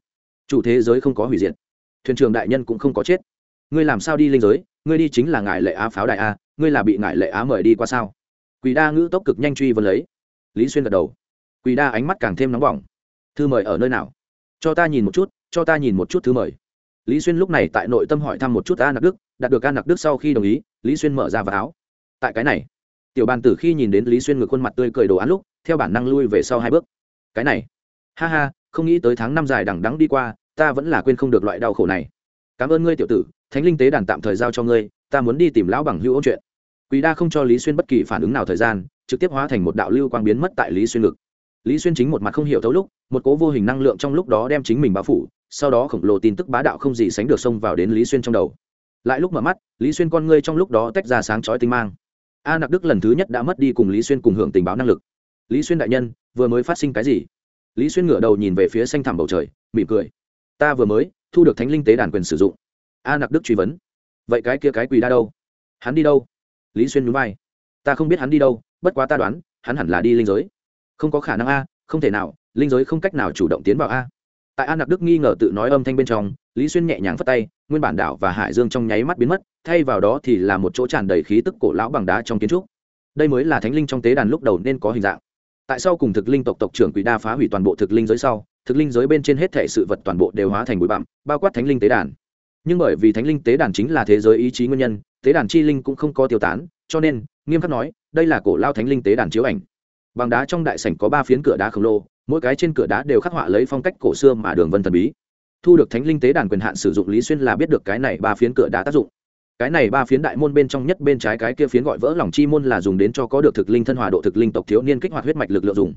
Chủ thế giới không có hủy diệt. Thuyền trưởng đại nhân cũng không có chết. Ngươi làm sao đi linh giới? Ngươi đi chính là ngại lệ á pháo đại a à, ngươi là bị ngại lệ á mời đi qua sao? Quỷ đa ngữ tốc cực nhanh truy vấn lấy. Lý xuyên gật đầu. Quỷ đa ánh mắt càng thêm nóng bỏng. Thư mời ở nơi nào? Cho ta nhìn một chút, cho ta nhìn một chút thư mời. Lý xuyên lúc này tại nội tâm hỏi thăm một chút a nặc đức, đạt được a nặc đức sau khi đồng ý, lý xuyên mở ra vào áo. Tại cái này tiểu bàn tử khi nhìn đến lý xuyên ngược khuôn mặt tươi cười đồ án lúc, theo bản năng lui về sau hai bước. Cái này, ha ha, không nghĩ tới tháng năm dài đằng đắng đi qua, ta vẫn là quên không được loại đau khổ này. Cảm ơn ngươi, tiểu tử, thánh linh tế đàn tạm thời giao cho ngươi, ta muốn đi tìm lão bằng hữu ôn chuyện. Quý đa không cho lý xuyên bất kỳ phản ứng nào thời gian, trực tiếp hóa thành một đạo lưu quang biến mất tại lý xuyên ngực. Lý xuyên chính một mặt không hiểu thấu lúc, một cố vô hình năng lượng trong lúc đó đem chính mình bao phủ, sau đó khổng lồ tin tức bá đạo không gì sánh được xông vào đến lý xuyên trong đầu. Lại lúc mở mắt, lý xuyên con ngươi trong lúc đó tách ra sáng chói tinh mang a nặc đức lần thứ nhất đã mất đi cùng lý xuyên cùng hưởng tình báo năng lực. Lý xuyên đại nhân, vừa mới phát sinh cái gì? Lý xuyên ngửa đầu nhìn về phía xanh thẳm bầu trời, mỉm cười. Ta vừa mới thu được thánh linh tế đàn quyền sử dụng. A nặc đức truy vấn. Vậy cái kia cái quỳ đa đâu? Hắn đi đâu? Lý xuyên núi vai. Ta không biết hắn đi đâu, bất quá ta đoán, hắn hẳn là đi linh giới. Không có khả năng a, không thể nào, linh giới không cách nào chủ động tiến vào a. Tại A nặc đức nghi ngờ tự nói âm thanh bên trong lý xuyên nhẹ nhàng phất tay, nguyên bản đảo và hải dương trong nháy mắt biến mất, thay vào đó thì là một chỗ tràn đầy khí tức cổ lão bằng đá trong kiến trúc. Đây mới là thánh linh trong tế đàn lúc đầu nên có hình dạng. Tại sao cùng thực linh tộc tộc trưởng quỷ đa phá hủy toàn bộ thực linh giới sau, thực linh giới bên trên hết thể sự vật toàn bộ đều hóa thành bụi bặm, bao quát thánh linh tế đàn. Nhưng bởi vì thánh linh tế đàn chính là thế giới ý chí nguyên nhân, tế đàn chi linh cũng không có tiêu tán, cho nên, nghiêm khắc nói, đây là cổ lao thánh linh tế đàn chiếu ảnh. Bằng đá trong đại sảnh có ba phiến cửa đá khổng lồ, mỗi cái trên cửa đá đều khắc họa lấy phong cách cổ xưa mà đường vân thần bí thu được thánh linh tế đàn quyền hạn sử dụng lý xuyên là biết được cái này ba phiến cửa đá tác dụng. Cái này ba phiến đại môn bên trong nhất bên trái cái kia phiến gọi vỡ lòng chi môn là dùng đến cho có được thực linh thân hòa độ thực linh tộc thiếu niên kích hoạt huyết mạch lực lượng dùng.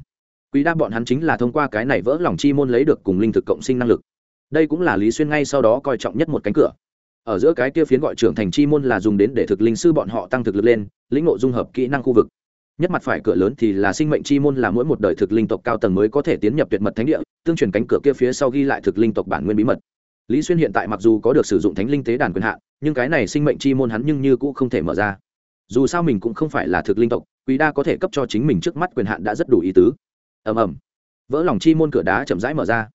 Quý đa bọn hắn chính là thông qua cái này vỡ lòng chi môn lấy được cùng linh thực cộng sinh năng lực. Đây cũng là lý xuyên ngay sau đó coi trọng nhất một cánh cửa. Ở giữa cái kia phiến gọi trưởng thành chi môn là dùng đến để thực linh sư bọn họ tăng thực lực lên, lĩnh ngộ dung hợp kỹ năng khu vực nhất mặt phải cửa lớn thì là sinh mệnh chi môn là mỗi một đời thực linh tộc cao tầng mới có thể tiến nhập tuyệt mật thánh địa, tương truyền cánh cửa kia phía sau ghi lại thực linh tộc bản nguyên bí mật. Lý xuyên hiện tại mặc dù có được sử dụng thánh linh tế đàn quyền hạn, nhưng cái này sinh mệnh chi môn hắn nhưng như cũng không thể mở ra. Dù sao mình cũng không phải là thực linh tộc quý đa có thể cấp cho chính mình trước mắt quyền hạn đã rất đủ ý tứ. Ầm ầm. Vỡ lòng chi môn cửa đá chậm rãi mở ra.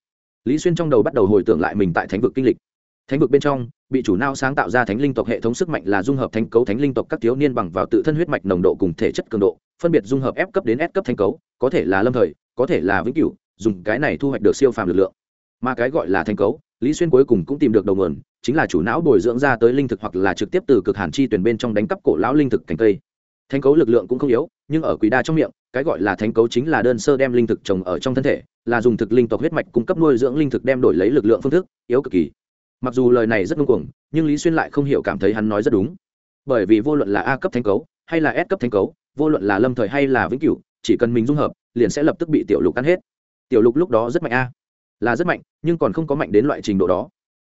Lý xuyên trong đầu bắt đầu hồi tưởng lại mình tại thánh vực kinh lịch. Thánh vực bên trong bị chủ nao sáng tạo ra thánh linh tộc hệ thống sức mạnh là dung hợp thánh cấu thánh linh tộc các thiếu niên bằng vào tự thân huyết mạch nồng độ cùng thể chất cường độ, phân biệt dung hợp F cấp đến s cấp thánh cấu, có thể là lâm thời, có thể là vĩnh cửu, dùng cái này thu hoạch được siêu phàm lực lượng. Mà cái gọi là thánh cấu, lý xuyên cuối cùng cũng tìm được đầu nguồn, chính là chủ não bồi dưỡng ra tới linh thực hoặc là trực tiếp từ cực hàn chi tuyển bên trong đánh cắp cổ lão linh thực cành cây. Thánh cấu lực lượng cũng không yếu, nhưng ở quý đa trong miệng, cái gọi là thánh cấu chính là đơn sơ đem linh thực trồng ở trong thân thể, là dùng thực linh tộc huyết mạch cung cấp nuôi dưỡng linh thực đem đổi lấy lực lượng phương thức, yếu cực kỳ mặc dù lời này rất ngông cuồng, nhưng lý xuyên lại không hiểu cảm thấy hắn nói rất đúng. Bởi vì vô luận là a cấp thánh cấu, hay là s cấp thánh cấu, vô luận là lâm thời hay là vĩnh cửu, chỉ cần mình dung hợp, liền sẽ lập tức bị tiểu lục ăn hết. Tiểu lục lúc đó rất mạnh a. Là rất mạnh, nhưng còn không có mạnh đến loại trình độ đó.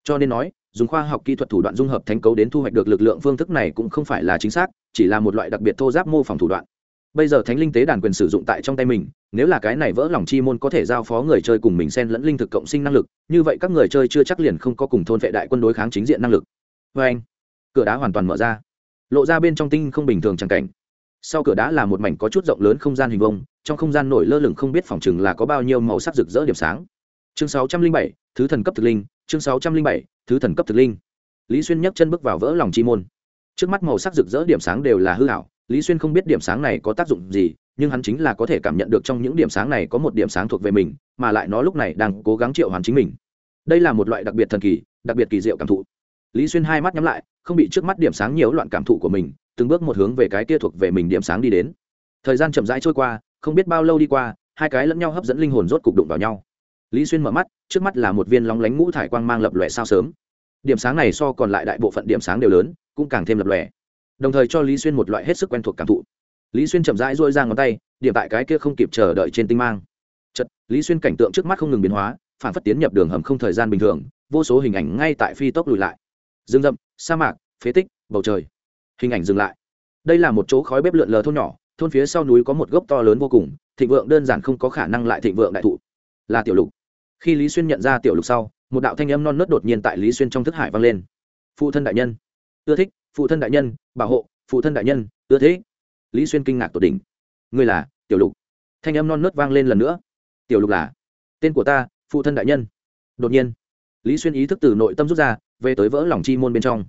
Cho nên nói, dùng khoa học kỹ thuật thủ đoạn dung hợp thánh cấu đến thu hoạch được lực lượng phương thức này cũng không phải là chính xác, chỉ là một loại đặc biệt thô giáp mô phỏng thủ đoạn. Bây giờ thánh linh tế đàn quyền sử dụng tại trong tay mình nếu là cái này vỡ lòng chi môn có thể giao phó người chơi cùng mình xen lẫn linh thực cộng sinh năng lực, như vậy các người chơi chưa chắc liền không có cùng thôn vệ đại quân đối kháng chính diện năng lực. Vê anh, cửa đá hoàn toàn mở ra. Lộ ra bên trong tinh không bình thường chẳng cảnh. Sau cửa đá là một mảnh có chút rộng lớn không gian hình vông trong không gian nổi lơ lửng không biết phòng chừng là có bao nhiêu màu sắc rực rỡ điểm sáng. Chương sáu trăm linh bảy, thứ thần cấp thực linh, chương sáu trăm linh bảy, thứ thần cấp thực linh. Lý xuyên nhấc chân bước vào vỡ lòng chi môn. Trước mắt màu sắc rực rỡ điểm sáng đều là hư hảo lý xuyên không biết điểm sáng này có tác dụng gì nhưng hắn chính là có thể cảm nhận được trong những điểm sáng này có một điểm sáng thuộc về mình, mà lại nó lúc này đang cố gắng triệu hoàn chính mình. Đây là một loại đặc biệt thần kỳ, đặc biệt kỳ diệu cảm thụ. Lý xuyên hai mắt nhắm lại, không bị trước mắt điểm sáng nhiều loạn cảm thụ của mình, từng bước một hướng về cái kia thuộc về mình điểm sáng đi đến. Thời gian chậm rãi trôi qua, không biết bao lâu đi qua, hai cái lẫn nhau hấp dẫn linh hồn rốt cục đụng vào nhau. Lý xuyên mở mắt, trước mắt là một viên lóng lánh ngũ thải quang mang lập lòe sao sớm. Điểm sáng này so còn lại đại bộ phận điểm sáng đều lớn, cũng càng thêm lập lòe. Đồng thời cho lý xuyên một loại hết sức quen thuộc cảm thụ lý xuyên chậm rãi dôi ra ngón tay, điểm tại cái kia không kịp chờ đợi trên tinh mang. Chật lý xuyên cảnh tượng trước mắt không ngừng biến hóa, phản phất tiến nhập đường hầm không thời gian bình thường, vô số hình ảnh ngay tại phi tốc lùi lại. Rừng rậm, sa mạc, phế tích, bầu trời. Hình ảnh dừng lại. Đây là một chỗ khói bếp lượn lờ thôn nhỏ, thôn phía sau núi có một gốc to lớn vô cùng, thịnh vượng đơn giản không có khả năng lại thịnh vượng đại thụ. Là tiểu lục. Khi lý xuyên nhận ra tiểu lục sau, một đạo thanh âm non nớt đột nhiên tại lý xuyên trong thức hải vang lên. Phụ thân đại nhân. Ưa thích, phụ thân đại nhân, bảo hộ, phụ thân đại nhân, ưa thế lý xuyên kinh ngạc tột đỉnh. Ngươi là tiểu lục. Thanh âm non nớt vang lên lần nữa. Tiểu lục là? Tên của ta, phụ thân đại nhân. Đột nhiên, lý xuyên ý thức từ nội tâm rút ra, về tới vỡ lòng chi môn bên trong.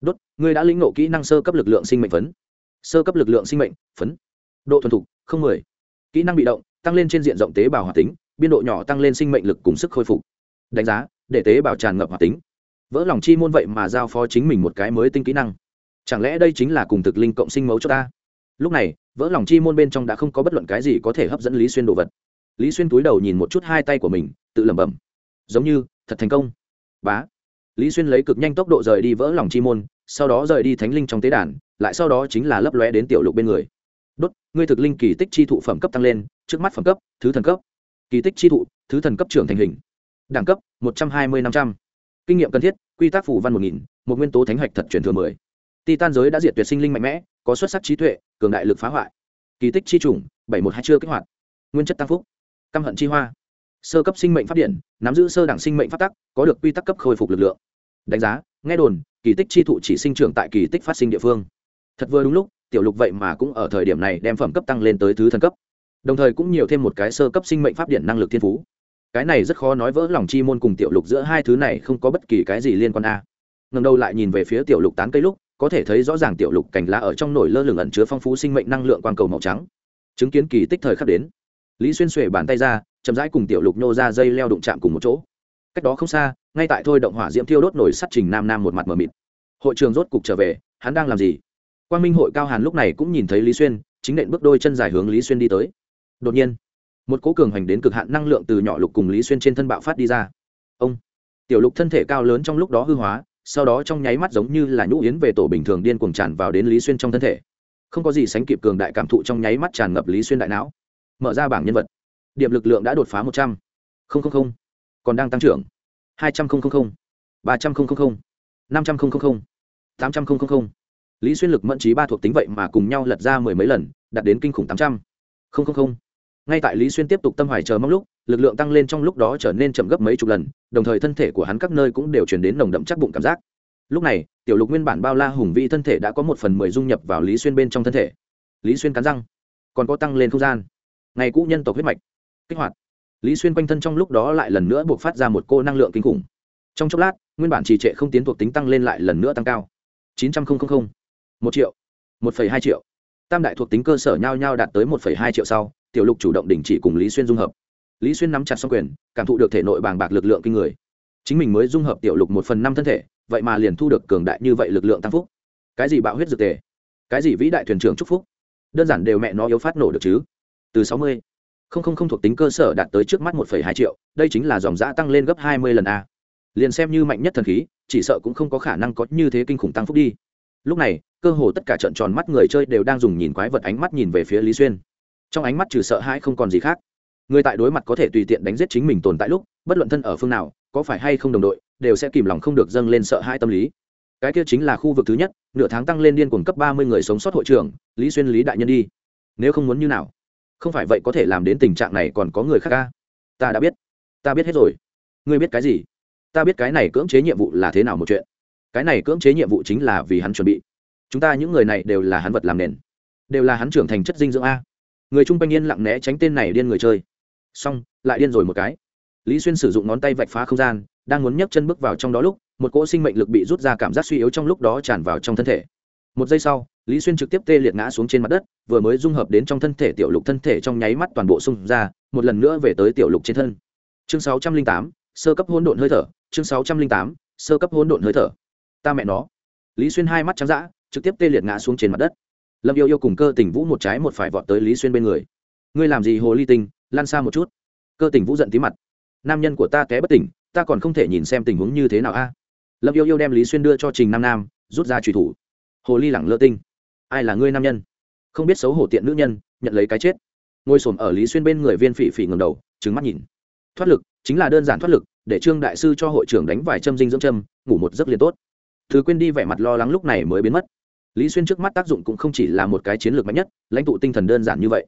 Đốt, ngươi đã lĩnh nộ kỹ năng sơ cấp lực lượng sinh mệnh phấn. Sơ cấp lực lượng sinh mệnh phấn. Độ thuần thục, không mười. Kỹ năng bị động, tăng lên trên diện rộng tế bào hoạt tính, biên độ nhỏ tăng lên sinh mệnh lực cùng sức khôi phục. Đánh giá, để tế bào tràn ngập hoạt tính. Vỡ lòng chi môn vậy mà giao phó chính mình một cái mới tinh kỹ năng. Chẳng lẽ đây chính là cùng thực linh cộng sinh mấu cho ta? Lúc này, vỡ lòng chi môn bên trong đã không có bất luận cái gì có thể hấp dẫn lý xuyên đồ vật. Lý xuyên túi đầu nhìn một chút hai tay của mình, tự lẩm bẩm. Giống như, thật thành công. Bá. Lý xuyên lấy cực nhanh tốc độ rời đi vỡ lòng chi môn, sau đó rời đi thánh linh trong tế đàn, lại sau đó chính là lấp lóe đến tiểu lục bên người. Đốt, ngươi thực linh kỳ tích chi thụ phẩm cấp tăng lên, trước mắt phẩm cấp, thứ thần cấp. Kỳ tích chi thụ, thứ thần cấp trưởng thành hình. Đẳng cấp, một trăm hai mươi năm trăm. Kinh nghiệm cần thiết, quy tắc phủ văn một nghìn, một nguyên tố thánh hạch thật truyền thừa mười titan giới đã diệt tuyệt sinh linh mạnh mẽ, có xuất sắc trí tuệ, cường đại lực phá hoại. Kỳ tích chi trùng, bảy một hai chưa kích hoạt. Nguyên chất tăng phúc. Căm hận chi hoa. Sơ cấp sinh mệnh phát điện, nắm giữ sơ đẳng sinh mệnh phát tắc, có được quy tắc cấp khôi phục lực lượng. Đánh giá, nghe đồn, kỳ tích chi thụ chỉ sinh trưởng tại kỳ tích phát sinh địa phương. Thật vừa đúng lúc, tiểu lục vậy mà cũng ở thời điểm này đem phẩm cấp tăng lên tới thứ thần cấp. Đồng thời cũng nhiều thêm một cái sơ cấp sinh mệnh pháp điện năng lực thiên phú. Cái này rất khó nói vỡ lòng chi môn cùng tiểu lục giữa hai thứ này không có bất kỳ cái gì liên quan a. Ngần đầu lại nhìn về phía tiểu lục tán cây lúc có thể thấy rõ ràng tiểu lục cành lá ở trong nổi lơ lửng ẩn chứa phong phú sinh mệnh năng lượng quang cầu màu trắng. Chứng kiến kỳ tích thời khắc đến, lý xuyên xuể bàn tay ra, chậm rãi cùng tiểu lục nhô ra dây leo đụng chạm cùng một chỗ. Cách đó không xa, ngay tại thôi động hỏa diễm thiêu đốt nổi sắt trình nam nam một mặt mờ mịt. Hội trường rốt cục trở về, hắn đang làm gì? Quan minh hội cao hàn lúc này cũng nhìn thấy lý xuyên, chính nện bước đôi chân dài hướng lý xuyên đi tới. Đột nhiên, một cố cường hành đến cực hạn năng lượng từ nhỏ lục cùng lý xuyên trên thân bạo phát đi ra. Ông, tiểu lục thân thể cao lớn trong lúc đó hư hóa sau đó trong nháy mắt giống như là nhũ yến về tổ bình thường điên cuồng tràn vào đến lý xuyên trong thân thể. Không có gì sánh kịp cường đại cảm thụ trong nháy mắt tràn ngập lý xuyên đại não. Mở ra bảng nhân vật. Điểm lực lượng đã đột phá một trăm. Linh còn đang tăng trưởng. hai trăm linh ba trăm linh năm trăm linh tám trăm linh lý xuyên lực mẫn trí ba thuộc tính vậy mà cùng nhau lật ra mười mấy lần, đạt đến kinh khủng tám trăm. Linh ngay tại lý xuyên tiếp tục tâm hoài chờ mong lúc lực lượng tăng lên trong lúc đó trở nên chậm gấp mấy chục lần, đồng thời thân thể của hắn các nơi cũng đều chuyển đến nồng đậm chắc bụng cảm giác. Lúc này, tiểu lục nguyên bản bao la hùng vĩ thân thể đã có một phần mười dung nhập vào lý xuyên bên trong thân thể. Lý xuyên cắn răng, còn có tăng lên không gian. Ngày cũ nhân tộc huyết mạch. Kích hoạt. Lý xuyên quanh thân trong lúc đó lại lần nữa buộc phát ra một cô năng lượng kinh khủng. Trong chốc lát, nguyên bản trì trệ không tiến thuộc tính tăng lên lại lần nữa tăng cao. Chín trăm linh một triệu. Một hai triệu. Tam đại thuộc tính cơ sở nhao nhau đạt tới một hai triệu sau, tiểu lục chủ động đình chỉ cùng lý xuyên dung hợp lý xuyên nắm chặt xong quyền, cảm thụ được thể nội bàng bạc lực lượng kinh người. Chính mình mới dung hợp tiểu lục một phần năm thân thể, vậy mà liền thu được cường đại như vậy lực lượng tăng phúc. Cái gì bạo huyết dược tề? Cái gì vĩ đại thuyền trưởng chúc phúc? Đơn giản đều mẹ nó yếu phát nổ được chứ? Từ sáu mươi, không không không thuộc tính cơ sở đạt tới trước mắt một phẩy hai triệu, đây chính là dòng giã tăng lên gấp hai mươi lần a. Liền xem như mạnh nhất thần khí, chỉ sợ cũng không có khả năng có như thế kinh khủng tăng phúc đi. Lúc này, cơ hồ tất cả trận tròn mắt người chơi đều đang dùng nhìn quái vật ánh mắt nhìn về phía lý xuyên. Trong ánh mắt trừ sợ hãi không còn gì khác người tại đối mặt có thể tùy tiện đánh giết chính mình tồn tại lúc, bất luận thân ở phương nào, có phải hay không đồng đội, đều sẽ kìm lòng không được dâng lên sợ hãi tâm lý. Cái kia chính là khu vực thứ nhất, nửa tháng tăng lên điên cuồng cấp ba mươi người sống sót hội trưởng, lý xuyên, lý đại nhân đi. Nếu không muốn như nào? Không phải vậy có thể làm đến tình trạng này còn có người khác ca ta đã biết. Ta biết hết rồi. Ngươi biết cái gì? Ta biết cái này cưỡng chế nhiệm vụ là thế nào một chuyện. Cái này cưỡng chế nhiệm vụ chính là vì hắn chuẩn bị. Chúng ta những người này đều là hắn vật làm nền. Đều là hắn trưởng thành chất dinh dưỡng a. Người chung quanh yên lặng né tránh tên này điên người chơi xong, lại điên rồi một cái. Lý xuyên sử dụng ngón tay vạch phá không gian, đang muốn nhấc chân bước vào trong đó lúc, một cỗ sinh mệnh lực bị rút ra cảm giác suy yếu trong lúc đó tràn vào trong thân thể. Một giây sau, lý xuyên trực tiếp tê liệt ngã xuống trên mặt đất, vừa mới dung hợp đến trong thân thể tiểu lục thân thể trong nháy mắt toàn bộ xung ra, một lần nữa về tới tiểu lục trên thân. Chương sáu trăm linh tám, sơ cấp hỗn độn hơi thở, chương sáu trăm linh tám, sơ cấp hỗn độn hơi thở. Ta mẹ nó. Lý xuyên hai mắt trắng d trực tiếp tê liệt ngã xuống trên mặt đất. Lâm yêu yêu cùng cơ tình vũ một trái một phải vọt tới lý xuyên bên người. Ngươi làm gì hồ ly tinh? Lan xa một chút. Cơ tình vũ giận tí mặt. Nam nhân của ta té bất tỉnh, ta còn không thể nhìn xem tình huống như thế nào a. Lâm yêu yêu đem lý xuyên đưa cho trình nam nam, rút ra trùy thủ. Hồ ly lẳng lơ tinh. Ai là ngươi nam nhân? Không biết xấu hổ tiện nữ nhân, nhận lấy cái chết. Ngồi s ổ m ở lý xuyên bên người viên phỉ phỉ ngầm đầu trứng mắt nhìn. Thoát lực, chính là đơn giản thoát lực, để trương đại sư cho hội trưởng đánh vài châm dinh dưỡng châm, ngủ một giấc liền tốt. Thứ quên đi vẻ mặt lo lắng lúc này mới biến mất. Lý xuyên trước mắt tác dụng cũng không chỉ là một cái chiến lược mạnh nhất, lãnh tụ tinh thần đơn giản như vậy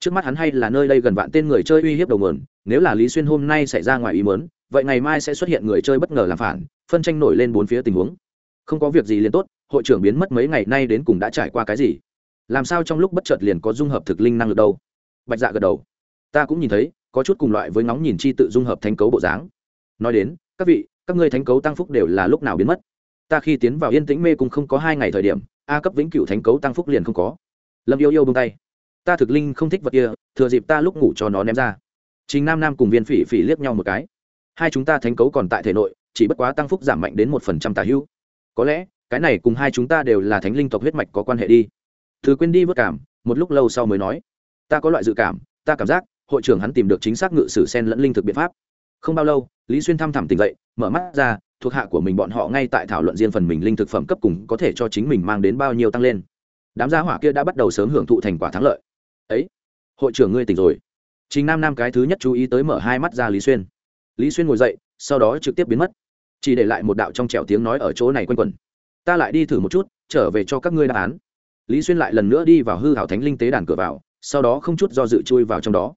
trước mắt hắn hay là nơi đây gần vạn tên người chơi uy hiếp đầu mườn nếu là lý xuyên hôm nay xảy ra ngoài ý mớn vậy ngày mai sẽ xuất hiện người chơi bất ngờ làm phản, phân tranh nổi lên bốn phía tình huống. Không có việc gì liền tốt, hội trưởng biến mất mấy ngày nay đến cùng đã trải qua cái gì? Làm sao trong lúc bất chợt liền có dung hợp thực linh năng lực đâu? Bạch dạ gật đầu. Ta cũng nhìn thấy, có chút cùng loại với ngóng nhìn chi tự dung hợp thành cấu bộ dáng. Nói đến, các vị, các ngươi thánh cấu tăng phúc đều là lúc nào biến mất? Ta khi tiến vào yên tĩnh mê cũng không có hai ngày thời điểm, a cấp vĩnh cửu thánh cấu tăng phúc liền không có. Lâm yêu yêu bông tay ta thực linh không thích vật kia, thừa dịp ta lúc ngủ cho nó ném ra. Chính nam nam cùng viên phỉ phỉ liếc nhau một cái. Hai chúng ta thánh cấu còn tại thể nội, chỉ bất quá tăng phúc giảm mạnh đến một phần trăm tà hữu có lẽ, cái này cùng hai chúng ta đều là thánh linh tộc huyết mạch có quan hệ đi. Thứ quên đi vất cảm, một lúc lâu sau mới nói. Ta có loại dự cảm, ta cảm giác, hội trưởng hắn tìm được chính xác ngự sử sen lẫn linh thực biện pháp. Không bao lâu, lý xuyên thăm thẳm tỉnh dậy, mở mắt ra, thuộc hạ của mình bọn họ ngay tại thảo luận riêng phần mình linh thực phẩm cấp cùng có thể cho chính mình mang đến bao nhiêu tăng lên. Đám gia hỏa kia đã bắt đầu sớm hưởng thụ thành quả thắng lợi ấy, hội trưởng ngươi tỉnh rồi. Chính nam nam cái thứ nhất chú ý tới mở hai mắt ra lý xuyên. Lý xuyên ngồi dậy, sau đó trực tiếp biến mất. Chỉ để lại một đạo trong trẻo tiếng nói ở chỗ này quanh quẩn. Ta lại đi thử một chút, trở về cho các ngươi đáp án. Lý xuyên lại lần nữa đi vào hư hảo thánh linh tế đàn cửa vào, sau đó không chút do dự chui vào trong đó.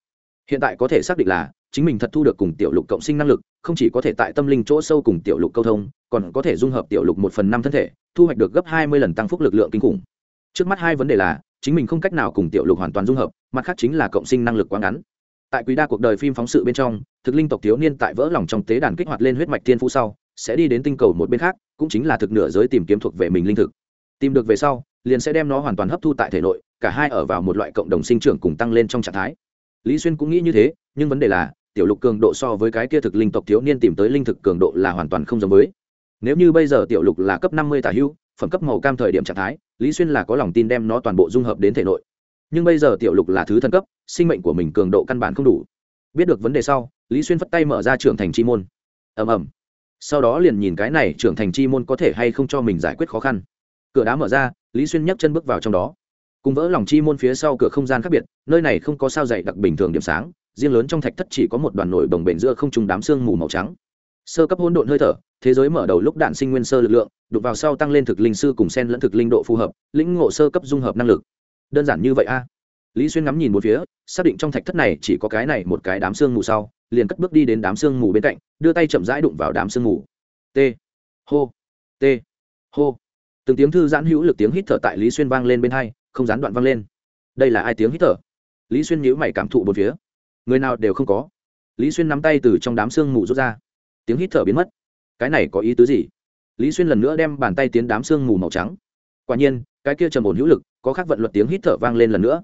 Hiện tại có thể xác định là chính mình thật thu được cùng tiểu lục cộng sinh năng lực, không chỉ có thể tại tâm linh chỗ sâu cùng tiểu lục câu thông, còn có thể dung hợp tiểu lục một phần năm thân thể, thu hoạch được gấp hai mươi lần tăng phúc lực lượng kinh khủng. Trước mắt hai vấn đề là chính mình không cách nào cùng tiểu lục hoàn toàn dung hợp, mặt khác chính là cộng sinh năng lực quá ngắn. Tại quý đa cuộc đời phim phóng sự bên trong, thực linh tộc thiếu niên tại vỡ lòng trong tế đàn kích hoạt lên huyết mạch thiên phú sau, sẽ đi đến tinh cầu một bên khác, cũng chính là thực nửa giới tìm kiếm thuộc về mình linh thực. Tìm được về sau, liền sẽ đem nó hoàn toàn hấp thu tại thể nội, cả hai ở vào một loại cộng đồng sinh trưởng cùng tăng lên trong trạng thái. Lý xuyên cũng nghĩ như thế, nhưng vấn đề là, tiểu lục cường độ so với cái kia thực linh tộc thiếu niên tìm tới linh thực cường độ là hoàn toàn không giống với. Nếu như bây giờ tiểu lục là cấp năm mươi tả hưu, phẩm cấp màu cam thời điểm trạng thái lý xuyên là có lòng tin đem nó toàn bộ dung hợp đến thể nội. Nhưng bây giờ tiểu lục là thứ thân cấp, sinh mệnh của mình cường độ căn bản không đủ. Biết được vấn đề sau, lý xuyên phất tay mở ra trưởng thành chi môn. Ầm ầm. Sau đó liền nhìn cái này trưởng thành chi môn có thể hay không cho mình giải quyết khó khăn. Cửa đá mở ra, lý xuyên nhấc chân bước vào trong đó. Cùng vỡ lòng chi môn phía sau cửa không gian khác biệt, nơi này không có sao dày đặc bình thường điểm sáng, riêng lớn trong thạch thất chỉ có một đoàn nổi bồng bềnh giữa không trùng đám sương mù màu trắng sơ cấp hỗn độn hơi thở, thế giới mở đầu lúc đạn sinh nguyên sơ lực lượng đục vào sau tăng lên thực linh sư cùng sen lẫn thực linh độ phù hợp, lĩnh ngộ sơ cấp dung hợp năng lực. Đơn giản như vậy a. Lý xuyên ngắm nhìn một phía, xác định trong thạch thất này chỉ có cái này một cái đám xương mù sau, liền cất bước đi đến đám xương mù bên cạnh, đưa tay chậm rãi đụng vào đám xương mù. T. Hô. T. Hô. Từng tiếng thư giãn hữu lực tiếng hít thở tại lý xuyên vang lên bên hai, không gián đoạn vang lên. Đây là ai tiếng hít thở? Lý xuyên nhíu mày cảm thụ một phía. Người nào đều không có. Lý xuyên nắm tay từ trong đám xương mù rút ra tiếng hít thở biến mất. Cái này có ý tứ gì? Lý xuyên lần nữa đem bàn tay tiến đám xương mù màu trắng. Quả nhiên, cái kia trầm ổn hữu lực, có khác vận luật tiếng hít thở vang lên lần nữa.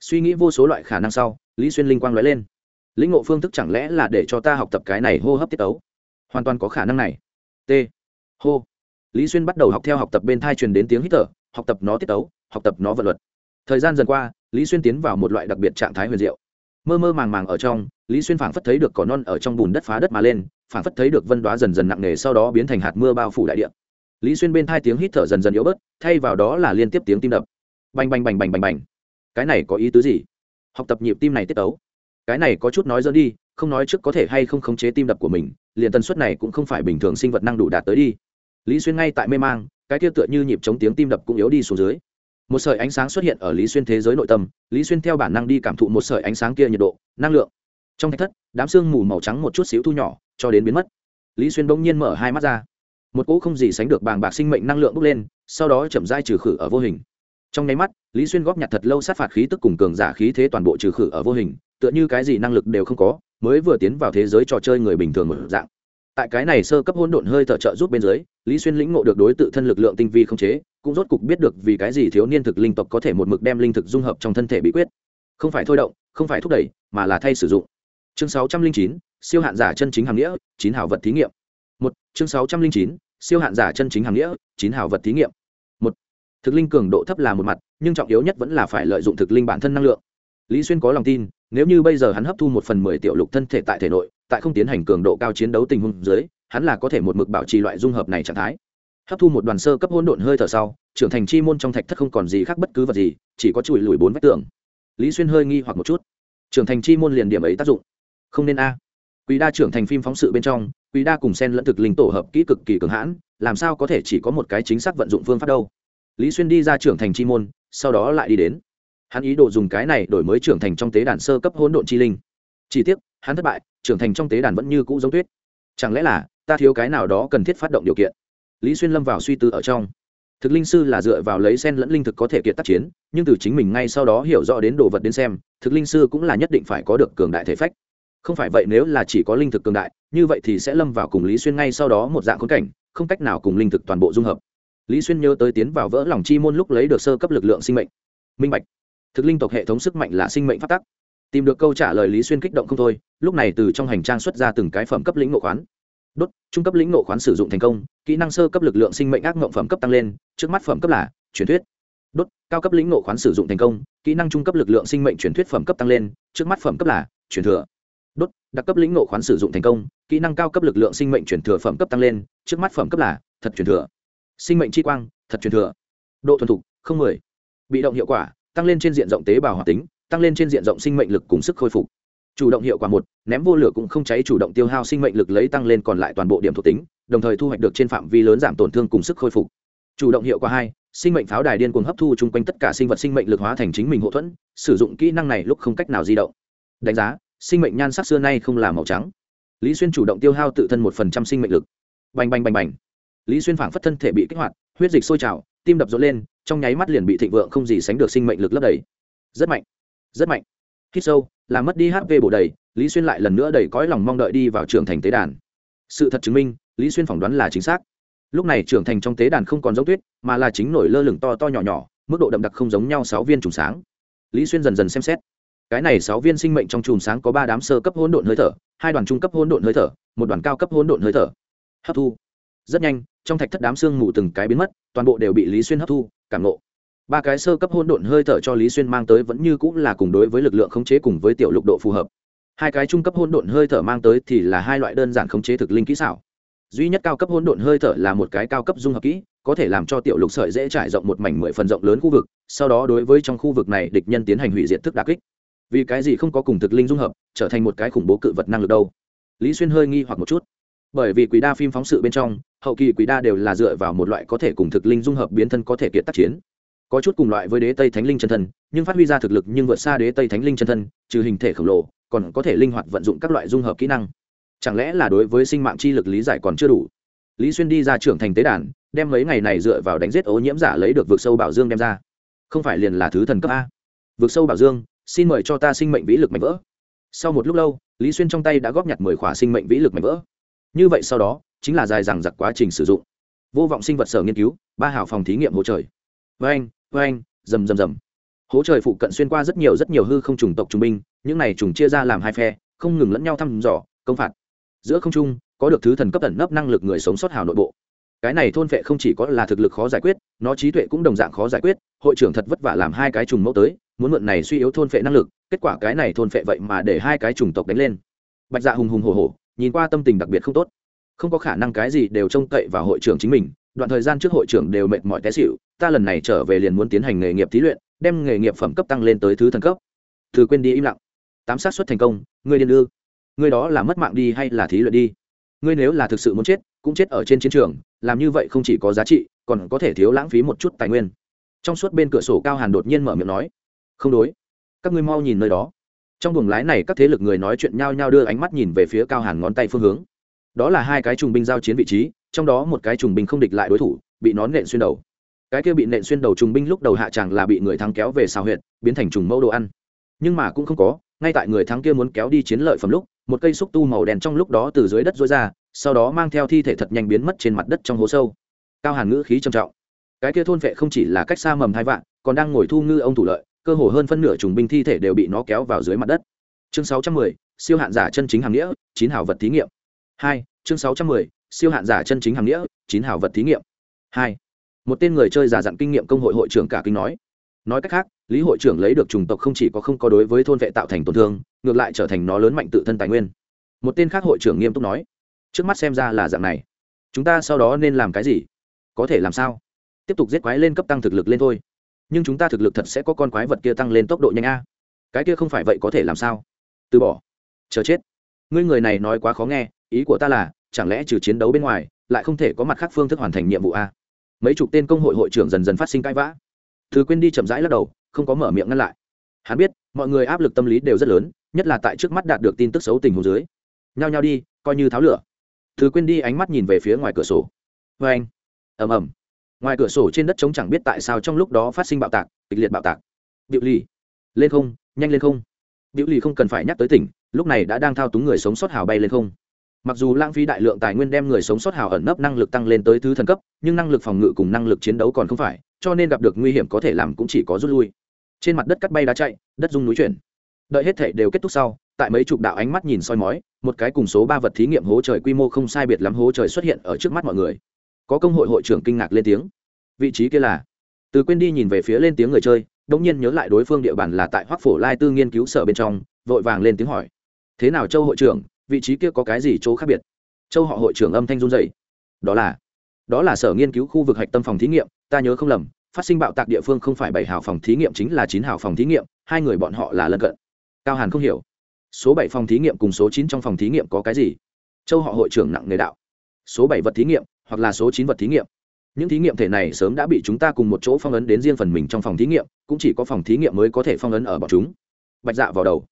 Suy nghĩ vô số loại khả năng sau, lý xuyên linh quang nói lên. Lĩnh ngộ phương thức chẳng lẽ là để cho ta học tập cái này hô hấp tiết ấu? Hoàn toàn có khả năng này. T. Hô. Lý xuyên bắt đầu học theo học tập bên thai truyền đến tiếng hít thở, học tập nó tiết ấu, học tập nó vận luật. Thời gian dần qua, lý xuyên tiến vào một loại đặc biệt trạng thái huyền diệu. Mơ mơ màng màng ở trong, lý xuyên phảng phất thấy được cỏ non ở trong bùn đất phá đất mà lên phản phất thấy được vân đoá dần dần nặng nề, sau đó biến thành hạt mưa bao phủ đại địa. Lý xuyên bên thai tiếng hít thở dần dần yếu bớt, thay vào đó là liên tiếp tiếng tim đập. Bành bành bành bành bành bành. Cái này có ý tứ gì? Học tập nhịp tim này tiết ấu cái này có chút nói dẫn đi, không nói trước có thể hay không khống chế tim đập của mình, liền tần suất này cũng không phải bình thường sinh vật năng đủ đạt tới đi. Lý xuyên ngay tại mê mang, cái kia tựa như nhịp chống tiếng tim đập cũng yếu đi xuống dưới. Một sợi ánh sáng xuất hiện ở lý xuyên thế giới nội tâm, lý xuyên theo bản năng đi cảm thụ một sợi ánh sáng kia nhiệt độ, năng lượng. Trong thách thất, đám sương mù màu trắng một chút xíu thu nhỏ cho đến biến mất. Lý xuyên bỗng nhiên mở hai mắt ra. Một cỗ không gì sánh được bàng bạc sinh mệnh năng lượng bốc lên, sau đó chậm dai trừ khử ở vô hình. Trong nháy mắt, lý xuyên góp nhặt thật lâu sát phạt khí tức cùng cường giả khí thế toàn bộ trừ khử ở vô hình, tựa như cái gì năng lực đều không có, mới vừa tiến vào thế giới trò chơi người bình thường một dạng. Tại cái này sơ cấp hỗn độn hơi thở trợ giúp bên dưới, lý xuyên lĩnh ngộ được đối tự thân lực lượng tinh vi không chế, cũng rốt cục biết được vì cái gì thiếu niên thực linh tộc có thể một mực đem linh thực dung hợp trong thân thể bí quyết. Không phải thôi động, không phải thúc đẩy, mà là thay sử dụng. Chương sáu trăm linh chín siêu hạn giả chân chính hàng nghĩa, chín hảo vật thí nghiệm. Một, chương sáu trăm linh chín, siêu hạn giả chân chính hàng nghĩa, chín hảo vật thí nghiệm. Một, thực linh cường độ thấp là một mặt, nhưng trọng yếu nhất vẫn là phải lợi dụng thực linh bản thân năng lượng. Lý xuyên có lòng tin, nếu như bây giờ hắn hấp thu một phần mười tiểu lục thân thể tại thể nội, tại không tiến hành cường độ cao chiến đấu tình huống dưới, hắn là có thể một mực bảo trì loại dung hợp này trạng thái. Hấp thu một đoàn sơ cấp hỗn độn hơi thở sau, trưởng thành chi môn trong thạch thất không còn gì khác bất cứ vật gì, chỉ có chùi lùi bốn vách tường. Lý xuyên hơi nghi hoặc một chút. Trưởng thành chi môn liền điểm ấy tác dụng. Không nên a quý đa trưởng thành phim phóng sự bên trong, quý đa cùng sen lẫn thực linh tổ hợp kỹ cực kỳ cường hãn, làm sao có thể chỉ có một cái chính xác vận dụng phương pháp đâu? Lý xuyên đi ra trưởng thành chi môn, sau đó lại đi đến. Hắn ý đồ dùng cái này đổi mới trưởng thành trong tế đàn sơ cấp hỗn độn chi linh. Chỉ tiếc, hắn thất bại, trưởng thành trong tế đàn vẫn như cũ giống tuyết. Chẳng lẽ là, ta thiếu cái nào đó cần thiết phát động điều kiện? Lý xuyên lâm vào suy tư ở trong. Thực linh sư là dựa vào lấy sen lẫn linh thực có thể kiệt tác chiến, nhưng từ chính mình ngay sau đó hiểu rõ đến đồ vật đến xem, thực linh sư cũng là nhất định phải có được cường đại thể phách không phải vậy nếu là chỉ có linh thực cường đại, như vậy thì sẽ lâm vào cùng lý xuyên ngay sau đó một dạng khốn cảnh, không cách nào cùng linh thực toàn bộ dung hợp. Lý xuyên nhớ tới tiến vào vỡ lòng chi môn lúc lấy được sơ cấp lực lượng sinh mệnh. Minh bạch. Thực linh tộc hệ thống sức mạnh là sinh mệnh phát tắc. Tìm được câu trả lời lý xuyên kích động không thôi, lúc này từ trong hành trang xuất ra từng cái phẩm cấp lĩnh nộ khoán. Đốt, trung cấp lĩnh nộ khoán sử dụng thành công, kỹ năng sơ cấp lực lượng sinh mệnh ác mộng phẩm cấp tăng lên, trước mắt phẩm cấp là truyền thuyết. Đốt, cao cấp lĩnh nộ khoán sử dụng thành công, kỹ năng trung cấp lực lượng sinh mệnh truyền thuyết phẩm cấp tăng lên, trước mắt phẩm cấp là truyền thừa đốt, đặc cấp lĩnh nộ khoán sử dụng thành công, kỹ năng cao cấp lực lượng sinh mệnh truyền thừa phẩm cấp tăng lên, trước mắt phẩm cấp là thật truyền thừa. Sinh mệnh chi quang, thật truyền thừa. Độ thuần thục, không mười. Bị động hiệu quả, tăng lên trên diện rộng tế bào hoạt tính, tăng lên trên diện rộng sinh mệnh lực cùng sức khôi phục. Chủ động hiệu quả một, ném vô lửa cũng không cháy chủ động tiêu hao sinh mệnh lực lấy tăng lên còn lại toàn bộ điểm thuộc tính, đồng thời thu hoạch được trên phạm vi lớn giảm tổn thương cùng sức khôi phục. Chủ động hiệu quả hai, sinh mệnh pháo đài điên cuồng hấp thu chung quanh tất cả sinh vật sinh mệnh lực hóa thành chính mình hậu thuẫn, sử dụng kỹ năng này lúc không cách nào di động. Đánh giá sinh mệnh nhan sắc xưa nay không là màu trắng. Lý xuyên chủ động tiêu hao tự thân một phần trăm sinh mệnh lực. Bành bành bành bành. Lý xuyên phảng phất thân thể bị kích hoạt, huyết dịch sôi trào, tim đập rộn lên, trong nháy mắt liền bị thịnh vượng không gì sánh được sinh mệnh lực lấp đầy. Rất mạnh rất mạnh. Hít sâu, làm mất đi hp bổ đầy, lý xuyên lại lần nữa đầy cõi lòng mong đợi đi vào trường thành tế đàn. Sự thật chứng minh, lý xuyên phỏng đoán là chính xác. Lúc này trưởng thành trong tế đàn không còn giống tuyết mà là chính nổi lơ lửng to to nhỏ nhỏ, mức độ đậm đặc không giống nhau sáu viên trùng sáng. Lý xuyên dần dần xem xét cái này sáu viên sinh mệnh trong chùm sáng có ba đám sơ cấp hỗn độn hơi thở, hai đoàn trung cấp hỗn độn hơi thở, một đoàn cao cấp hỗn độn hơi thở. Hấp thu. Rất nhanh, trong thạch thất đám xương mù từng cái biến mất, toàn bộ đều bị lý xuyên hấp thu, cảm nộ ba cái sơ cấp hỗn độn hơi thở cho lý xuyên mang tới vẫn như cũng là cùng đối với lực lượng khống chế cùng với tiểu lục độ phù hợp. Hai cái trung cấp hỗn độn hơi thở mang tới thì là hai loại đơn giản khống chế thực linh kỹ xảo. Duy nhất cao cấp hỗn độn hơi thở là một cái cao cấp dung hợp kỹ, có thể làm cho tiểu lục sợi dễ trải rộng một mảnh mười phần rộng lớn khu vực, sau đó đối với trong khu vực này địch nhân tiến hành hủy diệt thức đà kích vì cái gì không có cùng thực linh dung hợp, trở thành một cái khủng bố cự vật năng lực đâu? Lý xuyên hơi nghi hoặc một chút. Bởi vì quỷ đa phim phóng sự bên trong, hậu kỳ quỷ đa đều là dựa vào một loại có thể cùng thực linh dung hợp biến thân có thể kiệt tác chiến. Có chút cùng loại với đế tây thánh linh chân thân, nhưng phát huy ra thực lực nhưng vượt xa đế tây thánh linh chân thân, trừ hình thể khổng lồ, còn có thể linh hoạt vận dụng các loại dung hợp kỹ năng. Chẳng lẽ là đối với sinh mạng chi lực lý giải còn chưa đủ? Lý xuyên đi ra trưởng thành tế đàn, đem mấy ngày này dựa vào đánh giết ô nhiễm giả lấy được vực sâu bảo dương đem ra. Không phải liền là thứ thần cấp a? Vực sâu bảo dương xin mời cho ta sinh mệnh vĩ lực mạnh vỡ. Sau một lúc lâu, lý xuyên trong tay đã góp nhặt mười khỏa sinh mệnh vĩ lực mạnh vỡ. Như vậy sau đó, chính là dài dằng dặc quá trình sử dụng. Vô vọng sinh vật sở nghiên cứu, ba hào phòng thí nghiệm hỗ trời. Vê anh vê anh rầm rầm rầm. Hỗ trời phụ cận xuyên qua rất nhiều rất nhiều hư không trùng tộc trung binh, những này trùng chia ra làm hai phe, không ngừng lẫn nhau thăm dò, công phạt. Giữa không trung, có được thứ thần cấp tẩn nấp năng lực người sống sót hào nội bộ. Cái này thôn vệ không chỉ có là thực lực khó giải quyết, nó trí tuệ cũng đồng dạng khó giải quyết, hội trưởng thật vất vả làm hai cái trùng mẫu tới muốn mượn này suy yếu thôn phệ năng lực kết quả cái này thôn phệ vậy mà để hai cái chủng tộc đánh lên. Bạch dạ hùng hùng hổ hổ, nhìn qua tâm tình đặc biệt không tốt. Không có khả năng cái gì đều trông cậy vào hội trưởng chính mình đoạn thời gian trước hội trưởng đều mệt mỏi té xịu ta lần này trở về liền muốn tiến hành nghề nghiệp thí luyện đem nghề nghiệp phẩm cấp tăng lên tới thứ thần cấp. Thứ quên đi im lặng. Tám sát xuất thành công ngươi điên ư? Ngươi đó là mất mạng đi hay là thí luyện đi? Ngươi nếu là thực sự muốn chết cũng chết ở trên chiến trường làm như vậy không chỉ có giá trị còn có thể thiếu lãng phí một chút tài nguyên. Trong suốt bên cửa sổ cao hàn đột nhiên mở miệng nói không đối. Các ngươi mau nhìn nơi đó. Trong buồng lái này các thế lực người nói chuyện nhau nhau đưa ánh mắt nhìn về phía cao hàn ngón tay phương hướng. Đó là hai cái trùng binh giao chiến vị trí, trong đó một cái trùng binh không địch lại đối thủ, bị nón nện xuyên đầu. Cái kia bị nện xuyên đầu trùng binh lúc đầu hạ tràng là bị người thắng kéo về xào huyện biến thành trùng mẫu đồ ăn. Nhưng mà cũng không có, ngay tại người thắng kia muốn kéo đi chiến lợi phẩm lúc, một cây xúc tu màu đen trong lúc đó từ dưới đất rối ra, sau đó mang theo thi thể thật nhanh biến mất trên mặt đất trong hố sâu. Cao hàn ngữ khí trầm trọng. Cái kia thôn vệ không chỉ là cách xa mầm hai vạn, còn đang ngồi thu ngư ông thủ lợi cơ hồ hơn phân nửa trùng binh thi thể đều bị nó kéo vào dưới mặt đất. Chương 610, siêu hạn giả chân chính hàng nghĩa chín hảo vật thí nghiệm. Hai chương 610, siêu hạn giả chân chính hàng nghĩa chín hảo vật thí nghiệm. Hai một tên người chơi giả dặn kinh nghiệm công hội hội trưởng cả kinh nói. Nói cách khác lý hội trưởng lấy được chủng tộc không chỉ có không có đối với thôn vệ tạo thành tổn thương ngược lại trở thành nó lớn mạnh tự thân tài nguyên. Một tên khác hội trưởng nghiêm túc nói. Trước mắt xem ra là dạng này. Chúng ta sau đó nên làm cái gì? Có thể làm sao? Tiếp tục giết quái lên cấp tăng thực lực lên thôi nhưng chúng ta thực lực thật sẽ có con quái vật kia tăng lên tốc độ nhanh a. Cái kia không phải vậy có thể làm sao? Từ bỏ. Chờ chết. Ngươi người này nói quá khó nghe, ý của ta là, chẳng lẽ trừ chiến đấu bên ngoài, lại không thể có mặt khác phương thức hoàn thành nhiệm vụ a? Mấy chục tên công hội hội trưởng dần dần phát sinh cãi vã. Thứ quên đi chậm rãi lắc đầu, không có mở miệng ngăn lại. Hắn biết, mọi người áp lực tâm lý đều rất lớn, nhất là tại trước mắt đạt được tin tức xấu tình hồ dưới. Nhao nhao đi, coi như tháo lửa. Thứ quên đi ánh mắt nhìn về phía ngoài cửa sổ. Vê anh. Ầm ầm ngoài cửa sổ trên đất trống chẳng biết tại sao trong lúc đó phát sinh bạo tạc, kịch liệt bạo tạc. Điệu lì, lên không, nhanh lên không. Điệu lì không cần phải nhắc tới tỉnh, lúc này đã đang thao túng người sống sót hào bay lên không. Mặc dù lãng phí đại lượng tài nguyên đem người sống sót hào ẩn nấp năng lực tăng lên tới thứ thần cấp, nhưng năng lực phòng ngự cùng năng lực chiến đấu còn không phải, cho nên gặp được nguy hiểm có thể làm cũng chỉ có rút lui. Trên mặt đất cắt bay đá chạy, đất rung núi chuyển. Đợi hết thể đều kết thúc sau, tại mấy chục đạo ánh mắt nhìn soi mói, một cái cùng số ba vật thí nghiệm hố trời quy mô không sai biệt lắm hố trời xuất hiện ở trước mắt mọi người có công hội hội trưởng kinh ngạc lên tiếng. Vị trí kia là? Từ quên đi nhìn về phía lên tiếng người chơi đông nhiên nhớ lại đối phương địa bàn là tại hoác phổ lai tư nghiên cứu sở bên trong, vội vàng lên tiếng hỏi. Thế nào châu hội trưởng, vị trí kia có cái gì chỗ khác biệt? Châu họ hội trưởng âm thanh run dày đó là đó là sở nghiên cứu khu vực hạch tâm phòng thí nghiệm, ta nhớ không lầm, phát sinh bạo tạc địa phương không phải bảy hào phòng thí nghiệm chính là chín hào phòng thí nghiệm, hai người bọn họ là lân cận. Cao hàn không hiểu. Số bảy phòng thí nghiệm cùng số chín trong phòng thí nghiệm có cái gì? Châu họ hội trưởng nặng nghề đạo. Số bảy vật thí nghiệm hoặc là số chín vật thí nghiệm. Những thí nghiệm thể này sớm đã bị chúng ta cùng một chỗ phong ấn đến riêng phần mình trong phòng thí nghiệm, cũng chỉ có phòng thí nghiệm mới có thể phong ấn ở bọn chúng. Bạch dạ vào đầu.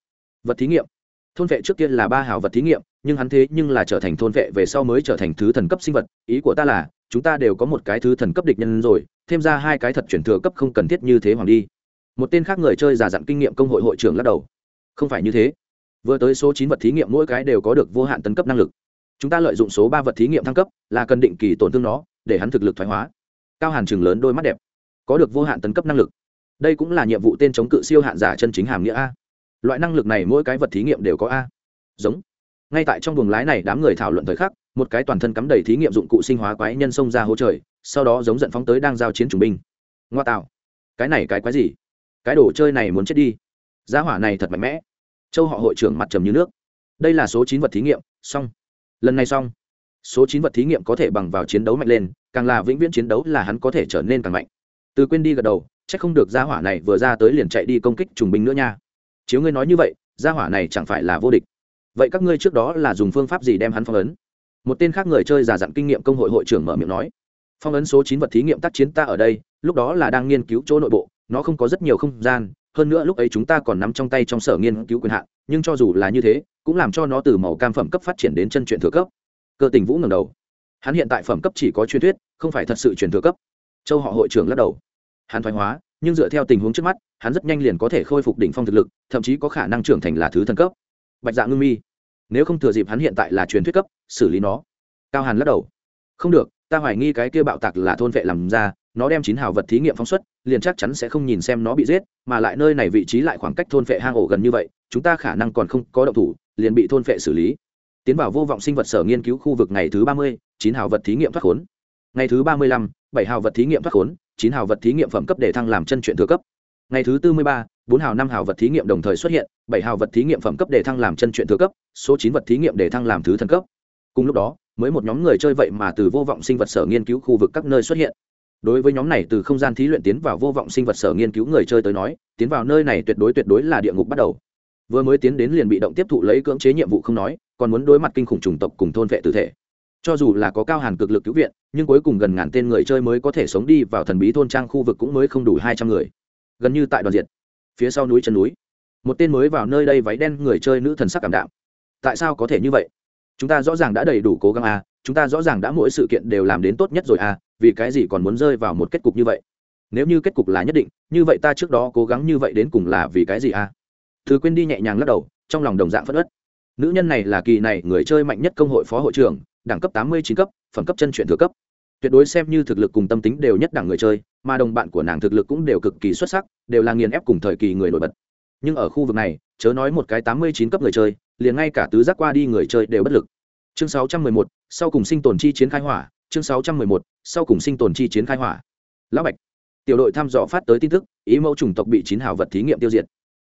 Vật thí nghiệm. Thôn vệ trước kia là ba hào vật thí nghiệm, nhưng hắn thế nhưng là trở thành thôn vệ về sau mới trở thành thứ thần cấp sinh vật. Ý của ta là, chúng ta đều có một cái thứ thần cấp địch nhân rồi, thêm ra hai cái thật chuyển thừa cấp không cần thiết như thế hoàng đi. Một tên khác người chơi giả dặn kinh nghiệm công hội hội trưởng lắc đầu. Không phải như thế. Vừa tới số chín vật thí nghiệm, mỗi cái đều có được vô hạn tấn cấp năng lực chúng ta lợi dụng số ba vật thí nghiệm thăng cấp, là cần định kỳ tổn thương nó, để hắn thực lực thoái hóa. Cao hàn chừng lớn đôi mắt đẹp. Có được vô hạn tấn cấp năng lực. Đây cũng là nhiệm vụ tên chống cự siêu hạn giả chân chính hàm nghĩa a. Loại năng lực này mỗi cái vật thí nghiệm đều có a. Giống. Ngay tại trong buồng lái này đám người thảo luận thời khắc, một cái toàn thân cắm đầy thí nghiệm dụng cụ sinh hóa quái nhân xông ra hỗ trời, sau đó giống giận phóng tới đang giao chiến chủng binh. Ngoa tạo. Cái này cái quái gì? Cái đồ chơi này muốn chết đi. Giá hỏa này thật mạnh mẽ. Châu họ hội trưởng mặt trầm như nước. Đây là số chín vật thí nghiệm, xong lần này xong, số chín vật thí nghiệm có thể bằng vào chiến đấu mạnh lên, càng là vĩnh viễn chiến đấu là hắn có thể trở nên càng mạnh. Từ quên đi gật đầu c h ắ c không được gia hỏa này vừa ra tới liền chạy đi công kích trùng binh nữa nha. Chiếu ngươi nói như vậy, gia hỏa này chẳng phải là vô địch. Vậy các ngươi trước đó là dùng phương pháp gì đem hắn phong ấn? Một tên khác người chơi giả dặn kinh nghiệm công hội hội trưởng mở miệng nói. Phong ấn số chín vật thí nghiệm tác chiến ta ở đây, lúc đó là đang nghiên cứu chỗ nội bộ, nó không có rất nhiều không gian, hơn nữa lúc ấy chúng ta còn nắm trong tay trong sở nghiên cứu quyền hạn, nhưng cho dù là như thế cũng làm cho nó từ màu cam phẩm cấp phát triển đến chân truyền thừa cấp. Cơ tình vũ ngầm đầu. Hắn hiện tại phẩm cấp chỉ có truyền thuyết, không phải thật sự truyền thừa cấp. Châu họ hội trưởng lắc đầu. Hắn thoái hóa, nhưng dựa theo tình huống trước mắt, hắn rất nhanh liền có thể khôi phục đỉnh phong thực lực, thậm chí có khả năng trưởng thành là thứ thần cấp. Bạch dạ ngưng mi, nếu không thừa dịp hắn hiện tại là truyền thuyết cấp, xử lý nó. Cao hàn lắc đầu. Không được, ta hoài nghi cái kia bạo tạc là thôn vệ làm ra, nó đem chín hào vật thí nghiệm phóng xuất, liền chắc chắn sẽ không nhìn xem nó bị giết, mà lại nơi này vị trí lại khoảng cách thôn vệ hang ổ gần như vậy, chúng ta khả năng còn không có động thủ liền bị thôn vệ xử lý. Tiến vào vô vọng sinh vật sở nghiên cứu khu vực ngày thứ ba mươi, chín hào vật thí nghiệm thoát khốn. Ngày thứ ba mươi lăm, bảy hào vật thí nghiệm thoát khốn, chín hào vật thí nghiệm phẩm cấp để thăng làm chân chuyện thừa cấp. Ngày thứ tư mươi ba, bốn hào năm hào vật thí nghiệm đồng thời xuất hiện, bảy hào vật thí nghiệm phẩm cấp để thăng làm chân chuyện thừa cấp, số chín vật thí nghiệm để thăng làm thứ thần cấp. Cùng lúc đó, mới một nhóm người chơi vậy mà từ vô vọng sinh vật sở nghiên cứu khu vực các nơi xuất hiện. Đối với nhóm này từ không gian thí luyện tiến vào vô vọng sinh vật sở nghiên cứu người chơi tới nói, tiến vào nơi này tuyệt đối tuyệt đối là địa ngục bắt đầu vừa mới tiến đến liền bị động tiếp thụ lấy cưỡng chế nhiệm vụ không nói, còn muốn đối mặt kinh khủng chủng tộc cùng thôn vệ tử thể. Cho dù là có cao hàn cực lực cứu viện, nhưng cuối cùng gần ngàn tên người chơi mới có thể sống đi vào thần bí thôn trang khu vực cũng mới không đủ hai trăm người. Gần như tại đoàn diệt. Phía sau núi chân núi. Một tên mới vào nơi đây váy đen người chơi nữ thần sắc cảm đạo tại sao có thể như vậy? Chúng ta rõ ràng đã đầy đủ cố gắng à chúng ta rõ ràng đã mỗi sự kiện đều làm đến tốt nhất rồi à vì cái gì còn muốn rơi vào một kết cục như vậy? Nếu như kết cục là nhất định, như vậy ta trước đó cố gắng như vậy đến cùng là vì cái gì à? Thứ quên đi nhẹ nhàng lắc đầu, trong lòng đồng dạng phất ất nữ nhân này là kỳ này người chơi mạnh nhất công hội phó hội trưởng, đẳng cấp tám mươi chín cấp, phẩm cấp chân chuyển thừa cấp. Tuyệt đối xem như thực lực cùng tâm tính đều nhất đẳng người chơi, mà đồng bạn của nàng thực lực cũng đều cực kỳ xuất sắc, đều là nghiền ép cùng thời kỳ người nổi bật. Nhưng ở khu vực này, chớ nói một cái tám mươi chín cấp người chơi, liền ngay cả tứ giác qua đi người chơi đều bất lực. Chương sáu trăm mười một, sau cùng sinh tồn chi chiến khai hỏa, chương sáu trăm mười một, sau cùng sinh tồn chi chiến khai hỏa. Lão bạch, tiểu đội thăm dò phát tới tin tức, ý mẫu chủng tộc bị chín hào vật thí nghiệm tiêu diệt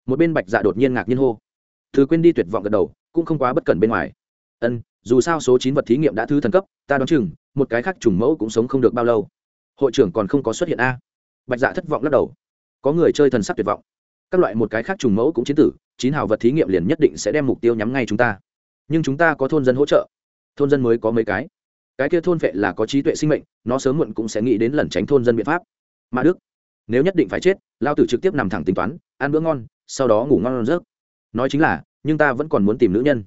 một bên bạch dạ đột nhiên ngạc nhiên hô thứ quên đi tuyệt vọng gật đầu cũng không quá bất cẩn bên ngoài ân dù sao số chín vật thí nghiệm đã thứ thần cấp ta đoán chừng một cái khác trùng mẫu cũng sống không được bao lâu hội trưởng còn không có xuất hiện a bạch dạ thất vọng lắc đầu có người chơi thần sắc tuyệt vọng các loại một cái khác trùng mẫu cũng chiến tử chín hào vật thí nghiệm liền nhất định sẽ đem mục tiêu nhắm ngay chúng ta nhưng chúng ta có thôn dân hỗ trợ thôn dân mới có mấy cái cái kia thôn vệ là có trí tuệ sinh mệnh nó sớm muộn cũng sẽ nghĩ đến lẩn tránh thôn dân biện pháp mà đức nếu nhất định phải chết lao tử trực tiếp nằm thẳng tính toán ăn bữa ngon sau đó ngủ ngon rớt nói chính là, nhưng ta vẫn còn muốn tìm nữ nhân.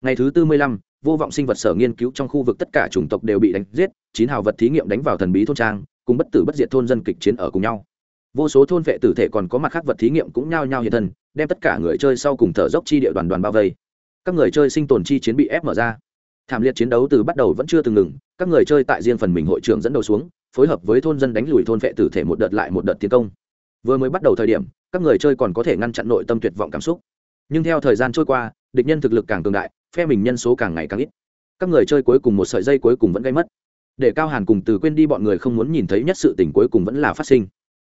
Ngày thứ tư mươi lăm, vô vọng sinh vật sở nghiên cứu trong khu vực tất cả chủng tộc đều bị đánh giết, chín hào vật thí nghiệm đánh vào thần bí thôn trang, cùng bất tử bất diệt thôn dân kịch chiến ở cùng nhau. Vô số thôn vệ tử thể còn có mặt khác vật thí nghiệm cũng nhao nhao hiện thân, đem tất cả người chơi sau cùng thở dốc chi địa đoàn đoàn bao vây. Các người chơi sinh tồn chi chiến bị ép mở ra. Thảm liệt chiến đấu từ bắt đầu vẫn chưa từng ngừng, các người chơi tại riêng phần mình hội trưởng dẫn đầu xuống, phối hợp với thôn dân đánh lùi thôn vệ tử thể một đợt lại một đợt tiến công. Vừa mới bắt đầu thời điểm các người chơi còn có thể ngăn chặn nội tâm tuyệt vọng cảm xúc. Nhưng theo thời gian trôi qua, địch nhân thực lực càng cường đại, phe mình nhân số càng ngày càng ít. Các người chơi cuối cùng một sợi dây cuối cùng vẫn gây mất. Để cao hàn cùng từ quên đi bọn người không muốn nhìn thấy nhất sự tình cuối cùng vẫn là phát sinh.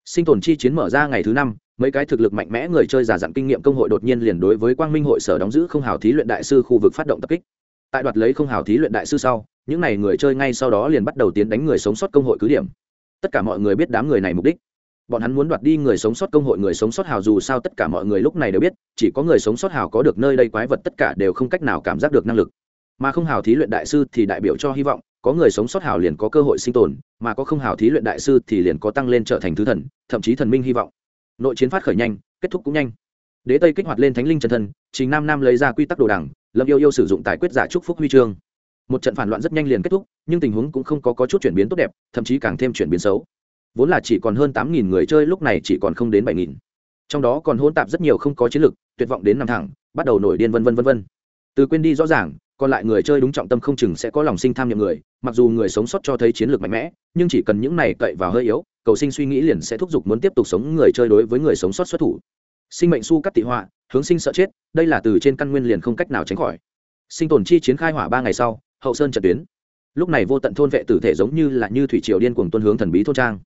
Sinh tồn chi chiến mở ra ngày thứ năm, mấy cái thực lực mạnh mẽ người chơi giả dặn kinh nghiệm công hội đột nhiên liền đối với quang minh hội sở đóng giữ không hào thí luyện đại sư khu vực phát động tập kích. Tại đoạt lấy không hào thí luyện đại sư sau, những n à y người chơi ngay sau đó liền bắt đầu tiến đánh người sống sót công hội cứ điểm. Tất cả mọi người biết đám người này mục đích bọn hắn muốn đoạt đi người sống sót công hội người sống sót hào dù sao tất cả mọi người lúc này đều biết chỉ có người sống sót hào có được nơi đây quái vật tất cả đều không cách nào cảm giác được năng lực. Mà không hào thí luyện đại sư thì đại biểu cho hy vọng có người sống sót hào liền có cơ hội sinh tồn mà có không hào thí luyện đại sư thì liền có tăng lên trở thành thứ thần thậm chí thần minh hy vọng. Nội chiến phát khởi nhanh kết thúc cũng nhanh. Đế tây kích hoạt lên thánh linh chân thân trình nam nam lấy ra quy tắc đồ đảng lâm yêu yêu sử dụng tài quyết giả trúc phúc huy chương. Một trận phản loạn rất nhanh liền kết thúc nhưng tình huống cũng không có, có chút chuyển biến tốt đẹp thậm chí càng thêm chuyển biến xấu vốn là chỉ còn hơn tám nghìn người chơi lúc này chỉ còn không đến bảy nghìn. Trong đó còn hôn tạp rất nhiều không có chiến lược tuyệt vọng đến năm thẳng, bắt đầu nổi điên vân vân vân vân. Từ quên đi rõ ràng, còn lại người chơi đúng trọng tâm không chừng sẽ có lòng sinh tham nhiệm người, mặc dù người sống sót cho thấy chiến lược mạnh mẽ, nhưng chỉ cần những này cậy vào hơi yếu, cầu sinh suy nghĩ liền sẽ thúc giục muốn tiếp tục sống người chơi đối với người sống sót xuất thủ. Sinh mệnh su cắt tị họa, hướng sinh sợ chết, đây là từ trên căn nguyên liền không cách nào tránh khỏi. Sinh tồn chi chiến khai hỏa ba ngày sau, hậu sơn trận tuyến. Lúc này vô tận thôn vệ tử thể giống như là như thủy triều điên cuồng tuân hướng thần bí thôn trang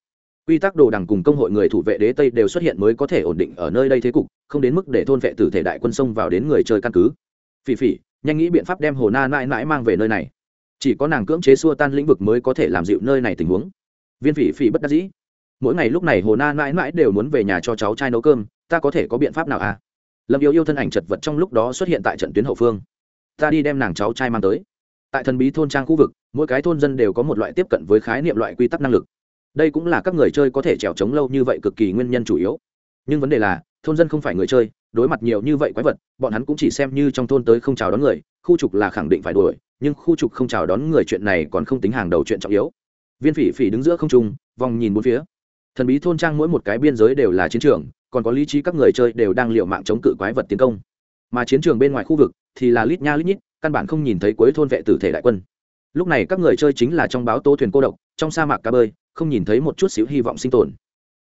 quy tắc đồ đằng cùng công hội người thủ vệ đế tây đều xuất hiện mới có thể ổn định ở nơi đây thế cục, không đến mức để thôn vệ tử thể đại quân sông vào đến người chơi căn cứ. Phỉ phỉ, nhanh nghĩ biện pháp đem hồ na mãi mãi mang về nơi này. Chỉ có nàng cưỡng chế xua tan lĩnh vực mới có thể làm dịu nơi này tình huống. Viên phỉ phỉ bất đắc dĩ. Mỗi ngày lúc này hồ na mãi mãi đều muốn về nhà cho cháu trai nấu cơm, ta có thể có biện pháp nào à? Lâm yêu yêu thân ảnh chật vật trong lúc đó xuất hiện tại trận tuyến hậu phương. Ta đi đem nàng cháu trai mang tới. Tại thần bí thôn trang khu vực, mỗi cái thôn dân đều có một loại tiếp cận với khái niệm loại quy tắc năng lực đây cũng là các người chơi có thể trèo trống lâu như vậy cực kỳ nguyên nhân chủ yếu. Nhưng vấn đề là, thôn dân không phải người chơi, đối mặt nhiều như vậy quái vật, bọn hắn cũng chỉ xem như trong thôn tới không chào đón người, khu trục là khẳng định phải đuổi, nhưng khu trục không chào đón người chuyện này còn không tính hàng đầu chuyện trọng yếu. Viên phỉ phỉ đứng giữa không trung, vòng nhìn bốn phía. Thần bí thôn trang mỗi một cái biên giới đều là chiến trường, còn có lý trí các người chơi đều đang l mạng chống cự quái vật tiến công. Mà chiến trường bên ngoài khu vực thì là lít nha lít nhít, căn bản không nhìn thấy cuối thôn vệ tử thể đại quân. Lúc này các người chơi chính là trong báo tô thuyền cô độc, trong sa mạc cá bơi không nhìn thấy một chút xíu hy vọng sinh tồn.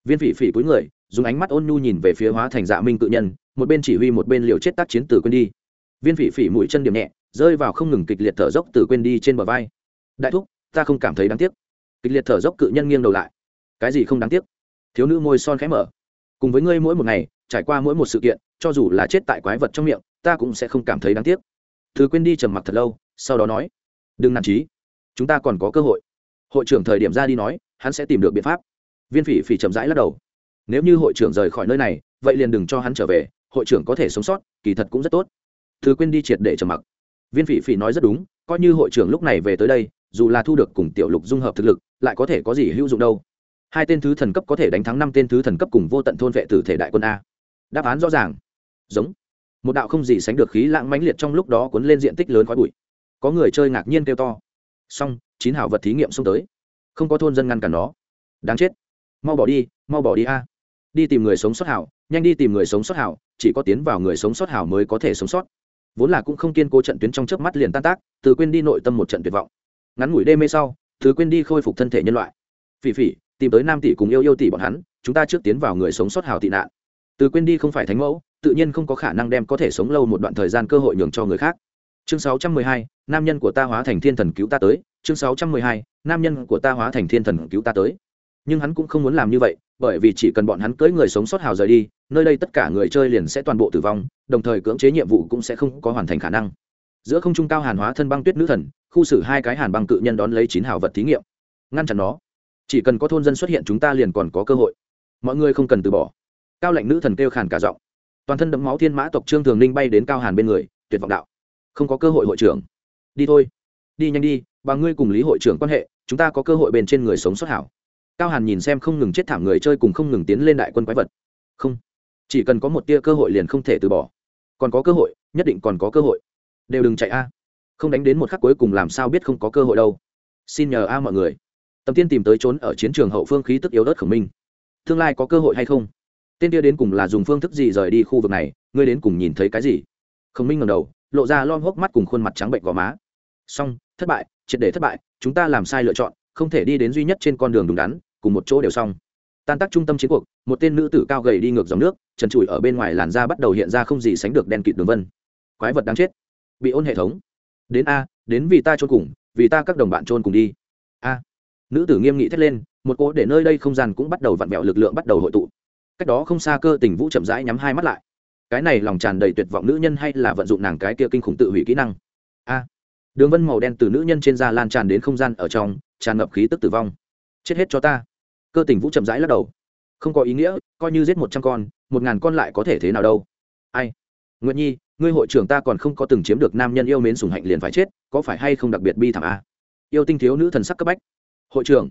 Viên phỉ phỉ cúi người, dùng ánh mắt ôn nhu nhìn về phía hóa thành dạ minh cự nhân, một bên chỉ huy một bên liều chết tác chiến tử quên đi. Viên phỉ phỉ mũi chân điểm nhẹ, rơi vào không ngừng kịch liệt thở dốc tử quên đi trên bờ vai. Đại thúc, ta không cảm thấy đáng tiếc. Kịch liệt thở dốc cự nhân nghiêng đầu lại. Cái gì không đáng tiếc? Thiếu nữ môi son khẽ mở. Cùng với ngươi mỗi một ngày, trải qua mỗi một sự kiện, cho dù là chết tại quái vật trong miệng, ta cũng sẽ không cảm thấy đáng tiếc. Thứ quên đi trầm mặc thật lâu, sau đó nói, đừng nản trí chúng ta còn có cơ hội. Hội trưởng thời điểm ra đi nói hắn sẽ tìm được biện pháp. Viên phỉ phỉ chậm rãi lắc đầu. Nếu như hội trưởng rời khỏi nơi này, vậy liền đừng cho hắn trở về, hội trưởng có thể sống sót, kỳ thật cũng rất tốt. Thứ quên đi triệt để trầm mặc. Viên phỉ phỉ nói rất đúng, coi như hội trưởng lúc này về tới đây, dù là thu được cùng tiểu lục dung hợp thực lực, lại có thể có gì hữu dụng đâu. Hai tên thứ thần cấp có thể đánh thắng năm tên thứ thần cấp cùng vô tận thôn vệ tử thể đại quân a. Đáp án rõ ràng. Giống. Một đạo không gì sánh được khí lãng mãnh liệt trong lúc đó cuốn lên diện tích lớn khói bụi. Có người chơi ngạc nhiên kêu to. Xong, chín hảo vật thí nghiệm xông tới không có thôn dân ngăn cản nó. Đáng chết. Mau bỏ đi mau bỏ đi a. Đi tìm người sống sót hảo nhanh đi tìm người sống sót hảo chỉ có tiến vào người sống sót hảo mới có thể sống sót. Vốn là cũng không kiên cố trận tuyến trong chớp mắt liền tan tác từ quên đi nội tâm một trận tuyệt vọng. Ngắn ngủi đê mê sau thứ quên đi khôi phục thân thể nhân loại. Phỉ phỉ tìm tới nam tỷ cùng yêu yêu tỷ bọn hắn chúng ta trước tiến vào người sống sót hào tị nạn. Từ quên đi không phải thánh mẫu tự nhiên không có khả năng đem có thể sống lâu một đoạn thời gian cơ hội nhường cho người khác. Chương 612, nam nhân của ta hóa thành thiên thần cứu ta tới. Chương 612, nam nhân của ta hóa thành thiên thần cứu ta tới. Nhưng hắn cũng không muốn làm như vậy, bởi vì chỉ cần bọn hắn cưỡi người sống sót hào rời đi, nơi đây tất cả người chơi liền sẽ toàn bộ tử vong, đồng thời cưỡng chế nhiệm vụ cũng sẽ không có hoàn thành khả năng. Giữa không trung cao hàn hóa thân băng tuyết nữ thần, khu xử hai cái hàn băng cự nhân đón lấy chín hào vật thí nghiệm. Ngăn chặn nó. Chỉ cần có thôn dân xuất hiện chúng ta liền còn có cơ hội. Mọi người không cần từ bỏ. Cao lệnh nữ thần kêu khàn cả giọng. Toàn thân đẫm máu thiên mã tộc trương thường ninh bay đến cao hàn bên người, tuyệt vọng đạo. Không có cơ hội hội trưởng. Đi thôi đi nhanh đi, và ngươi cùng lý hội trưởng quan hệ, chúng ta có cơ hội bên trên người sống xuất hảo. Cao hàn nhìn xem không ngừng chết thảm người chơi cùng không ngừng tiến lên đại quân quái vật. Không, chỉ cần có một tia cơ hội liền không thể từ bỏ. Còn có cơ hội, nhất định còn có cơ hội. Đều đừng chạy a. Không đánh đến một khắc cuối cùng làm sao biết không có cơ hội đâu. Xin nhờ a mọi người. Tầm tiên tìm tới trốn ở chiến trường hậu phương khí tức yếu đất khổng minh. Tương lai có cơ hội hay không? Tên kia đến cùng là dùng phương thức gì rời đi khu vực này? Ngươi đến cùng nhìn thấy cái gì? Khổng minh ngầm đầu, lộ ra lom hốc mắt cùng khuôn mặt trắng bệnh gò má xong, thất bại, triệt để thất bại, chúng ta làm sai lựa chọn, không thể đi đến duy nhất trên con đường đúng đắn, cùng một chỗ đều xong. Tan tác trung tâm chiến cuộc, một tên nữ tử cao gầy đi ngược dòng nước, trần trụi ở bên ngoài làn da bắt đầu hiện ra không gì sánh được đen kịt đường vân. Quái vật đáng chết. Bị ôn hệ thống. Đến a, đến vì ta trôn cùng, vì ta các đồng bạn trôn cùng đi. A. Nữ tử nghiêm nghị thét lên, một cỗ để nơi đây không gian cũng bắt đầu vặn vẹo lực lượng bắt đầu hội tụ. Cách đó không xa cơ tình vũ chậm rãi nhắm hai mắt lại. Cái này lòng tràn đầy tuyệt vọng nữ nhân hay là vận dụng nàng cái kia kinh khủng tự hủy kỹ năng? Đường vân màu đen từ nữ nhân trên da lan tràn đến không gian ở trong, tràn ngập khí tức tử vong. Chết hết cho ta. Cơ tình vũ chậm rãi lắc đầu. Không có ý nghĩa, coi như giết một trăm con, một ngàn con lại có thể thế nào đâu. Ai? Nguyện nhi, ngươi hội trưởng ta còn không có từng chiếm được nam nhân yêu mến sùng hạnh liền phải chết, có phải hay không đặc biệt bi thảm a yêu tinh thiếu nữ thần sắc cấp bách. Hội trưởng,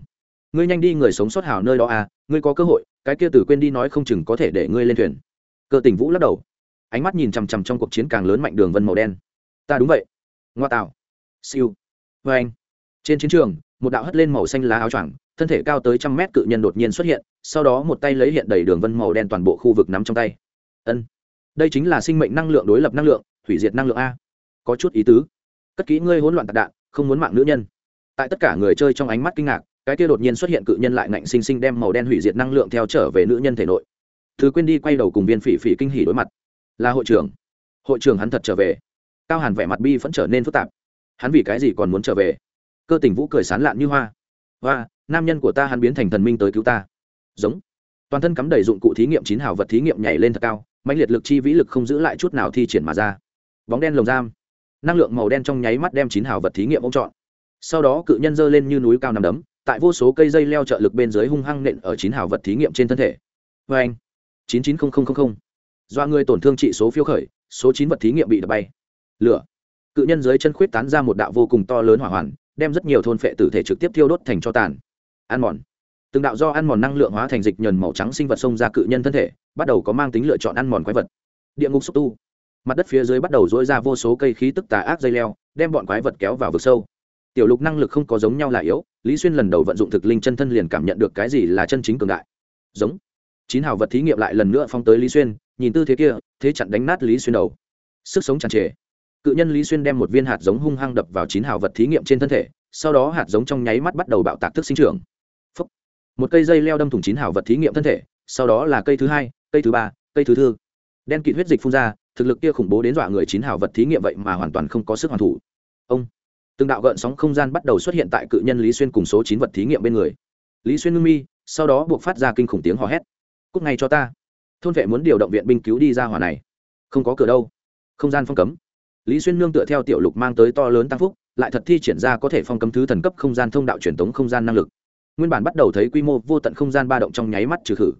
ngươi nhanh đi người sống sót hảo nơi đó à ngươi có cơ hội, cái kia tử quên đi nói không chừng có thể để ngươi lên thuyền. Cơ tình vũ lắc đầu. Ánh mắt nhìn chằm chằm trong cuộc chiến càng lớn mạnh đường vân màu đen. Ta đúng vậy. Ngoa tạo siêu. Vê anh. Trên chiến trường, một đạo hất lên màu xanh lá áo choàng, thân thể cao tới trăm mét cự nhân đột nhiên xuất hiện, sau đó một tay lấy hiện đầy đường vân màu đen toàn bộ khu vực nắm trong tay. Ân. Đây chính là sinh mệnh năng lượng đối lập năng lượng, hủy diệt năng lượng a. Có chút ý tứ. Cất kỹ ngươi hỗn loạn tạc đạn, không muốn mạng nữ nhân. Tại tất cả người chơi trong ánh mắt kinh ngạc, cái kia đột nhiên xuất hiện cự nhân lại ngạnh sinh sinh đem màu đen hủy diệt năng lượng theo trở về nữ nhân thể nội. Thứ quên đi quay đầu cùng viên phỉ phỉ kinh hỉ đối mặt. Là hội trưởng. Hội trưởng hắn thật trở về. Cao hàn vẻ mặt bi vẫn trở nên phức tạp hắn vì cái gì còn muốn trở về? Cơ tình vũ cười sán lạn như hoa. Và nam nhân của ta hắn biến thành thần minh tới cứu ta. Giống. Toàn thân cắm đầy dụng cụ thí nghiệm chín hào vật thí nghiệm nhảy lên thật cao mạnh liệt lực chi vĩ lực không giữ lại chút nào thi triển mà ra. Bóng đen lồng giam. Năng lượng màu đen trong nháy mắt đem chín hào vật thí nghiệm ông chọn sau đó cự nhân dơ lên như núi cao nằm đấm, tại vô số cây dây leo trợ lực bên dưới hung hăng nện ở chín hào vật thí nghiệm trên thân thể. Vê anh chín chín nghìn do người tổn thương trị số phiêu khởi, số chín vật thí nghiệm bị đập bay. Lửa cự nhân dưới chân khuyết tán ra một đạo vô cùng to lớn hỏa hoàn, đem rất nhiều thôn phệ tử thể trực tiếp thiêu đốt thành cho tàn. Ăn mòn. Từng đạo do ăn mòn năng lượng hóa thành dịch nhờn màu trắng sinh vật xông ra cự nhân thân thể, bắt đầu có mang tính lựa chọn ăn mòn quái vật. Địa ngục xúc tu. Mặt đất phía dưới bắt đầu dỗi ra vô số cây khí tức tà ác dây leo, đem bọn quái vật kéo vào vực sâu. Tiểu lục năng lực không có giống nhau là yếu, lý xuyên lần đầu vận dụng thực linh chân thân liền cảm nhận được cái gì là chân chính cường đại. Giống. Chín hào vật thí nghiệm lại lần nữa phong tới lý xuyên, nhìn tư thế kia, thế chặn đánh nát lý xuyên đầu. Sức sống tràn trề cự nhân lý xuyên đem một viên hạt giống hung hăng đập vào chín hào vật thí nghiệm trên thân thể, sau đó hạt giống trong nháy mắt bắt đầu bạo tạc thức sinh trưởng. Phúc. một cây dây leo đâm thủng chín hào vật thí nghiệm thân thể, sau đó là cây thứ hai, cây thứ ba, cây thứ tư. đen kịt huyết dịch phun ra, thực lực kia khủng bố đến dọa người chín hào vật thí nghiệm vậy mà hoàn toàn không có sức hoàn thủ. Ông. Từng đạo gợn sóng không gian bắt đầu xuất hiện tại cự nhân lý xuyên cùng số chín vật thí nghiệm bên người. Lý xuyên ngưng mi, sau đó buộc phát ra kinh khủng tiếng hò hét. Cúc ngay cho ta. Thôn vệ muốn điều động viện binh cứu đi ra hỏa này. Không có cửa đâu. Không gian phong cấm lý xuyên nương tựa theo tiểu lục mang tới to lớn tăng phúc, lại thật thi triển ra có thể phong cấm thứ thần cấp không gian thông đạo truyền thống không gian năng lực. Nguyên bản bắt đầu thấy quy mô vô tận không gian ba động trong nháy mắt trừ khử.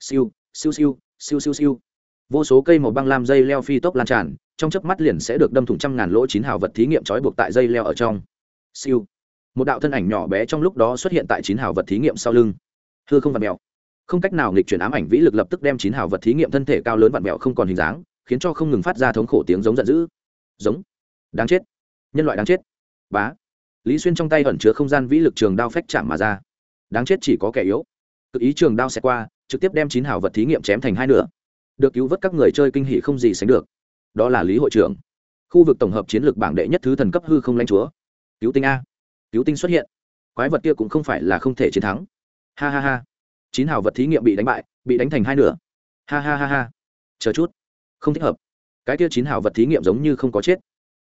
Siêu siêu siêu siêu siêu siêu. Vô số cây màu băng lam dây leo phi tốc lan tràn, trong chớp mắt liền sẽ được đâm thủng trăm ngàn lỗ chín hào vật thí nghiệm trói buộc tại dây leo ở trong. Siêu. Một đạo thân ảnh nhỏ bé trong lúc đó xuất hiện tại chín hào vật thí nghiệm sau lưng. Hư không vặn mèo không cách nào nghịch chuyển ám ảnh vĩ lực lập tức đem chín hào vật thí nghiệm thân thể cao lớn vặn mèo không còn hình dáng, khiến cho không ngừng phát ra thống khổ tiếng giống giận dữ giống. Đáng chết. Nhân loại đáng chết. Bá. Lý xuyên trong tay ẩn chứa không gian vĩ lực trường đao phách chạm mà ra. Đáng chết chỉ có kẻ yếu. Tự ý trường đao xẹt qua, trực tiếp đem chín hào vật thí nghiệm chém thành hai nửa. Được cứu vớt các người chơi kinh hỷ không gì sánh được. Đó là lý hội trưởng. Khu vực tổng hợp chiến lược bảng đệ nhất thứ thần cấp hư không lãnh chúa. Cứu tinh a. Cứu tinh xuất hiện. Quái vật kia cũng không phải là không thể chiến thắng. Ha ha ha. Chín hào vật thí nghiệm bị đánh bại, bị đánh thành hai nửa. Ha ha ha ha. Chờ chút. Không thích hợp cái kia chín hào vật thí nghiệm giống như không có chết.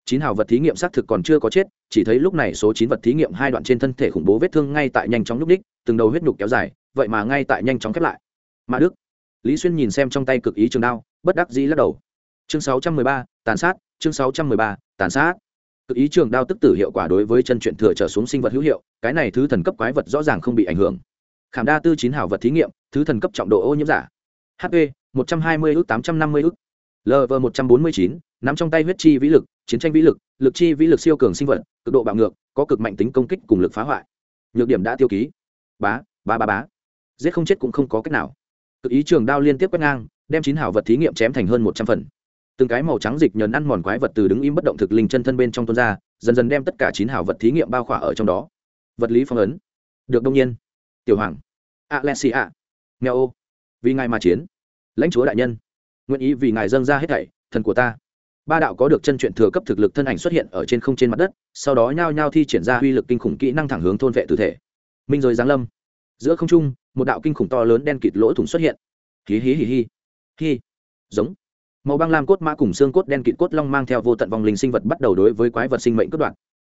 Chín hào vật thí nghiệm xác thực còn chưa có chết, chỉ thấy lúc này số chín vật thí nghiệm hai đoạn trên thân thể khủng bố vết thương ngay tại nhanh chóng nhúc đích, từng đầu huyết nhục kéo dài, vậy mà ngay tại nhanh chóng khép lại. Mã đức. Lý xuyên nhìn xem trong tay cực ý trường đao, bất đắc dĩ lắc đầu. Chương sáu trăm mười ba, tàn sát, chương sáu trăm mười ba, tàn sát. Cực ý trường đao tức tử hiệu quả đối với chân chuyện thừa trở xuống sinh vật hữu hiệu, cái này thứ thần cấp quái vật rõ ràng không bị ảnh hưởng. Khảm đa tư chín hảo vật thí nghiệm, thứ thần cấp trọng độ ô nhiễm giả. Hp một trăm hai mươi ước tám trăm năm mươi ước lv một trăm bốn mươi chín, nắm trong tay huyết chi vĩ lực, chiến tranh vĩ lực lực chi vĩ lực siêu cường sinh vật, cực độ bạo ngược, có cực mạnh tính công kích cùng lực phá hoại. Nhược điểm đã tiêu ký. Bá bá bá bá. Giết không chết cũng không có cách nào. Cực ý trường đao liên tiếp quét ngang, đem chín hảo vật thí nghiệm chém thành hơn một trăm phần. Từng cái màu trắng dịch nhờn ăn mòn quái vật từ đứng im bất động thực linh chân thân bên trong tuôn ra, dần dần đem tất cả chín hảo vật thí nghiệm bao khỏa ở trong đó. Vật lý phong ấn. Được đông nhiên. Tiểu hoàng. Alexia nghèo ô. Vì ngài mà chiến. Lãnh chúa đại nhân nguyện ý vì ngài dâng ra hết thảy, thần của ta. Ba đạo có được chân truyện thừa cấp thực lực thân ảnh xuất hiện ở trên không trên mặt đất, sau đó nhao nhao thi triển ra uy lực kinh khủng kỹ năng thẳng hướng thôn vệ tử thể. Minh rồi giáng lâm. Giữa không trung, một đạo kinh khủng to lớn đen kịt lỗ thủng xuất hiện. Hí hí hí hí. Hí giống. Màu băng lam cốt mã cùng xương cốt đen kịt cốt long mang theo vô tận vòng linh sinh vật bắt đầu đối với quái vật sinh mệnh cất đoạn.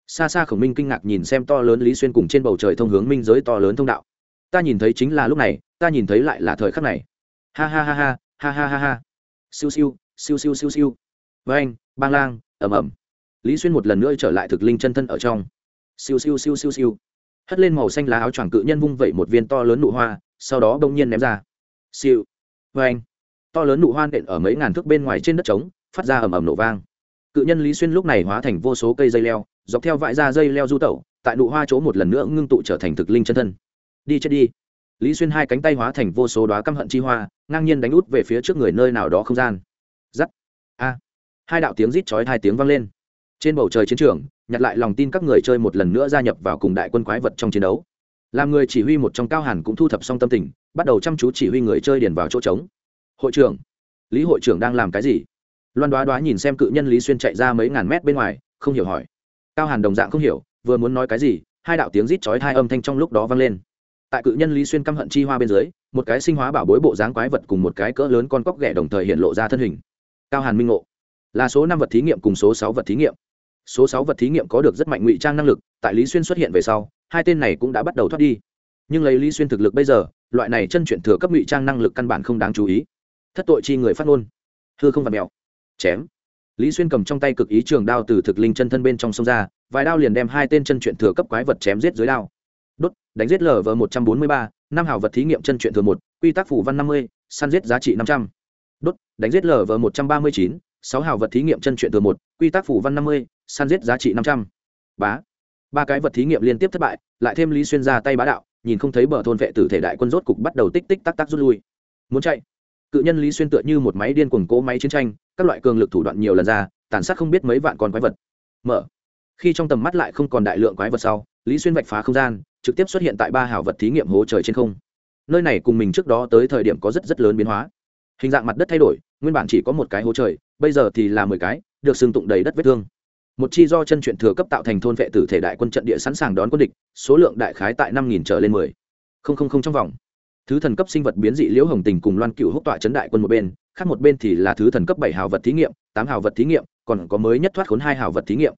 Xa xa khổng minh kinh ngạc nhìn xem to lớn lý xuyên cùng trên bầu trời thông hướng minh giới to lớn thông đạo. Ta nhìn thấy chính là lúc này, ta nhìn thấy lại là thời khắc này. Ha ha ha ha ha ha ha ha siêu siêu siêu siêu siêu siêu. Với anh, bang lang, ầm ầm. lý xuyên một lần nữa trở lại thực linh chân thân ở trong. Siêu siêu siêu siêu siêu. Hất lên màu xanh lá áo choàng cự nhân vung vẩy một viên to lớn nụ hoa, sau đó bỗng nhiên ném ra. Siêu. Với anh, to lớn nụ hoa nện ở mấy ngàn thước bên ngoài trên đất trống, phát ra ầm ầm nổ vang. Cự nhân lý xuyên lúc này hóa thành vô số cây dây leo, dọc theo vãi ra dây leo du tẩu, tại nụ hoa chỗ một lần nữa ngưng tụ trở thành thực linh chân thân. Đi chết đi lý xuyên hai cánh tay hóa thành vô số đoá căm hận chi hoa, ngang nhiên đánh út về phía trước người nơi nào đó không gian. Giắt. A. Hai đạo tiếng rít chói hai tiếng vang lên. Trên bầu trời chiến trường, nhặt lại lòng tin các người chơi một lần nữa gia nhập vào cùng đại quân quái vật trong chiến đấu. Làm người chỉ huy một trong cao hàn cũng thu thập xong tâm tình, bắt đầu chăm chú chỉ huy người chơi điền vào chỗ trống. Hội trưởng. Lý hội trưởng đang làm cái gì? Loan đoá đoá nhìn xem cự nhân lý xuyên chạy ra mấy ngàn mét bên ngoài, không hiểu hỏi. Cao hàn đồng dạng không hiểu, vừa muốn nói cái gì, hai đạo tiếng rít chói hai âm thanh trong lúc đó vang lên tại cự nhân lý xuyên căm hận chi hoa bên dưới, một cái sinh hóa bảo bối bộ dáng quái vật cùng một cái cỡ lớn con cóc ghẻ đồng thời hiện lộ ra thân hình. Cao hàn minh ngộ. Là số năm vật thí nghiệm cùng số sáu vật thí nghiệm. Số sáu vật thí nghiệm có được rất mạnh ngụy trang năng lực, tại lý xuyên xuất hiện về sau, hai tên này cũng đã bắt đầu thoát đi. Nhưng lấy lý xuyên thực lực bây giờ, loại này chân chuyển thừa cấp ngụy trang năng lực căn bản không đáng chú ý. Thất tội chi người phát ngôn. Hư không vặt mèo. Chém. Lý xuyên cầm trong tay cực ý trường đao từ thực linh chân thân bên trong sông ra, vài đao liền đem hai tên chân chuyển thừa cấp quái vật chém giết dưới đao đốt, đánh giết lờ vờ một trăm bốn mươi ba, năm hào vật thí nghiệm chân truyện thường một, quy tắc phủ văn năm mươi, săn giết giá trị năm trăm. Đốt, đánh giết lờ vờ một trăm ba mươi chín, sáu hào vật thí nghiệm chân truyện thường một, quy tắc phủ văn năm mươi, săn giết giá trị năm trăm. Bá. Ba cái vật thí nghiệm liên tiếp thất bại, lại thêm lý xuyên ra tay bá đạo, nhìn không thấy bờ thôn vệ tử thể đại quân rốt cục bắt đầu tích tích tắc tắc rút lui. Muốn chạy. Cự nhân lý xuyên tựa như một máy điên cuồng cố máy chiến tranh, các loại cường lực thủ đoạn nhiều lần ra, tàn sát không biết mấy vạn con quái vật. Mở. Khi trong tầm mắt lại không còn đại lượng quái vật sau, lý xuyên vạch phá không gian trực tiếp xuất hiện tại ba hào vật thí nghiệm hố trời trên không. Nơi này cùng mình trước đó tới thời điểm có rất rất lớn biến hóa. Hình dạng mặt đất thay đổi, nguyên bản chỉ có một cái hố trời, bây giờ thì là mười cái, được sừng tụng đầy đất vết thương. Một chi do chân truyện thừa cấp tạo thành thôn vệ tử thể đại quân trận địa sẵn sàng đón quân địch, số lượng đại khái tại năm nghìn trở lên mười. Không không không trong vòng. Thứ thần cấp sinh vật biến dị liễu hồng tình cùng loan cựu húc tọa chấn đại quân một bên, khác một bên thì là thứ thần cấp bảy hào vật thí nghiệm, tám hào vật thí nghiệm, còn có mới nhất thoát khốn hai hào vật thí nghiệm.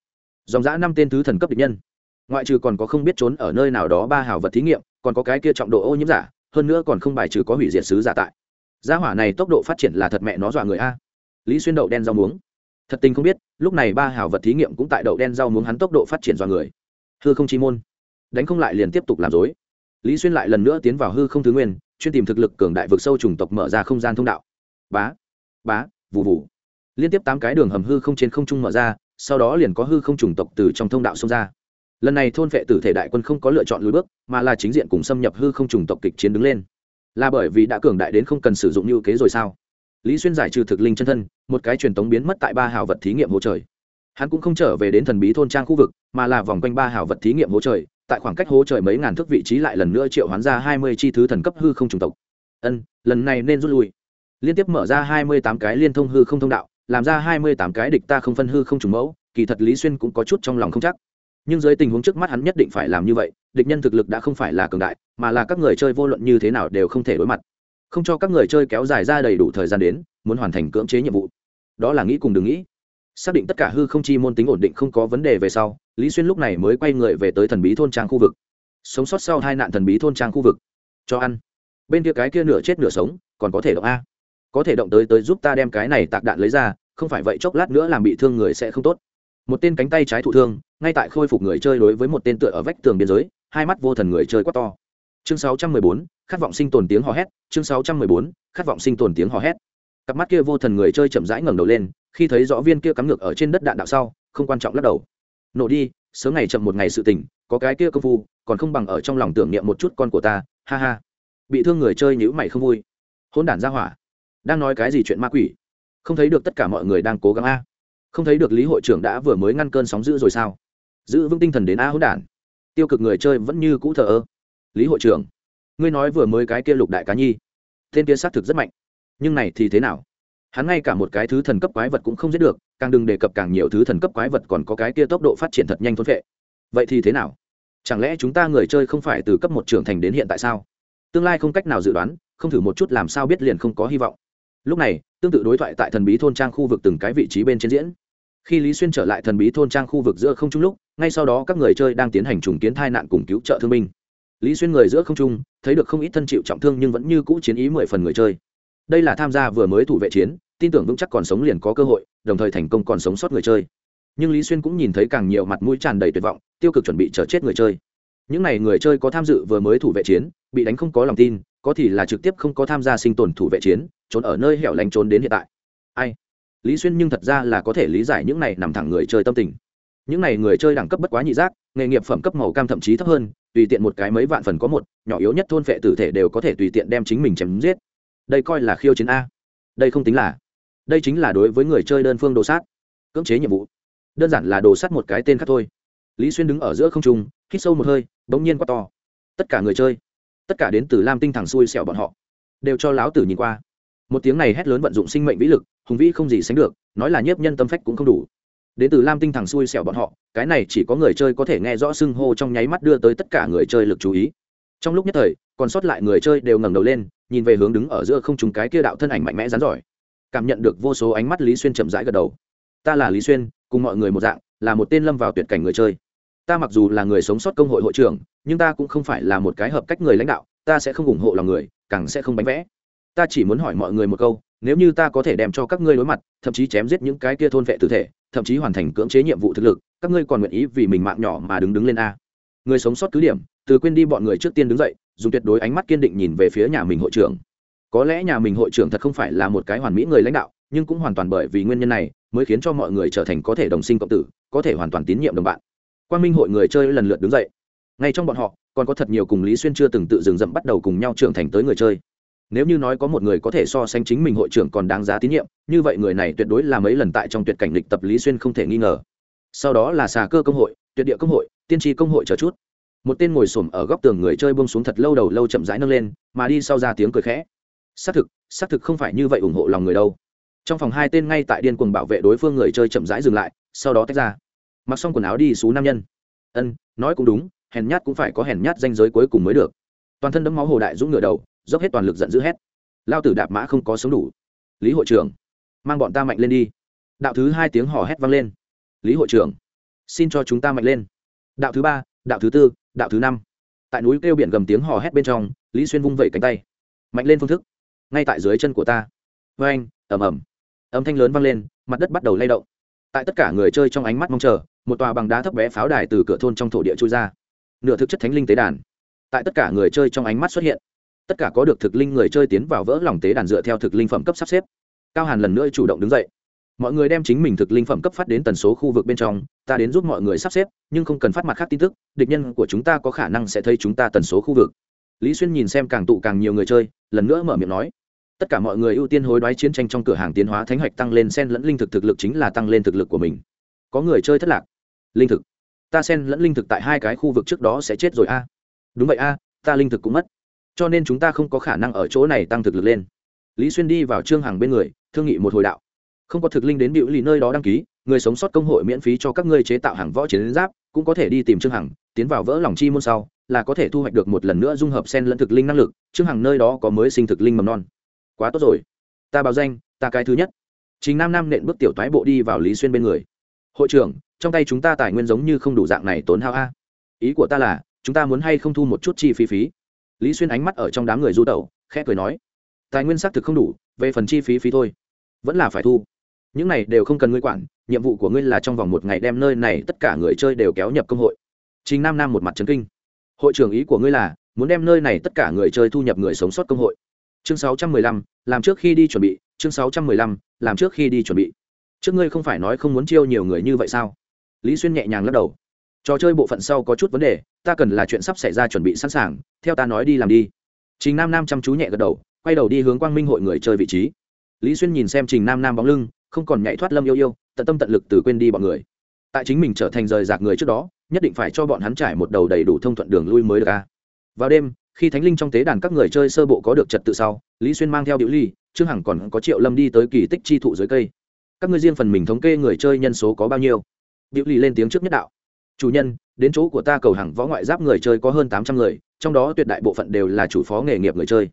Dòng giã năm tên thứ thần cấp địch nhân ngoại trừ còn có không biết trốn ở nơi nào đó ba hào vật thí nghiệm, còn có cái kia trọng độ ô nhiễm giả, hơn nữa còn không bài trừ có hủy diệt sứ giả tại. Gia hỏa này tốc độ phát triển là thật mẹ nó dọa người a. Lý xuyên đậu đen rau muống. Thật tình không biết, lúc này ba hào vật thí nghiệm cũng tại đậu đen rau muống hắn tốc độ phát triển dọa người. Hư không chi môn. Đánh không lại liền tiếp tục làm dối lý xuyên lại lần nữa tiến vào hư không thứ nguyên, chuyên tìm thực lực cường đại vực sâu trùng tộc mở ra không gian thông đạo. Bá bá vụ vụ liên tiếp tám cái đường hầm hư không trên không trung mở ra, sau đó liền có hư không trùng tộc từ trong thông đạo xông ra lần này thôn vệ tử thể đại quân không có lựa chọn lùi bước, mà là chính diện cùng xâm nhập hư không trùng tộc kịch chiến đứng lên. Là bởi vì đã cường đại đến không cần sử dụng như kế rồi sao? Lý xuyên giải trừ thực linh chân thân, một cái truyền tống biến mất tại ba hào vật thí nghiệm hỗ trời. Hắn cũng không trở về đến thần bí thôn trang khu vực, mà là vòng quanh ba hào vật thí nghiệm hỗ trời, tại khoảng cách hố trời mấy ngàn thước vị trí lại lần nữa triệu hoán ra hai mươi chi thứ thần cấp hư không trùng tộc. Ân, lần này nên rút lui. Liên tiếp mở ra hai mươi tám cái liên thông hư không thông đạo, làm ra hai mươi tám cái địch ta không phân hư không trùng mẫu, kỳ thật lý xuyên cũng có chút trong lòng không chắc nhưng dưới tình huống trước mắt hắn nhất định phải làm như vậy, địch nhân thực lực đã không phải là cường đại, mà là các người chơi vô luận như thế nào đều không thể đối mặt. Không cho các người chơi kéo dài ra đầy đủ thời gian đến, muốn hoàn thành cưỡng chế nhiệm vụ. Đó là nghĩ cùng đừng nghĩ. Xác định tất cả hư không chi môn tính ổn định không có vấn đề về sau, lý xuyên lúc này mới quay người về tới thần bí thôn trang khu vực. Sống sót sau hai nạn thần bí thôn trang khu vực. Cho ăn. Bên kia cái kia nửa chết nửa sống, còn có thể động a. Có thể động tới tới giúp ta đem cái này tạc đạn lấy ra, không phải vậy chốc lát nữa làm bị thương người sẽ không tốt một tên cánh tay trái thụ thương ngay tại khôi phục người chơi đối với một tên tựa ở vách tường biên giới hai mắt vô thần người chơi quá to. Chương 614, khát vọng sinh tồn tiếng hò hét chương 614, khát vọng sinh tồn tiếng hò hét. Cặp mắt kia vô thần người chơi chậm rãi ngẩng đầu lên khi thấy rõ viên kia cắm ngược ở trên đất đạn đạo sau không quan trọng lắc đầu. Nổ đi sớm ngày chậm một ngày sự tỉnh có cái kia công phu còn không bằng ở trong lòng tưởng niệm một chút con của ta ha ha. Bị thương người chơi nhữ mày không vui. Hôn đản ra hỏa đang nói cái gì chuyện ma quỷ? Không thấy được tất cả mọi người đang cố gắng a không thấy được lý hội trưởng đã vừa mới ngăn cơn sóng dữ rồi sao? Giữ vững tinh thần đến a hỗn đản. Tiêu cực người chơi vẫn như cũ thờ ơ. Lý hội trưởng, ngươi nói vừa mới cái kia lục đại cá nhi, tên kia xác thực rất mạnh. Nhưng này thì thế nào? Hắn ngay cả một cái thứ thần cấp quái vật cũng không giết được, càng đừng đề cập càng nhiều thứ thần cấp quái vật còn có cái kia tốc độ phát triển thật nhanh thốn vệ vậy thì thế nào? Chẳng lẽ chúng ta người chơi không phải từ cấp một trưởng thành đến hiện tại sao? Tương lai không cách nào dự đoán, không thử một chút làm sao biết liền không có hy vọng. Lúc này, tương tự đối thoại tại thần bí thôn trang khu vực từng cái vị trí bên trên diễn khi lý xuyên trở lại thần bí thôn trang khu vực giữa không trung lúc, ngay sau đó các người chơi đang tiến hành trùng kiến thai nạn cùng cứu trợ thương binh. Lý xuyên người giữa không trung, thấy được không ít thân chịu trọng thương nhưng vẫn như cũ chiến ý mười phần người chơi. Đây là tham gia vừa mới thủ vệ chiến, tin tưởng vững chắc còn sống liền có cơ hội, đồng thời thành công còn sống sót người chơi. Nhưng lý xuyên cũng nhìn thấy càng nhiều mặt mũi tràn đầy tuyệt vọng, tiêu cực chuẩn bị chờ chết người chơi. Những n à y người chơi có tham dự vừa mới thủ vệ chiến, bị đánh không có lòng tin, có thì là trực tiếp không có tham gia sinh tồn thủ vệ chiến, trốn ở nơi hẻo lánh trốn đến hiện tại. Ai? Lý xuyên nhưng thật ra là có thể lý giải những này nằm thẳng người chơi tâm tình. Những này người chơi đẳng cấp bất quá nhị giác, nghề nghiệp phẩm cấp màu cam thậm chí thấp hơn, tùy tiện một cái mấy vạn phần có một, nhỏ yếu nhất thôn phệ tử thể đều có thể tùy tiện đem chính mình chém giết. Đây coi là khiêu chiến a. Đây không tính là. Đây chính là đối với người chơi đơn phương đồ sát. Cưỡng chế nhiệm vụ. Đơn giản là đồ sát một cái tên khác thôi. Lý xuyên đứng ở giữa không trung, hít sâu một hơi, bỗng nhiên quá to. Tất cả người chơi, tất cả đến từ lam tinh thẳng xuôi xẻo bọn họ, đều cho láo tử nhìn qua. Một tiếng này hét lớn vận dụng sinh mệnh vĩ lực hùng vĩ không gì sánh được, nói là nhiếp nhân tâm phách cũng không đủ. Đến từ lam tinh thằng xuôi xẻo bọn họ, cái này chỉ có người chơi có thể nghe rõ xưng hô trong nháy mắt đưa tới tất cả người chơi lực chú ý. Trong lúc nhất thời, còn sót lại người chơi đều ngẩng đầu lên, nhìn về hướng đứng ở giữa không trùng cái kia đạo thân ảnh mạnh mẽ rắn giỏi. Cảm nhận được vô số ánh mắt lý xuyên chậm rãi gật đầu. Ta là lý xuyên, cùng mọi người một dạng, là một tên lâm vào tuyệt cảnh người chơi. Ta mặc dù là người sống sót công hội hội trưởng, nhưng ta cũng không phải là một cái hợp cách người lãnh đạo, ta sẽ không ủng hộ lòng người, càng sẽ không bánh vẽ. Ta chỉ muốn hỏi mọi người một câu nếu như ta có thể đem cho các ngươi đối mặt, thậm chí chém giết những cái kia thôn vệ tử thể, thậm chí hoàn thành cưỡng chế nhiệm vụ thực lực, các ngươi còn nguyện ý vì mình mạng nhỏ mà đứng đứng lên a. Người sống sót cứ điểm, từ quên đi bọn người trước tiên đứng dậy, dùng tuyệt đối ánh mắt kiên định nhìn về phía nhà mình hội trưởng. Có lẽ nhà mình hội trưởng thật không phải là một cái hoàn mỹ người lãnh đạo, nhưng cũng hoàn toàn bởi vì nguyên nhân này, mới khiến cho mọi người trở thành có thể đồng sinh cộng tử, có thể hoàn toàn tín nhiệm đồng bạn. Quan minh hội người chơi lần lượt đứng dậy. Ngay trong bọn họ, còn có thật nhiều cùng lý xuyên chưa từng tự dừng dậm bắt đầu cùng nhau trưởng thành tới người chơi nếu như nói có một người có thể so sánh chính mình hội trưởng còn đáng giá tín nhiệm, như vậy người này tuyệt đối là mấy lần tại trong tuyệt cảnh lịch tập lý xuyên không thể nghi ngờ. Sau đó là xà cơ công hội, tuyệt địa công hội, tiên tri công hội chờ chút. Một tên ngồi xổm ở góc tường người chơi bông xuống thật lâu đầu lâu chậm rãi nâng lên, mà đi sau ra tiếng cười khẽ. Xác thực xác thực không phải như vậy ủng hộ lòng người đâu. Trong phòng hai tên ngay tại điên cuồng bảo vệ đối phương người chơi chậm rãi dừng lại, sau đó tách ra. Mặc xong quần áo đi xú nam nhân. Ân, nói cũng đúng, hèn nhát cũng phải có hèn nhát danh giới cuối cùng mới được. Toàn thân đấm máu hồ đại dũng ngựa đầu dốc hết toàn lực giận dữ hét. Lao tử đạp mã không có sống đủ. Lý hội trưởng, mang bọn ta mạnh lên đi. Đạo thứ hai tiếng hò hét vang lên. Lý hội trưởng, xin cho chúng ta mạnh lên. Đạo thứ ba, đạo thứ tư, đạo thứ năm. Tại núi kêu biển gầm tiếng hò hét bên trong, lý xuyên vung vẩy cánh tay. Mạnh lên phương thức. Ngay tại dưới chân của ta. Vê anh ẩm ẩm âm thanh lớn vang lên, mặt đất bắt đầu lay động. Tại tất cả người chơi trong ánh mắt mong chờ, một tòa bằng đá thấp bé pháo đài từ cửa thôn trong thổ địa trôi ra. Nửa thực chất thánh linh tế đàn. Tại tất cả người chơi trong ánh mắt xuất hiện tất cả có được thực linh người chơi tiến vào vỡ lòng tế đàn dựa theo thực linh phẩm cấp sắp xếp. Cao hàn lần nữa chủ động đứng dậy. Mọi người đem chính mình thực linh phẩm cấp phát đến tần số khu vực bên trong, ta đến giúp mọi người sắp xếp, nhưng không cần phát mặt khác tin tức, địch nhân của chúng ta có khả năng sẽ thấy chúng ta tần số khu vực. Lý xuyên nhìn xem càng tụ càng nhiều người chơi, lần nữa mở miệng nói. Tất cả mọi người ưu tiên hối đoái chiến tranh trong cửa hàng tiến hóa thánh hoạch tăng lên sen lẫn linh thực thực lực chính là tăng lên thực lực của mình. Có người chơi thất lạc. Linh thực. Ta sen lẫn linh thực tại hai cái khu vực trước đó sẽ chết rồi a. Đúng vậy a, ta linh thực cũng mất cho nên chúng ta không có khả năng ở chỗ này tăng thực lực lên. Lý xuyên đi vào trương hàng bên người, thương nghị một hồi đạo. Không có thực linh đến biểu lì nơi đó đăng ký, người sống sót công hội miễn phí cho các ngươi chế tạo hàng võ chiến giáp, cũng có thể đi tìm trương hằng, tiến vào vỡ lòng chi môn sau, là có thể thu hoạch được một lần nữa dung hợp sen lẫn thực linh năng lực, trương hằng nơi đó có mới sinh thực linh mầm non. Quá tốt rồi. Ta báo danh, ta cái thứ nhất. Chính nam nam nện bước tiểu toái bộ đi vào lý xuyên bên người. Hội trưởng, trong tay chúng ta tài nguyên giống như không đủ dạng này tốn hao a. Ý của ta là, chúng ta muốn hay không thu một chút chi phí phí? Lý xuyên ánh mắt ở trong đám người du tẩu khẽ cười nói tài nguyên xác thực không đủ về phần chi phí phí thôi vẫn là phải thu. Những này đều không cần ngươi quản nhiệm vụ của ngươi là trong vòng một ngày đem nơi này tất cả người chơi đều kéo nhập công hội. Chính nam nam một mặt trấn kinh. Hội trưởng ý của ngươi là muốn đem nơi này tất cả người chơi thu nhập người sống sót công hội. Chương 615, làm trước khi đi chuẩn bị. Chương 615, làm trước khi đi chuẩn bị. Trước ngươi không phải nói không muốn chiêu nhiều người như vậy sao? Lý xuyên nhẹ nhàng lắc đầu trò chơi bộ phận sau có chút vấn đề, ta cần là chuyện sắp xảy ra chuẩn bị sẵn sàng, theo ta nói đi làm đi. Trình nam nam chăm chú nhẹ gật đầu, quay đầu đi hướng quang minh hội người chơi vị trí. Lý xuyên nhìn xem trình nam nam bóng lưng, không còn nhảy thoát lâm yêu yêu, tận tâm tận lực từ quên đi bọn người. Tại chính mình trở thành rời rạc người trước đó, nhất định phải cho bọn hắn trải một đầu đầy đủ thông thuận đường lui mới được a vào đêm, khi thánh linh trong tế đàn các người chơi sơ bộ có được trật tự sau, lý xuyên mang theo điệu ly, trương hằng còn có triệu lâm đi tới kỳ tích chi thụ dưới cây. Các ngươi riêng phần mình thống kê người chơi nhân số có bao nhiêu? Điệu ly lên tiếng trước nhất đạo chủ nhân, đến chỗ của ta cầu hàng võ ngoại giáp người chơi có hơn tám trăm người, trong đó tuyệt đại bộ phận đều là chủ phó nghề nghiệp người chơi.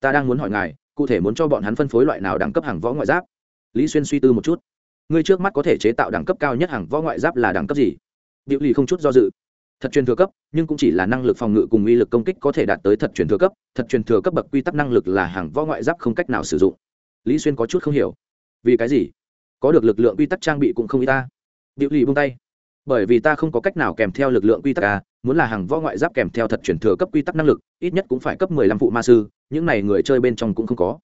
Ta đang muốn hỏi ngài, cụ thể muốn cho bọn hắn phân phối loại nào đẳng cấp hàng võ ngoại giáp? Lý xuyên suy tư một chút. Ngươi trước mắt có thể chế tạo đẳng cấp cao nhất hàng võ ngoại giáp là đẳng cấp gì? Điệu lì không chút do dự. Thật truyền thừa cấp, nhưng cũng chỉ là năng lực phòng ngự cùng uy lực công kích có thể đạt tới thật truyền thừa cấp, thật truyền thừa cấp bậc quy tắc năng lực là hàng võ ngoại giáp không cách nào sử dụng. Lý xuyên có chút không hiểu. Vì cái gì? Có được lực lượng quy tắc trang bị cũng không y ta. Điệu lì buông tay bởi vì ta không có cách nào kèm theo lực lượng quy tắc a, muốn là hàng võ ngoại giáp kèm theo thật chuyển thừa cấp quy tắc năng lực, ít nhất cũng phải cấp mười lăm phụ ma sư, những này người chơi bên trong cũng không có.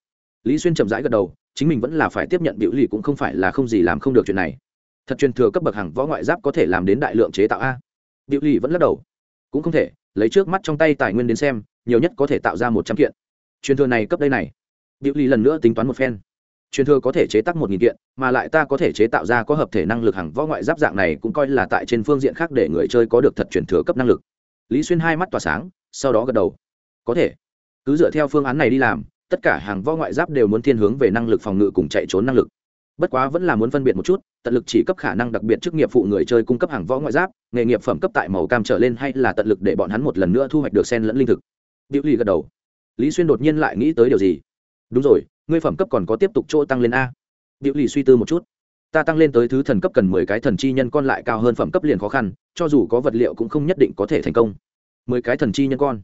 Lý xuyên chậm rãi gật đầu, chính mình vẫn là phải tiếp nhận biểu lì cũng không phải là không gì làm không được chuyện này. Thật truyền thừa cấp bậc hàng võ ngoại giáp có thể làm đến đại lượng chế tạo a. Biểu lì vẫn lắc đầu. Cũng không thể, lấy trước mắt trong tay tài nguyên đến xem, nhiều nhất có thể tạo ra một trăm kiện. Truyền thừa này cấp đây này. Biểu lì lần nữa tính toán một phen truyền thừa có thể chế tác một nghìn kiện mà lại ta có thể chế tạo ra có hợp thể năng lực hàng võ ngoại giáp dạng này cũng coi là tại trên phương diện khác để người chơi có được thật truyền thừa cấp năng lực. Lý xuyên hai mắt tỏa sáng sau đó gật đầu. Có thể. Cứ dựa theo phương án này đi làm tất cả hàng võ ngoại giáp đều muốn thiên hướng về năng lực phòng ngự cùng chạy trốn năng lực. Bất quá vẫn là muốn phân biệt một chút tận lực chỉ cấp khả năng đặc biệt chức nghiệp phụ người chơi cung cấp hàng võ ngoại giáp nghề nghiệp phẩm cấp tại màu cam trở lên hay là tận lực để bọn hắn một lần nữa thu hoạch được sen lẫn linh thực. Diệu Ly gật đầu. Lý Xuyên đột nhiên lại nghĩ tới điều gì. Đúng rồi, ngươi phẩm cấp còn có tiếp tục chỗ tăng lên a. Diệu lì suy tư một chút. Ta tăng lên tới thứ thần cấp cần mười cái thần chi nhân con lại cao hơn phẩm cấp liền khó khăn, cho dù có vật liệu cũng không nhất định có thể thành công. Mười cái thần chi nhân con.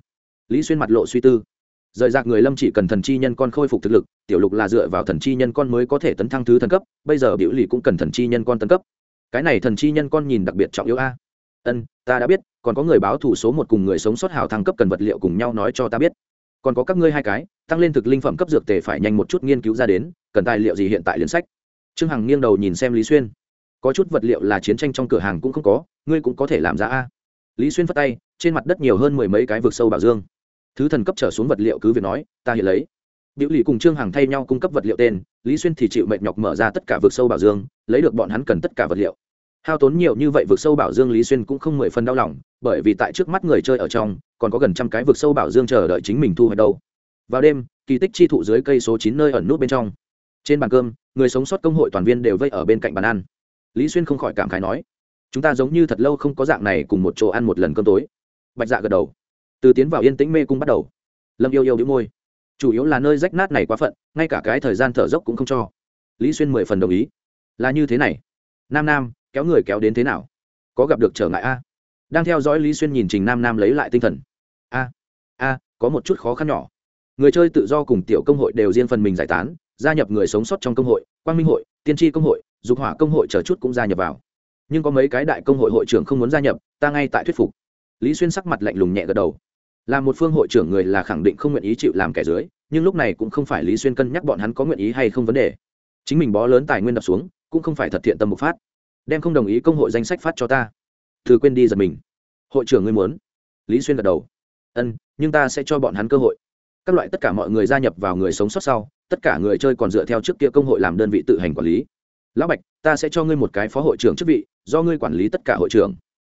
Lý Xuyên mặt lộ suy tư rời rạc người lâm chỉ cần thần chi nhân con khôi phục thực lực tiểu lục là dựa vào thần chi nhân con mới có thể tấn thăng thứ thần cấp bây giờ biểu lì cũng cần thần chi nhân con tấn cấp cái này thần chi nhân con nhìn đặc biệt trọng yếu a ân ta đã biết còn có người báo thủ số một cùng người sống sót hào thăng cấp cần vật liệu cùng nhau nói cho ta biết còn có các ngươi hai cái, tăng lên thực linh phẩm cấp dược tề phải nhanh một chút nghiên cứu ra đến, cần tài liệu gì hiện tại liền sách. Trương hằng nghiêng đầu nhìn xem lý xuyên. Có chút vật liệu là chiến tranh trong cửa hàng cũng không có, ngươi cũng có thể làm ra a. Lý xuyên phất tay, trên mặt đất nhiều hơn mười mấy cái vực sâu bảo dương. Thứ thần cấp trở xuống vật liệu cứ việc nói, ta hiện lấy. Biểu lì cùng trương hằng thay nhau cung cấp vật liệu tên, lý xuyên thì chịu mệt nhọc mở ra tất cả vực sâu bảo dương, lấy được bọn hắn cần tất cả vật liệu hao tốn nhiều như vậy vực sâu bảo dương lý xuyên cũng không mười phần đau lòng, bởi vì tại trước mắt người chơi ở trong, còn có gần trăm cái vực sâu bảo dương chờ đợi chính mình thu hoạch đâu. Vào đêm, kỳ tích chi thụ dưới cây số chín nơi ẩn nút bên trong. Trên bàn cơm, người sống sót công hội toàn viên đều vây ở bên cạnh bàn ăn. Lý xuyên không khỏi cảm khái nói, chúng ta giống như thật lâu không có dạng này cùng một chỗ ăn một lần cơm tối. Bạch dạ gật đầu. Từ tiến vào yên tĩnh mê cung bắt đầu. Lâm yêu yêu đĩu môi. Chủ yếu là nơi rách nát này quá phận, ngay cả cái thời gian thở dốc cũng không cho. Lý xuyên mười phần đồng ý. Là như thế này. Nam nam kéo người kéo đến thế nào? Có gặp được trở ngại a? Đang theo dõi lý xuyên nhìn trình nam nam lấy lại tinh thần. A a, có một chút khó khăn nhỏ. Người chơi tự do cùng tiểu công hội đều riêng phần mình giải tán, gia nhập người sống sót trong công hội, quang minh hội, tiên tri công hội, dục hỏa công hội chờ chút cũng gia nhập vào. Nhưng có mấy cái đại công hội hội trưởng không muốn gia nhập, ta ngay tại thuyết phục. Lý xuyên sắc mặt lạnh lùng nhẹ gật đầu. Là một phương hội trưởng người là khẳng định không nguyện ý chịu làm kẻ dưới, nhưng lúc này cũng không phải lý xuyên cân nhắc bọn hắn có nguyện ý hay không vấn đề. Chính mình bó lớn tài nguyên đập xuống, cũng không phải thật thiện tâm bộc phát đem không đồng ý công hội danh sách phát cho ta. Thư quên đi giật mình. Hội trưởng ngươi muốn? Lý xuyên gật đầu. Ân, nhưng ta sẽ cho bọn hắn cơ hội. Các loại tất cả mọi người gia nhập vào người sống sót sau, tất cả người chơi còn dựa theo trước kia công hội làm đơn vị tự hành quản lý. Lão bạch, ta sẽ cho ngươi một cái phó hội trưởng chức vị, do ngươi quản lý tất cả hội trưởng.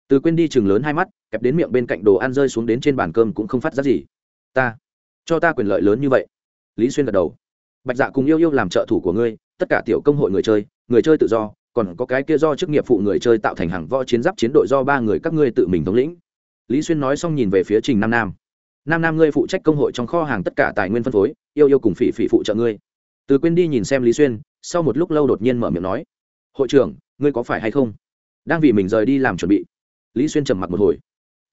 Từ quên đi chừng lớn hai mắt, kẹp đến miệng bên cạnh đồ ăn rơi xuống đến trên bàn cơm cũng không phát ra gì. Ta, cho ta quyền lợi lớn như vậy. Lý xuyên gật đầu. Bạch dạ cùng yêu yêu làm trợ thủ của ngươi, tất cả tiểu công hội người chơi người chơi tự do còn có cái kia do chức nghiệp phụ người chơi tạo thành hàng võ chiến giáp chiến đội do ba người các ngươi tự mình thống lĩnh. Lý xuyên nói xong nhìn về phía trình nam nam. Nam nam, ngươi phụ trách công hội trong kho hàng tất cả tài nguyên phân phối, yêu yêu cùng phỉ phỉ phụ trợ ngươi. Từ quên đi nhìn xem lý xuyên, sau một lúc lâu đột nhiên mở miệng nói, hội trưởng, ngươi có phải hay không? Đang vì mình rời đi làm chuẩn bị. Lý xuyên trầm mặc một hồi.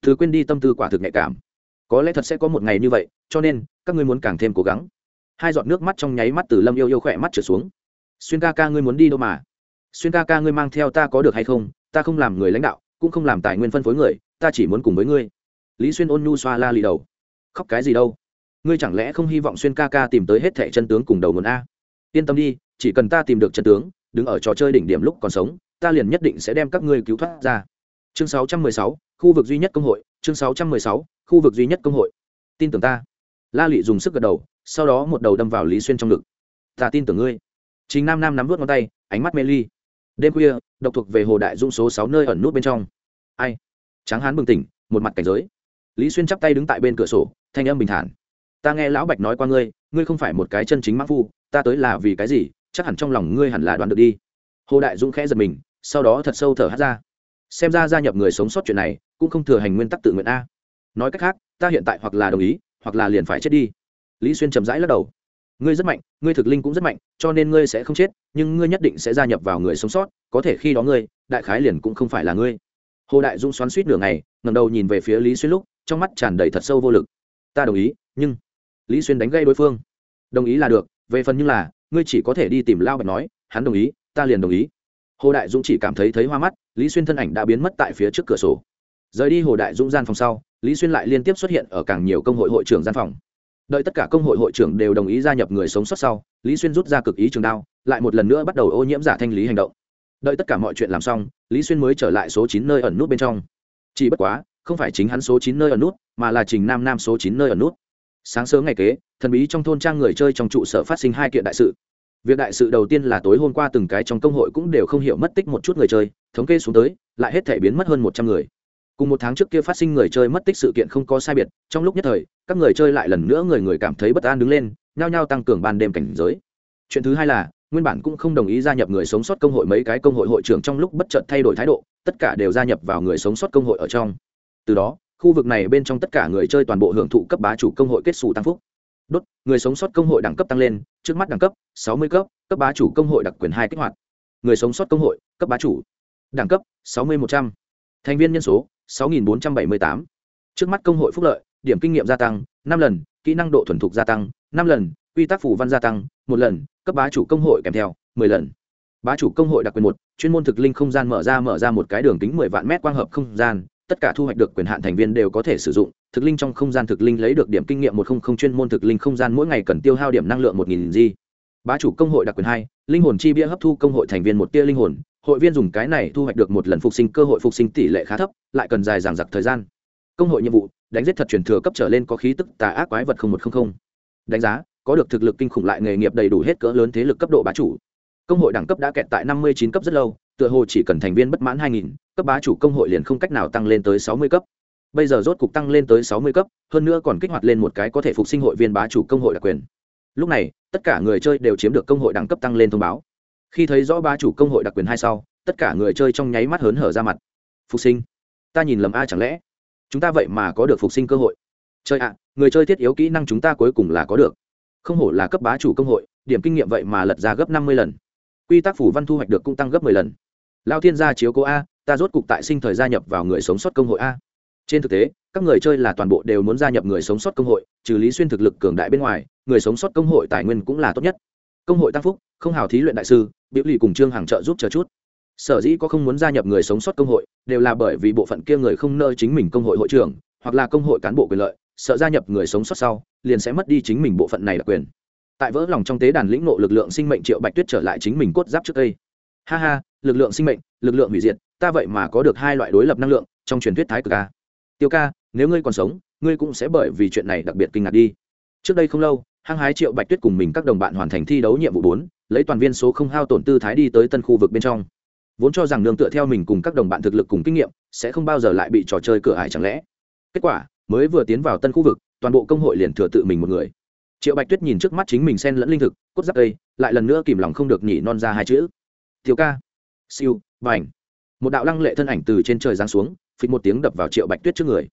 Từ quên đi tâm tư quả thực nhạy cảm. Có lẽ thật sẽ có một ngày như vậy, cho nên, các ngươi muốn càng thêm cố gắng. Hai giọt nước mắt trong nháy mắt từ lâm yêu yêu khỏe mắt trở xuống. Xuyên ca ca, ngươi muốn đi đâu mà? Xuyên ca ca ngươi mang theo ta có được hay không ta không làm người lãnh đạo cũng không làm tài nguyên phân phối người ta chỉ muốn cùng với ngươi. Lý xuyên ôn nhu xoa la lì đầu. Khóc cái gì đâu? Ngươi chẳng lẽ không hy vọng xuyên ca ca tìm tới hết thẻ chân tướng cùng đầu nguồn a? Yên tâm đi chỉ cần ta tìm được chân tướng đứng ở trò chơi đỉnh điểm lúc còn sống ta liền nhất định sẽ đem các ngươi cứu thoát ra. Chương 616, khu vực duy nhất công hội chương 616, khu vực duy nhất công hội. Tin tưởng ta. La lị dùng sức gật đầu sau đó một đầu đâm vào lý xuyên trong ngực. Ta tin tưởng ngươi. Chính nam nam nắm vút ngón tay ánh mắt mê ly đêm khuya, độc thuộc về hồ đại dung số sáu nơi ẩn nút bên trong. Ai? Tráng hán bừng tỉnh, một mặt cảnh giới. Lý xuyên chắp tay đứng tại bên cửa sổ, thanh âm bình thản. Ta nghe lão bạch nói qua ngươi ngươi không phải một cái chân chính mắc phu, ta tới là vì cái gì, chắc hẳn trong lòng ngươi hẳn là đoán được đi. Hồ đại dũng khẽ giật mình, sau đó thật sâu thở hát ra. Xem ra gia nhập người sống sót chuyện này, cũng không thừa hành nguyên tắc tự nguyện a. Nói cách khác, ta hiện tại hoặc là đồng ý, hoặc là liền phải chết đi. Lý xuyên chậm rãi lắc đầu ngươi rất mạnh, ngươi thực linh cũng rất mạnh, cho nên ngươi sẽ không chết, nhưng ngươi nhất định sẽ gia nhập vào người sống sót, có thể khi đó ngươi, đại khái liền cũng không phải là ngươi. Hồ đại dung xoắn suýt nửa ngày ngầm đầu nhìn về phía lý xuyên lúc, trong mắt tràn đầy thật sâu vô lực. Ta đồng ý, nhưng lý xuyên đánh gây đối phương. Đồng ý là được, về phần nhưng là, ngươi chỉ có thể đi tìm lao bạch nói, hắn đồng ý, ta liền đồng ý. Hồ đại dũng chỉ cảm thấy thấy hoa mắt, lý xuyên thân ảnh đã biến mất tại phía trước cửa sổ. Rời đi hồ đại dũng gian phòng sau, lý xuyên lại liên tiếp xuất hiện ở càng nhiều công hội hội trưởng gian phòng đợi tất cả công hội hội trưởng đều đồng ý gia nhập người sống sót sau, lý xuyên rút ra cực ý trường đao, lại một lần nữa bắt đầu ô nhiễm giả thanh lý hành động. Đợi tất cả mọi chuyện làm xong, lý xuyên mới trở lại số chín nơi ẩn nút bên trong. Chỉ bất quá, không phải chính hắn số chín nơi ẩn nút, mà là trình nam nam số chín nơi ẩn nút. Sáng sớm ngày kế, thần bí trong thôn trang người chơi trong trụ sở phát sinh hai kiện đại sự. Việc đại sự đầu tiên là tối hôm qua từng cái trong công hội cũng đều không hiểu mất tích một chút người chơi, thống kê xuống tới, lại hết thể biến mất hơn một trăm người cùng một tháng trước kia phát sinh người chơi mất tích sự kiện không có sai biệt, trong lúc nhất thời, các người chơi lại lần nữa người người cảm thấy bất an đứng lên, nhao nhao tăng cường ban đêm cảnh giới. Chuyện thứ hai là, nguyên bản cũng không đồng ý gia nhập người sống sót công hội mấy cái công hội hội trưởng trong lúc bất chợt thay đổi thái độ, tất cả đều gia nhập vào người sống sót công hội ở trong. Từ đó, khu vực này bên trong tất cả người chơi toàn bộ hưởng thụ cấp bá chủ công hội kết xù tăng phúc. Đốt, người sống sót công hội đẳng cấp tăng lên, trước mắt đẳng cấp, sáu mươi cấp cấp bá chủ công hội đặc quyền hai kích hoạt. Người sống sót công hội, cấp bá chủ, đẳng cấp, sáu mươi một trăm. Thành viên nhân số sáu nghìn bốn trăm bảy mươi tám. Trước mắt công hội phúc lợi, điểm kinh nghiệm gia tăng, năm lần, kỹ năng độ thuần thục gia tăng, năm lần, quy tắc phù văn gia tăng, một lần, cấp bá chủ công hội kèm theo, mười lần. Bá chủ công hội đặc quyền một, chuyên môn thực linh không gian mở ra mở ra một cái đường kính mười vạn mét quang hợp không gian, tất cả thu hoạch được quyền hạn thành viên đều có thể sử dụng, thực linh trong không gian thực linh lấy được điểm kinh nghiệm một không không chuyên môn thực linh không gian mỗi ngày cần tiêu hao điểm năng lượng một nghìn bá chủ công hội đặc quyền hai, linh hồn chi bia hấp thu công hội thành viên một tia linh hồn hội viên dùng cái này thu hoạch được một lần phục sinh cơ hội phục sinh tỷ lệ khá thấp, lại cần dài dằng dặc thời gian. Công hội nhiệm vụ, đánh giết thật truyền thừa cấp trở lên có khí tức tà ác quái vật một trăm linh đánh giá, có được thực lực kinh khủng lại nghề nghiệp đầy đủ hết cỡ lớn thế lực cấp độ bá chủ. Công hội đẳng cấp đã kẹt tại năm mươi chín cấp rất lâu, tựa hồ chỉ cần thành viên bất mãn hai nghìn, cấp bá chủ công hội liền không cách nào tăng lên tới sáu mươi cấp. Bây giờ rốt cục tăng lên tới sáu mươi cấp, hơn nữa còn kích hoạt lên một cái có thể phục sinh hội viên bá chủ công hội đặc quyền. Lúc này, tất cả người chơi đều chiếm được công hội đẳng cấp tăng lên thông báo khi thấy rõ bá chủ công hội đặc quyền hai sau, tất cả người chơi trong nháy mắt hớn hở ra mặt. Phục sinh. Ta nhìn lầm a, chẳng lẽ chúng ta vậy mà có được phục sinh cơ hội? Chơi ạ, người chơi thiết yếu kỹ năng chúng ta cuối cùng là có được. Không hổ là cấp bá chủ công hội, điểm kinh nghiệm vậy mà lật ra gấp năm mươi lần. Quy tắc phủ văn thu hoạch được cũng tăng gấp mười lần. Lao thiên gia chiếu cố a, ta rốt cục tại sinh thời gia nhập vào người sống sót công hội a. Trên thực tế, các người chơi là toàn bộ đều muốn gia nhập người sống sót công hội, trừ lý xuyên thực lực cường đại bên ngoài, người sống sót công hội tài nguyên cũng là tốt nhất. Công hội tăng phúc, không hào thí luyện đại sư biểu lì cùng trương hàng trợ giúp chờ chút. Sở dĩ có không muốn gia nhập người sống sót công hội, đều là bởi vì bộ phận kia người không nơi chính mình công hội hội trưởng, hoặc là công hội cán bộ quyền lợi, sợ gia nhập người sống sót sau, liền sẽ mất đi chính mình bộ phận này đặc quyền. Tại vỡ lòng trong tế đàn lĩnh nộ lực lượng sinh mệnh triệu bạch tuyết trở lại chính mình cốt giáp trước đây. Ha ha, lực lượng sinh mệnh, lực lượng hủy diệt, ta vậy mà có được hai loại đối lập năng lượng, trong truyền thuyết thái cực ca. Tiêu ca, nếu ngươi còn sống, ngươi cũng sẽ bởi vì chuyện này đặc biệt kinh ngạc đi. Trước đây không lâu, hăng hái triệu bạch tuyết cùng mình các đồng bạn hoàn thành thi đấu nhiệm vụ bốn lấy toàn viên số không hao tổn tư thái đi tới tân khu vực bên trong. Vốn cho rằng nương tựa theo mình cùng các đồng bạn thực lực cùng kinh nghiệm, sẽ không bao giờ lại bị trò chơi cửa ải chẳng lẽ. Kết quả, mới vừa tiến vào tân khu vực, toàn bộ công hội liền thừa tự mình một người. Triệu bạch tuyết nhìn trước mắt chính mình xen lẫn linh thực, cốt giáp cây lại lần nữa kìm lòng không được nhỉ non ra hai chữ. Thiếu ca. Siêu và ảnh một đạo lăng lệ thân ảnh từ trên trời giáng xuống, phịch một tiếng đập vào triệu bạch tuyết trước người.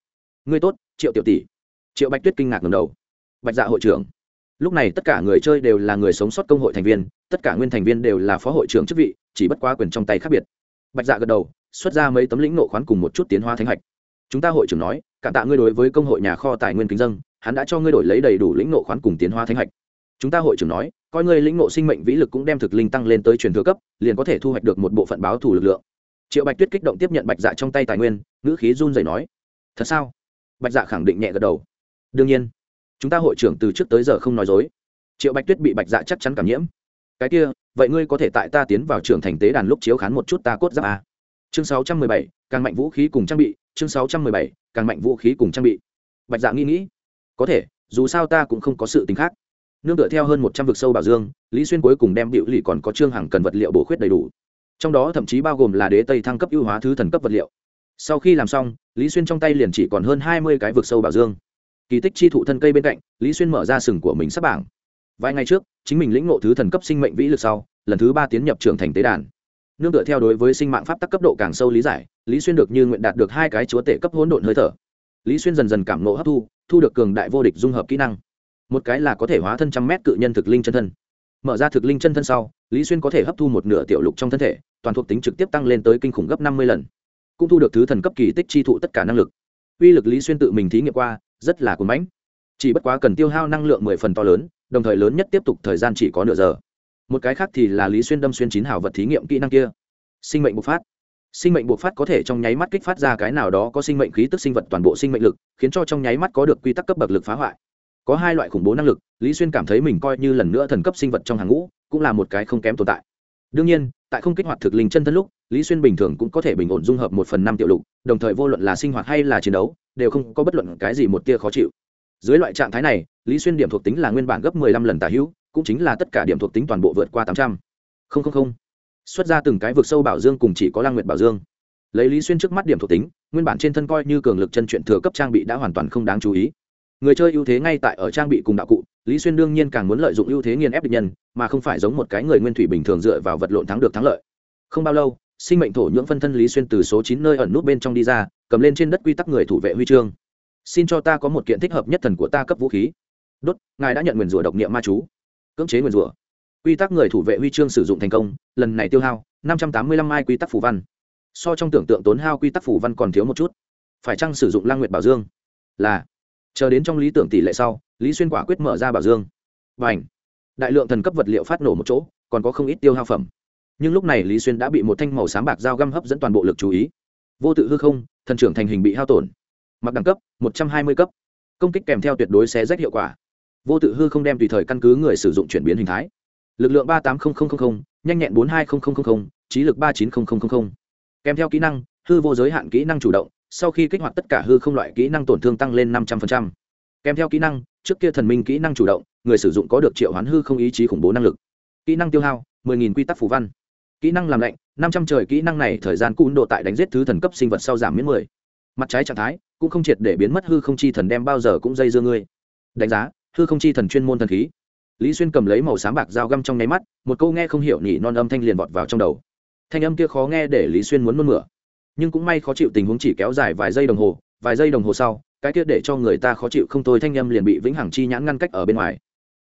Ngươi tốt, triệu tiểu tỷ. Triệu bạch tuyết kinh ngạc ngầm đầu. Bạch dạ hội trưởng lúc này tất cả người chơi đều là người sống sót công hội thành viên, tất cả nguyên thành viên đều là phó hội trưởng chức vị, chỉ bất quá quyền trong tay khác biệt. Bạch dạ gật đầu, xuất ra mấy tấm lĩnh nộ khoán cùng một chút tiến hóa thánh hạch. Chúng ta hội trưởng nói, cảm tạ ngươi đối với công hội nhà kho tài nguyên kính dân, hắn đã cho ngươi đổi lấy đầy đủ lĩnh nộ khoán cùng tiến hóa thánh hạch. Chúng ta hội trưởng nói, coi ngươi lĩnh nộ sinh mệnh vĩ lực cũng đem thực linh tăng lên tới truyền thừa cấp, liền có thể thu hoạch được một bộ phận báo thủ lực lượng. Triệu bạch tuyết kích động tiếp nhận bạch dạ trong tay tài nguyên, ngữ khí run rẩy nói, thật sao? Bạch dạ khẳng định nhẹ gật đầu. Đương nhiên chúng ta hội trưởng từ trước tới giờ không nói dối. Triệu bạch tuyết bị bạch dạ chắc chắn cảm nhiễm. Cái kia, vậy ngươi có thể tại ta tiến vào trường thành tế đàn lúc chiếu khán một chút ta cốt giáp à? chương sáu trăm mười bảy, càng mạnh vũ khí cùng trang bị, chương sáu trăm mười bảy, càng mạnh vũ khí cùng trang bị. Bạch dạ nghĩ nghĩ. Có thể, dù sao ta cũng không có sự tính khác. Nương tựa theo hơn một trăm vực sâu bảo dương, lý xuyên cuối cùng đem điệu lì còn có trương hằng cần vật liệu bổ khuyết đầy đủ. Trong đó thậm chí bao gồm là đế tây thăng cấp ưu hóa thứ thần cấp vật liệu. Sau khi làm xong, lý xuyên trong tay liền chỉ còn hơn hai mươi cái vực sâu bảo dương kỳ tích chi thụ thân cây bên cạnh, lý xuyên mở ra sừng của mình sắp bảng. Vài ngày trước, chính mình lĩnh ngộ thứ thần cấp sinh mệnh vĩ lực sau, lần thứ ba tiến nhập trưởng thành tế đàn. Nương tựa theo đối với sinh mạng pháp tắc cấp độ càng sâu lý giải, lý xuyên được như nguyện đạt được hai cái chúa tể cấp hỗn độn hơi thở. Lý xuyên dần dần cảm nộ hấp thu thu được cường đại vô địch dung hợp kỹ năng. Một cái là có thể hóa thân trăm mét cự nhân thực linh chân thân. Mở ra thực linh chân thân sau, lý xuyên có thể hấp thu một nửa tiểu lục trong thân thể, toàn thuộc tính trực tiếp tăng lên tới kinh khủng gấp năm mươi lần. Cũng thu được thứ thần cấp kỳ tích chi thụ tất cả năng lực. Uy lực lý xuyên tự mình thí nghiệm qua rất là cuốn bánh chỉ bất quá cần tiêu hao năng lượng mười phần to lớn, đồng thời lớn nhất tiếp tục thời gian chỉ có nửa giờ. Một cái khác thì là lý xuyên đâm xuyên chín hào vật thí nghiệm kỹ năng kia. Sinh mệnh bộc phát. Sinh mệnh bộc phát có thể trong nháy mắt kích phát ra cái nào đó có sinh mệnh khí tức sinh vật toàn bộ sinh mệnh lực, khiến cho trong nháy mắt có được quy tắc cấp bậc lực phá hoại. Có hai loại khủng bố năng lực, lý xuyên cảm thấy mình coi như lần nữa thần cấp sinh vật trong hàng ngũ, cũng là một cái không kém tồn tại. Đương nhiên, tại không kích hoạt thực linh chân thân lúc, lý xuyên bình thường cũng có thể bình ổn dung hợp một phần năm tiểu lục, đồng thời vô luận là sinh hoạt hay là chiến đấu đều không có bất luận cái gì một tia khó chịu. Dưới loại trạng thái này, lý xuyên điểm thuộc tính là nguyên bản gấp mười lăm lần tả hữu, cũng chính là tất cả điểm thuộc tính toàn bộ vượt qua tám trăm. Linh xuất ra từng cái vực sâu bảo dương cùng chỉ có lang nguyệt bảo dương. Lấy lý xuyên trước mắt điểm thuộc tính, nguyên bản trên thân coi như cường lực chân chuyện thừa cấp trang bị đã hoàn toàn không đáng chú ý. Người chơi ưu thế ngay tại ở trang bị cùng đạo cụ, lý xuyên đương nhiên càng muốn lợi dụng ưu thế nghiền ép địch nhân, mà không phải giống một cái người nguyên thủy bình thường dựa vào vật lộn thắng được thắng lợi. Không bao lâu, sinh mệnh thổ nhưỡng phân thân lý xuyên từ số chín nơi ẩn nút bên trong đi ra cầm lên trên đất quy tắc người thủ vệ huy chương. Xin cho ta có một kiện thích hợp nhất thần của ta cấp vũ khí. Đốt, ngài đã nhận nguyền rủa độc niệm ma chú. Cưỡng chế nguyền rủa. Quy tắc người thủ vệ huy chương sử dụng thành công, lần này tiêu hao năm trăm tám mươi lăm mai quy tắc phủ văn. So trong tưởng tượng tốn hao quy tắc phủ văn còn thiếu một chút. Phải chăng sử dụng lang nguyệt bảo dương? Là. Chờ đến trong lý tưởng tỷ lệ sau, lý xuyên quả quyết mở ra bảo dương. Và ảnh đại lượng thần cấp vật liệu phát nổ một chỗ, còn có không ít tiêu hao phẩm. Nhưng lúc này lý xuyên đã bị một thanh màu sáng bạc dao găm hấp dẫn toàn bộ lực chú ý. Vô tự hư không thần trưởng thành hình bị hao tổn. Mặc đẳng cấp, một trăm hai mươi cấp. Công kích kèm theo tuyệt đối xé rách hiệu quả. Vô tự hư không đem tùy thời căn cứ người sử dụng chuyển biến hình thái. Lực lượng ba tám nghìn nhanh nhẹn bốn hai nghìn trí lực ba chín nghìn kèm theo kỹ năng, hư vô giới hạn kỹ năng chủ động, sau khi kích hoạt tất cả hư không loại kỹ năng tổn thương tăng lên năm trăm linh kèm theo kỹ năng, trước kia thần minh kỹ năng chủ động, người sử dụng có được triệu hoán hư không ý chí khủng bố năng lực. Kỹ năng tiêu hao 10.000 quy tắc phù văn kỹ năng làm lạnh, năm trăm trời kỹ năng này thời gian cún độ tại đánh giết thứ thần cấp sinh vật sau giảm miễn mười. Mặt trái trạng thái, cũng không triệt để biến mất, hư không chi thần đem bao giờ cũng dây dưa ngươi. Đánh giá, hư không chi thần chuyên môn thần khí. Lý xuyên cầm lấy màu sáng bạc dao găm trong nháy mắt, một câu nghe không hiểu nhỉ non âm thanh liền vọt vào trong đầu. Thanh âm kia khó nghe để lý xuyên muốn nôn mửa. Nhưng cũng may khó chịu tình huống chỉ kéo dài vài giây đồng hồ, vài giây đồng hồ sau, cái kia để cho người ta khó chịu không thôi thanh âm liền bị vĩnh hằng chi nhãn ngăn cách ở bên ngoài.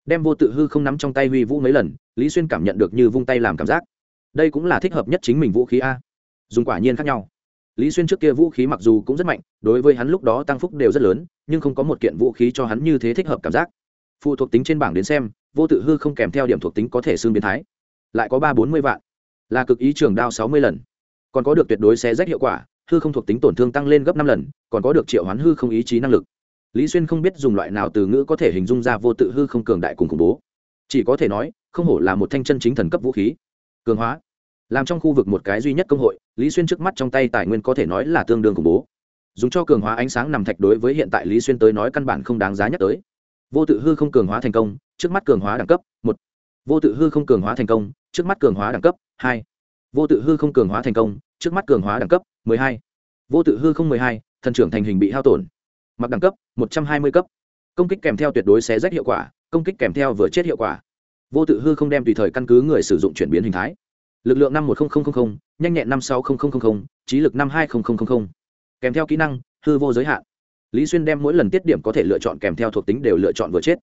Đem vô tự hư không nắm trong tay huy vũ mấy lần, lý xuyên cảm nhận được như vung tay làm cảm giác đây cũng là thích hợp nhất chính mình vũ khí a. Dùng quả nhiên khác nhau. Lý xuyên trước kia vũ khí mặc dù cũng rất mạnh, đối với hắn lúc đó tăng phúc đều rất lớn, nhưng không có một kiện vũ khí cho hắn như thế thích hợp cảm giác. Phụ thuộc tính trên bảng đến xem, vô tự hư không kèm theo điểm thuộc tính có thể xương biến thái. Lại có ba bốn mươi vạn. Là cực ý trường đao sáu mươi lần. Còn có được tuyệt đối xé rách hiệu quả, hư không thuộc tính tổn thương tăng lên gấp năm lần, còn có được triệu hoán hư không ý chí năng lực. Lý xuyên không biết dùng loại nào từ ngữ có thể hình dung ra vô tự hư không cường đại cùng khủng bố. Chỉ có thể nói, không hổ là một thanh chân chính thần cấp vũ khí cường hóa. Làm trong khu vực một cái duy nhất công hội, lý xuyên trước mắt trong tay tài nguyên có thể nói là tương đương khủng bố. Dùng cho cường hóa ánh sáng nằm thạch đối với hiện tại lý xuyên tới nói căn bản không đáng giá nhắc tới. Vô tự hư không cường hóa thành công, trước mắt cường hóa đẳng cấp, một. Vô tự hư không cường hóa thành công, trước mắt cường hóa đẳng cấp, hai. Vô tự hư không cường hóa thành công, trước mắt cường hóa đẳng cấp, mười hai. Vô tự hư không mười hai, thần trưởng thành hình bị hao tổn. Mặc đẳng cấp, một trăm hai mươi cấp. Công kích kèm theo tuyệt đối xé rách hiệu quả, công kích kèm theo vừa chết hiệu quả vô tự hư không đem tùy thời căn cứ người sử dụng chuyển biến hình thái. Lực lượng năm một nghìn nhanh nhẹn năm sáu nghìn trí lực năm hai nghìn kèm theo kỹ năng, hư vô giới hạn. Lý xuyên đem mỗi lần tiết điểm có thể lựa chọn kèm theo thuộc tính đều lựa chọn vừa chết.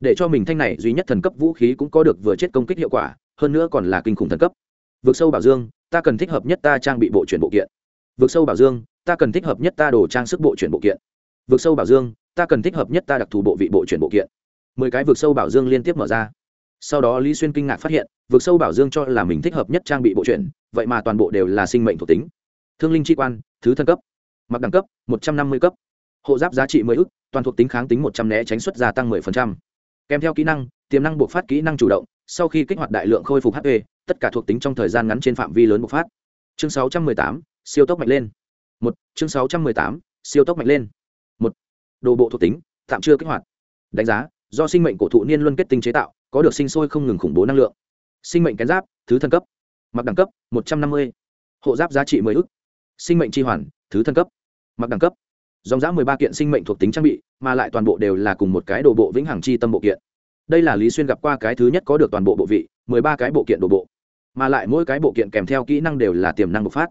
Để cho mình thanh này duy nhất thần cấp vũ khí cũng có được vừa chết công kích hiệu quả, hơn nữa còn là kinh khủng thần cấp. Vượt sâu bảo dương, ta cần thích hợp nhất ta trang bị bộ chuyển bộ kiện. Vượt sâu bảo dương, ta cần thích hợp nhất ta đồ trang sức bộ chuyển bộ kiện. Vượt sâu bảo dương, ta cần thích hợp nhất ta đặc thù bộ vị bộ chuyển bộ kiện. Mười cái vượt sâu bảo dương liên tiếp mở ra sau đó lý xuyên kinh ngạc phát hiện vượt sâu bảo dương cho là mình thích hợp nhất trang bị bộ truyện, vậy mà toàn bộ đều là sinh mệnh thuộc tính. Thương linh chi quan thứ thân cấp. Mặc đẳng cấp một trăm năm mươi cấp. Hộ giáp giá trị mười ức toàn thuộc tính kháng tính một trăm né tránh xuất gia tăng mười phần trăm. Kèm theo kỹ năng tiềm năng buộc phát kỹ năng chủ động sau khi kích hoạt đại lượng khôi phục hp tất cả thuộc tính trong thời gian ngắn trên phạm vi lớn bộc phát. Chương sáu trăm mười tám siêu tốc mạnh lên. Một chương sáu trăm mười tám siêu tốc mạnh lên. Một đồ bộ thuộc tính tạm chưa kích hoạt. Đánh giá do sinh mệnh cổ thụ niên luân kết tinh chế tạo có được sinh sôi không ngừng khủng bố năng lượng. Sinh mệnh kén giáp, thứ thân cấp. Mặc đẳng cấp, một trăm năm mươi. Hộ giáp giá trị mười ức. Sinh mệnh tri hoàn, thứ thân cấp. Mặc đẳng cấp. Dòng giã mười ba kiện sinh mệnh thuộc tính trang bị, mà lại toàn bộ đều là cùng một cái đồ bộ vĩnh hằng chi tâm bộ kiện. Đây là lý xuyên gặp qua cái thứ nhất có được toàn bộ bộ vị, mười ba cái bộ kiện đồ bộ. Mà lại mỗi cái bộ kiện kèm theo kỹ năng đều là tiềm năng bộc phát.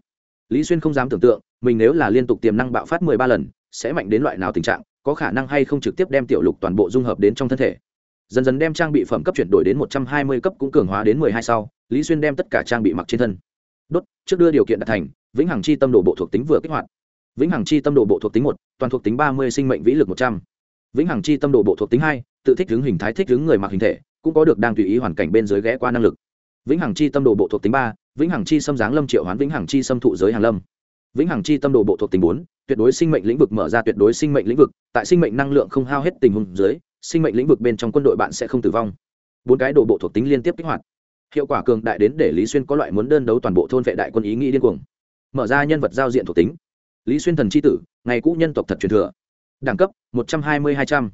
Lý xuyên không dám tưởng tượng, mình nếu là liên tục tiềm năng bạo phát mười ba lần, sẽ mạnh đến loại nào tình trạng, có khả năng hay không trực tiếp đem tiểu lục toàn bộ dung hợp đến trong thân thể dần dần đem trang bị phẩm cấp chuyển đổi đến một trăm hai mươi cấp cũng cường hóa đến mười hai sau, lý xuyên đem tất cả trang bị mặc trên thân. Đốt, trước đưa điều kiện đạt thành, vĩnh hằng chi tâm đồ bộ thuộc tính vừa kích hoạt. Vĩnh hằng chi tâm đồ bộ thuộc tính một, toàn thuộc tính ba mươi sinh mệnh vĩ lực một trăm. Vĩnh hằng chi tâm đồ bộ thuộc tính hai, tự thích hướng hình thái thích hướng người mặc hình thể, cũng có được đang tùy ý hoàn cảnh bên dưới ghé qua năng lực. Vĩnh hằng chi tâm đồ bộ thuộc tính ba, vĩnh hằng chi xâm giáng lâm triệu hoán vĩnh hằng chi xâm thụ giới hàn lâm. Vĩnh hằng chi tâm đồ bộ thuộc tính bốn, tuyệt đối sinh mệnh lĩnh vực mở ra tuyệt đối sinh mệnh lĩnh vực, tại sinh mệnh năng lượng không hao hết tình huống dưới sinh mệnh lĩnh vực bên trong quân đội bạn sẽ không tử vong. Bốn cái đồ bộ thuộc tính liên tiếp kích hoạt. Hiệu quả cường đại đến để lý xuyên có loại muốn đơn đấu toàn bộ thôn vệ đại quân ý nghĩ điên cuồng. Mở ra nhân vật giao diện thuộc tính. Lý xuyên thần c h i tử, ngày cũ nhân tộc thật truyền thừa. Đẳng cấp, một trăm hai mươi hai trăm.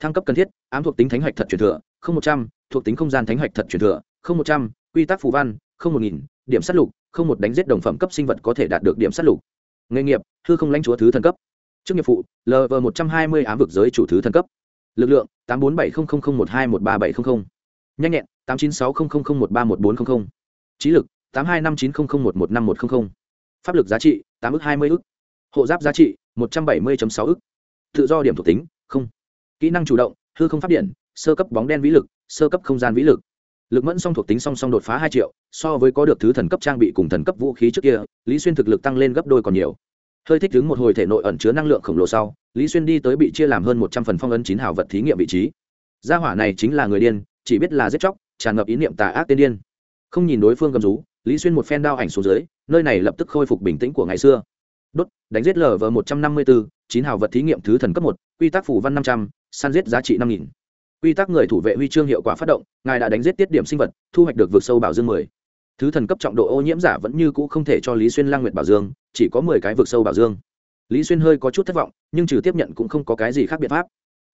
Thăng cấp cần thiết, ám thuộc tính thánh hạch thật truyền thừa, không một trăm, thuộc tính không gian thánh hạch thật truyền thừa, không một trăm, quy tắc phù văn, không một nghìn, điểm s á t lục, không một đánh giết đồng phẩm cấp sinh vật có thể đạt được điểm s á t lục. Nghề nghiệp, hư không lãnh chúa thứ thần cấp. Chức nghiệp phụ lv một trăm hai mươi ám vực giới chủ thứ thần cấp lực lượng, tám bốn bảy không không không một hai một ba bảy không không. Nhanh nhẹn, tám chín sáu không không không một ba một bốn không không. Trí lực, tám hai năm chín không không một một năm một không không. Pháp lực giá trị, tám ước hai mươi ước hộ giáp giá trị, một trăm bảy mươi sáu ước tự do điểm thuộc tính, không. Kỹ năng chủ động, hư không phát điện, sơ cấp bóng đen vĩ lực, sơ cấp không gian vĩ lực. Lực mẫn song thuộc tính song song đột phá hai triệu, so với có được thứ thần cấp trang bị cùng thần cấp vũ khí trước kia, lý xuyên thực lực tăng lên gấp đôi còn nhiều. Hơi thích ứng một hồi thể nội ẩn chứa năng lượng khổng lồ sau lý xuyên đi tới bị chia làm hơn một trăm phần phong ấn chín hào vật thí nghiệm vị trí. Gia hỏa này chính là người điên, chỉ biết là giết chóc, tràn ngập ý niệm tà ác tiên điên. Không nhìn đối phương gầm rú, lý xuyên một phen đao ảnh xuống dưới, nơi này lập tức khôi phục bình tĩnh của ngày xưa. Đốt, đánh giết lv một trăm năm mươi bốn chín hào vật thí nghiệm thứ thần cấp một, quy tắc phủ văn năm trăm săn giết giá trị năm nghìn. Quy tắc người thủ vệ huy chương hiệu quả phát động, ngài đã đánh giết tiết điểm sinh vật, thu hoạch được vượt sâu bảo dương mười. Thứ thần cấp trọng độ ô nhiễm giả vẫn như cũ không thể cho lý xuyên lang nguyệt bảo dương, chỉ có mười cái vượt sâu bảo dương lý xuyên hơi có chút thất vọng, nhưng trừ tiếp nhận cũng không có cái gì khác biện pháp.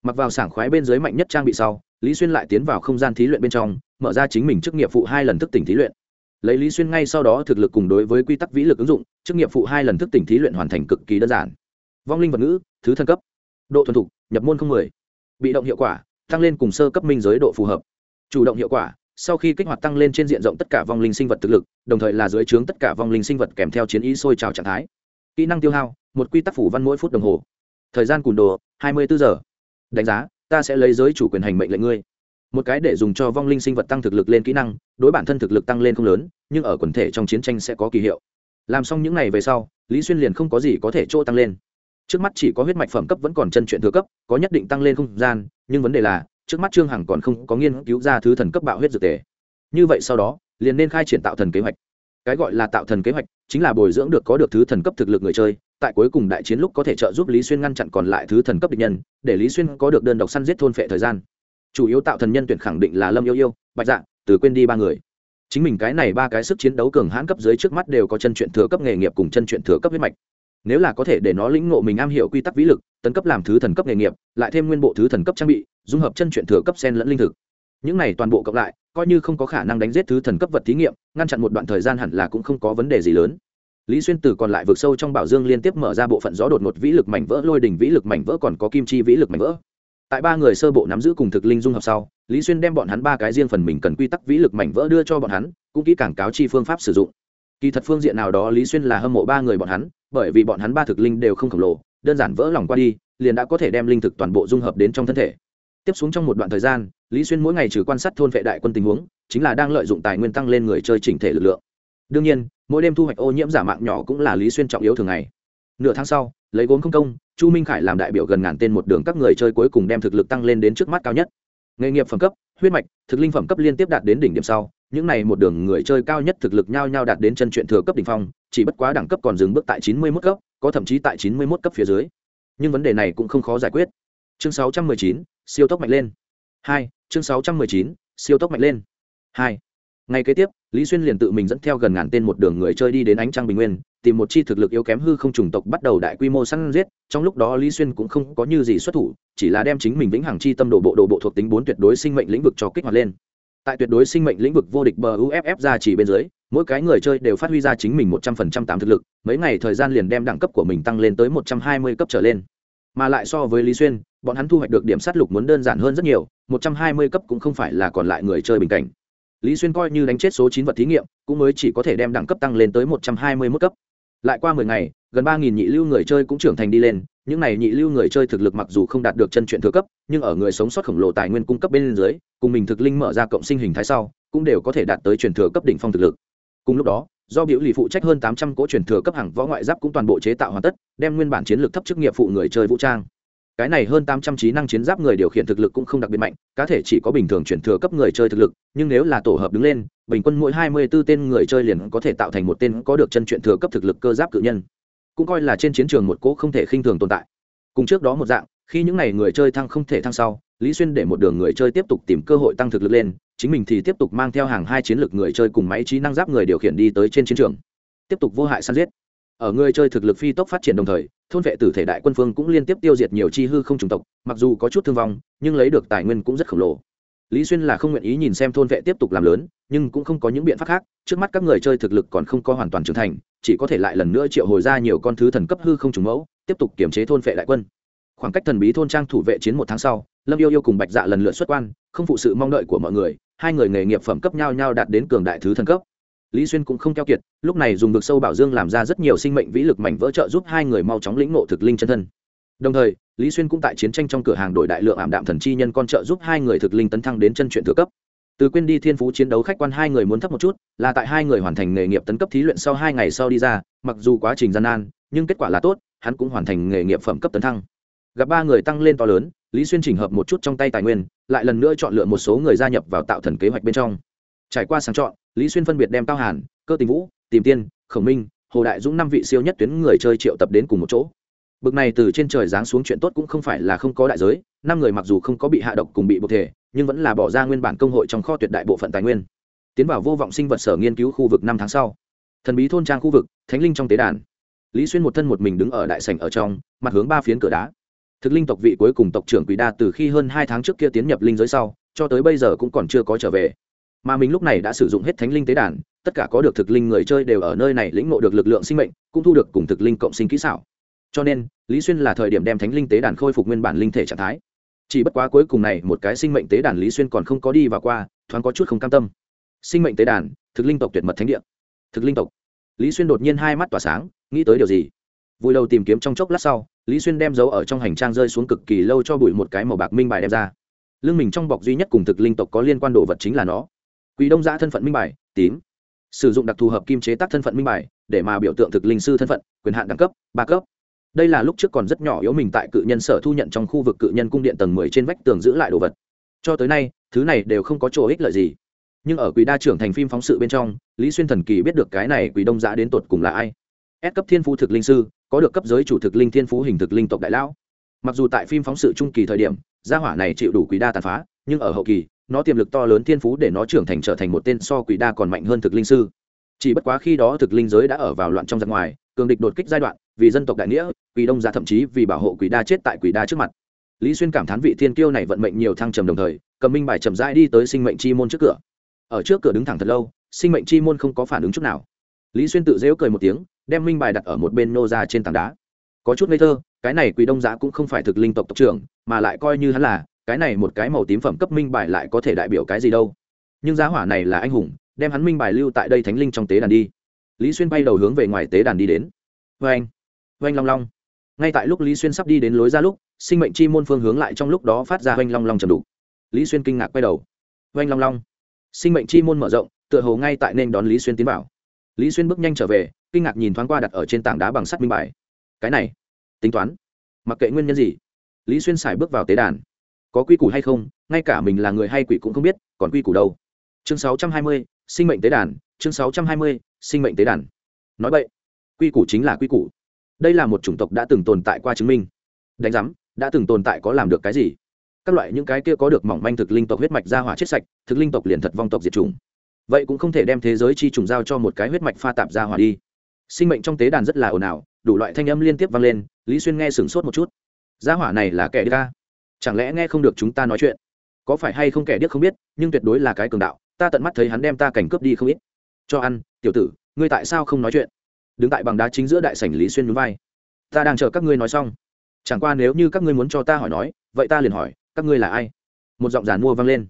Mặc vào sảng khoái bên dưới mạnh nhất trang bị sau, lý xuyên lại tiến vào không gian thí luyện bên trong, mở ra chính mình chức nghiệp phụ hai lần thức tỉnh thí luyện. Lấy lý xuyên ngay sau đó thực lực cùng đối với quy tắc vĩ lực ứng dụng, chức nghiệp phụ hai lần thức tỉnh thí luyện hoàn thành cực kỳ đơn giản. Vong linh vật ngữ, thứ thân cấp. Độ thuần thục, nhập môn không mười. Bị động hiệu quả, tăng lên cùng sơ cấp minh giới độ phù hợp. Chủ động hiệu quả, sau khi kích hoạt tăng lên trên diện rộng tất cả vong linh sinh vật thực lực, đồng thời là dưới trướng tất cả vong linh sinh vật kèm theo chiến ý sôi trào trạng thái. Kỹ năng tiêu hao một quy tắc phủ văn mỗi phút đồng hồ. Thời gian cùn đồ, hai mươi bốn giờ. Đánh giá, ta sẽ lấy giới chủ quyền hành mệnh lệnh ngươi. Một cái để dùng cho vong linh sinh vật tăng thực lực lên kỹ năng, đối bản thân thực lực tăng lên không lớn, nhưng ở quần thể trong chiến tranh sẽ có kỳ hiệu. Làm xong những n à y về sau, lý xuyên liền không có gì có thể chỗ tăng lên. Trước mắt chỉ có huyết mạch phẩm cấp vẫn còn chân chuyện thừa cấp, có nhất định tăng lên không gian, nhưng vấn đề là, trước mắt trương hằng còn không có nghiên cứu ra thứ thần cấp bạo huyết dược tề. Như vậy sau đó, liền nên khai triển tạo thần kế hoạch. Cái gọi là tạo thần kế hoạch, chính là bồi dưỡng được có được thứ thần cấp thực lực người chơi tại cuối cùng đại chiến lúc có thể trợ giúp lý xuyên ngăn chặn còn lại thứ thần cấp địch nhân, để lý xuyên có được đơn độc săn giết thôn phệ thời gian. Chủ yếu tạo thần nhân tuyển khẳng định là lâm yêu yêu, bạch dạ từ quên đi ba người. Chính mình cái này ba cái sức chiến đấu cường hãn cấp dưới trước mắt đều có chân chuyện thừa cấp nghề nghiệp cùng chân chuyện thừa cấp huyết mạch. Nếu là có thể để nó lĩnh ngộ mình am hiểu quy tắc vĩ lực, tấn cấp làm thứ thần cấp nghề nghiệp, lại thêm nguyên bộ thứ thần cấp trang bị, dung hợp chân chuyện thừa cấp sen lẫn linh thực. Những này toàn bộ cộng lại, coi như không có khả năng đánh giết thứ thần cấp vật thí nghiệm, ngăn chặn một đoạn thời gian hẳn là cũng không có vấn đề gì lớn lý xuyên từ còn lại vượt sâu trong bảo dương liên tiếp mở ra bộ phận gió đột ngột vĩ lực mảnh vỡ, lôi đỉnh vĩ lực mảnh vỡ còn có kim chi vĩ lực mảnh vỡ. Tại ba người sơ bộ nắm giữ cùng thực linh dung hợp sau, lý xuyên đem bọn hắn ba cái riêng phần mình cần quy tắc vĩ lực mảnh vỡ đưa cho bọn hắn, cũng kỹ cảng cáo chi phương pháp sử dụng. Kỳ thật phương diện nào đó lý xuyên là hâm mộ ba người bọn hắn, bởi vì bọn hắn ba thực linh đều không khổng lồ, đơn giản vỡ lòng qua đi, liền đã có thể đem linh thực toàn bộ dung hợp đến trong thân thể. Tiếp xuống trong một đoạn thời gian, lý xuyên mỗi ngày trừ quan sát thôn vệ đại quân tình huống, chính là đang lợi dụng tài nguyên tăng lên người chơi chỉnh thể lực lượng. Đương nhiên mỗi đêm thu hoạch ô nhiễm giả mạng nhỏ cũng là lý xuyên trọng yếu thường ngày. Nửa tháng sau, lấy gốm không công, chu minh khải làm đại biểu gần ngàn tên một đường các người chơi cuối cùng đem thực lực tăng lên đến trước mắt cao nhất. Nghề nghiệp phẩm cấp, huyết mạch, thực linh phẩm cấp liên tiếp đạt đến đỉnh điểm sau, những này một đường người chơi cao nhất thực lực nhau nhau đạt đến chân truyện thừa cấp đỉnh phong, chỉ bất quá đẳng cấp còn dừng bước tại chín mươi mốt cấp, có thậm chí tại chín mươi mốt cấp phía dưới. Nhưng vấn đề này cũng không khó giải quyết. Chương sáu trăm mười chín, siêu tốc mạnh lên. Hai, chương sáu trăm mười chín, siêu tốc mạnh lên. Hai, ngày kế tiếp lý xuyên liền tự mình dẫn theo gần ngàn tên một đường người chơi đi đến ánh trăng bình nguyên, tìm một chi thực lực yếu kém hư không trùng tộc bắt đầu đại quy mô săn giết, trong lúc đó lý xuyên cũng không có như gì xuất thủ, chỉ là đem chính mình vĩnh hằng chi tâm đồ bộ đồ bộ thuộc tính bốn tuyệt đối sinh mệnh lĩnh vực cho kích hoạt lên. Tại tuyệt đối sinh mệnh lĩnh vực vô địch bờ uff ra chỉ bên dưới, mỗi cái người chơi đều phát huy ra chính mình một trăm phần trăm tám thực lực, mấy ngày thời gian liền đem đẳng cấp của mình tăng lên tới một trăm hai mươi cấp trở lên. Mà lại so với lý xuyên, bọn hắn thu hoạch được điểm sát lục muốn đơn giản hơn rất nhiều, một trăm hai mươi cấp cũng không phải là còn lại người chơi bình cảnh lý xuyên coi như đánh chết số chín vật thí nghiệm, cũng mới chỉ có thể đem đẳng cấp tăng lên tới một trăm hai mươi mức cấp. Lại qua mười ngày, gần ba nghìn nhị lưu người chơi cũng trưởng thành đi lên, những này nhị lưu người chơi thực lực mặc dù không đạt được chân chuyện thừa cấp, nhưng ở người sống sót khổng lồ tài nguyên cung cấp bên dưới, cùng mình thực linh mở ra cộng sinh hình thái sau, cũng đều có thể đạt tới truyền thừa cấp đỉnh phong thực lực. Cùng lúc đó, do biểu lì phụ trách hơn tám trăm cỗ truyền thừa cấp hàng võ ngoại giáp cũng toàn bộ chế tạo hoàn tất, đem nguyên bản chiến lược thấp chức nghiệp phụ người chơi vũ trang cái này hơn tám trăm trí năng chiến giáp người điều khiển thực lực cũng không đặc biệt mạnh, cá thể chỉ có bình thường chuyển thừa cấp người chơi thực lực, nhưng nếu là tổ hợp đứng lên, bình quân mỗi hai mươi 24 tên người chơi liền có thể tạo thành một tên có được chân chuyển thừa cấp thực lực cơ giáp cự nhân. Cũng coi là trên chiến trường một cỗ không thể khinh thường tồn tại. Cùng trước đó một dạng, khi những n à y người chơi thăng không thể thăng sau, lý xuyên để một đường người chơi tiếp tục tìm cơ hội tăng thực lực lên, chính mình thì tiếp tục mang theo hàng hai chiến lược người chơi cùng máy trí năng giáp người điều khiển đi tới trên chiến trường. Tiếp tục vô hại săn giết. Ở người chơi thực lực phi tốc phát triển đồng thời thôn vệ tử thể đại quân phương cũng liên tiếp tiêu diệt nhiều chi hư không chủng tộc, mặc dù có chút thương vong, nhưng lấy được tài nguyên cũng rất khổng lồ. Lý xuyên là không nguyện ý nhìn xem thôn vệ tiếp tục làm lớn, nhưng cũng không có những biện pháp khác, trước mắt các người chơi thực lực còn không có hoàn toàn trưởng thành, chỉ có thể lại lần nữa triệu hồi ra nhiều con thứ thần cấp hư không trùng mẫu, tiếp tục kiểm chế thôn vệ đại quân. Khoảng cách thần bí thôn trang thủ vệ chiến một tháng sau, lâm yêu yêu cùng bạch dạ lần lượt xuất quan, không phụ sự mong đợi của mọi người, hai người nghề nghiệp phẩm cấp nhau nhau đạt đến cường đại thứ thần cấp lý xuyên cũng không keo kiệt, lúc này dùng vực sâu bảo dương làm ra rất nhiều sinh mệnh vĩ lực mảnh vỡ trợ giúp hai người mau chóng lĩnh ngộ thực linh chân thân. Đồng thời, lý xuyên cũng tại chiến tranh trong cửa hàng đổi đại lượng ảm đạm thần chi nhân con trợ giúp hai người thực linh tấn thăng đến chân chuyện thừa cấp. Từ quên đi thiên phú chiến đấu khách quan hai người muốn thấp một chút, là tại hai người hoàn thành nghề nghiệp tấn cấp thí luyện sau hai ngày sau đi ra, mặc dù quá trình gian nan, nhưng kết quả là tốt, hắn cũng hoàn thành nghề nghiệp phẩm cấp tấn thăng. Gặp ba người tăng lên to lớn, lý xuyên chỉnh hợp một chút trong tay tài nguyên, lại lần nữa chọn lựa một số người gia nhập vào tạo thần kế hoạch bên trong. Trải qua sáng chọn lý xuyên phân biệt đem cao hàn, cơ tình vũ, tìm tiên, khổng minh, hồ đại dũng năm vị siêu nhất tuyến người chơi triệu tập đến cùng một chỗ. Bực này từ trên trời giáng xuống chuyện tốt cũng không phải là không có đại giới, năm người mặc dù không có bị hạ độc cùng bị buộc thể, nhưng vẫn là bỏ ra nguyên bản công hội trong kho tuyệt đại bộ phận tài nguyên. Tiến vào vô vọng sinh vật sở nghiên cứu khu vực năm tháng sau, thần bí thôn trang khu vực, thánh linh trong tế đàn. Lý xuyên một thân một mình đứng ở đại sảnh ở trong, mặt hướng ba phiến cửa đá. Thực linh tộc vị cuối cùng tộc trưởng quỷ đa từ khi hơn hai tháng trước kia tiến nhập linh giới sau, cho tới bây giờ cũng còn chưa có trở về mà mình lúc này đã sử dụng hết thánh linh tế đàn, tất cả có được thực linh người chơi đều ở nơi này lĩnh ngộ được lực lượng sinh mệnh, cũng thu được cùng thực linh cộng sinh kỹ xảo. Cho nên, lý xuyên là thời điểm đem thánh linh tế đàn khôi phục nguyên bản linh thể trạng thái. Chỉ bất quá cuối cùng này, một cái sinh mệnh tế đàn lý xuyên còn không có đi và qua, thoáng có chút không cam tâm. Sinh mệnh tế đàn, thực linh tộc tuyệt mật thánh địa. Thực linh tộc. Lý xuyên đột nhiên hai mắt tỏa sáng, nghĩ tới điều gì? Vui đầu tìm kiếm trong chốc lát sau, lý xuyên đem dấu ở trong hành trang rơi xuống cực kỳ lâu cho bụi một cái màu bạc minh bài đem ra. Lương mình trong bọc duy nhất cùng thực linh tộc có liên quan đồ vật chính là nó quỷ đông giã thân phận minh bài, tím. Sử dụng đặc thù hợp kim chế tác thân phận minh bài, để mà biểu tượng thực linh sư thân phận, quyền hạn đẳng cấp, ba cấp. Đây là lúc trước còn rất nhỏ yếu mình tại cự nhân sở thu nhận trong khu vực cự nhân cung điện tầng mười trên vách tường giữ lại đồ vật. Cho tới nay, thứ này đều không có chỗ ích lợi gì. Nhưng ở quỷ đa trưởng thành phim phóng sự bên trong, lý xuyên thần kỳ biết được cái này quỷ đông giã đến tột cùng là ai. S cấp thiên phú thực linh sư, có được cấp giới chủ thực linh thiên phú hình thực linh tộc đại lão. Mặc dù tại phim phóng sự trung kỳ thời điểm, gia hỏa này chịu đủ quỷ đa tàn phá, nhưng ở hậu kỳ nó tiềm lực to lớn thiên phú để nó trưởng thành trở thành một tên so quỷ đa còn mạnh hơn thực linh sư. Chỉ bất quá khi đó thực linh giới đã ở vào loạn trong giặc ngoài, cường địch đột kích giai đoạn, vì dân tộc đại nghĩa, quỷ đông gia thậm chí vì bảo hộ quỷ đa chết tại quỷ đa trước mặt. Lý xuyên cảm thán vị thiên kiêu này vận mệnh nhiều thăng trầm đồng thời, cầm minh bài chậm rãi đi tới sinh mệnh chi môn trước cửa. Ở trước cửa đứng thẳng thật lâu, sinh mệnh chi môn không có phản ứng chút nào. Lý xuyên tự dễu cười một tiếng, đem minh bài đặt ở một bên nô ra trên tảng đá. Có chút ngây thơ, cái này quỷ đông gia cũng không phải thực linh tộc tộc trưởng, mà lại coi như hắn là cái này một cái màu tím phẩm cấp minh bài lại có thể đại biểu cái gì đâu. Nhưng giá hỏa này là anh hùng, đem hắn minh bài lưu tại đây thánh linh trong tế đàn đi. Lý xuyên bay đầu hướng về ngoài tế đàn đi đến. Vê anh vê anh long long. Ngay tại lúc lý xuyên sắp đi đến lối ra lúc, sinh mệnh chi môn phương hướng lại trong lúc đó phát ra oanh long long chầm đủ lý xuyên kinh ngạc quay đầu. Oanh long long. Sinh mệnh chi môn mở rộng, tựa hồ ngay tại nên đón lý xuyên tiến vào. Lý xuyên bước nhanh trở về, kinh ngạc nhìn thoáng qua đặt ở trên tảng đá bằng sắt minh bài. Cái này, tính toán. Mặc kệ nguyên nhân gì, lý xuyên xài bước vào tế đàn có quy củ hay không ngay cả mình là người hay quỷ cũng không biết còn quy củ đâu. Chương 620, sinh mệnh tế đàn chương 620, sinh mệnh tế đàn. Nói vậy quy củ chính là quy củ. Đây là một chủng tộc đã từng tồn tại qua chứng minh. Đánh giám đã từng tồn tại có làm được cái gì? Các loại những cái kia có được mỏng manh thực linh tộc huyết mạch ra hỏa chết sạch thực linh tộc liền thật vong tộc diệt chủng. Vậy cũng không thể đem thế giới chi trùng giao cho một cái huyết mạch pha tạp ra hỏa đi. Sinh mệnh trong tế đàn rất là ồn ào đủ loại thanh âm liên tiếp vang lên lý xuyên nghe sửng sốt một chút. Gia hỏa này là kẻ đi ca chẳng lẽ nghe không được chúng ta nói chuyện? Có phải hay không kẻ điếc không biết, nhưng tuyệt đối là cái cường đạo, ta tận mắt thấy hắn đem ta cảnh cướp đi không ít. Cho ăn, tiểu tử, ngươi tại sao không nói chuyện? Đứng tại bằng đá chính giữa đại sảnh lý xuyên núi vai. Ta đang chờ các ngươi nói xong. Chẳng qua nếu như các ngươi muốn cho ta hỏi nói, vậy ta liền hỏi, các ngươi là ai? Một giọng giàn mua vang lên.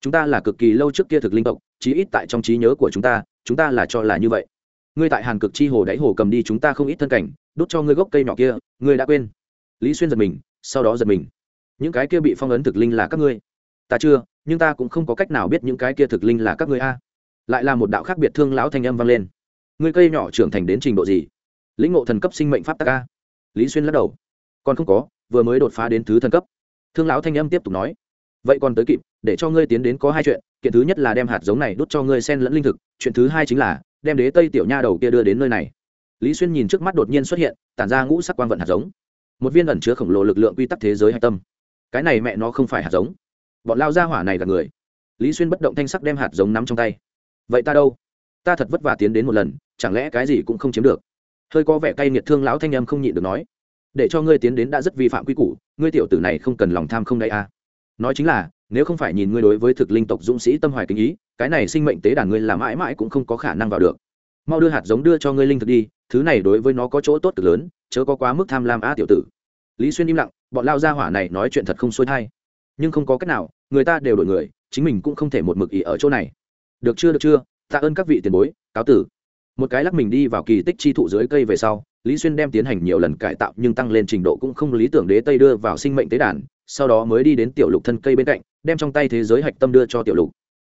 Chúng ta là cực kỳ lâu trước kia thực linh tộc, chí ít tại trong trí nhớ của chúng ta chúng ta là cho là như vậy. Ngươi tại hàn cực chi hồ đáy hồ cầm đi chúng ta không ít thân cảnh, đốt cho ngươi gốc cây nhỏ kia, ngươi đã quên. Lý xuyên giật mình, sau đó giật mình những cái kia bị phong ấn thực linh là các ngươi. Ta chưa, nhưng ta cũng không có cách nào biết những cái kia thực linh là các ngươi a. Lại là một đạo khác biệt thương lão thanh âm vang lên. Ngươi cây nhỏ trưởng thành đến trình độ gì? Lĩnh ngộ thần cấp sinh mệnh pháp tắc a. Lý xuyên lắc đầu. Còn không có, vừa mới đột phá đến thứ thần cấp. Thương lão thanh âm tiếp tục nói. Vậy còn tới kịp, để cho ngươi tiến đến có hai chuyện. Kiện thứ nhất là đem hạt giống này đốt cho ngươi sen lẫn linh thực. Chuyện thứ hai chính là đem đế tây tiểu nha đầu kia đưa đến nơi này. Lý xuyên nhìn trước mắt đột nhiên xuất hiện, tản ra ngũ sắc quang vận hạt giống. Một viên ẩn chứa khổng lồ lực lượng quy tắc thế giới hạch tâm cái này mẹ nó không phải hạt giống. Bọn lao ra hỏa này là người. Lý xuyên bất động thanh sắc đem hạt giống nắm trong tay. Vậy ta đâu? Ta thật vất vả tiến đến một lần, chẳng lẽ cái gì cũng không chiếm được? Hơi có vẻ cay nghiệt thương lão thanh âm không nhịn được nói. Để cho ngươi tiến đến đã rất vi phạm quy củ, ngươi tiểu tử này không cần lòng tham không đ a. Nói chính là, nếu không phải nhìn ngươi đối với thực linh tộc dũng sĩ tâm hoài kính ý, cái này sinh mệnh tế đàn ngươi làm mãi mãi cũng không có khả năng vào được. Mau đưa hạt giống đưa cho ngươi linh thực đi, thứ này đối với nó có chỗ tốt cực lớn, chớ có quá mức tham lam a tiểu tử. Lý xuyên im lặng bọn lao gia hỏa này nói chuyện thật không xuôi thay nhưng không có cách nào, người ta đều đổi người, chính mình cũng không thể một mực ý ở chỗ này. Được chưa được chưa? Tạ ơn các vị tiền bối, cáo tử. Một cái lắc mình đi vào kỳ tích chi thụ dưới cây về sau, lý xuyên đem tiến hành nhiều lần cải tạo nhưng tăng lên trình độ cũng không lý tưởng đế tây đưa vào sinh mệnh tế đàn, sau đó mới đi đến tiểu lục thân cây bên cạnh, đem trong tay thế giới hạch tâm đưa cho tiểu lục.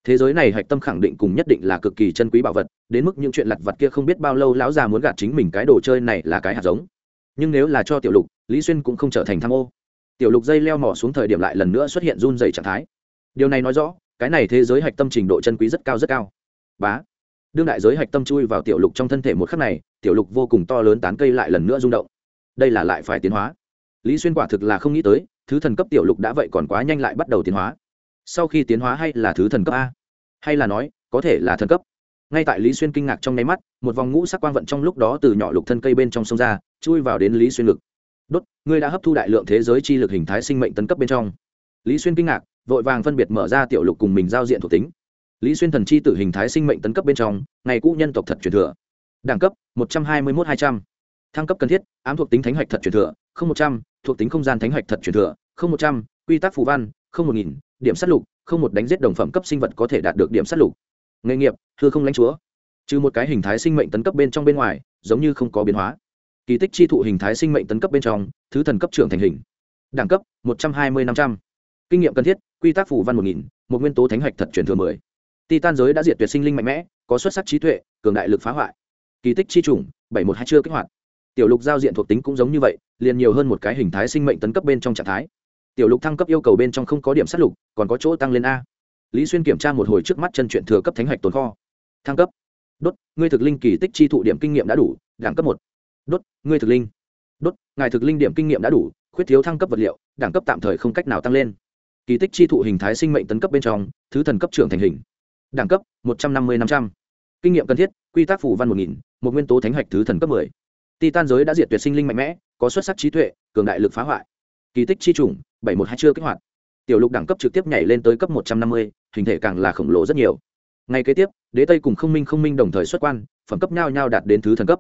Thế giới này hạch tâm khẳng định cùng nhất định là cực kỳ chân quý bảo vật, đến mức những chuyện lặt vặt kia không biết bao lâu lão già muốn gạt chính mình cái đồ chơi này là cái hạt giống nhưng nếu là cho tiểu lục, lý xuyên cũng không trở thành tham ô. Tiểu lục dây leo mỏ xuống thời điểm lại lần nữa xuất hiện run dày trạng thái. Điều này nói rõ, cái này thế giới hạch tâm trình độ chân quý rất cao rất cao. Bá. Đương đại giới hạch tâm chui vào tiểu lục trong thân thể một khắc này, tiểu lục vô cùng to lớn tán cây lại lần nữa rung động. Đây là lại phải tiến hóa. Lý xuyên quả thực là không nghĩ tới, thứ thần cấp tiểu lục đã vậy còn quá nhanh lại bắt đầu tiến hóa. Sau khi tiến hóa hay là thứ thần cấp a? Hay là nói, có thể là thần cấp? Ngay tại lý xuyên kinh ngạc trong nháy mắt, một vòng ngũ sắc quang vận trong lúc đó từ nhỏ lục thân cây bên trong sông ra, chui vào đến lý xuyên ngực. Đốt, ngươi đã hấp thu đại lượng thế giới chi lực hình thái sinh mệnh tấn cấp bên trong. Lý xuyên kinh ngạc, vội vàng phân biệt mở ra tiểu lục cùng mình giao diện thuộc tính. Lý xuyên thần chi tử hình thái sinh mệnh tấn cấp bên trong, ngày cũ nhân tộc thật truyền thừa. Đẳng cấp, một trăm hai mươi một hai trăm. Thăng cấp cần thiết, ám thuộc tính thánh hạch thật truyền thừa, không một trăm. Thuộc tính không gian thánh hạch thật truyền thừa, không một trăm. Quy tắc phù văn, không một nghìn. Điểm sát lục, không một đánh giết đồng phẩm cấp sinh vật có thể đạt được điểm sát lục nghề nghiệp, hư không lãnh chúa. Trừ một cái hình thái sinh mệnh tấn cấp bên trong bên ngoài, giống như không có biến hóa. Kỳ tích chi thụ hình thái sinh mệnh tấn cấp bên trong, thứ thần cấp trưởng thành hình. Đẳng cấp, một trăm hai mươi năm trăm. Kinh nghiệm cần thiết, quy tắc phủ văn một nghìn, một nguyên tố thánh hạch thật truyền thừa mười. Titan giới đã diệt tuyệt sinh linh mạnh mẽ, có xuất sắc trí tuệ, cường đại lực phá hoại. Kỳ tích chi chủng bảy một hai chưa kích hoạt. Tiểu lục giao diện thuộc tính cũng giống như vậy, liền nhiều hơn một cái hình thái sinh mệnh tấn cấp bên trong trạng thái. Tiểu lục thăng cấp yêu cầu bên trong không có điểm sát lục, còn có chỗ tăng lên a lý xuyên kiểm tra một hồi trước mắt chân chuyện thừa cấp thánh hạch tồn kho. Thăng cấp. Đốt, ngươi thực linh kỳ tích chi thụ điểm kinh nghiệm đã đủ, đẳng cấp một. Đốt, ngươi thực linh. Đốt, ngài thực linh điểm kinh nghiệm đã đủ, khuyết thiếu thăng cấp vật liệu, đẳng cấp tạm thời không cách nào tăng lên. Kỳ tích chi thụ hình thái sinh mệnh tấn cấp bên trong, thứ thần cấp trưởng thành hình. Đẳng cấp, một trăm năm mươi năm trăm. Kinh nghiệm cần thiết, quy tắc phủ văn một nghìn, một nguyên tố thánh hạch thứ thần cấp mười. Titan giới đã diệt tuyệt sinh linh mạnh mẽ, có xuất sắc trí tuệ, cường đại lực phá hoại. Kỳ tích chi chủng, bảy một hai chưa kích hoạt. Tiểu lục đẳng cấp trực tiếp nhảy lên tới cấp một trăm năm mươi hình thể càng là khổng lồ rất nhiều. Ngay kế tiếp, đế tây cùng không minh không minh đồng thời xuất quan, phẩm cấp nhau nhau đạt đến thứ thần cấp.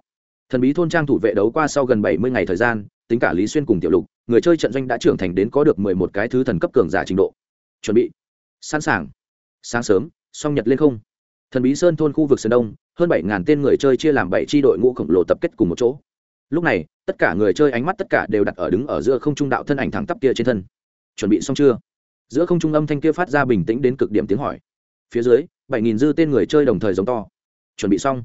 Thần bí thôn trang thủ vệ đấu qua sau gần bảy mươi ngày thời gian, tính cả lý xuyên cùng tiểu lục, người chơi trận doanh đã trưởng thành đến có được mười một cái thứ thần cấp cường giả trình độ. Chuẩn bị. Sẵn sàng. Sáng sớm, song nhật lên không. Thần bí sơn thôn khu vực sơn đông, hơn bảy ngàn tên người chơi chia làm bảy tri đội ngũ khổng lồ tập kết cùng một chỗ. Lúc này, tất cả người chơi ánh mắt tất cả đều đặt ở đứng ở giữa không trung đạo thân ảnh thẳng tắp kia trên thân. Chuẩn bị xong chưa? Giữa không trung âm thanh kia phát ra bình tĩnh đến cực điểm tiếng hỏi. Phía dưới bảy nghìn dư tên người chơi đồng thời giống to. Chuẩn bị xong.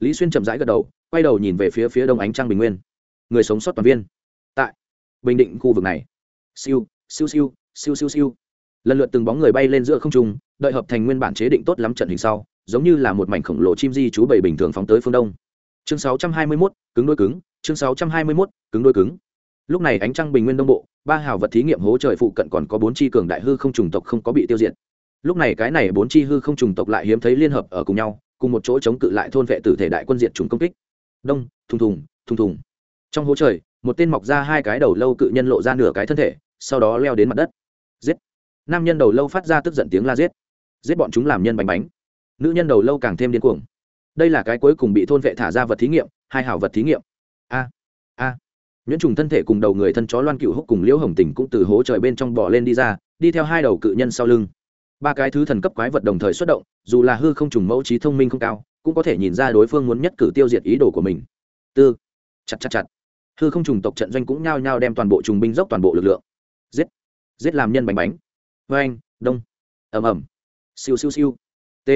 Lý xuyên chậm rãi gật đầu quay đầu nhìn về phía phía đông ánh trăng bình nguyên. Người sống sót toàn viên. Tại bình định khu vực này. Siêu siêu siêu siêu siêu siêu. Lần lượt từng bóng người bay lên giữa không trung đợi hợp thành nguyên bản chế định tốt lắm trận hình sau giống như là một mảnh khổng lồ chim di chú bảy bình thường phóng tới phương đông. Chương 621, cứng đôi cứng chương 621, cứng đôi cứng lúc này ánh trăng bình nguyên đông bộ, ba hào vật thí nghiệm hố trời phụ cận còn có bốn chi cường đại hư không trùng tộc không có bị tiêu diệt. Lúc này cái này bốn chi hư không trùng tộc lại hiếm thấy liên hợp ở cùng nhau, cùng một chỗ chống cự lại thôn vệ tử thể đại quân diệt trùng công kích. Đông, thùng thùng thùng thùng. Trong hố trời, một tên mọc ra hai cái đầu lâu cự nhân lộ ra nửa cái thân thể, sau đó leo đến mặt đất. Giết. Nam nhân đầu lâu phát ra tức giận tiếng la giết. Giết bọn chúng làm nhân bánh bánh. Nữ nhân đầu lâu càng thêm điên cuồng. Đây là cái cuối cùng bị thôn vệ thả ra vật thí nghiệm, hai hảo vật thí nghiệm. A a nhuyễn trùng thân thể cùng đầu người thân chó loan cựu húc cùng liễu hồng tình cũng từ hố trời bên trong bỏ lên đi ra, đi theo hai đầu cự nhân sau lưng. Ba cái thứ thần cấp quái vật đồng thời xuất động, dù là hư không trùng mẫu trí thông minh không cao, cũng có thể nhìn ra đối phương muốn nhất cử tiêu diệt ý đồ của mình. Tư. Chặt chặt chặt. Hư không trùng tộc trận doanh cũng nhao nhao đem toàn bộ trùng binh dốc toàn bộ lực lượng. Giết. Giết làm nhân bánh bánh. Vê anh đông. Ầm ầm. Siêu siêu siêu. T.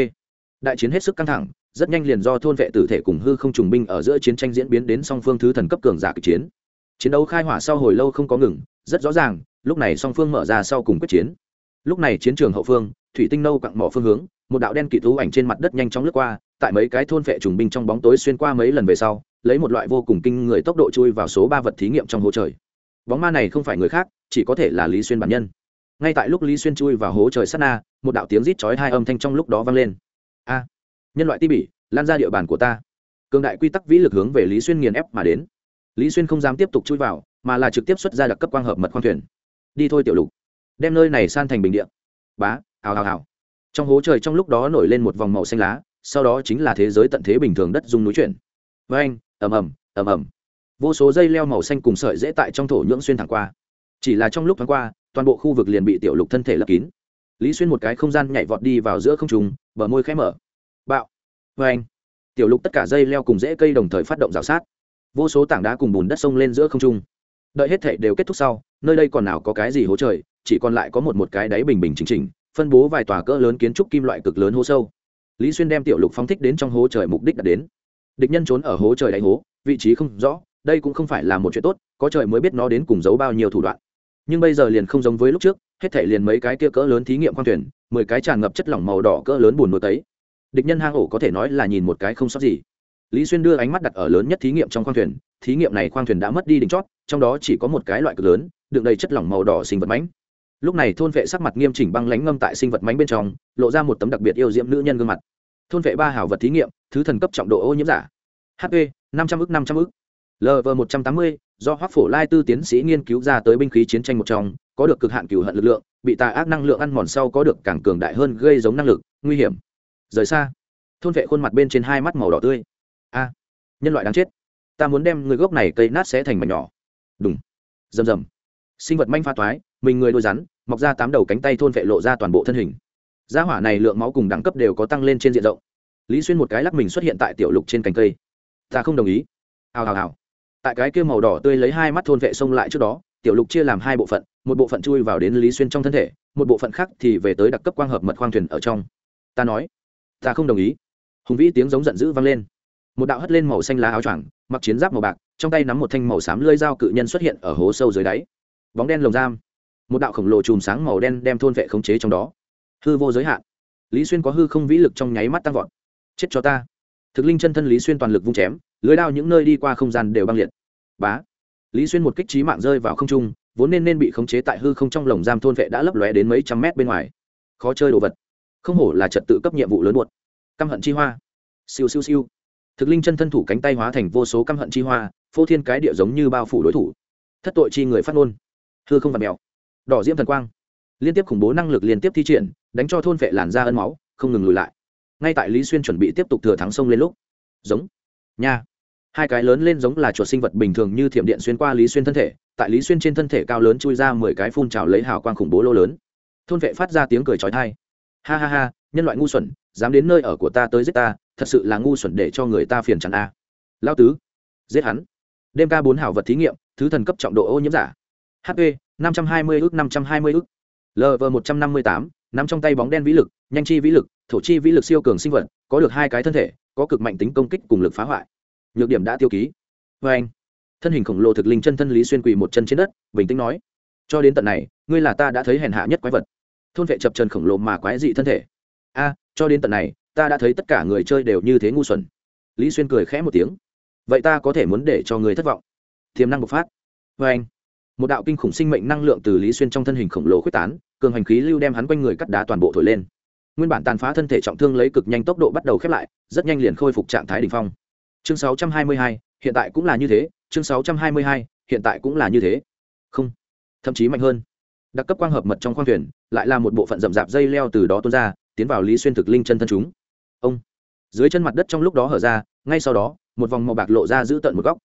Đại chiến hết sức căng thẳng, rất nhanh liền do thôn vệ tử thể cùng hư không trùng binh ở giữa chiến tranh diễn biến đến song phương thứ thần cấp cường giả kịch chiến chiến đấu khai hỏa sau hồi lâu không có ngừng, rất rõ ràng, lúc này song phương mở ra sau cùng quyết chiến. Lúc này chiến trường hậu phương, thủy tinh nâu cặn mỏ phương hướng, một đạo đen kỵ thú ảnh trên mặt đất nhanh chóng lướt qua, tại mấy cái thôn vệ trùng binh trong bóng tối xuyên qua mấy lần về sau, lấy một loại vô cùng kinh người tốc độ chui vào số ba vật thí nghiệm trong hố trời. Bóng ma này không phải người khác, chỉ có thể là lý xuyên bản nhân. Ngay tại lúc lý xuyên chui vào hố trời sát na, một đạo tiếng rít chói hai âm thanh trong lúc đó vang lên. A! Nhân loại ti bỉ, lan ra địa bàn của ta. Cường đại quy tắc vĩ lực hướng về lý xuyên nghiền ép mà đến lý xuyên không dám tiếp tục chui vào, mà là trực tiếp xuất ra đặc cấp quang hợp mật khoang thuyền. Đi thôi tiểu lục. Đem nơi này san thành bình điện bá, hào hào hào. Trong hố trời trong lúc đó nổi lên một vòng màu xanh lá, sau đó chính là thế giới tận thế bình thường đất dung núi chuyển. Với anh, ầm ầm ầm ầm. Vô số dây leo màu xanh cùng sợi dễ tại trong thổ nhưỡng xuyên thẳng qua. Chỉ là trong lúc thoáng qua, toàn bộ khu vực liền bị tiểu lục thân thể lấp kín. Lý xuyên một cái không gian nhảy vọt đi vào giữa không trùng bờ môi khẽ mở. Bạo. Vê anh, tiểu lục tất cả dây leo cùng rễ cây đồng thời phát động rào sát vô số tảng đá cùng bùn đất sông lên giữa không trung. Đợi hết thể đều kết thúc sau, nơi đây còn nào có cái gì hố trời, chỉ còn lại có một một cái đáy bình bình chỉnh chỉnh, phân bố vài tòa cỡ lớn kiến trúc kim loại cực lớn hố sâu. Lý xuyên đem tiểu lục phóng thích đến trong hố trời mục đích đã đến. Địch nhân trốn ở hố trời đáy hố, vị trí không rõ, đây cũng không phải là một chuyện tốt, có trời mới biết nó đến cùng giấu bao nhiêu thủ đoạn. Nhưng bây giờ liền không giống với lúc trước, hết thể liền mấy cái kia cỡ lớn thí nghiệm khoang thuyền, mười cái tràn ngập chất lỏng màu đỏ cỡ lớn buồn nuôi tấy. Địch nhân hang ổ có thể nói là nhìn một cái không sót gì lý xuyên đưa ánh mắt đặt ở lớn nhất thí nghiệm trong khoang thuyền, thí nghiệm này khoang thuyền đã mất đi đỉnh chót, trong đó chỉ có một cái loại cực lớn, đựng đầy chất lỏng màu đỏ sinh vật mánh lúc này thôn vệ sắc mặt nghiêm chỉnh băng lánh ngâm tại sinh vật mánh bên trong, lộ ra một tấm đặc biệt yêu diễm nữ nhân gương mặt. Thôn vệ ba hảo vật thí nghiệm, thứ thần cấp trọng độ ô nhiễm giả. Hp năm trăm ức, năm trăm ức. Lv một trăm tám mươi, do hoác phổ lai tư tiến sĩ nghiên cứu ra tới binh khí chiến tranh một trong, có được cực hạn cửu hận lực lượng, bị tà ác năng lượng ăn mòn sau có được càng cường đại hơn, gây giống năng lực, nguy hiểm. Rời xa. Thôn vệ khuôn mặt bên trên hai mắt màu đỏ tươi a, nhân loại đáng chết. Ta muốn đem người gốc này cây nát sẽ thành mảnh nhỏ. Đúng rầm rầm. Sinh vật manh pha toái, mình người đôi rắn, mọc ra tám đầu cánh tay thôn vệ lộ ra toàn bộ thân hình. Gia hỏa này lượng máu cùng đẳng cấp đều có tăng lên trên diện rộng. Lý xuyên một cái lắc mình xuất hiện tại tiểu lục trên cành cây. Ta không đồng ý. Hào hào hào. Tại cái kia màu đỏ tươi lấy hai mắt thôn vệ xông lại trước đó, tiểu lục chia làm hai bộ phận, một bộ phận chui vào đến lý xuyên trong thân thể, một bộ phận khác thì về tới đặc cấp quang hợp mật khoang thuyền ở trong. Ta nói. Ta không đồng ý. Hùng vĩ tiếng giống giận dữ vang lên một đạo hất lên màu xanh lá áo choàng, mặc chiến giáp màu bạc, trong tay nắm một thanh màu xám lơi dao cự nhân xuất hiện ở hố sâu dưới đáy. Bóng đen lồng giam. Một đạo khổng lồ chùm sáng màu đen đem thôn vệ khống chế trong đó. Hư vô giới hạn. Lý xuyên có hư không vĩ lực trong nháy mắt tăng vọt. Chết cho ta. Thực linh chân thân lý xuyên toàn lực vung chém, lưới đao những nơi đi qua không gian đều băng liệt. Bá. Lý xuyên một kích trí mạng rơi vào không trung, vốn nên nên bị khống chế tại hư không trong lồng giam thôn vệ đã lấp lóe đến mấy trăm mét bên ngoài. Khó chơi đồ vật. Không hổ là trật tự cấp nhiệm vụ lớn buột căm hận chi hoa. Siêu siêu siêu thực linh chân thân thủ cánh tay hóa thành vô số căm hận chi hoa, phô thiên cái địa giống như bao phủ đối thủ. Thất tội chi người phát ngôn. Hư không vặt mèo đỏ diễm thần quang. Liên tiếp khủng bố năng lực liên tiếp thi triển, đánh cho thôn vệ làn da ân máu, không ngừng lùi lại. Ngay tại lý xuyên chuẩn bị tiếp tục thừa thắng sông lên lúc. Giống. Nha. Hai cái lớn lên giống là chuột sinh vật bình thường như thiểm điện xuyên qua lý xuyên thân thể, tại lý xuyên trên thân thể cao lớn chui ra mười cái phun trào lấy hào quang khủng bố lô lớn. Thôn vệ phát ra tiếng cười trói thai ha ha ha, nhân loại ngu xuẩn, dám đến nơi ở của ta tới giết ta thật sự là ngu xuẩn để cho người ta phiền chắn a. À. lao tứ, giết hắn. Đêm ca bốn hảo vật thí nghiệm, thứ thần cấp trọng độ ô nhiễm giả. Hp năm trăm hai mươi ước năm trăm hai mươi ước lv một trăm năm mươi tám nằm trong tay bóng đen vĩ lực, nhanh chi vĩ lực, thổ chi vĩ lực siêu cường sinh vật, có được hai cái thân thể, có cực mạnh tính công kích cùng lực phá hoại. Nhược điểm đã tiêu ký. Vê anh, thân hình khổng lồ thực linh chân thân lý xuyên quỳ một chân trên đất, bình tĩnh nói, cho đến tận này, ngươi là ta đã thấy hèn hạ nhất quái vật. Thôn vệ chập trần khổng lồ mà quái dị thân thể. A, cho đến tận này ta đã thấy tất cả người chơi đều như thế ngu xuẩn. Lý xuyên cười khẽ một tiếng. Vậy ta có thể muốn để cho người thất vọng. Tiềm năng bộc phát. Vê anh. Một đạo kinh khủng sinh mệnh năng lượng từ lý xuyên trong thân hình khổng lồ quyết tán cường hành khí lưu đem hắn quanh người cắt đá toàn bộ thổi lên. Nguyên bản tàn phá thân thể trọng thương lấy cực nhanh tốc độ bắt đầu khép lại rất nhanh liền khôi phục trạng thái đ ỉ n h phong chương 622, hiện tại cũng là như thế chương 622, hiện tại cũng là như thế. Không. Thậm chí mạnh hơn. Đặc cấp quang hợp mật trong khoang thuyền lại là một bộ phận rậm rạp dây leo từ đó tuôn ra tiến vào lý xuyên thực linh chân thân chúng ông. Dưới chân mặt đất trong lúc đó hở ra ngay sau đó một vòng màu bạc lộ ra giữ tận một góc.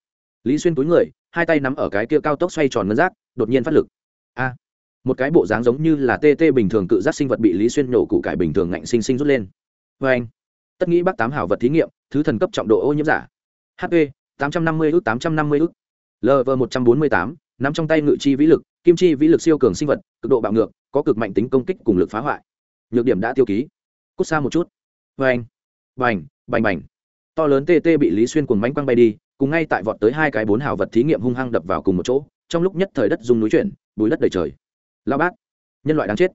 Lý xuyên túi người hai tay nắm ở cái kia cao tốc xoay tròn ngân rác đột nhiên phát lực. A. Một cái bộ dáng giống như là tê tê bình thường cự giác sinh vật bị lý xuyên nổ cụ cải bình thường ngạnh sinh sinh rút lên. Vê anh. Tất nghĩ bác tám hảo vật thí nghiệm thứ thần cấp trọng độ ô nhiễm giả. Hp 850 ước 850 ước lv 148, nắm trong tay ngự chi vĩ lực kim chi vĩ lực siêu cường sinh vật cực độ bạo ngược có cực mạnh tính công kích cùng lực phá hoại. Nhược điểm đã tiêu ký. Cút xa một chút vành bành bành bành. To lớn tê tê bị lý xuyên cuồng mánh quăng bay đi, cùng ngay tại vọt tới hai cái bốn hào vật thí nghiệm hung hăng đập vào cùng một chỗ, trong lúc nhất thời đất rung núi chuyển, bùi đất đầy trời. Lao bác, nhân loại đáng chết.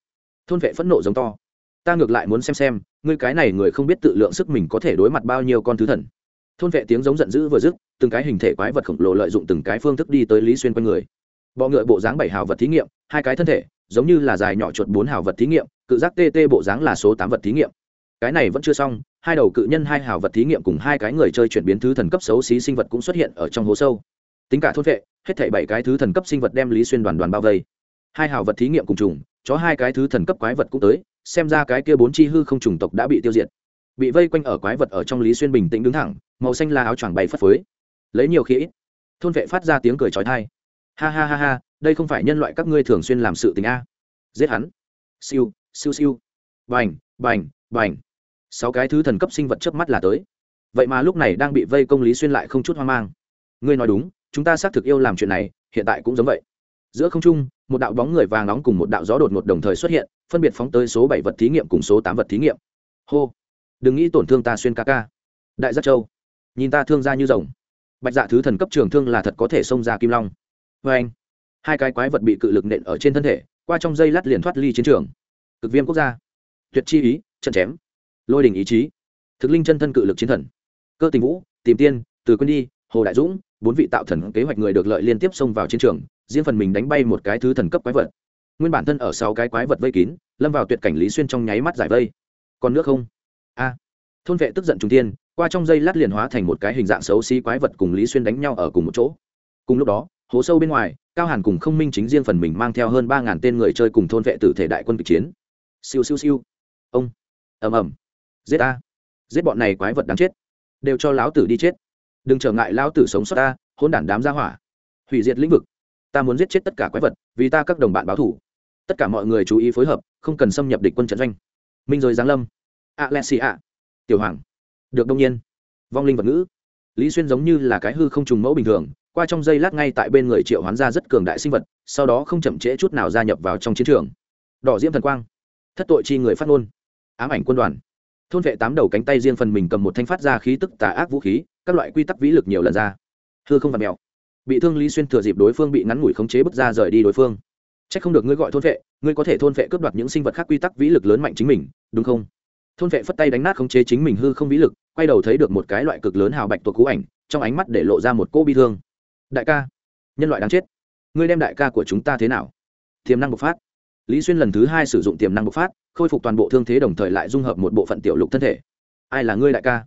Thôn vệ phẫn nộ giống to. Ta ngược lại muốn xem xem, ngươi cái này người không biết tự lượng sức mình có thể đối mặt bao nhiêu con thứ thần. Thôn vệ tiếng giống giận dữ vừa dứt, từng cái hình thể quái vật khổng lồ lợi dụng từng cái phương thức đi tới lý xuyên quanh người. Bọ ngựa bộ dáng bảy hào vật thí nghiệm, hai cái thân thể, giống như là dài nhỏ chuột bốn hào vật thí nghiệm, cự giác tt bộ dáng là số tám vật thí nghiệm cái này vẫn chưa xong, hai đầu cự nhân, hai hào vật thí nghiệm cùng hai cái người chơi chuyển biến thứ thần cấp xấu xí sinh vật cũng xuất hiện ở trong hố sâu. Tính cả thôn vệ, hết thảy bảy cái thứ thần cấp sinh vật đem lý xuyên đoàn đoàn bao vây. Hai hào vật thí nghiệm cùng trùng, chó hai cái thứ thần cấp quái vật cũng tới, xem ra cái kia bốn chi hư không trùng tộc đã bị tiêu diệt. Bị vây quanh ở quái vật ở trong lý xuyên bình tĩnh đứng thẳng, màu xanh là áo choàng bay phất phới. Lấy nhiều khí ít. Thôn vệ phát ra tiếng cười trói thai ha ha ha ha, đây không phải nhân loại các ngươi thường xuyên làm sự tình a. Giết hắn. Siêu siêu siêu. Bành bành bành sáu cái thứ thần cấp sinh vật chớp mắt là tới. Vậy mà lúc này đang bị vây công lý xuyên lại không chút hoang mang. Ngươi nói đúng, chúng ta xác thực yêu làm chuyện này, hiện tại cũng giống vậy. Giữa không trung, một đạo bóng người vàng nóng cùng một đạo gió đột ngột đồng thời xuất hiện, phân biệt phóng tới số bảy vật thí nghiệm cùng số tám vật thí nghiệm. Hô! Đừng nghĩ tổn thương ta xuyên ca ca. Đại giác châu, nhìn ta thương ra như rồng. Bạch dạ thứ thần cấp trường thương là thật có thể xông ra kim long. Vê anh, hai cái quái vật bị cự lực nện ở trên thân thể, qua trong dây lát liền thoát ly chiến trường. Cực viêm quốc gia. Tuyệt chi ý, trận chém lôi đình ý chí. Thực linh chân thân cự lực chiến thần. Cơ tình vũ, tìm tiên, từ quân đi, hồ đại dũng, bốn vị tạo thần kế hoạch người được lợi liên tiếp xông vào chiến trường, riêng phần mình đánh bay một cái thứ thần cấp quái vật. Nguyên bản thân ở sau cái quái vật vây kín, lâm vào tuyệt cảnh lý xuyên trong nháy mắt giải vây. Còn nước không? A. Thôn vệ tức giận trung tiên qua trong dây lát liền hóa thành một cái hình dạng xấu xí quái vật cùng lý xuyên đánh nhau ở cùng một chỗ. Cùng lúc đó, hố sâu bên ngoài, cao hàn cùng không minh chính riêng phần mình mang theo hơn ba ngàn tên người chơi cùng thôn vệ tử thể đại quân kịch chiến. Siêu siêu siêu. Ông. Ầm ầm giết a giết bọn này quái vật đáng chết. Đều cho lão tử đi chết. Đừng trở ngại lão tử sống sót ta hôn đản đám ra hỏa. Hủy diệt lĩnh vực. Ta muốn giết chết tất cả quái vật, vì ta các đồng bạn báo thủ tất cả mọi người chú ý phối hợp, không cần xâm nhập địch quân trận doanh. Minh rồi giáng lâm. Alexia. Tiểu hoàng. Được đông nhiên. Vong linh vật ngữ. Lý xuyên giống như là cái hư không trùng mẫu bình thường, qua trong giây lát ngay tại bên người triệu hoán ra rất cường đại sinh vật, sau đó không chậm trễ chút nào gia nhập vào trong chiến trường. Đỏ diễm thần quang. Thất tội chi người phát ngôn. Ám ảnh quân đoàn thôn vệ tám đầu cánh tay riêng phần mình cầm một thanh phát ra khí tức tà ác vũ khí, các loại quy tắc vĩ lực nhiều lần ra. Hư không và mèo. Bị thương lý xuyên thừa dịp đối phương bị ngắn ngủi khống chế bước ra rời đi đối phương. C h ắ c không được ngươi gọi thôn vệ, ngươi có thể thôn vệ cướp đoạt những sinh vật khác quy tắc vĩ lực lớn mạnh chính mình, đúng không? Thôn vệ phất tay đánh nát khống chế chính mình hư không vĩ lực, quay đầu thấy được một cái loại cực lớn hào bạch tuộc cú ảnh, trong ánh mắt để lộ ra một cô bi thương. Đại ca, nhân loại đáng chết. Ngươi đem đại ca của chúng ta thế nào? Tiềm năng bộc phát lý xuyên lần thứ hai sử dụng tiềm năng bộc phát, khôi phục toàn bộ thương thế đồng thời lại dung hợp một bộ phận tiểu lục thân thể. Ai là ngươi đại ca?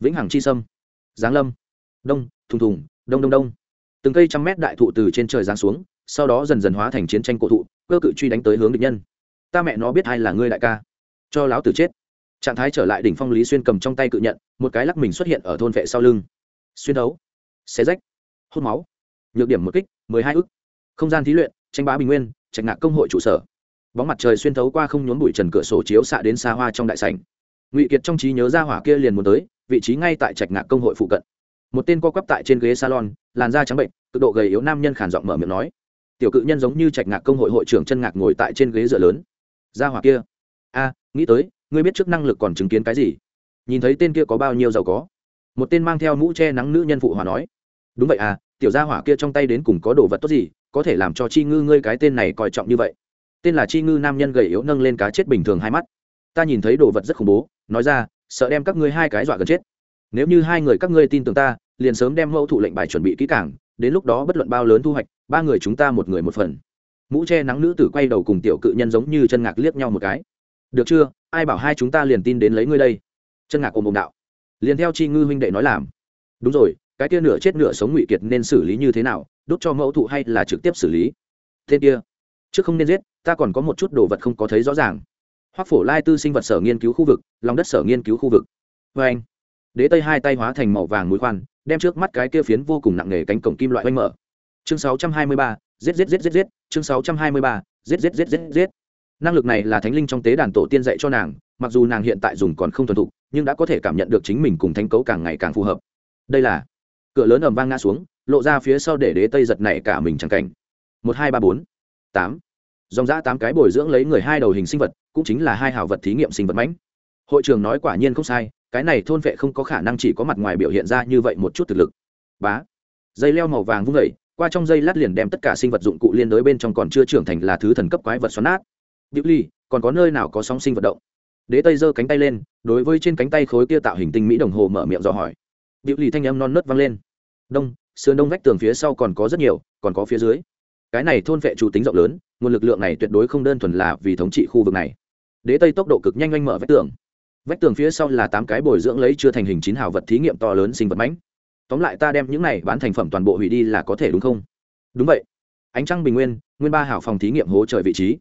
Vĩnh hằng chi sâm. Giáng lâm. Đông, thùng thùng, đông đông đông. Từng cây trăm mét đại thụ từ trên trời giáng xuống, sau đó dần dần hóa thành chiến tranh cổ thụ, cơ cự truy đánh tới hướng địch nhân. Ta mẹ nó biết ai là ngươi đại ca. Cho láo tử chết. Trạng thái trở lại đỉnh phong lý xuyên cầm trong tay cự nhận, một cái lắc mình xuất hiện ở thôn vệ sau lưng. Xuyên đấu. Xé rách. Hút máu. Nhược điểm một kích, mười hai ức. Không gian thí luyện, tranh bá bình nguyên, trạch ngạc công hội trụ sở bóng mặt trời xuyên thấu qua không nhốn bụi trần cửa sổ chiếu xạ đến xa hoa trong đại sảnh. Ngụy kiệt trong trí nhớ ra hỏa kia liền muốn tới, vị trí ngay tại trạch ngạc công hội phụ cận. Một tên co quắp tại trên ghế salon, làn da trắng bệnh, cực độ gầy yếu nam nhân khản giọng mở miệng nói. Tiểu cự nhân giống như trạch ngạc công hội hội trưởng chân ngạc ngồi tại trên ghế dựa lớn. Ra hỏa kia. A, nghĩ tới, ngươi biết trước năng lực còn chứng kiến cái gì? Nhìn thấy tên kia có bao nhiêu giàu có? Một tên mang theo mũ che nắng nữ nhân phụ hòa nói. Đúng vậy à tiểu gia hỏa kia trong tay đến cùng có đồ vật tốt gì, có thể làm cho chi ngư ngươi cái tên này coi trọng như vậy tên là chi ngư nam nhân gầy yếu nâng lên cá chết bình thường hai mắt. Ta nhìn thấy đồ vật rất khủng bố, nói ra, sợ đem các ngươi hai cái dọa gần chết. Nếu như hai người các ngươi tin tưởng ta, liền sớm đem mẫu thụ lệnh bài chuẩn bị kỹ càng, đến lúc đó bất luận bao lớn thu hoạch, ba người chúng ta một người một phần. Mũ che nắng nữ tử quay đầu cùng tiểu cự nhân giống như chân ngạc liếc nhau một cái. Được chưa, ai bảo hai chúng ta liền tin đến lấy ngươi đây? Chân ngạc ôm ôm đạo. Liền theo chi ngư huynh đệ nói làm. Đúng rồi, cái kia nửa chết nửa sống ngụy kiệt nên xử lý như thế nào? Đốt cho mẫu thụ hay là trực tiếp xử lý? Tên kia chứ không nên giết ta còn có một chút đồ vật không có thấy rõ ràng. Hoác phổ lai tư sinh vật sở nghiên cứu khu vực lòng đất sở nghiên cứu khu vực. Vê anh đế tây hai tay hóa thành màu vàng mũi khoan đem trước mắt cái kia phiến vô cùng nặng nề cánh cổng kim loại oanh mở. Chương 623, giết giết giết giết giết. Chương 623, giết giết giết giết giết. Năng lực này là thánh linh trong tế đàn tổ tiên dạy cho nàng mặc dù nàng hiện tại dùng còn không thuần thục nhưng đã có thể cảm nhận được chính mình cùng thánh cấu càng ngày càng phù hợp. Đây là cửa lớn ầm vang ngã xuống lộ ra phía sau để đế tây giật này cả mình chẳng cảnh. Một hai ba bốn tám dòng giã tám cái bồi dưỡng lấy người hai đầu hình sinh vật cũng chính là hai hào vật thí nghiệm sinh vật mãnh hội trường nói quả nhiên không sai cái này thôn vệ không có khả năng chỉ có mặt ngoài biểu hiện ra như vậy một chút thực lực bá dây leo màu vàng vung vẩy qua trong dây lát liền đem tất cả sinh vật dụng cụ liên đối bên trong còn chưa trưởng thành là thứ thần cấp quái vật xoắn nát Diệu Ly, còn có nơi nào có sóng sinh vật động? Đế Tây giơ cánh tay lên, đối với trên cánh tay khối kia tạo hình tinh mỹ đồng hồ mở miệng dò hỏi. Diệu Ly thanh âm non nớt vang lên. Đông, sườn đông vách tường phía sau còn có rất nhiều, còn có phía dưới. Cái này thôn vệ chủ tính rộng lớn, nguồn lực lượng này tuyệt đối không đơn thuần là vì thống trị khu vực này. Đế Tây tốc độ cực nhanh oanh mở vách tường. Vách tường phía sau là tám cái bồi dưỡng lấy chưa thành hình chín hào vật thí nghiệm to lớn sinh vật mãnh. Tóm lại ta đem những này bán thành phẩm toàn bộ hủy đi là có thể đúng không? Đúng vậy. Ánh trăng bình nguyên, nguyên ba hào phòng thí nghiệm hố trời vị trí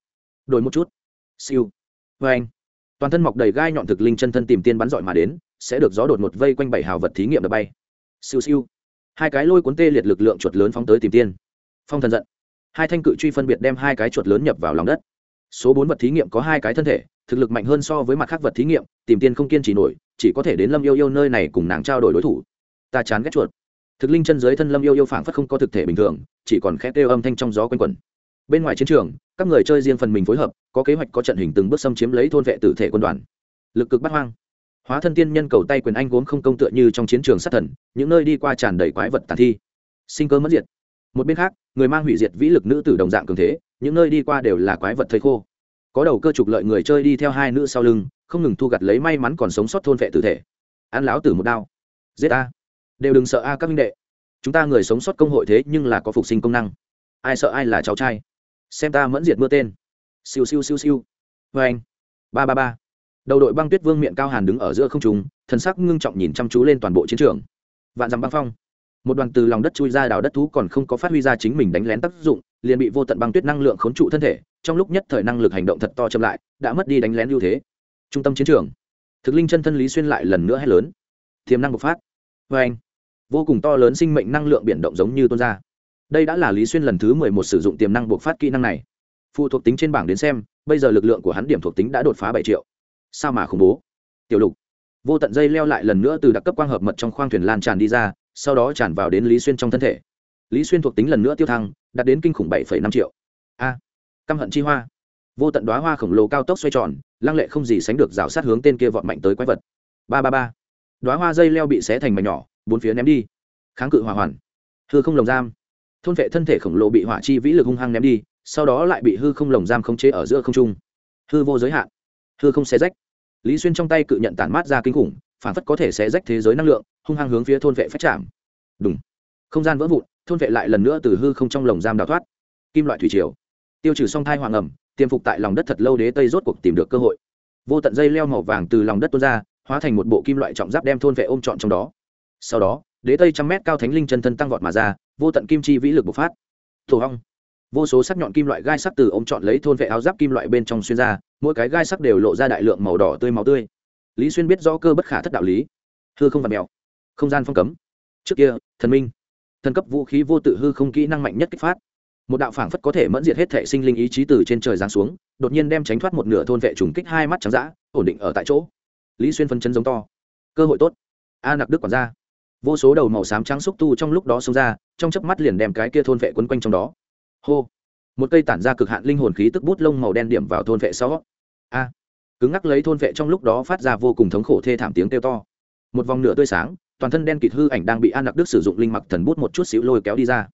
đổi một chút siêu vê anh toàn thân mọc đầy gai nhọn thực linh chân thân tìm tiên bắn giỏi mà đến sẽ được gió đột một vây quanh bảy hào vật thí nghiệm đập bay siêu siêu hai cái lôi cuốn tê liệt lực lượng chuột lớn phóng tới tìm tiên phong thần giận hai thanh cự truy phân biệt đem hai cái chuột lớn nhập vào lòng đất. Số bốn vật thí nghiệm có hai cái thân thể, thực lực mạnh hơn so với mặt khác vật thí nghiệm, tìm tiên không kiên trì nổi, chỉ có thể đến lâm yêu yêu nơi này cùng nàng trao đổi đối thủ. Ta chán ghét chuột. Thực linh chân dưới thân lâm yêu yêu phảng phất không có thực thể bình thường, chỉ còn khét kêu âm thanh trong gió quanh quẩn. Bên ngoài chiến trường, các người chơi riêng phần mình phối hợp, có kế hoạch có trận hình từng bước xâm chiếm lấy thôn vệ tử thể quân đoàn. Lực cực bắt hoang. Hóa thân tiên nhân cầu tay quyền anh vốn không công tựa như trong chiến trường sát thần, những nơi đi qua tràn đầy quái vật tàn thi. Sinh cơ mất diệt một bên khác, người mang hủy diệt vĩ lực nữ tử đồng dạng cường thế, những nơi đi qua đều là quái vật thầy khô. Có đầu cơ trục lợi người chơi đi theo hai nữ sau lưng, không ngừng thu gặt lấy may mắn còn sống sót thôn vệ tử thể. Ăn láo tử một đao. Giết a. Đều đừng sợ a các minh đệ. Chúng ta người sống sót công hội thế nhưng là có phục sinh công năng. Ai sợ ai là cháu trai. Xem ta mẫn diệt mưa tên. Siêu siêu siêu siêu. Vê anh. Ba ba ba. Đầu đội băng tuyết vương miệng cao hàn đứng ở giữa không trùng thần sắc ngưng trọng nhìn chăm chú lên toàn bộ chiến trường. Vạn dặm băng phong một đoàn từ lòng đất chui ra đào đất thú còn không có phát huy ra chính mình đánh lén tác dụng, liền bị vô tận băng tuyết năng lượng khốn trụ thân thể, trong lúc nhất thời năng lực hành động thật to chậm lại, đã mất đi đánh lén ưu thế. Trung tâm chiến trường. Thực linh chân thân lý xuyên lại lần nữa hét lớn. Tiềm năng bộc phát. Vê anh, vô cùng to lớn sinh mệnh năng lượng biển động giống như tuôn ra. Đây đã là lý xuyên lần thứ mười một sử dụng tiềm năng bộc phát kỹ năng này. Phụ thuộc tính trên bảng đến xem, bây giờ lực lượng của hắn điểm thuộc tính đã đột phá bảy triệu. Sao mà khủng bố? Tiểu lục. Vô tận dây leo lại lần nữa từ đặc cấp quang hợp mật trong khoang thuyền lan tràn đi ra sau đó tràn vào đến lý xuyên trong thân thể. Lý xuyên thuộc tính lần nữa tiêu thăng, đạt đến kinh khủng bảy năm triệu. A, căm hận chi hoa. Vô tận đoá hoa khổng lồ cao tốc xoay tròn, lăng lệ không gì sánh được rào sát hướng tên kia vọt mạnh tới quái vật. Ba ba ba. Đoá hoa dây leo bị xé thành mảnh nhỏ, bốn phía ném đi. Kháng cự hỏa hoàn. Hư không lồng giam. Thôn vệ thân thể khổng lồ bị hỏa chi vĩ lực hung hăng ném đi, sau đó lại bị hư không lồng giam khống chế ở giữa không trung. Hư vô giới hạn. Hư không xé rách. Lý xuyên trong tay cự nhận tản mát ra kinh khủng phản phất có thể xé rách thế giới năng lượng, hung hăng hướng phía thôn vệ phát chạm đúng không gian vỡ vụn, thôn vệ lại lần nữa từ hư không trong lồng giam đào thoát. Kim loại thủy triều. Tiêu trừ song thai hoàng ẩm tiêm phục tại lòng đất thật lâu đế tây rốt cuộc tìm được cơ hội. Vô tận dây leo màu vàng từ lòng đất tuôn ra, hóa thành một bộ kim loại trọng giáp đem thôn vệ ôm trọn trong đó. Sau đó, đế tây trăm mét cao thánh linh chân thân tăng vọt mà ra, vô tận kim chi vĩ lực bộc phát. Thổ hong vô số sắc nhọn kim loại gai sắc từ ôm trọn lấy thôn vệ áo giáp kim loại bên trong xuyên ra, mỗi cái gai sắc đều lộ ra đại lượng màu đỏ tươi máu tươi lý xuyên biết rõ cơ bất khả thất đạo lý. Hư không và mèo không gian phong cấm. Trước kia, thần minh. Thần cấp vũ khí vô tự hư không kỹ năng mạnh nhất kích phát. Một đạo phảng phất có thể mẫn diệt hết thể sinh linh ý chí từ trên trời giáng xuống, đột nhiên đem tránh thoát một nửa thôn vệ trùng kích hai mắt trắng d ổn định ở tại chỗ. Lý xuyên phân chân giống to. Cơ hội tốt. A nặc đức quản gia. Vô số đầu màu xám trắng xúc tu trong lúc đó xông ra, trong chớp mắt liền đem cái kia thôn vệ quấn quanh trong đó. Hô. Một cây tản ra cực hạn linh hồn khí tức bút lông màu đen điểm vào thôn vệ sau. A cứng ngắc lấy thôn vệ trong lúc đó phát ra vô cùng thống khổ thê thảm tiếng kêu to. Một vòng nửa tươi sáng, toàn thân đen kịt hư ảnh đang bị an lạc đức sử dụng linh mặc thần bút một chút xíu lôi kéo đi ra.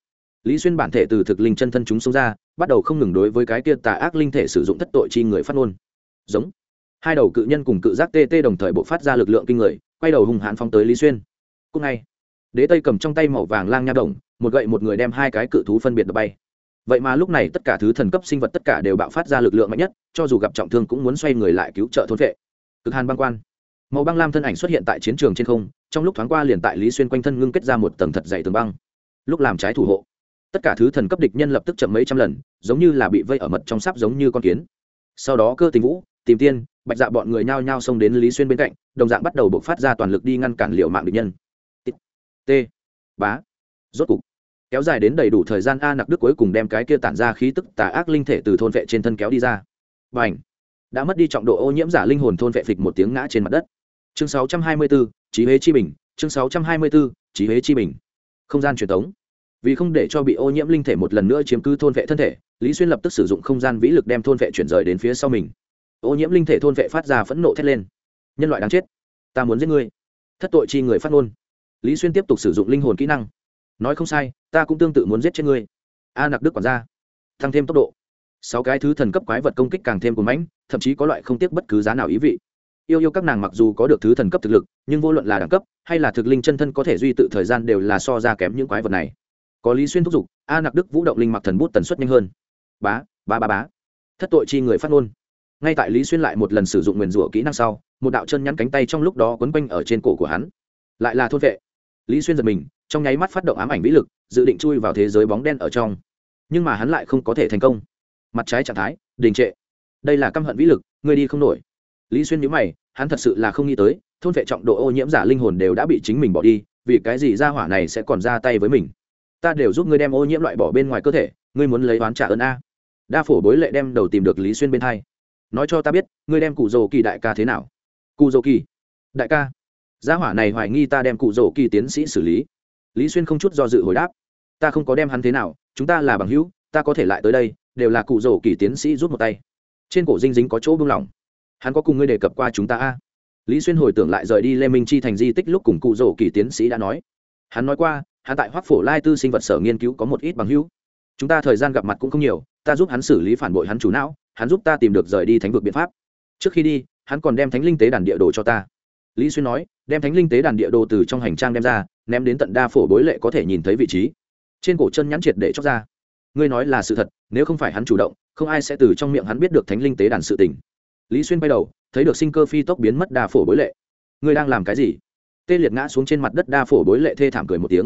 Lý xuyên bản thể từ thực linh chân thân chúng xông ra, bắt đầu không ngừng đối với cái kia tà ác linh thể sử dụng thất tội chi người phát ngôn. Giống. Hai đầu cự nhân cùng cự giác tt đồng thời bộ phát ra lực lượng kinh người, quay đầu hùng hãn phóng tới lý xuyên. Cùng ngày đế tây cầm trong tay màu vàng lang nha đồng, một gậy một người đem hai cái cự thú phân biệt đập bay vậy mà lúc này tất cả thứ thần cấp sinh vật tất cả đều bạo phát ra lực lượng mạnh nhất, cho dù gặp trọng thương cũng muốn xoay người lại cứu trợ thôn vệ. Cực hàn băng quan. Màu băng lam thân ảnh xuất hiện tại chiến trường trên không, trong lúc thoáng qua liền tại lý xuyên quanh thân ngưng kết ra một tầng thật dày tường băng. Lúc làm trái thủ hộ, tất cả thứ thần cấp địch nhân lập tức chậm mấy trăm lần, giống như là bị vây ở mật trong sáp giống như con kiến. Sau đó cơ tình vũ, tìm tiên, bạch dạ bọn người nhao nhao xông đến lý xuyên bên cạnh, đồng dạng bắt đầu buộc phát ra toàn lực đi ngăn cản liệu mạng địch nhân. T bá. Rốt cục kéo dài đến đầy đủ thời gian a nặc đức cuối cùng đem cái kia tản ra khí tức tà ác linh thể từ thôn vệ trên thân kéo đi ra. Và ảnh đã mất đi trọng độ ô nhiễm giả linh hồn thôn vệ phịch một tiếng ngã trên mặt đất. Chương 624, trí huế chi bình. Chương 624, trí huế chi bình. Không gian truyền thống. Vì không để cho bị ô nhiễm linh thể một lần nữa chiếm cứ thôn vệ thân thể lý xuyên lập tức sử dụng không gian vĩ lực đem thôn vệ chuyển rời đến phía sau mình. Ô nhiễm linh thể thôn vệ phát ra phẫn nộ thét lên. Nhân loại đáng chết. Ta muốn giết ngươi. Thất tội chi người phát ngôn. Lý xuyên tiếp tục sử dụng linh hồn kỹ năng nói không sai, ta cũng tương tự muốn giết chết ngươi. A nặc đức quản gia, tăng thêm tốc độ. Sáu cái thứ thần cấp quái vật công kích càng thêm của mãnh, thậm chí có loại không tiếc bất cứ giá nào ý vị. Yêu yêu các nàng mặc dù có được thứ thần cấp thực lực, nhưng vô luận là đẳng cấp hay là thực linh chân thân có thể duy tự thời gian đều là so ra kém những quái vật này. Có lý xuyên thúc giục, a nặc đức vũ động linh mặc thần bút tần suất nhanh hơn. Bá bá bá bá. Thất tội chi người phát ngôn. Ngay tại lý xuyên lại một lần sử dụng nguyền rủa kỹ năng sau, một đạo chân nhắn cánh tay trong lúc đó quấn quanh ở trên cổ của hắn. Lại là thôn vệ lý xuyên giật mình, trong nháy mắt phát động ám ảnh vĩ lực, dự định chui vào thế giới bóng đen ở trong. Nhưng mà hắn lại không có thể thành công. Mặt trái trạng thái, đình trệ. Đây là căm hận vĩ lực người đi không nổi. Lý xuyên nhớ mày, hắn thật sự là không nghĩ tới, thôn vệ trọng độ ô nhiễm giả linh hồn đều đã bị chính mình bỏ đi, vì cái gì ra hỏa này sẽ còn ra tay với mình? Ta đều giúp ngươi đem ô nhiễm loại bỏ bên ngoài cơ thể, ngươi muốn lấy oán trả ơn a. Đa phổ bối lệ đem đầu tìm được lý xuyên bên hai. Nói cho ta biết, ngươi đem cụ dầu kỳ đại ca thế nào? Cụ dầu kỳ đại ca gia hỏa này hoài nghi ta đem cụ rổ kỳ tiến sĩ xử lý. Lý xuyên không chút do dự hồi đáp, ta không có đem hắn thế nào, chúng ta là bằng hữu, ta có thể lại tới đây, đều là cụ rổ kỳ tiến sĩ rút một tay. Trên cổ dinh dính có chỗ buông lỏng. Hắn có cùng ngươi đề cập qua chúng ta a? Lý xuyên hồi tưởng lại rời đi lê minh chi thành di tích lúc cùng cụ rổ kỳ tiến sĩ đã nói. Hắn nói qua, hắn tại hoác phổ lai tư sinh vật sở nghiên cứu có một ít bằng hữu. Chúng ta thời gian gặp mặt cũng không nhiều, ta giúp hắn xử lý phản bội hắn chủ não, hắn giúp ta tìm được rời đi thánh vực biện pháp. Trước khi đi, hắn còn đem thánh linh tế đàn địa đồ cho ta. Lý xuyên nói đem thánh linh tế đàn địa đồ từ trong hành trang đem ra, ném đến tận đa phổ bối lệ có thể nhìn thấy vị trí. Trên cổ chân nhắn triệt để chóc ra. Ngươi nói là sự thật, nếu không phải hắn chủ động, không ai sẽ từ trong miệng hắn biết được thánh linh tế đàn sự tình. Lý xuyên bay đầu, thấy được sinh cơ phi tốc biến mất đa phổ bối lệ. Ngươi đang làm cái gì? Tê liệt ngã xuống trên mặt đất đa phổ bối lệ thê thảm cười một tiếng.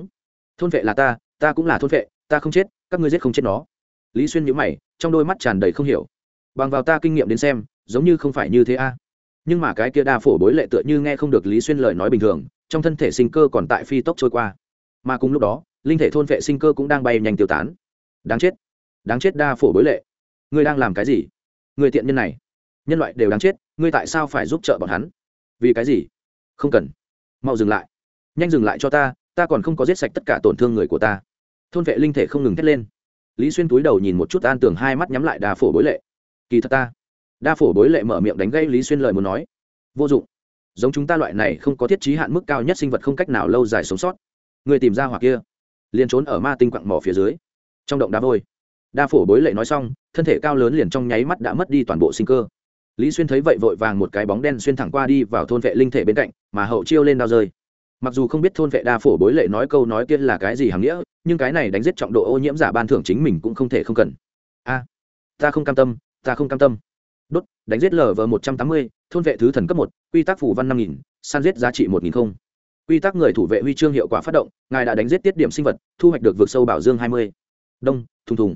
Thôn vệ là ta ta cũng là thôn vệ, ta không chết, các ngươi giết không chết nó. Lý xuyên nhũ mày, trong đôi mắt tràn đầy không hiểu. Bằng vào ta kinh nghiệm đến xem, giống như không phải như thế a nhưng mà cái kia đa phổ bối lệ tựa như nghe không được lý xuyên lời nói bình thường, trong thân thể sinh cơ còn tại phi tốc trôi qua. Mà cùng lúc đó, linh thể thôn vệ sinh cơ cũng đang bay nhanh tiêu tán. Đáng chết. Đáng chết đa phổ bối lệ. Ngươi đang làm cái gì? Người tiện nhân này. Nhân loại đều đáng chết, ngươi tại sao phải giúp trợ bọn hắn? Vì cái gì? Không cần. Mau dừng lại. Nhanh dừng lại cho ta ta còn không có giết sạch tất cả tổn thương người của ta. Thôn vệ linh thể không ngừng thét lên. Lý xuyên túi đầu nhìn một chút an tường hai mắt nhắm lại đa phổ bối lệ. Kỳ thật ta đa phổ bối lệ mở miệng đánh gây lý xuyên lời muốn nói. Vô dụng. Giống chúng ta loại này không có thiết trí hạn mức cao nhất sinh vật không cách nào lâu dài sống sót. Người tìm ra hoặc kia, liền trốn ở ma tinh quặng mỏ phía dưới. Trong động đá vôi. Đa phổ bối lệ nói xong, thân thể cao lớn liền trong nháy mắt đã mất đi toàn bộ sinh cơ. Lý xuyên thấy vậy vội vàng một cái bóng đen xuyên thẳng qua đi vào thôn vệ linh thể bên cạnh, mà hậu chiêu lên đao rơi. Mặc dù không biết thôn vệ đa phổ bối lệ nói câu nói kia là cái gì hàm nghĩa, nhưng cái này đánh giết trọng độ ô nhiễm giả ban thưởng chính mình cũng không thể không cần. A, ta không cam tâm, ta không cam tâm đốt, đánh giết lv một trăm tám mươi, thôn vệ thứ thần cấp một, quy tắc phủ văn năm nghìn, san giết giá trị một nghìn không. Quy tắc người thủ vệ huy chương hiệu quả phát động, ngài đã đánh giết tiết điểm sinh vật, thu hoạch được vượt sâu bảo dương hai mươi. Đông, thùng thùng.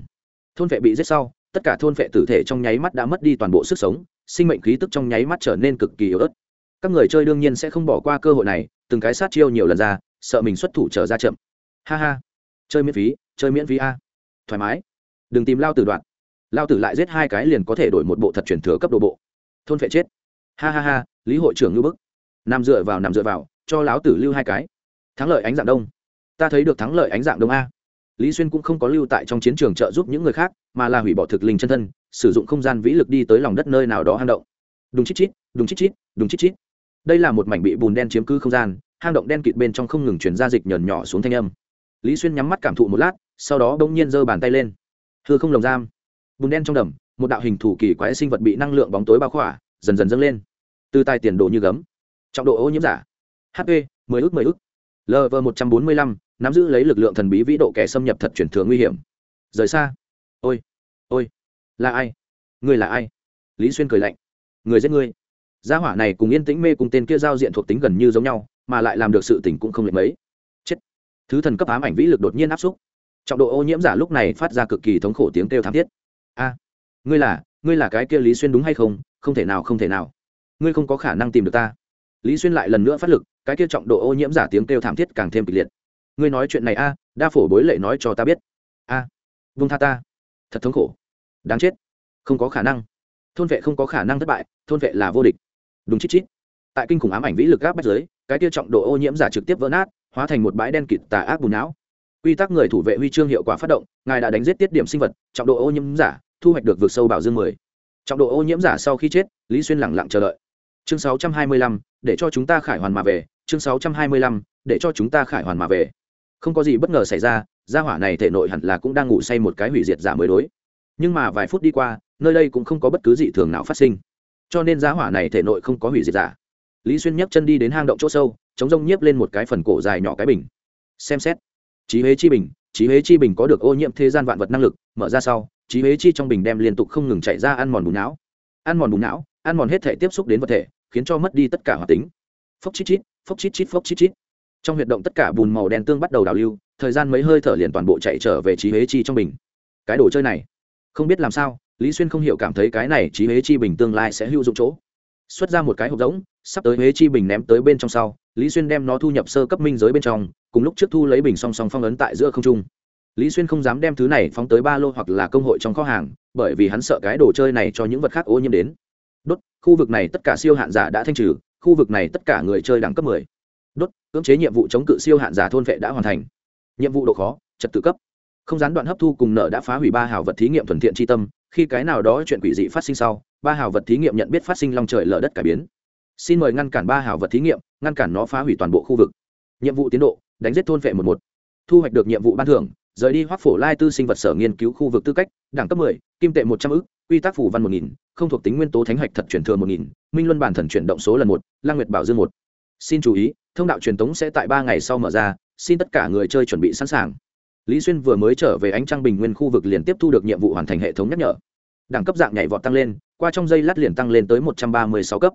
Thôn vệ bị giết sau, tất cả thôn vệ tử thể trong nháy mắt đã mất đi toàn bộ sức sống, sinh mệnh khí tức trong nháy mắt trở nên cực kỳ yếu ớt. Các người chơi đương nhiên sẽ không bỏ qua cơ hội này, từng cái sát chiêu nhiều lần ra, sợ mình xuất thủ trở ra chậm. Ha ha. Chơi miễn phí, chơi miễn phí a. Thoải mái. Đừng tìm lao tử đoạn lao tử lại giết hai cái liền có thể đổi một bộ thật truyền thừa cấp độ bộ. Thôn phệ chết. Ha ha ha, lý hội trưởng ngưu bức. Nằm dựa vào nằm dựa vào, cho lão tử lưu hai cái. Thắng lợi ánh dạng đông. Ta thấy được thắng lợi ánh dạng đông a. Lý xuyên cũng không có lưu tại trong chiến trường trợ giúp những người khác, mà là hủy bỏ thực linh chân thân, sử dụng không gian vĩ lực đi tới lòng đất nơi nào đó hang động. Đúng chít chít đúng chít chít đúng chít chít. Đây là một mảnh bị bùn đen chiếm cứ không gian, hang động đen kịt bên trong không ngừng chuyển ra dịch nhờn nhỏ xuống thanh âm. Lý xuyên nhắm mắt cảm thụ một lát, sau đó bỗng nhiên giơ bàn tay lên. Hư không lồng giam bùn đen trong đầm, một đạo hình thủ kỳ quái sinh vật bị năng lượng bóng tối bao khỏa, dần dần dâng lên. Từ tài tiền đồ như gấm. Trọng độ ô nhiễm giả. Hp mười ước mười ước lv một trăm bốn mươi lăm, nắm giữ lấy lực lượng thần bí vĩ độ kẻ xâm nhập thật chuyển thường nguy hiểm. Rời xa. Ôi ôi. Là ai? Người là ai? Lý xuyên cười lạnh. Người giết ngươi. Gia hỏa này cùng yên tĩnh mê cùng tên kia giao diện thuộc tính gần như giống nhau, mà lại làm được sự tỉnh cũng không lệch mấy. Chết. Thứ thần cấp ám ảnh vĩ lực đột nhiên áp xúc. Trọng độ ô nhiễm giả lúc này phát ra cực kỳ thống khổ tiếng kêu thảm thiết a ngươi là ngươi là cái kia lý xuyên đúng hay không? Không thể nào không thể nào. Ngươi không có khả năng tìm được ta. Lý xuyên lại lần nữa phát lực cái kia trọng độ ô nhiễm giả tiếng kêu thảm thiết càng thêm kịch liệt. Ngươi nói chuyện này a đa phổ bối lệ nói cho ta biết. A à, vung tha ta. Thật thống khổ. Đáng chết. Không có khả năng. Thôn vệ không có khả năng thất bại thôn vệ là vô địch. Đúng chít chít. Tại kinh khủng ám ảnh vĩ lực gáp bách giới cái tiêu trọng độ ô nhiễm giả trực tiếp vỡ nát hóa thành một bãi đen kịt tà ác bùn não. Quy tắc người thủ vệ huy chương hiệu quả phát động ngài đã đánh giết tiết điểm sinh vật trọng độ ô nhiễm giả thu hoạch được vượt sâu bảo dương mười. Trọng độ ô nhiễm giả sau khi chết, lý xuyên lẳng lặng chờ đợi. Chương sáu trăm hai mươi lăm, để cho chúng ta khải hoàn mà về. Chương sáu trăm hai mươi lăm, để cho chúng ta khải hoàn mà về. Không có gì bất ngờ xảy ra, gia hỏa này thể nội hẳn là cũng đang ngủ say một cái hủy diệt giả mới đối. Nhưng mà vài phút đi qua, nơi đây cũng không có bất cứ gì thường nào phát sinh. Cho nên gia hỏa này thể nội không có hủy diệt giả. Lý xuyên nhấc chân đi đến hang động chỗ sâu, chống rông nhiếp lên một cái phần cổ dài nhỏ cái bình. Xem xét. Trí huế chi bình trí huế chi bình có được ô nhiễm thế gian vạn vật năng lực, mở ra sau trí huế chi trong bình đem liên tục không ngừng chạy ra ăn mòn bùn não. Ăn mòn bùn não, ăn mòn hết thể tiếp xúc đến vật thể, khiến cho mất đi tất cả hoạt tính. Phốc chít chít, phốc chít chít, phốc chít chít. Trong huyệt động tất cả bùn màu đen tương bắt đầu đào lưu, thời gian mấy hơi thở liền toàn bộ chạy trở về trí huế chi trong bình. Cái đồ chơi này, không biết làm sao, lý xuyên không hiểu cảm thấy cái này trí huế chi bình tương lai sẽ hữu dụng chỗ. Xuất ra một cái hộp rỗng, sắp tới huế chi bình ném tới bên trong sau, lý xuyên đem nó thu nhập sơ cấp minh giới bên trong, cùng lúc trước thu lấy bình song song phong ấn tại giữa không trung lý xuyên không dám đem thứ này phóng tới ba lô hoặc là công hội trong kho hàng, bởi vì hắn sợ cái đồ chơi này cho những vật khác ô nhiễm đến. Đốt, khu vực này tất cả siêu hạn giả đã thanh trừ, khu vực này tất cả người chơi đẳng cấp mười. Đốt, cưỡng chế nhiệm vụ chống cự siêu hạn giả thôn vệ đã hoàn thành. Nhiệm vụ độ khó, trật tự cấp. Không gián đoạn hấp thu cùng nợ đã phá hủy ba hào vật thí nghiệm thuần thiện tri tâm, khi cái nào đó chuyện quỷ dị phát sinh sau, ba hào vật thí nghiệm nhận biết phát sinh long trời lở đất cải biến. Xin mời ngăn cản ba hào vật thí nghiệm, ngăn cản nó phá hủy toàn bộ khu vực. Nhiệm vụ tiến độ, đánh giết thôn vệ một một. Thu hoạch được nhiệm vụ ban thưởng rời đi hoác phổ lai tư sinh vật sở nghiên cứu khu vực tư cách, đẳng cấp mười, kim tệ một trăm ư quy tắc phủ văn một nghìn, không thuộc tính nguyên tố thánh hạch thật chuyển thừa một nghìn, minh luân bản thần chuyển động số lần một, lang nguyệt bảo dương một. Xin chú ý, thông đạo truyền tống sẽ tại ba ngày sau mở ra, xin tất cả người chơi chuẩn bị sẵn sàng. Lý xuyên vừa mới trở về ánh trăng bình nguyên khu vực liền tiếp thu được nhiệm vụ hoàn thành hệ thống nhắc nhở. Đẳng cấp dạng nhảy vọt tăng lên, qua trong dây lát liền tăng lên tới một trăm ba mươi sáu cấp.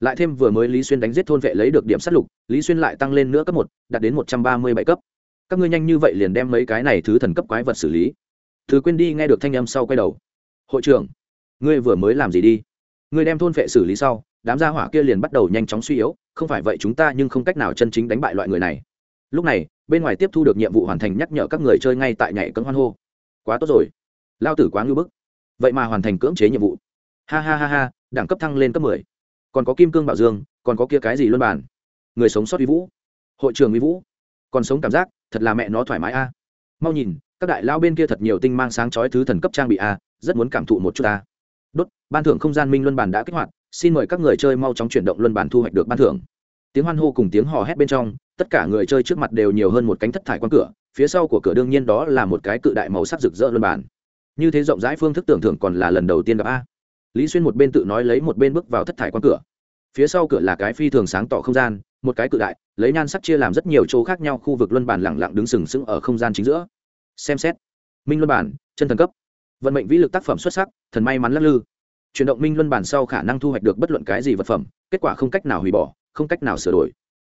Lại thêm vừa mới lý xuyên đánh giết thôn vệ lấy được điểm sát lục, lý xuyên lại tăng lên nữa cấp một, đạt đến một trăm ba mươi bảy cấp các ngươi nhanh như vậy liền đem mấy cái này thứ thần cấp quái vật xử lý. Thứ quên đi, nghe được thanh âm sau quay đầu. Hội trưởng, ngươi vừa mới làm gì đi? Ngươi đem thôn vệ xử lý sau, đám gia hỏa kia liền bắt đầu nhanh chóng suy yếu, không phải vậy chúng ta nhưng không cách nào chân chính đánh bại loại người này. Lúc này, bên ngoài tiếp thu được nhiệm vụ hoàn thành nhắc nhở các người chơi ngay tại nhảy cân hoan hô. Quá tốt rồi. Lao tử quá ngưỡng bức. Vậy mà hoàn thành cưỡng chế nhiệm vụ. Ha ha ha ha, đẳng cấp thăng lên cấp mười. Còn có kim cương bảo dương, còn có kia cái gì luân bản người sống sót uy vũ. Hội trường uy vũ. Còn sống cảm giác thật là mẹ nó thoải mái a. Mau nhìn, các đại lao bên kia thật nhiều tinh mang sáng chói thứ thần cấp trang bị a, rất muốn cảm thụ một chút a. Đốt, ban thưởng không gian minh luân bản đã kích hoạt, xin mời các người chơi mau chóng chuyển động luân bản thu hoạch được ban thưởng. Tiếng hoan hô cùng tiếng hò hét bên trong, tất cả người chơi trước mặt đều nhiều hơn một cánh thất thải quan cửa, phía sau của cửa đương nhiên đó là một cái cự đại màu sắc rực rỡ luân bản. Như thế rộng rãi phương thức tưởng thưởng còn là lần đầu tiên gặp a. Lý xuyên một bên tự nói lấy một bên bước vào thất thải quan cửa. Phía sau cửa là cái phi thường sáng tỏ không gian một cái cự đại, lấy nhan sắc chia làm rất nhiều chỗ khác nhau, khu vực luân bản lẳng lặng đứng sừng sững ở không gian chính giữa. Xem xét. Minh luân bản, chân thần cấp. Vận mệnh vĩ lực tác phẩm xuất sắc, thần may mắn lắc lư. Chuyển động minh luân bản sau khả năng thu hoạch được bất luận cái gì vật phẩm, kết quả không cách nào hủy bỏ, không cách nào sửa đổi.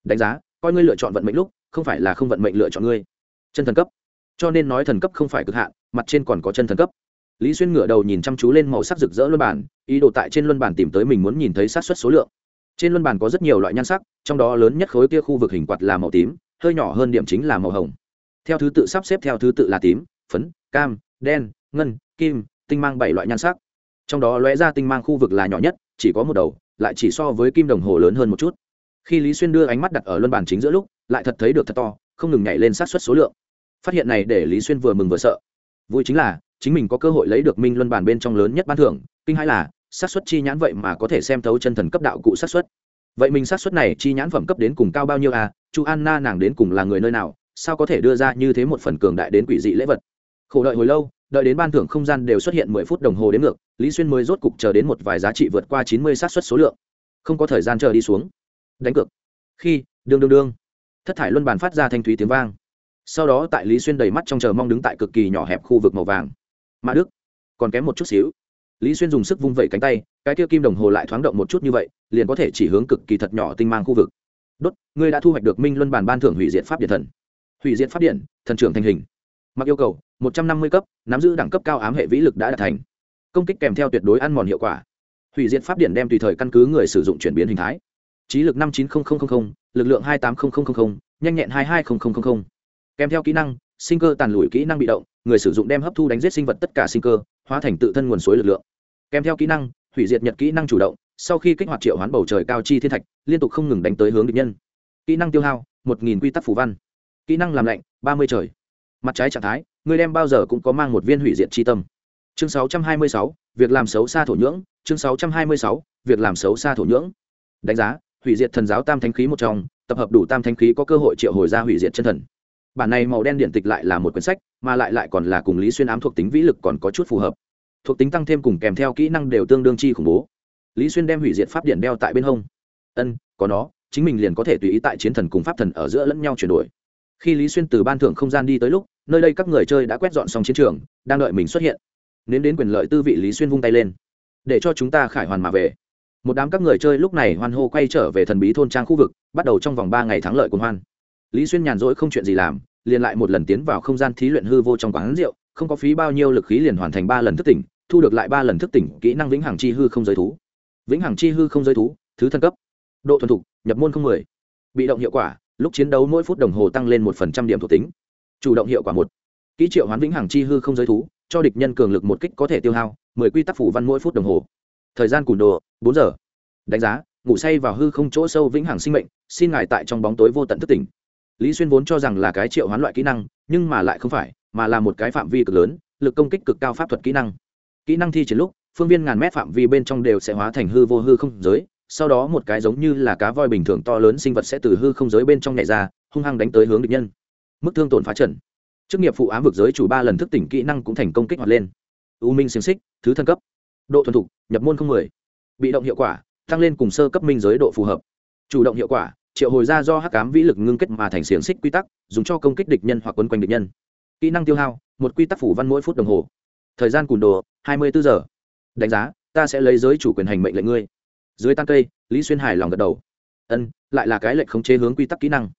Đánh giá, coi ngươi lựa chọn vận mệnh lúc, không phải là không vận mệnh lựa chọn ngươi. Chân thần cấp. Cho nên nói thần cấp không phải cực hạn, mặt trên còn có chân thần cấp. Lý xuyên ngửa đầu nhìn chăm chú lên màu sắc rực rỡ luân bản, ý đồ tại trên luân bản tìm tới mình muốn nhìn thấy sát xuất số lượng trên luân bàn có rất nhiều loại nhan sắc, trong đó lớn nhất khối kia khu vực hình quạt là màu tím, hơi nhỏ hơn điểm chính là màu hồng. Theo thứ tự sắp xếp theo thứ tự là tím, phấn, cam, đen, ngân, kim, tinh mang bảy loại nhan sắc. Trong đó lóe ra tinh mang khu vực là nhỏ nhất, chỉ có một đầu, lại chỉ so với kim đồng hồ lớn hơn một chút. Khi lý xuyên đưa ánh mắt đặt ở luân bàn chính giữa lúc, lại thật thấy được thật to, không ngừng nhảy lên sát xuất số lượng. Phát hiện này để lý xuyên vừa mừng vừa sợ. Vui chính là, chính mình có cơ hội lấy được minh luân bàn bên trong lớn nhất ban thưởng, kinh hãi là sát xuất chi nhãn vậy mà có thể xem thấu chân thần cấp đạo cụ sát xuất vậy mình sát xuất này chi nhãn phẩm cấp đến cùng cao bao nhiêu à? Chu anna nàng đến cùng là người nơi nào? Sao có thể đưa ra như thế một phần cường đại đến quỷ dị lễ vật? Khổ đợi hồi lâu, đợi đến ban thưởng không gian đều xuất hiện mười phút đồng hồ đến ngược, lý xuyên mới rốt cục chờ đến một vài giá trị vượt qua chín mươi sát xuất số lượng. Không có thời gian chờ đi xuống. Đánh cược. Khi, đương đương đương. Thất thải luân bàn phát ra thanh thúy tiếng vang. Sau đó tại lý xuyên đầy mắt trong chờ mong đứng tại cực kỳ nhỏ hẹp khu vực màu vàng. Mã đức, còn kém một chút xíu lý xuyên dùng sức vung vẩy cánh tay, cái kia kim đồng hồ lại thoáng động một chút như vậy, liền có thể chỉ hướng cực kỳ thật nhỏ tinh mang khu vực. Đốt, ngươi đã thu hoạch được minh luân bản ban thưởng hủy diệt pháp điện thần. Hủy diệt pháp điện, thần trưởng thành hình. Mặc yêu cầu, một trăm năm mươi cấp, nắm giữ đẳng cấp cao ám hệ vĩ lực đã đạt thành. Công kích kèm theo tuyệt đối ăn mòn hiệu quả. Hủy diệt pháp điện đem tùy thời căn cứ người sử dụng chuyển biến hình thái. Trí lực năm chín nghìn lực lượng hai tám nghìn nhanh nhẹn hai hai nghìn kèm theo kỹ năng, sinh cơ tàn lùi kỹ năng bị động, người sử dụng đem hấp thu đánh giết sinh vật tất cả sinh cơ hóa thành tự thân nguồn suối lực lượng. Kèm theo kỹ năng, hủy diệt nhật kỹ năng chủ động, sau khi kích hoạt triệu hoán bầu trời cao chi thiên thạch, liên tục không ngừng đánh tới hướng địch nhân. Kỹ năng tiêu hao, một nghìn quy tắc phù văn. Kỹ năng làm lạnh, ba mươi trời. Mặt trái trạng thái, người đem bao giờ cũng có mang một viên hủy diệt chi tâm. Chương sáu trăm hai mươi sáu, việc làm xấu xa thổ nhưỡng. Chương sáu trăm hai mươi sáu, việc làm xấu xa thổ nhưỡng. Đánh giá, hủy diệt thần giáo tam thanh khí một trong, tập hợp đủ tam thanh khí có cơ hội triệu hồi ra hủy diệt chân thần bản này màu đen điện tịch lại là một quyển sách, mà lại lại còn là cùng lý xuyên ám thuộc tính vĩ lực còn có chút phù hợp. Thuộc tính tăng thêm cùng kèm theo kỹ năng đều tương đương chi khủng bố. Lý xuyên đem hủy diệt pháp điện đeo tại bên hông. Ân, có nó, chính mình liền có thể tùy ý tại chiến thần cùng pháp thần ở giữa lẫn nhau chuyển đổi. Khi lý xuyên từ ban thưởng không gian đi tới lúc, nơi đây các người chơi đã quét dọn xong chiến trường, đang đợi mình xuất hiện. Nếm đến quyền lợi tư vị lý xuyên vung tay lên. Để cho chúng ta khải hoàn mà về. Một đám các người chơi lúc này hoan hô quay trở về thần bí thôn trang khu vực, bắt đầu trong vòng ba ngày thắng lợi cùng hoan lý xuyên nhàn rỗi không chuyện gì làm, liền lại một lần tiến vào không gian thí luyện hư vô trong quán rượu, không có phí bao nhiêu lực khí liền hoàn thành ba lần thức tỉnh, thu được lại ba lần thức tỉnh, kỹ năng vĩnh hằng chi hư không giới thú. Vĩnh hằng chi hư không giới thú, thứ thân cấp. Độ thuần thục, nhập môn không mười. Bị động hiệu quả, lúc chiến đấu mỗi phút đồng hồ tăng lên một phần trăm điểm thuộc tính. Chủ động hiệu quả một. Kỹ triệu hoán vĩnh hằng chi hư không giới thú, cho địch nhân cường lực một kích có thể tiêu hao, mười quy tắc phủ văn mỗi phút đồng hồ. Thời gian cùn đồ, bốn giờ. Đánh giá, ngủ say vào hư không chỗ sâu vĩnh hằng sinh mệnh, xin ngài tại trong bóng tối vô tận thức tỉnh lý xuyên vốn cho rằng là cái triệu hoán loại kỹ năng, nhưng mà lại không phải, mà là một cái phạm vi cực lớn, lực công kích cực cao pháp thuật kỹ năng. Kỹ năng thi triển lúc, phương viên ngàn mét phạm vi bên trong đều sẽ hóa thành hư vô hư không giới, sau đó một cái giống như là cá voi bình thường to lớn sinh vật sẽ từ hư không giới bên trong nhảy ra, hung hăng đánh tới hướng địch nhân. Mức thương tổn phá trần. Chức nghiệp phụ ám vực giới chủ ba lần thức tỉnh kỹ năng cũng thành công kích hoạt lên. U minh xiềng xích, thứ thân cấp. Độ thuần thục, nhập môn không mười. Bị động hiệu quả, tăng lên cùng sơ cấp minh giới độ phù hợp. Chủ động hiệu quả triệu hồi ra do hắc cám vĩ lực ngưng kết mà thành xiềng xích quy tắc, dùng cho công kích địch nhân hoặc quấn quanh địch nhân. Kỹ năng tiêu hao, một quy tắc phủ văn mỗi phút đồng hồ. Thời gian cùn đồ, hai mươi bốn giờ. Đánh giá, ta sẽ lấy giới chủ quyền hành mệnh lệnh ngươi. Dưới tan cây, lý xuyên hài lòng gật đầu. Ân, lại là cái lệnh khống chế hướng quy tắc kỹ năng.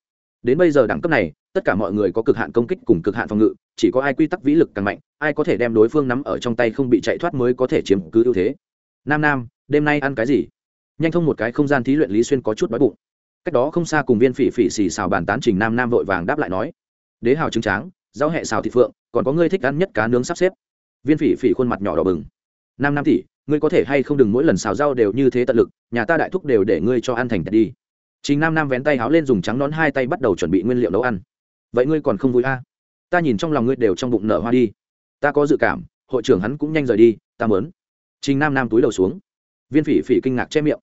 Đến bây giờ đẳng cấp này, tất cả mọi người có cực hạn công kích cùng cực hạn phòng ngự, chỉ có ai quy tắc vĩ lực càng mạnh, ai có thể đem đối phương nắm ở trong tay không bị chạy thoát mới có thể chiếm cứ ưu thế. Nam nam, đêm nay ăn cái gì? Nhanh thông một cái không gian thí luyện lý xuyên có chút đói bụng cách đó không xa cùng viên phỉ phỉ xì xào bàn tán trình nam nam vội vàng đáp lại nói, đế hào trứng tráng, rau hẹ xào thịt phượng, còn có ngươi thích ăn nhất cá nướng sắp xếp. Viên phỉ phỉ khuôn mặt nhỏ đỏ bừng. Nam nam tỷ, ngươi có thể hay không đừng mỗi lần xào rau đều như thế tận lực, nhà ta đại thúc đều để ngươi cho ăn thành tật đi. Trình nam nam vén tay háo lên dùng trắng nón hai tay bắt đầu chuẩn bị nguyên liệu nấu ăn. Vậy ngươi còn không vui a à? ta nhìn trong lòng ngươi đều trong bụng nở hoa đi. Ta có dự cảm, hội trưởng hắn cũng nhanh rời đi, ta mớn trình nam nam túi đầu xuống. Viên phỉ phỉ kinh ngạc che miệng.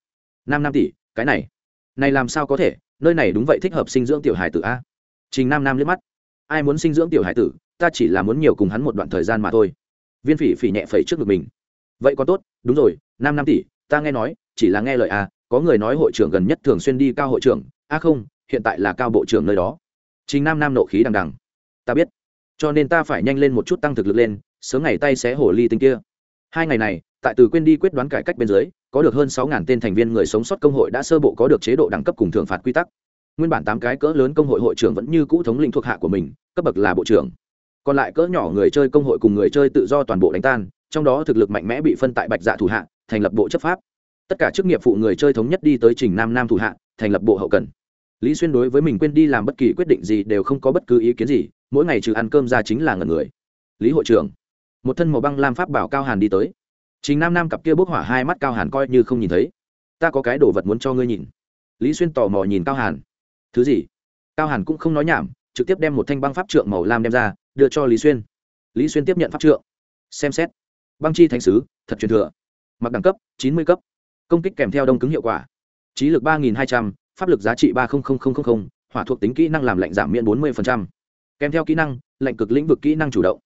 Nam nam tỷ, cái này này làm sao có thể, nơi này đúng vậy thích hợp sinh dưỡng tiểu hải tử a. Trình nam nam liếc mắt. Ai muốn sinh dưỡng tiểu hải tử, ta chỉ là muốn nhiều cùng hắn một đoạn thời gian mà thôi. Viên phỉ phỉ nhẹ phẩy trước ngực mình. Vậy có tốt, đúng rồi, nam nam tỷ, ta nghe nói, chỉ là nghe lời a có người nói hội trưởng gần nhất thường xuyên đi cao hội trưởng, a không, hiện tại là cao bộ trưởng nơi đó. Trình nam nam nộ khí đằng đằng. Ta biết, cho nên ta phải nhanh lên một chút tăng thực lực lên, sớm ngày tay xé hổ ly tinh kia. Hai ngày này, tại từ quên đi quyết đoán cải cách bên dưới có được hơn sáu tên thành viên người sống sót công hội đã sơ bộ có được chế độ đẳng cấp cùng thưởng phạt quy tắc. Nguyên bản tám cái cỡ lớn công hội hội trưởng vẫn như cũ thống lĩnh thuộc hạ của mình, cấp bậc là bộ trưởng. Còn lại cỡ nhỏ người chơi công hội cùng người chơi tự do toàn bộ đánh tan, trong đó thực lực mạnh mẽ bị phân tại bạch dạ thủ hạ, thành lập bộ chấp pháp. Tất cả chức nghiệp phụ người chơi thống nhất đi tới trình nam nam thủ hạ, thành lập bộ hậu cần. Lý xuyên đối với mình quên đi làm bất kỳ quyết định gì đều không có bất cứ ý kiến gì, mỗi ngày trừ ăn cơm ra chính là ngần người. Lý hội trưởng, một thân màu băng lam pháp bảo cao hàn đi tới trình nam nam cặp kia bốc hỏa hai mắt cao hàn coi như không nhìn thấy. Ta có cái đồ vật muốn cho ngươi nhìn. Lý xuyên tò mò nhìn cao hàn. Thứ gì? Cao hàn cũng không nói nhảm, trực tiếp đem một thanh băng pháp trượng màu lam đem ra, đưa cho lý xuyên. Lý xuyên tiếp nhận pháp trượng. Xem xét. Băng chi thánh sứ, thật truyền thừa. Mặc đẳng cấp, chín mươi cấp. Công kích kèm theo đông cứng hiệu quả. Trí lực ba nghìn hai trăm, pháp lực giá trị ba hỏa thuộc tính kỹ năng làm lạnh giảm miễn bốn mươi kèm theo kỹ năng, lạnh cực lĩnh vực kỹ năng chủ động.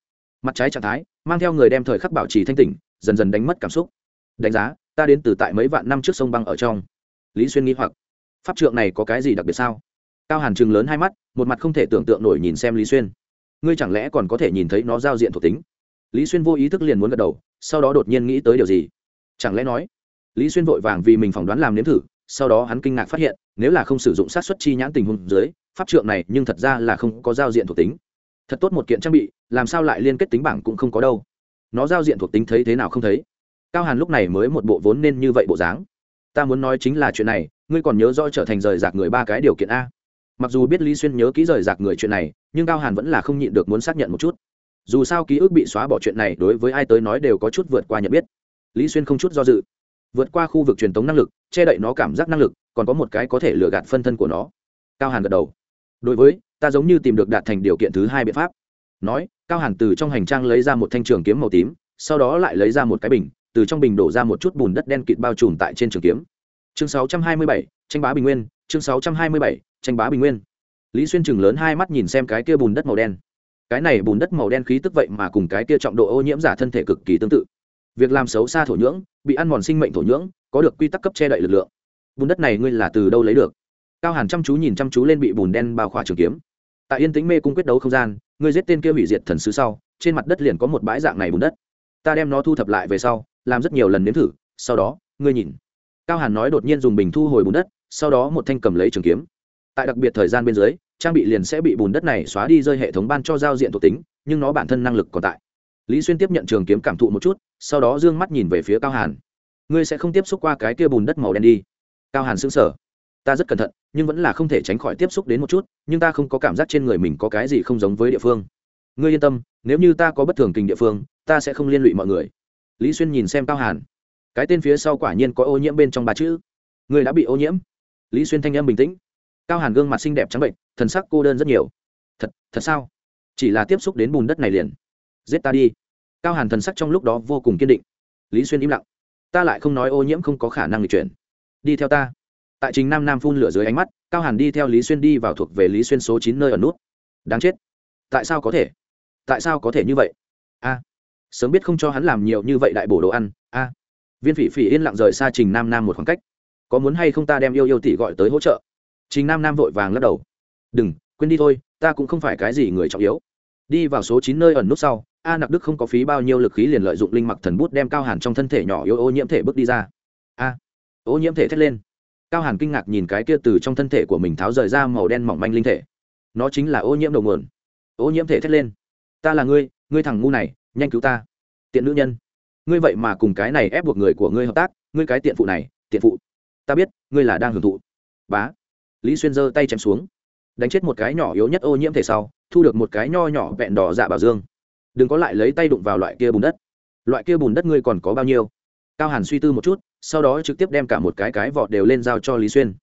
Mặt trái trạng thái, mang theo người đem thời khắc bảo trì thanh tỉnh dần dần đánh mất cảm xúc. Đánh giá, ta đến từ tại mấy vạn năm trước sông băng ở trong. Lý xuyên nghĩ hoặc. Pháp trượng này có cái gì đặc biệt sao? Cao hàn chừng lớn hai mắt, một mặt không thể tưởng tượng nổi nhìn xem lý xuyên. Ngươi chẳng lẽ còn có thể nhìn thấy nó giao diện thuộc tính? Lý xuyên vô ý thức liền muốn gật đầu, sau đó đột nhiên nghĩ tới điều gì? Chẳng lẽ nói, lý xuyên vội vàng vì mình phỏng đoán làm nếm thử, sau đó hắn kinh ngạc phát hiện, nếu là không sử dụng sát xuất chi nhãn tình huống dưới, pháp trượng này nhưng thật ra là không có giao diện thuộc tính. Thật tốt một kiện trang bị, làm sao lại liên kết tính bảng cũng không có đâu nó giao diện thuộc tính thấy thế nào không thấy. Cao hàn lúc này mới một bộ vốn nên như vậy bộ dáng. Ta muốn nói chính là chuyện này, ngươi còn nhớ rõ trở thành rời rạc người ba cái điều kiện a. Mặc dù biết lý xuyên nhớ kỹ rời rạc người chuyện này, nhưng cao hàn vẫn là không nhịn được muốn xác nhận một chút. Dù sao ký ức bị xóa bỏ chuyện này đối với ai tới nói đều có chút vượt qua nhận biết. Lý xuyên không chút do dự. Vượt qua khu vực truyền tống năng lực, che đậy nó cảm giác năng lực, còn có một cái có thể lừa gạt phân thân của nó. Cao hàn gật đầu. Đối với, ta giống như tìm được đạt thành điều kiện thứ hai biện pháp nói cao hàn từ trong hành trang lấy ra một thanh trường kiếm màu tím sau đó lại lấy ra một cái bình từ trong bình đổ ra một chút bùn đất đen kịt bao trùm tại trên trường kiếm. Chương 627, tranh bá bình nguyên chương 627, tranh bá bình nguyên. Lý xuyên chừng lớn hai mắt nhìn xem cái kia bùn đất màu đen. Cái này bùn đất màu đen khí tức vậy mà cùng cái kia trọng độ ô nhiễm giả thân thể cực kỳ tương tự. Việc làm xấu xa thổ nhưỡng bị ăn mòn sinh mệnh thổ nhưỡng có được quy tắc cấp che đậy lực lượng. Bùn đất này ngươi là từ đâu lấy được? Cao hàn chăm chú nhìn chăm chú lên bị bùn đen bao khỏa trường kiếm. Tại yên tĩnh mê cung quyết đấu không gian ngươi giết tên kia hủy diệt thần sứ sau, trên mặt đất liền có một bãi dạng này bùn đất. Ta đem nó thu thập lại về sau, làm rất nhiều lần nếm thử, sau đó, ngươi nhìn. Cao hàn nói đột nhiên dùng bình thu hồi bùn đất, sau đó một thanh cầm lấy trường kiếm. Tại đặc biệt thời gian bên dưới, trang bị liền sẽ bị bùn đất này xóa đi rơi hệ thống ban cho giao diện thuộc tính, nhưng nó bản thân năng lực còn tại. Lý xuyên tiếp nhận trường kiếm cảm thụ một chút, sau đó d ư ơ n g mắt nhìn về phía cao hàn. Ngươi sẽ không tiếp xúc qua cái kia bùn đất màu đen đi. Cao hàn xứng sở ta rất cẩn thận, nhưng vẫn là không thể tránh khỏi tiếp xúc đến một chút, nhưng ta không có cảm giác trên người mình có cái gì không giống với địa phương. Ngươi yên tâm, nếu như ta có bất thường tình địa phương, ta sẽ không liên lụy mọi người. Lý xuyên nhìn xem cao hàn. Cái tên phía sau quả nhiên có ô nhiễm bên trong ba chữ. Ngươi đã bị ô nhiễm. Lý xuyên thanh âm bình tĩnh. Cao hàn gương mặt xinh đẹp trắng bệnh thần sắc cô đơn rất nhiều. Thật thật sao? Chỉ là tiếp xúc đến bùn đất này liền. Giết ta đi. Cao hàn thần sắc trong lúc đó vô cùng kiên định. Lý xuyên im lặng. Ta lại không nói ô nhiễm không có khả năng lịch chuyển. Đi theo ta tại trình nam nam phun lửa dưới ánh mắt, cao hàn đi theo lý xuyên đi vào thuộc về lý xuyên số chín nơi ở nút. Đáng chết. Tại sao có thể? Tại sao có thể như vậy? A. Sớm biết không cho hắn làm nhiều như vậy đại bổ đồ ăn. A. Viên phỉ phỉ yên lặng rời xa trình nam nam một khoảng cách. Có muốn hay không ta đem yêu yêu tỷ gọi tới hỗ trợ? Trình nam nam vội vàng lắc đầu. Đừng, quên đi thôi, ta cũng không phải cái gì người trọng yếu. Đi vào số chín nơi ẩn nút sau, a nặc đức không có phí bao nhiêu lực khí liền lợi dụng linh mặc thần bút đem cao hàn trong thân thể nhỏ yếu ô nhiễm thể bước đi ra. A. Ô nhiễm thể thét lên cao hàn kinh ngạc nhìn cái kia từ trong thân thể của mình tháo rời ra màu đen mỏng manh linh thể. Nó chính là ô nhiễm đầu nguồn. Ô nhiễm thể thét lên. Ta là ngươi ngươi thằng ngu này, nhanh cứu ta. Tiện nữ nhân. Ngươi vậy mà cùng cái này ép buộc người của ngươi hợp tác, ngươi cái tiện phụ này, tiện phụ. Ta biết, ngươi là đang hưởng thụ. Bá. Lý xuyên giơ tay chém xuống. Đánh chết một cái nhỏ yếu nhất ô nhiễm thể sau, thu được một cái nho nhỏ vẹn đỏ dạ bảo dương. Đừng có lại lấy tay đụng vào loại kia bùn đất. Loại kia bùn đất ngươi còn có bao nhiêu? Cao hàn suy tư một chút, sau đó trực tiếp đem cả một cái cái vọt đều lên giao cho lý xuyên.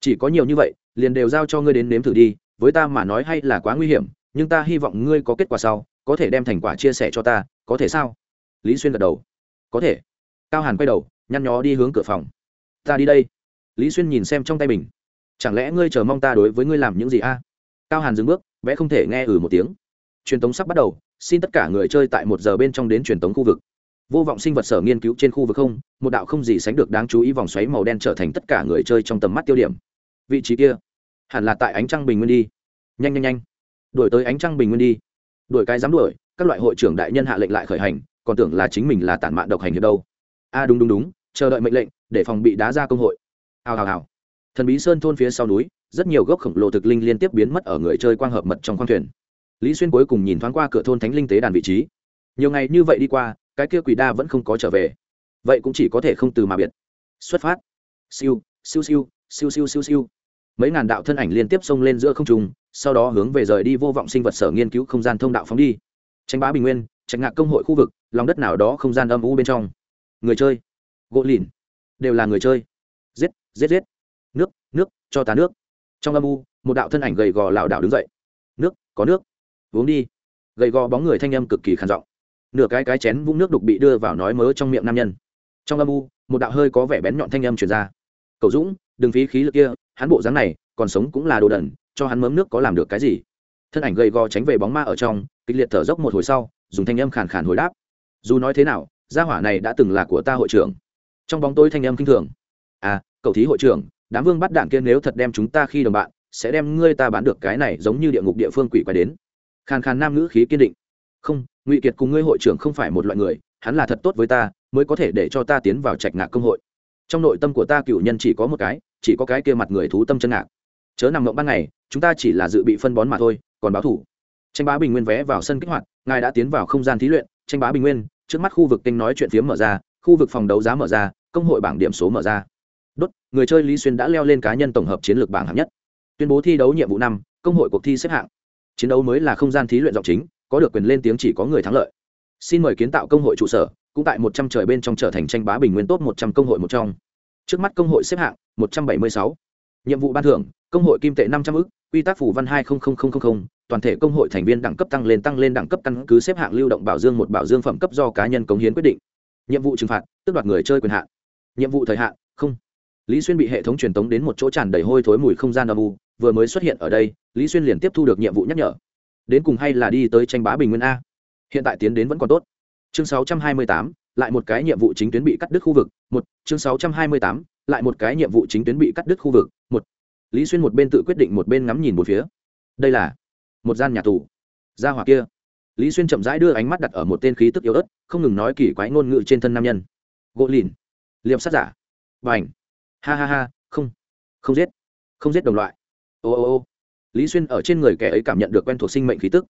Chỉ có nhiều như vậy, liền đều giao cho ngươi đến nếm thử đi, với ta mà nói hay là quá nguy hiểm, nhưng ta hy vọng ngươi có kết quả sau, có thể đem thành quả chia sẻ cho ta, có thể sao? Lý xuyên gật đầu. Có thể. Cao hàn quay đầu, nhăn nhó đi hướng cửa phòng. Ta đi đây. Lý xuyên nhìn xem trong tay mình. Chẳng lẽ ngươi chờ mong ta đối với ngươi làm những gì a? Cao hàn dừng bước vẽ không thể nghe ừ một tiếng. Truyền tống sắp bắt đầu, xin tất cả người chơi tại một giờ bên trong đến truyền tống khu vực vô vọng sinh vật sở nghiên cứu trên khu vực không, một đạo không gì sánh được đáng chú ý vòng xoáy màu đen trở thành tất cả người chơi trong tầm mắt tiêu điểm. Vị trí kia, hẳn là tại ánh trăng bình nguyên đi. Nhanh nhanh nhanh. Đuổi tới ánh trăng bình nguyên đi. Đuổi cái dám đuổi, các loại hội trưởng đại nhân hạ lệnh lại khởi hành, còn tưởng là chính mình là tản mạn độc hành hiệp đâu. A đúng đúng đúng, chờ đợi mệnh lệnh, để phòng bị đá ra công hội. Hào hào hào. Thần bí sơn thôn phía sau núi, rất nhiều gốc khổng lồ thực linh liên tiếp biến mất ở người chơi quang hợp mật trong khoang thuyền. Lý xuyên cuối cùng nhìn thoáng qua cửa thôn thánh linh tế đàn vị trí. Nhiều ngày như vậy đi qua cái kia quỷ đa vẫn không có trở về. Vậy cũng chỉ có thể không từ mà biệt. Xuất phát. Siêu siêu siêu siêu siêu siêu siêu. Mấy ngàn đạo thân ảnh liên tiếp xông lên giữa không trung, sau đó hướng về rời đi vô vọng sinh vật sở nghiên cứu không gian thông đạo phóng đi. Tranh bá bình nguyên tranh ngạc công hội khu vực, lòng đất nào đó không gian âm u bên trong. Người chơi. Gỗ lìn. Đều là người chơi. Giết giết giết. Nước nước, cho ta nước. Trong âm u, một đạo thân ảnh gầy gò lảo đảo đứng dậy. Nước, có nước. Uống đi. Gầy gò bóng người thanh âm cực kỳ khàn giọng nửa cái cái chén vũng nước đục bị đưa vào nói mớ trong miệng nam nhân. Trong âm u, một đạo hơi có vẻ bén nhọn thanh âm truyền ra. Cầu dũng, đừng phí khí lực kia, hắn bộ dáng này còn sống cũng là đồ đẩn cho hắn mớm nước có làm được cái gì? Thân ảnh gầy gò tránh về bóng ma ở trong, kịch liệt thở dốc một hồi sau, dùng thanh âm khàn khàn hồi đáp. Dù nói thế nào, gia hỏa này đã từng là của ta hội trưởng. Trong bóng tôi thanh âm kinh thường. À cậu thí hội trưởng, đám vương bắt đạn kia nếu thật đem chúng ta khi đồng bạn, sẽ đem ngươi ta bán được cái này giống như địa ngục địa phương quỷ quái đến. Khàn khàn nam ngữ khí kiên định. Không ngụy kiệt cùng ngươi hội trưởng không phải một loại người, hắn là thật tốt với ta, mới có thể để cho ta tiến vào trạch ngạc công hội. Trong nội tâm của ta cựu nhân chỉ có một cái, chỉ có cái kia mặt người thú tâm chân ngạc. Chớ nằm ngộng ban ngày, chúng ta chỉ là dự bị phân bón mà thôi, còn báo thủ. Tranh bá bình nguyên vé vào sân kích hoạt, ngài đã tiến vào không gian thí luyện, tranh bá bình nguyên, trước mắt khu vực tinh nói chuyện phiếm mở ra, khu vực phòng đấu giá mở ra, công hội bảng điểm số mở ra. Đốt, người chơi lý xuyên đã leo lên cá nhân tổng hợp chiến lược bảng hạng nhất. Tuyên bố thi đấu nhiệm vụ năm, công hội cuộc thi xếp hạng. Chiến đấu mới là không gian thí luyện giọng chính có được quyền lên tiếng chỉ có người thắng lợi. Xin mời kiến tạo công hội trụ sở, cũng tại một trăm trời bên trong trở thành tranh bá bình nguyên tốt một trăm công hội một trong. Trước mắt công hội xếp hạng, một trăm bảy mươi sáu. Nhiệm vụ ban thưởng, công hội kim tệ năm trăm ư quy tắc phủ văn hai toàn thể công hội thành viên đẳng cấp tăng lên tăng lên đẳng cấp căn cứ xếp hạng lưu động bảo dương một bảo dương phẩm cấp do cá nhân cống hiến quyết định. Nhiệm vụ trừng phạt tức đoạt người chơi quyền hạn. Nhiệm vụ thời hạn, không. Lý xuyên bị hệ thống truyền tống đến một chỗ tràn đầy hôi thối mùi không gian âm u, vừa mới xuất hiện ở đây, lý xuyên liền tiếp thu được nhiệm vụ nhắc nhở đến cùng hay là đi tới tranh bá bình nguyên a? Hiện tại tiến đến vẫn còn tốt. Chương 628, lại một cái nhiệm vụ chính tuyến bị cắt đứt khu vực một chương 628, lại một cái nhiệm vụ chính tuyến bị cắt đứt khu vực một. Lý xuyên một bên tự quyết định một bên ngắm nhìn một phía. Đây là một gian nhà tù. Ra hỏa kia. Lý xuyên chậm rãi đưa ánh mắt đặt ở một tên khí tức yếu ớt không ngừng nói kỳ quái ngôn ngữ trên thân nam nhân. Gỗ lìn. Liệm sát giả. B à n h ha ha ha không. Không giết. Không giết đồng loại. Ô ô ô lý xuyên ở trên người kẻ ấy cảm nhận được quen thuộc sinh mệnh khí tức.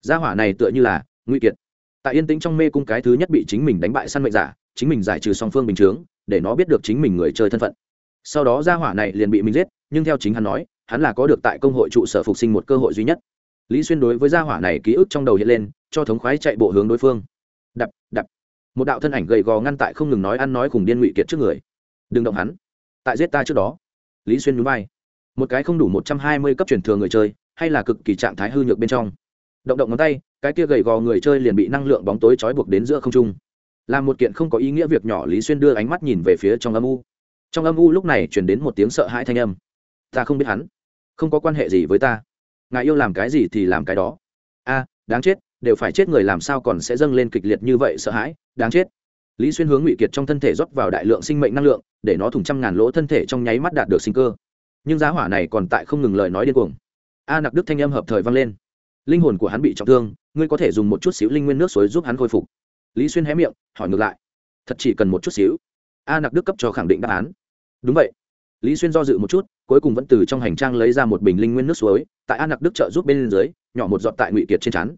Gia hỏa này tựa như là nguy kiệt. Tại yên tĩnh trong mê cung cái thứ nhất bị chính mình đánh bại săn mệnh giả, chính mình giải trừ song phương bình chướng, để nó biết được chính mình người chơi thân phận. Sau đó gia hỏa này liền bị mình giết, nhưng theo chính hắn nói, hắn là có được tại công hội trụ sở phục sinh một cơ hội duy nhất. Lý xuyên đối với gia hỏa này ký ức trong đầu hiện lên, cho thống khoái chạy bộ hướng đối phương. Đập đập. Một đạo thân ảnh gầy gò ngăn tại không ngừng nói ăn nói cùng điên ngụy kiệt trước người. Đừng động hắn. Tại giết ta trước đó. Lý xuyên núi bay một cái không đủ một trăm hai mươi cấp truyền thừa người chơi, hay là cực kỳ trạng thái hư nhược bên trong. Động động ngón tay, cái kia gầy gò người chơi liền bị năng lượng bóng tối trói buộc đến giữa không trung. Làm một kiện không có ý nghĩa việc nhỏ lý xuyên đưa ánh mắt nhìn về phía trong âm u. Trong âm u lúc này chuyển đến một tiếng sợ hãi thanh âm. Ta không biết hắn. Không có quan hệ gì với ta. Ngài yêu làm cái gì thì làm cái đó. A, đáng chết, đều phải chết người làm sao còn sẽ dâng lên kịch liệt như vậy sợ hãi, đáng chết. Lý xuyên hướng ngụy kiệt trong thân thể rót vào đại lượng sinh mệnh năng lượng, để nó thủng trăm ngàn lỗ thân thể trong nháy mắt đạt được sinh cơ nhưng giá hỏa này còn tại không ngừng lời nói điên cuồng. A nặc đức thanh âm hợp thời vang lên. Linh hồn của hắn bị trọng thương, ngươi có thể dùng một chút xíu linh nguyên nước suối giúp hắn khôi phục. Lý xuyên hé miệng, hỏi ngược lại. Thật chỉ cần một chút xíu. A nặc đức cấp cho khẳng định đáp án. Đúng vậy. Lý xuyên do dự một chút, cuối cùng vẫn từ trong hành trang lấy ra một bình linh nguyên nước suối, tại a nặc đức trợ giúp bên dưới, nhỏ một giọt tại ngụy kiệt trên chắn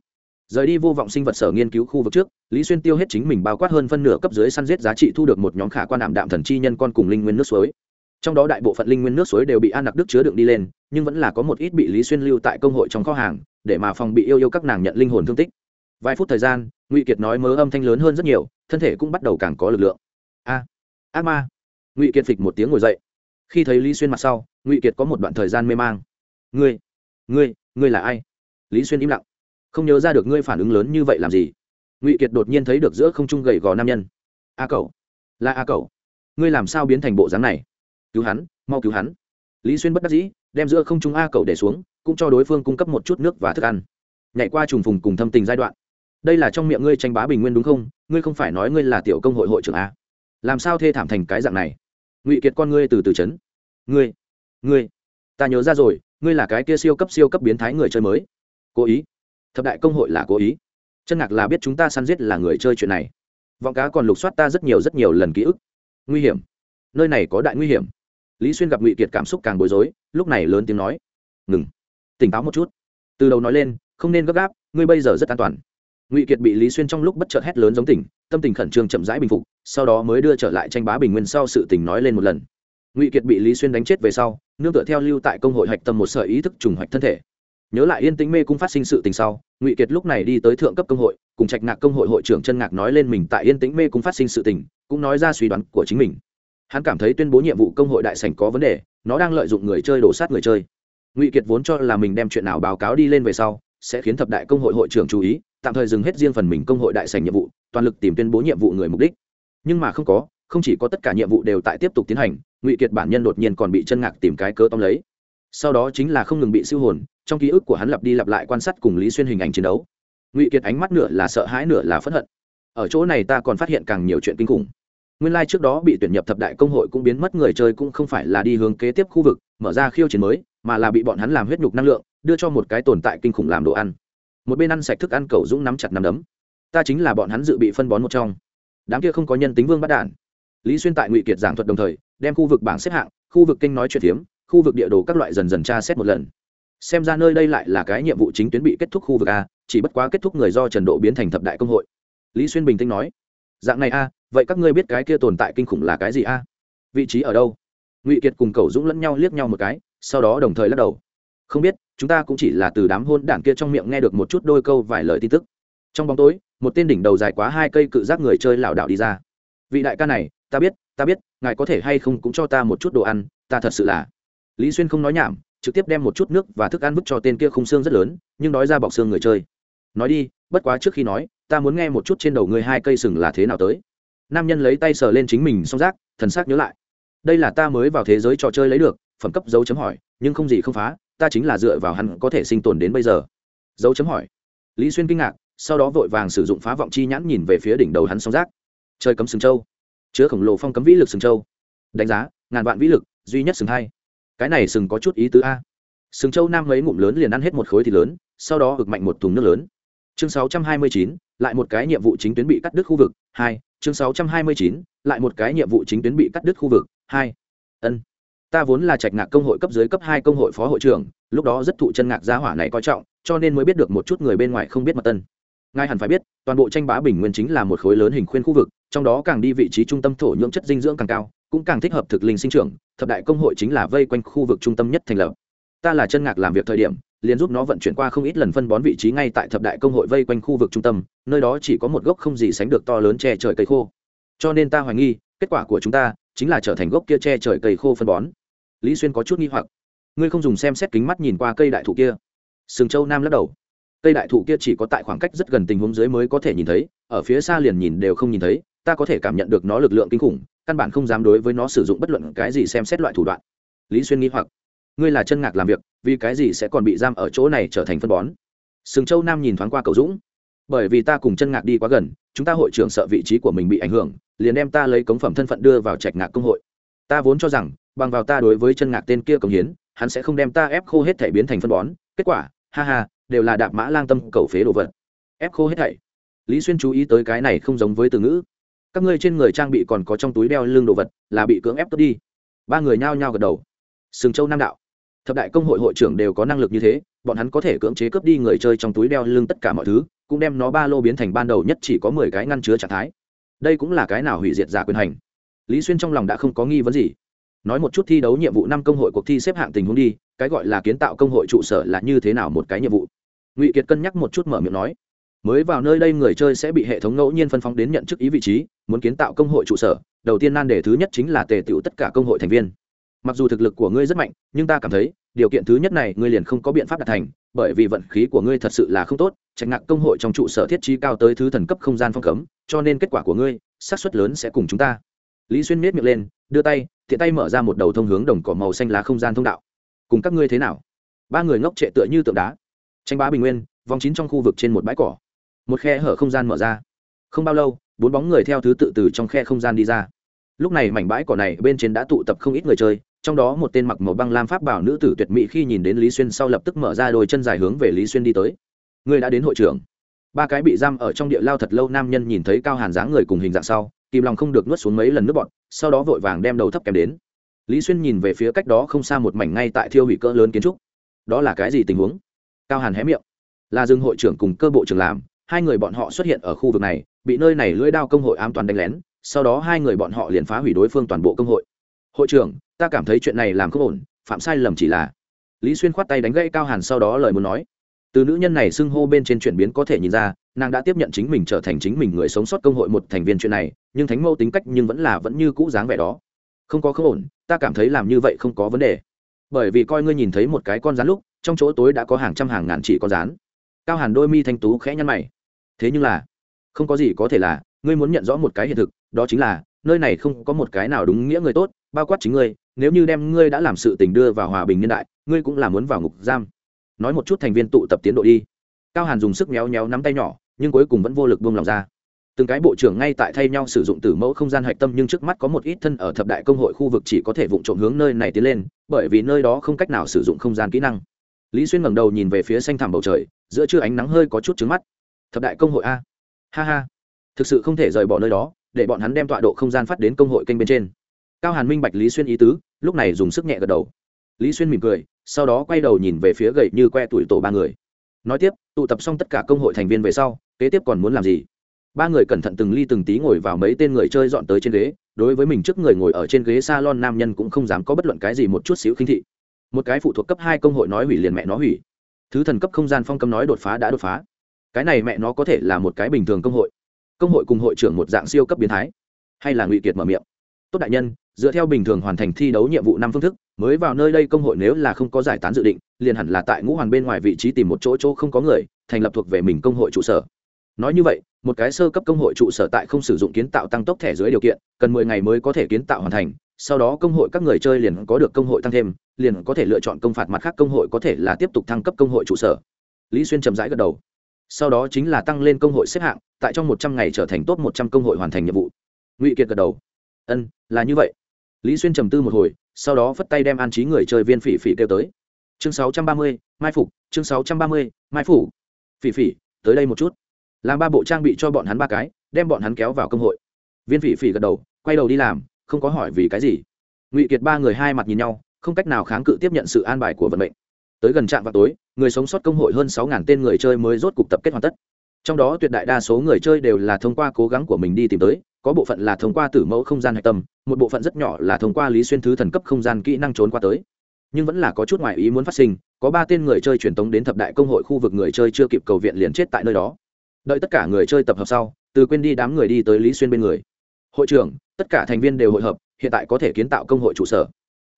rời đi vô vọng sinh vật sở nghiên cứu khu vực trước, lý xuyên tiêu hết chính mình bao quát hơn phân nửa cấp dưới săn giết giá trị thu được một nhóm khả quan ảm đạm thần chi nhân con cùng linh nguyên nước suối trong đó đại bộ phận linh nguyên nước suối đều bị an nặc đức chứa đựng đi lên, nhưng vẫn là có một ít bị lý xuyên lưu tại công hội trong kho hàng, để mà phòng bị yêu yêu các nàng nhận linh hồn thương tích. Vài phút thời gian, ngụy kiệt nói mớ âm thanh lớn hơn rất nhiều, thân thể cũng bắt đầu càng có lực lượng. A, ác ma. Ngụy kiệt phịch một tiếng ngồi dậy. Khi thấy lý xuyên mặt sau, ngụy kiệt có một đoạn thời gian mê mang. Ngươi ngươi ngươi là ai? Lý xuyên im lặng. Không nhớ ra được ngươi phản ứng lớn như vậy làm gì. Ngụy kiệt đột nhiên thấy được giữa không trung gầy gò nam nhân. A cậu là a cậu ngươi làm sao biến thành bộ dáng này? Cứu hắn, mau cứu hắn. Lý xuyên bất đắc dĩ, đem giữa không trung a cầu để xuống, cũng cho đối phương cung cấp một chút nước và thức ăn. Nhảy qua trùng phùng cùng thâm tình giai đoạn. Đây là trong miệng ngươi tranh bá bình nguyên đúng không? Ngươi không phải nói ngươi là tiểu công hội hội trưởng a. Làm sao thê thảm thành cái dạng này? Ngụy kiệt con ngươi từ từ chấn. Ngươi ngươi, ta nhớ ra rồi, ngươi là cái kia siêu cấp siêu cấp biến thái người chơi mới. Cố ý. Thập đại công hội là cố ý. Chân ngạc là biết chúng ta săn giết là người chơi chuyện này. Vọng cá còn lục soát ta rất nhiều rất nhiều lần ký ức. Nguy hiểm. Nơi này có đại nguy hiểm lý xuyên gặp ngụy kiệt cảm xúc càng bối rối, lúc này lớn tiếng nói, ngừng, tỉnh táo một chút. Từ đầu nói lên, không nên gấp gáp, ngươi bây giờ rất an toàn. Ngụy kiệt bị lý xuyên trong lúc bất chợt hét lớn giống tỉnh, tâm tình khẩn trương chậm rãi bình phục, sau đó mới đưa trở lại tranh bá bình nguyên sau sự tình nói lên một lần. Ngụy kiệt bị lý xuyên đánh chết về sau, nương tựa theo lưu tại công hội hạch tâm một sở ý thức trùng hoạch thân thể. Nhớ lại yên tĩnh mê cung phát sinh sự tình sau, ngụy kiệt lúc này đi tới thượng cấp công hội, cùng trạch ngạc công hội hội trưởng chân ngạc nói lên mình tại yên tĩnh mê cung phát sinh sự tình, cũng nói ra suy đoán của chính mình hắn cảm thấy tuyên bố nhiệm vụ công hội đại sảnh có vấn đề, nó đang lợi dụng người chơi đổ sát người chơi. Ngụy kiệt vốn cho là mình đem chuyện nào báo cáo đi lên về sau, sẽ khiến thập đại công hội hội trưởng chú ý, tạm thời dừng hết riêng phần mình công hội đại sảnh nhiệm vụ, toàn lực tìm tuyên bố nhiệm vụ người mục đích. Nhưng mà không có, không chỉ có tất cả nhiệm vụ đều tại tiếp tục tiến hành, ngụy kiệt bản nhân đột nhiên còn bị chân ngạc tìm cái cớ tóm lấy. Sau đó chính là không ngừng bị siêu hồn, trong ký ức của hắn lặp đi lặp lại quan sát cùng lý xuyên hình ảnh chiến đấu. Ngụy kiệt ánh mắt nửa là sợ hãi nửa là phẫn hận. Ở chỗ này ta còn phát hiện càng nhiều chuyện kinh khủng nguyên lai trước đó bị tuyển nhập thập đại công hội cũng biến mất, người chơi cũng không phải là đi hướng kế tiếp khu vực, mở ra khiêu chiến mới, mà là bị bọn hắn làm huyết nhục năng lượng, đưa cho một cái tồn tại kinh khủng làm đồ ăn. Một bên ăn sạch thức ăn cầu dũng nắm chặt nắm đấm. Ta chính là bọn hắn dự bị phân bón một trong. Đám kia không có nhân tính vương bắt đản lý xuyên tại ngụy kiệt giảng thuật đồng thời, đem khu vực bảng xếp hạng, khu vực kinh nói chuyện phiếm, khu vực địa đồ các loại dần dần tra xét một lần. Xem ra nơi đây lại là cái nhiệm vụ chính tuyến bị kết thúc khu vực a, chỉ bất quá kết thúc người do trần độ biến thành thập đại công hội. Lý xuyên bình tĩnh nói, dạng này a vậy các ngươi biết cái kia tồn tại kinh khủng là cái gì a? Vị trí ở đâu? Ngụy kiệt cùng cầu dũng lẫn nhau liếc nhau một cái, sau đó đồng thời lắc đầu. Không biết, chúng ta cũng chỉ là từ đám hôn đảng kia trong miệng nghe được một chút đôi câu vài lời tin tức. Trong bóng tối, một tên đỉnh đầu dài quá hai cây cự giác người chơi lảo đảo đi ra. Vị đại ca này, ta biết ta biết, ngài có thể hay không cũng cho ta một chút đồ ăn, ta thật sự là. Lý xuyên không nói nhảm, trực tiếp đem một chút nước và thức ăn vứt cho tên kia khung xương rất lớn, nhưng đói ra bọc xương người chơi. Nói đi, bất quá trước khi nói, ta muốn nghe một chút trên đầu người hai cây sừng là thế nào tới nam nhân lấy tay sờ lên chính mình xong rác thần sắc nhớ lại. Đây là ta mới vào thế giới trò chơi lấy được phẩm cấp dấu chấm hỏi nhưng không gì không phá ta chính là dựa vào hắn có thể sinh tồn đến bây giờ. Dấu chấm hỏi. Lý xuyên kinh ngạc sau đó vội vàng sử dụng phá vọng chi nhãn nhìn về phía đỉnh đầu hắn song giác. chơi cấm sừng châu. Chứa khổng lồ phong cấm vĩ lực sừng châu. Đánh giá ngàn vạn vĩ lực duy nhất sừng hai. Cái này sừng có chút ý tứ a. Sừng châu nam mấy ngụm lớn liền ăn hết một khối thì lớn sau đó ực mạnh một thùng nước lớn. Chương 629, lại một cái nhiệm vụ chính tuyến bị cắt đứt khu vực hai chương 629, lại một cái nhiệm vụ chính tuyến bị cắt đứt khu vực hai. Ân. Ta vốn là trạch ngạc công hội cấp dưới cấp hai công hội phó hội trưởng lúc đó rất thụ chân ngạc giá hỏa này coi trọng cho nên mới biết được một chút người bên ngoài không biết mật tân. Ngài hẳn phải biết toàn bộ tranh bá bình nguyên chính là một khối lớn hình khuyên khu vực trong đó càng đi vị trí trung tâm thổ nhưỡng chất dinh dưỡng càng cao cũng càng thích hợp thực linh sinh trưởng thập đại công hội chính là vây quanh khu vực trung tâm nhất thành lập. Ta là chân ngạc làm việc thời điểm liền giúp nó vận chuyển qua không ít lần phân bón vị trí ngay tại thập đại công hội vây quanh khu vực trung tâm, nơi đó chỉ có một gốc không gì sánh được to lớn che trời cây khô. Cho nên ta hoài nghi, kết quả của chúng ta chính là trở thành gốc kia che trời cây khô phân bón. Lý xuyên có chút nghi hoặc. Ngươi không dùng xem xét kính mắt nhìn qua cây đại thụ kia. Sừng châu nam lắc đầu. Cây đại thụ kia chỉ có tại khoảng cách rất gần tình huống dưới mới có thể nhìn thấy, ở phía xa liền nhìn đều không nhìn thấy, ta có thể cảm nhận được nó lực lượng kinh khủng, căn bản không dám đối với nó sử dụng bất luận cái gì xem xét loại thủ đoạn. Lý xuyên nghĩ hoặc ngươi là chân ngạc làm việc, vì cái gì sẽ còn bị giam ở chỗ này trở thành phân bón? Sừng châu nam nhìn thoáng qua cầu dũng. Bởi vì ta cùng chân ngạc đi quá gần, chúng ta hội trưởng sợ vị trí của mình bị ảnh hưởng, liền đem ta lấy cống phẩm thân phận đưa vào trạch ngạc công hội. Ta vốn cho rằng, bằng vào ta đối với chân ngạc tên kia công hiến, hắn sẽ không đem ta ép khô hết thể biến thành phân bón. Kết quả, ha ha, đều là đạp mã lang tâm cầu phế đồ vật. Ép khô hết thảy. Lý xuyên chú ý tới cái này không giống với từ ngữ. Các ngươi trên người trang bị còn có trong túi đeo lưng đồ vật, là bị cưỡng ép cướp đi. Ba người nhao nhao gật đầu. Sừng châu nam đạo thập đại công hội hội trưởng đều có năng lực như thế, bọn hắn có thể cưỡng chế cướp đi người chơi trong túi đeo lưng tất cả mọi thứ, cũng đem nó ba lô biến thành ban đầu nhất chỉ có mười cái ngăn chứa trạng thái. Đây cũng là cái nào hủy diệt giả quyền hành. Lý xuyên trong lòng đã không có nghi vấn gì. Nói một chút thi đấu nhiệm vụ năm công hội cuộc thi xếp hạng tình huống đi, cái gọi là kiến tạo công hội trụ sở là như thế nào một cái nhiệm vụ? Ngụy kiệt cân nhắc một chút mở miệng nói. Mới vào nơi đây người chơi sẽ bị hệ thống ngẫu nhiên phân phóng đến nhận chức ý vị trí, muốn kiến tạo công hội trụ sở, đầu tiên nan đề thứ nhất chính là tề tựu tất cả công hội thành viên mặc dù thực lực của ngươi rất mạnh, nhưng ta cảm thấy, điều kiện thứ nhất này ngươi liền không có biện pháp đạt thành, bởi vì vận khí của ngươi thật sự là không tốt tránh ngạc công hội trong trụ sở thiết trí cao tới thứ thần cấp không gian phong cấm, cho nên kết quả của ngươi, xác suất lớn sẽ cùng chúng ta. Lý xuyên miết miệng lên, đưa tay thiện tay mở ra một đầu thông hướng đồng cỏ màu xanh lá không gian thông đạo. Cùng các ngươi thế nào? Ba người ngốc trệ tựa như tượng đá. Tranh bá bình nguyên, vòng chín trong khu vực trên một bãi cỏ. Một khe hở không gian mở ra. Không bao lâu, bốn bóng người theo thứ tự từ trong khe không gian đi ra. Lúc này mảnh bãi cỏ này bên trên đã tụ tập không ít người chơi trong đó một tên mặc màu băng lam pháp bảo nữ tử tuyệt mỹ khi nhìn đến lý xuyên sau lập tức mở ra đôi chân dài hướng về lý xuyên đi tới. Người đã đến hội trưởng. Ba cái bị giam ở trong địa lao thật lâu nam nhân nhìn thấy cao hàn dáng người cùng hình dạng sau, kìm lòng không được nuốt xuống mấy lần nước bọn sau đó vội vàng đem đầu thấp kèm đến. Lý xuyên nhìn về phía cách đó không xa một mảnh ngay tại thiêu hủy cỡ lớn kiến trúc. Đó là cái gì tình huống? Cao hàn hé miệng. Là dương hội trưởng cùng cơ bộ trưởng làm, hai người bọn họ xuất hiện ở khu vực này, bị nơi này lưỡi đao công hội ám toàn đánh lén, sau đó hai người bọn họ liền phá hủy đối phương toàn bộ công hội. Hội trưởng ta cảm thấy chuyện này làm không ổn, phạm sai lầm chỉ là. Lý xuyên khoát tay đánh gãy cao hàn sau đó lời muốn nói. Từ nữ nhân này xưng hô bên trên chuyển biến có thể nhìn ra, nàng đã tiếp nhận chính mình trở thành chính mình người sống sót công hội một thành viên chuyện này, nhưng thánh mâu tính cách nhưng vẫn là vẫn như cũ dáng vẻ đó. Không có không ổn, ta cảm thấy làm như vậy không có vấn đề. Bởi vì coi ngươi nhìn thấy một cái con rắn lúc, trong chỗ tối đã có hàng trăm hàng ngàn chỉ con rán cao hàn đôi mi thanh tú khẽ nhăn mày. Thế nhưng là, không có gì có thể là, ngươi muốn nhận rõ một cái hiện thực, đó chính là, nơi này không có một cái nào đúng nghĩa người tốt, bao quát chính ngươi nếu như đem ngươi đã làm sự tình đưa vào hòa bình nhân đại, ngươi cũng là muốn vào ngục giam. Nói một chút thành viên tụ tập tiến độ đi. Cao hàn dùng sức méo méo nắm tay nhỏ, nhưng cuối cùng vẫn vô lực buông lòng ra. Từng cái bộ trưởng ngay tại thay nhau sử dụng từ mẫu không gian hạch tâm nhưng trước mắt có một ít thân ở thập đại công hội khu vực chỉ có thể vụng trộm hướng nơi này tiến lên, bởi vì nơi đó không cách nào sử dụng không gian kỹ năng. Lý xuyên ngẩng đầu nhìn về phía xanh thẳm bầu trời, giữa trưa ánh nắng hơi có chút trứng mắt. Thập đại công hội a. Ha ha. Thực sự không thể rời bỏ nơi đó, để bọn hắn đem tọa độ không gian phát đến công hội kênh bên trên. Cao hàn minh bạch lý xuyên ý tứ lúc này dùng sức nhẹ gật đầu. Lý xuyên mỉm cười, sau đó quay đầu nhìn về phía gậy như que tuổi tổ ba người. Nói tiếp, tụ tập xong tất cả công hội thành viên về sau, kế tiếp còn muốn làm gì? Ba người cẩn thận từng ly từng tí ngồi vào mấy tên người chơi dọn tới trên ghế. Đối với mình trước người ngồi ở trên ghế s a lon nam nhân cũng không dám có bất luận cái gì một chút xíu khinh thị. Một cái phụ thuộc cấp hai công hội nói hủy liền mẹ nó hủy. Thứ thần cấp không gian phong cấm nói đột phá đã đột phá. Cái này mẹ nó có thể là một cái bình thường công hội. Công hội cùng hội trưởng một dạng siêu cấp biến thái. Hay là ngụy kiệt mở miệng. Tốt đại nhân dựa theo bình thường hoàn thành thi đấu nhiệm vụ năm phương thức, mới vào nơi đây công hội nếu là không có giải tán dự định, liền hẳn là tại ngũ hoàn bên ngoài vị trí tìm một chỗ chỗ không có người, thành lập thuộc về mình công hội trụ sở. Nói như vậy, một cái sơ cấp công hội trụ sở tại không sử dụng kiến tạo tăng tốc thẻ dưới điều kiện, cần mười ngày mới có thể kiến tạo hoàn thành, sau đó công hội các người chơi liền có được công hội tăng thêm, liền có thể lựa chọn công phạt mặt khác công hội có thể là tiếp tục thăng cấp công hội trụ sở. Lý xuyên chậm rãi gật đầu. Sau đó chính là tăng lên công hội xếp hạng, tại trong một trăm ngày trở thành top một trăm công hội hoàn thành nhiệm vụ. Ngụy kiệt gật đầu. Ân, là như vậy lý xuyên trầm tư một hồi, sau đó phất tay đem an trí người chơi viên phỉ phỉ kêu tới. Chương sáu trăm ba mươi, mai phục, chương sáu trăm ba mươi, mai phủ phỉ phỉ, tới đây một chút. Làm ba bộ trang bị cho bọn hắn ba cái, đem bọn hắn kéo vào công hội. Viên phỉ phỉ gật đầu, quay đầu đi làm, không có hỏi vì cái gì. Ngụy kiệt ba người hai mặt nhìn nhau, không cách nào kháng cự tiếp nhận sự an bài của vận mệnh. Tới gần trạm vào tối, người sống sót công hội hơn sáu ngàn tên người chơi mới rốt cục tập kết hoàn tất. Trong đó tuyệt đại đa số người chơi đều là thông qua cố gắng của mình đi tìm tới, có bộ phận là thông qua tử mẫu không gian hạch tâm một bộ phận rất nhỏ là thông qua lý xuyên thứ thần cấp không gian kỹ năng trốn qua tới. Nhưng vẫn là có chút ngoại ý muốn phát sinh, có ba tên người chơi truyền tống đến thập đại công hội khu vực người chơi chưa kịp cầu viện liền chết tại nơi đó. Đợi tất cả người chơi tập hợp sau, từ quên đi đám người đi tới lý xuyên bên người. Hội trưởng, tất cả thành viên đều hội hợp, hiện tại có thể kiến tạo công hội trụ sở.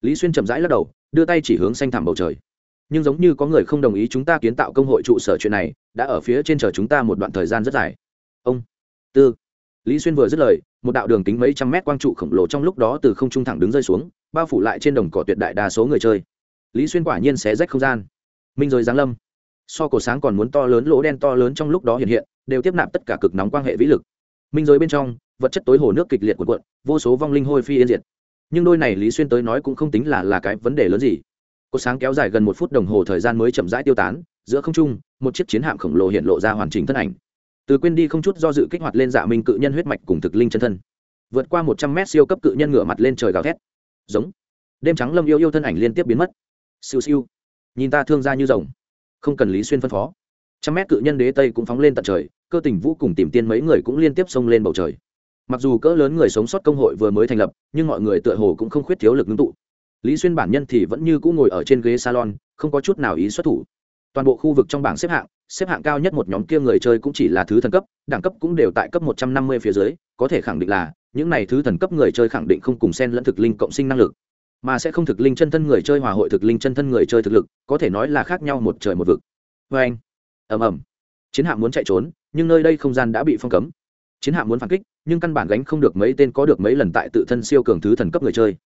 Lý xuyên chậm rãi lắc đầu, đưa tay chỉ hướng xanh thẳm bầu trời. Nhưng giống như có người không đồng ý chúng ta kiến tạo công hội trụ sở chuyện này, đã ở phía trên chờ chúng ta một đoạn thời gian rất dài. Ông, tư lý xuyên vừa dứt lời, một đạo đường kính mấy trăm mét quang trụ khổng lồ trong lúc đó từ không trung thẳng đứng rơi xuống, bao phủ lại trên đồng cỏ tuyệt đại đa số người chơi. Lý xuyên quả nhiên xé rách không gian. Minh rồi giáng lâm. So cổ sáng còn muốn to lớn, lỗ đen to lớn trong lúc đó hiện hiện, đều tiếp nạp tất cả cực nóng quan hệ vĩ lực. Minh giới bên trong, vật chất tối hồ nước kịch liệt của quận vô số vong linh hôi phi yên diệt. Nhưng đôi này lý xuyên tới nói cũng không tính là là cái vấn đề lớn gì. Cột sáng kéo dài gần một phút đồng hồ thời gian mới chậm rãi tiêu tán, giữa không trung, một chiếc chiến hạm khổng lồ hiện lộ ra hoàn chỉnh thân ảnh từ quên đi không chút do dự kích hoạt lên dạ minh cự nhân huyết mạch cùng thực linh chân thân. Vượt qua một trăm mét siêu cấp cự nhân ngửa mặt lên trời gào thét. Giống. Đêm trắng lâm yêu yêu thân ảnh liên tiếp biến mất. Siêu siêu. Nhìn ta thương ra như rồng. Không cần lý xuyên phân phó. Trăm mét cự nhân đế tây cũng phóng lên tận trời, cơ tình vũ cùng tìm tiên mấy người cũng liên tiếp xông lên bầu trời. Mặc dù cỡ lớn người sống sót công hội vừa mới thành lập, nhưng mọi người tựa hồ cũng không khuyết thiếu lực ngưng tụ. Lý xuyên bản nhân thì vẫn như cũ ngồi ở trên ghế salon, không có chút nào ý xuất thủ toàn bộ khu vực trong bảng xếp hạng xếp hạng cao nhất một nhóm kia người chơi cũng chỉ là thứ thần cấp, đẳng cấp cũng đều tại cấp một trăm năm mươi phía dưới, có thể khẳng định là, những này thứ thần cấp người chơi khẳng định không cùng sen lẫn thực linh cộng sinh năng lực, mà sẽ không thực linh chân thân người chơi hòa hội thực linh chân thân người chơi thực lực, có thể nói là khác nhau một trời một vực. Vê anh, ầm ầm, chiến hạm muốn chạy trốn, nhưng nơi đây không gian đã bị phong cấm. Chiến hạm muốn phản kích, nhưng căn bản gánh không được mấy tên có được mấy lần tại tự thân siêu cường thứ thần cấp người chơi.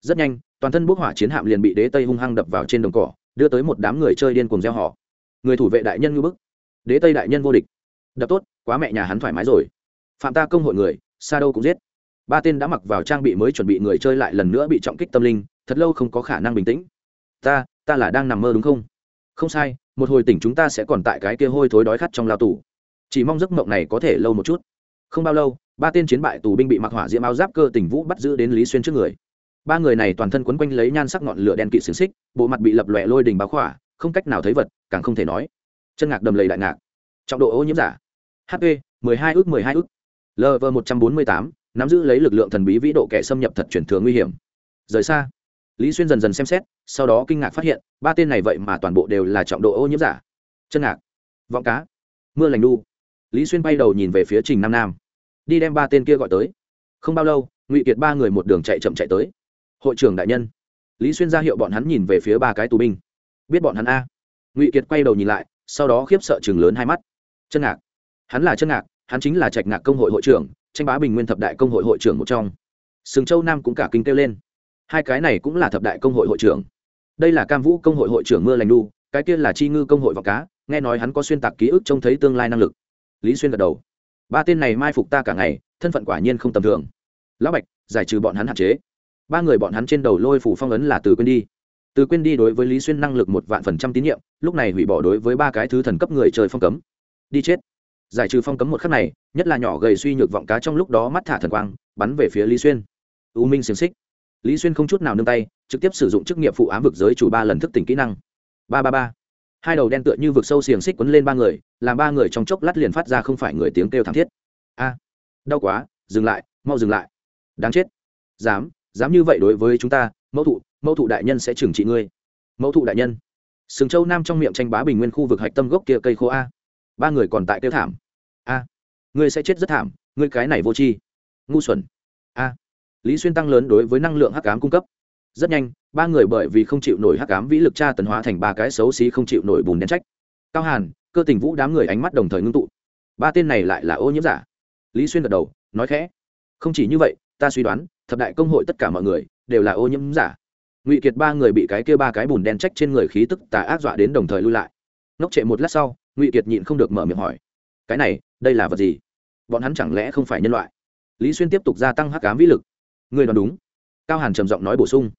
Rất nhanh, toàn thân bốc hỏa chiến hạm liền bị đế tây hung hăng đập vào trên đồng cỏ đưa tới một đám người chơi điên cùng gieo họ. Người thủ vệ đại nhân ngư bức. Đế tây đại nhân vô địch. Đập tốt, quá mẹ nhà hắn thoải mái rồi. Phạm ta công hội người xa đâu cũng giết. Ba tên đã mặc vào trang bị mới chuẩn bị người chơi lại lần nữa bị trọng kích tâm linh, thật lâu không có khả năng bình tĩnh. Ta ta là đang nằm mơ đúng không? Không sai, một hồi tỉnh chúng ta sẽ còn tại cái kia hôi thối đói khát trong lao tù. Chỉ mong giấc mộng này có thể lâu một chút. Không bao lâu, ba tên chiến bại tù binh bị mặc hỏa diễm áo giáp cơ tỉnh vũ bắt giữ đến lý xuyên trước người ba người này toàn thân quấn quanh lấy nhan sắc ngọn lửa đen kịt xiềng xích bộ mặt bị lập lòe lôi đình báo khỏa không cách nào thấy vật càng không thể nói. Chân ngạc đầm lầy đại ngạc. Trọng độ ô nhiễm giả. Hp 12 ước 12 ước lv 148, nắm giữ lấy lực lượng thần bí vĩ độ kẻ xâm nhập thật chuyển thường nguy hiểm. Rời xa. Lý xuyên dần dần xem xét sau đó kinh ngạc phát hiện ba tên này vậy mà toàn bộ đều là trọng độ ô nhiễm giả. Chân ngạc. Vọng cá. Mưa lành đu. Lý xuyên bay đầu nhìn về phía trình nam nam. Đi đem ba tên kia gọi tới. Không bao lâu ngụy kiệt ba người một đường chạy chậm chạy tới hội trưởng đại nhân. Lý xuyên ra hiệu bọn hắn nhìn về phía ba cái tù binh. Biết bọn hắn a. Ngụy kiệt quay đầu nhìn lại, sau đó khiếp sợ chừng lớn hai mắt. Chân ngạc. Hắn là chân ngạc, hắn chính là trạch ngạc công hội hội trưởng, tranh bá bình nguyên thập đại công hội hội trưởng một trong. Sừng châu nam cũng cả kinh kêu lên. Hai cái này cũng là thập đại công hội hội trưởng. Đây là cam vũ công hội hội trưởng mưa lành đu cái kia là chi ngư công hội và cá, nghe nói hắn có xuyên tạc ký ức trông thấy tương lai năng lực. Lý xuyên gật đầu. Ba tên này mai phục ta cả ngày, thân phận quả nhiên không tầm thường. Lão bạch, giải trừ bọn hắn hạn chế ba người bọn hắn trên đầu lôi phủ phong ấn là từ quên đi. Từ quên đi đối với lý xuyên năng lực một vạn phần trăm tín nhiệm, lúc này hủy bỏ đối với ba cái thứ thần cấp người trời phong cấm. Đi chết. Giải trừ phong cấm một khắc này, nhất là nhỏ gầy suy nhược vọng cá trong lúc đó mắt thả thần quang, bắn về phía lý xuyên. U minh xiềng xích. Lý xuyên không chút nào nương tay, trực tiếp sử dụng chức nghiệp phụ ám vực giới chủ ba lần thức tỉnh kỹ năng. Ba ba ba. Hai đầu đen tựa như vực sâu xiềng xích quấn lên ba người, làm ba người trong chốc lát liền phát ra không phải người tiếng kêu thảm thiết. A. Đau quá, dừng lại, mau dừng lại. Đáng chết. Dám dám như vậy đối với chúng ta, mẫu thụ mẫu thụ đại nhân sẽ trừng trị ngươi. Mẫu thụ đại nhân. Sừng châu nam trong miệng tranh bá bình nguyên khu vực hạch tâm gốc kia cây khô a. Ba người còn tại kêu thảm. A. Ngươi sẽ chết rất thảm, ngươi cái này vô tri. Ngu xuẩn. A. Lý xuyên tăng lớn đối với năng lượng hắc ám cung cấp. Rất nhanh, ba người bởi vì không chịu nổi hắc ám vĩ lực tra tần hóa thành ba cái xấu xí không chịu nổi bùn đen trách. Cao hàn, cơ tình vũ đám người ánh mắt đồng thời ngưng tụ. Ba tên này lại là ô nhiễm giả. Lý xuyên gật đầu, nói khẽ. Không chỉ như vậy, ta suy đoán thập đại công hội tất cả mọi người đều là ô nhiễm giả. Ngụy kiệt ba người bị cái kia ba cái bùn đen trách trên người khí tức tà ác dọa đến đồng thời lui lại. Ngốc trệ một lát sau, ngụy kiệt nhịn không được mở miệng hỏi, cái này, đây là vật gì? Bọn hắn chẳng lẽ không phải nhân loại? Lý xuyên tiếp tục gia tăng hắc cám vĩ lực. Người đoán đúng. Cao hàn trầm giọng nói bổ sung,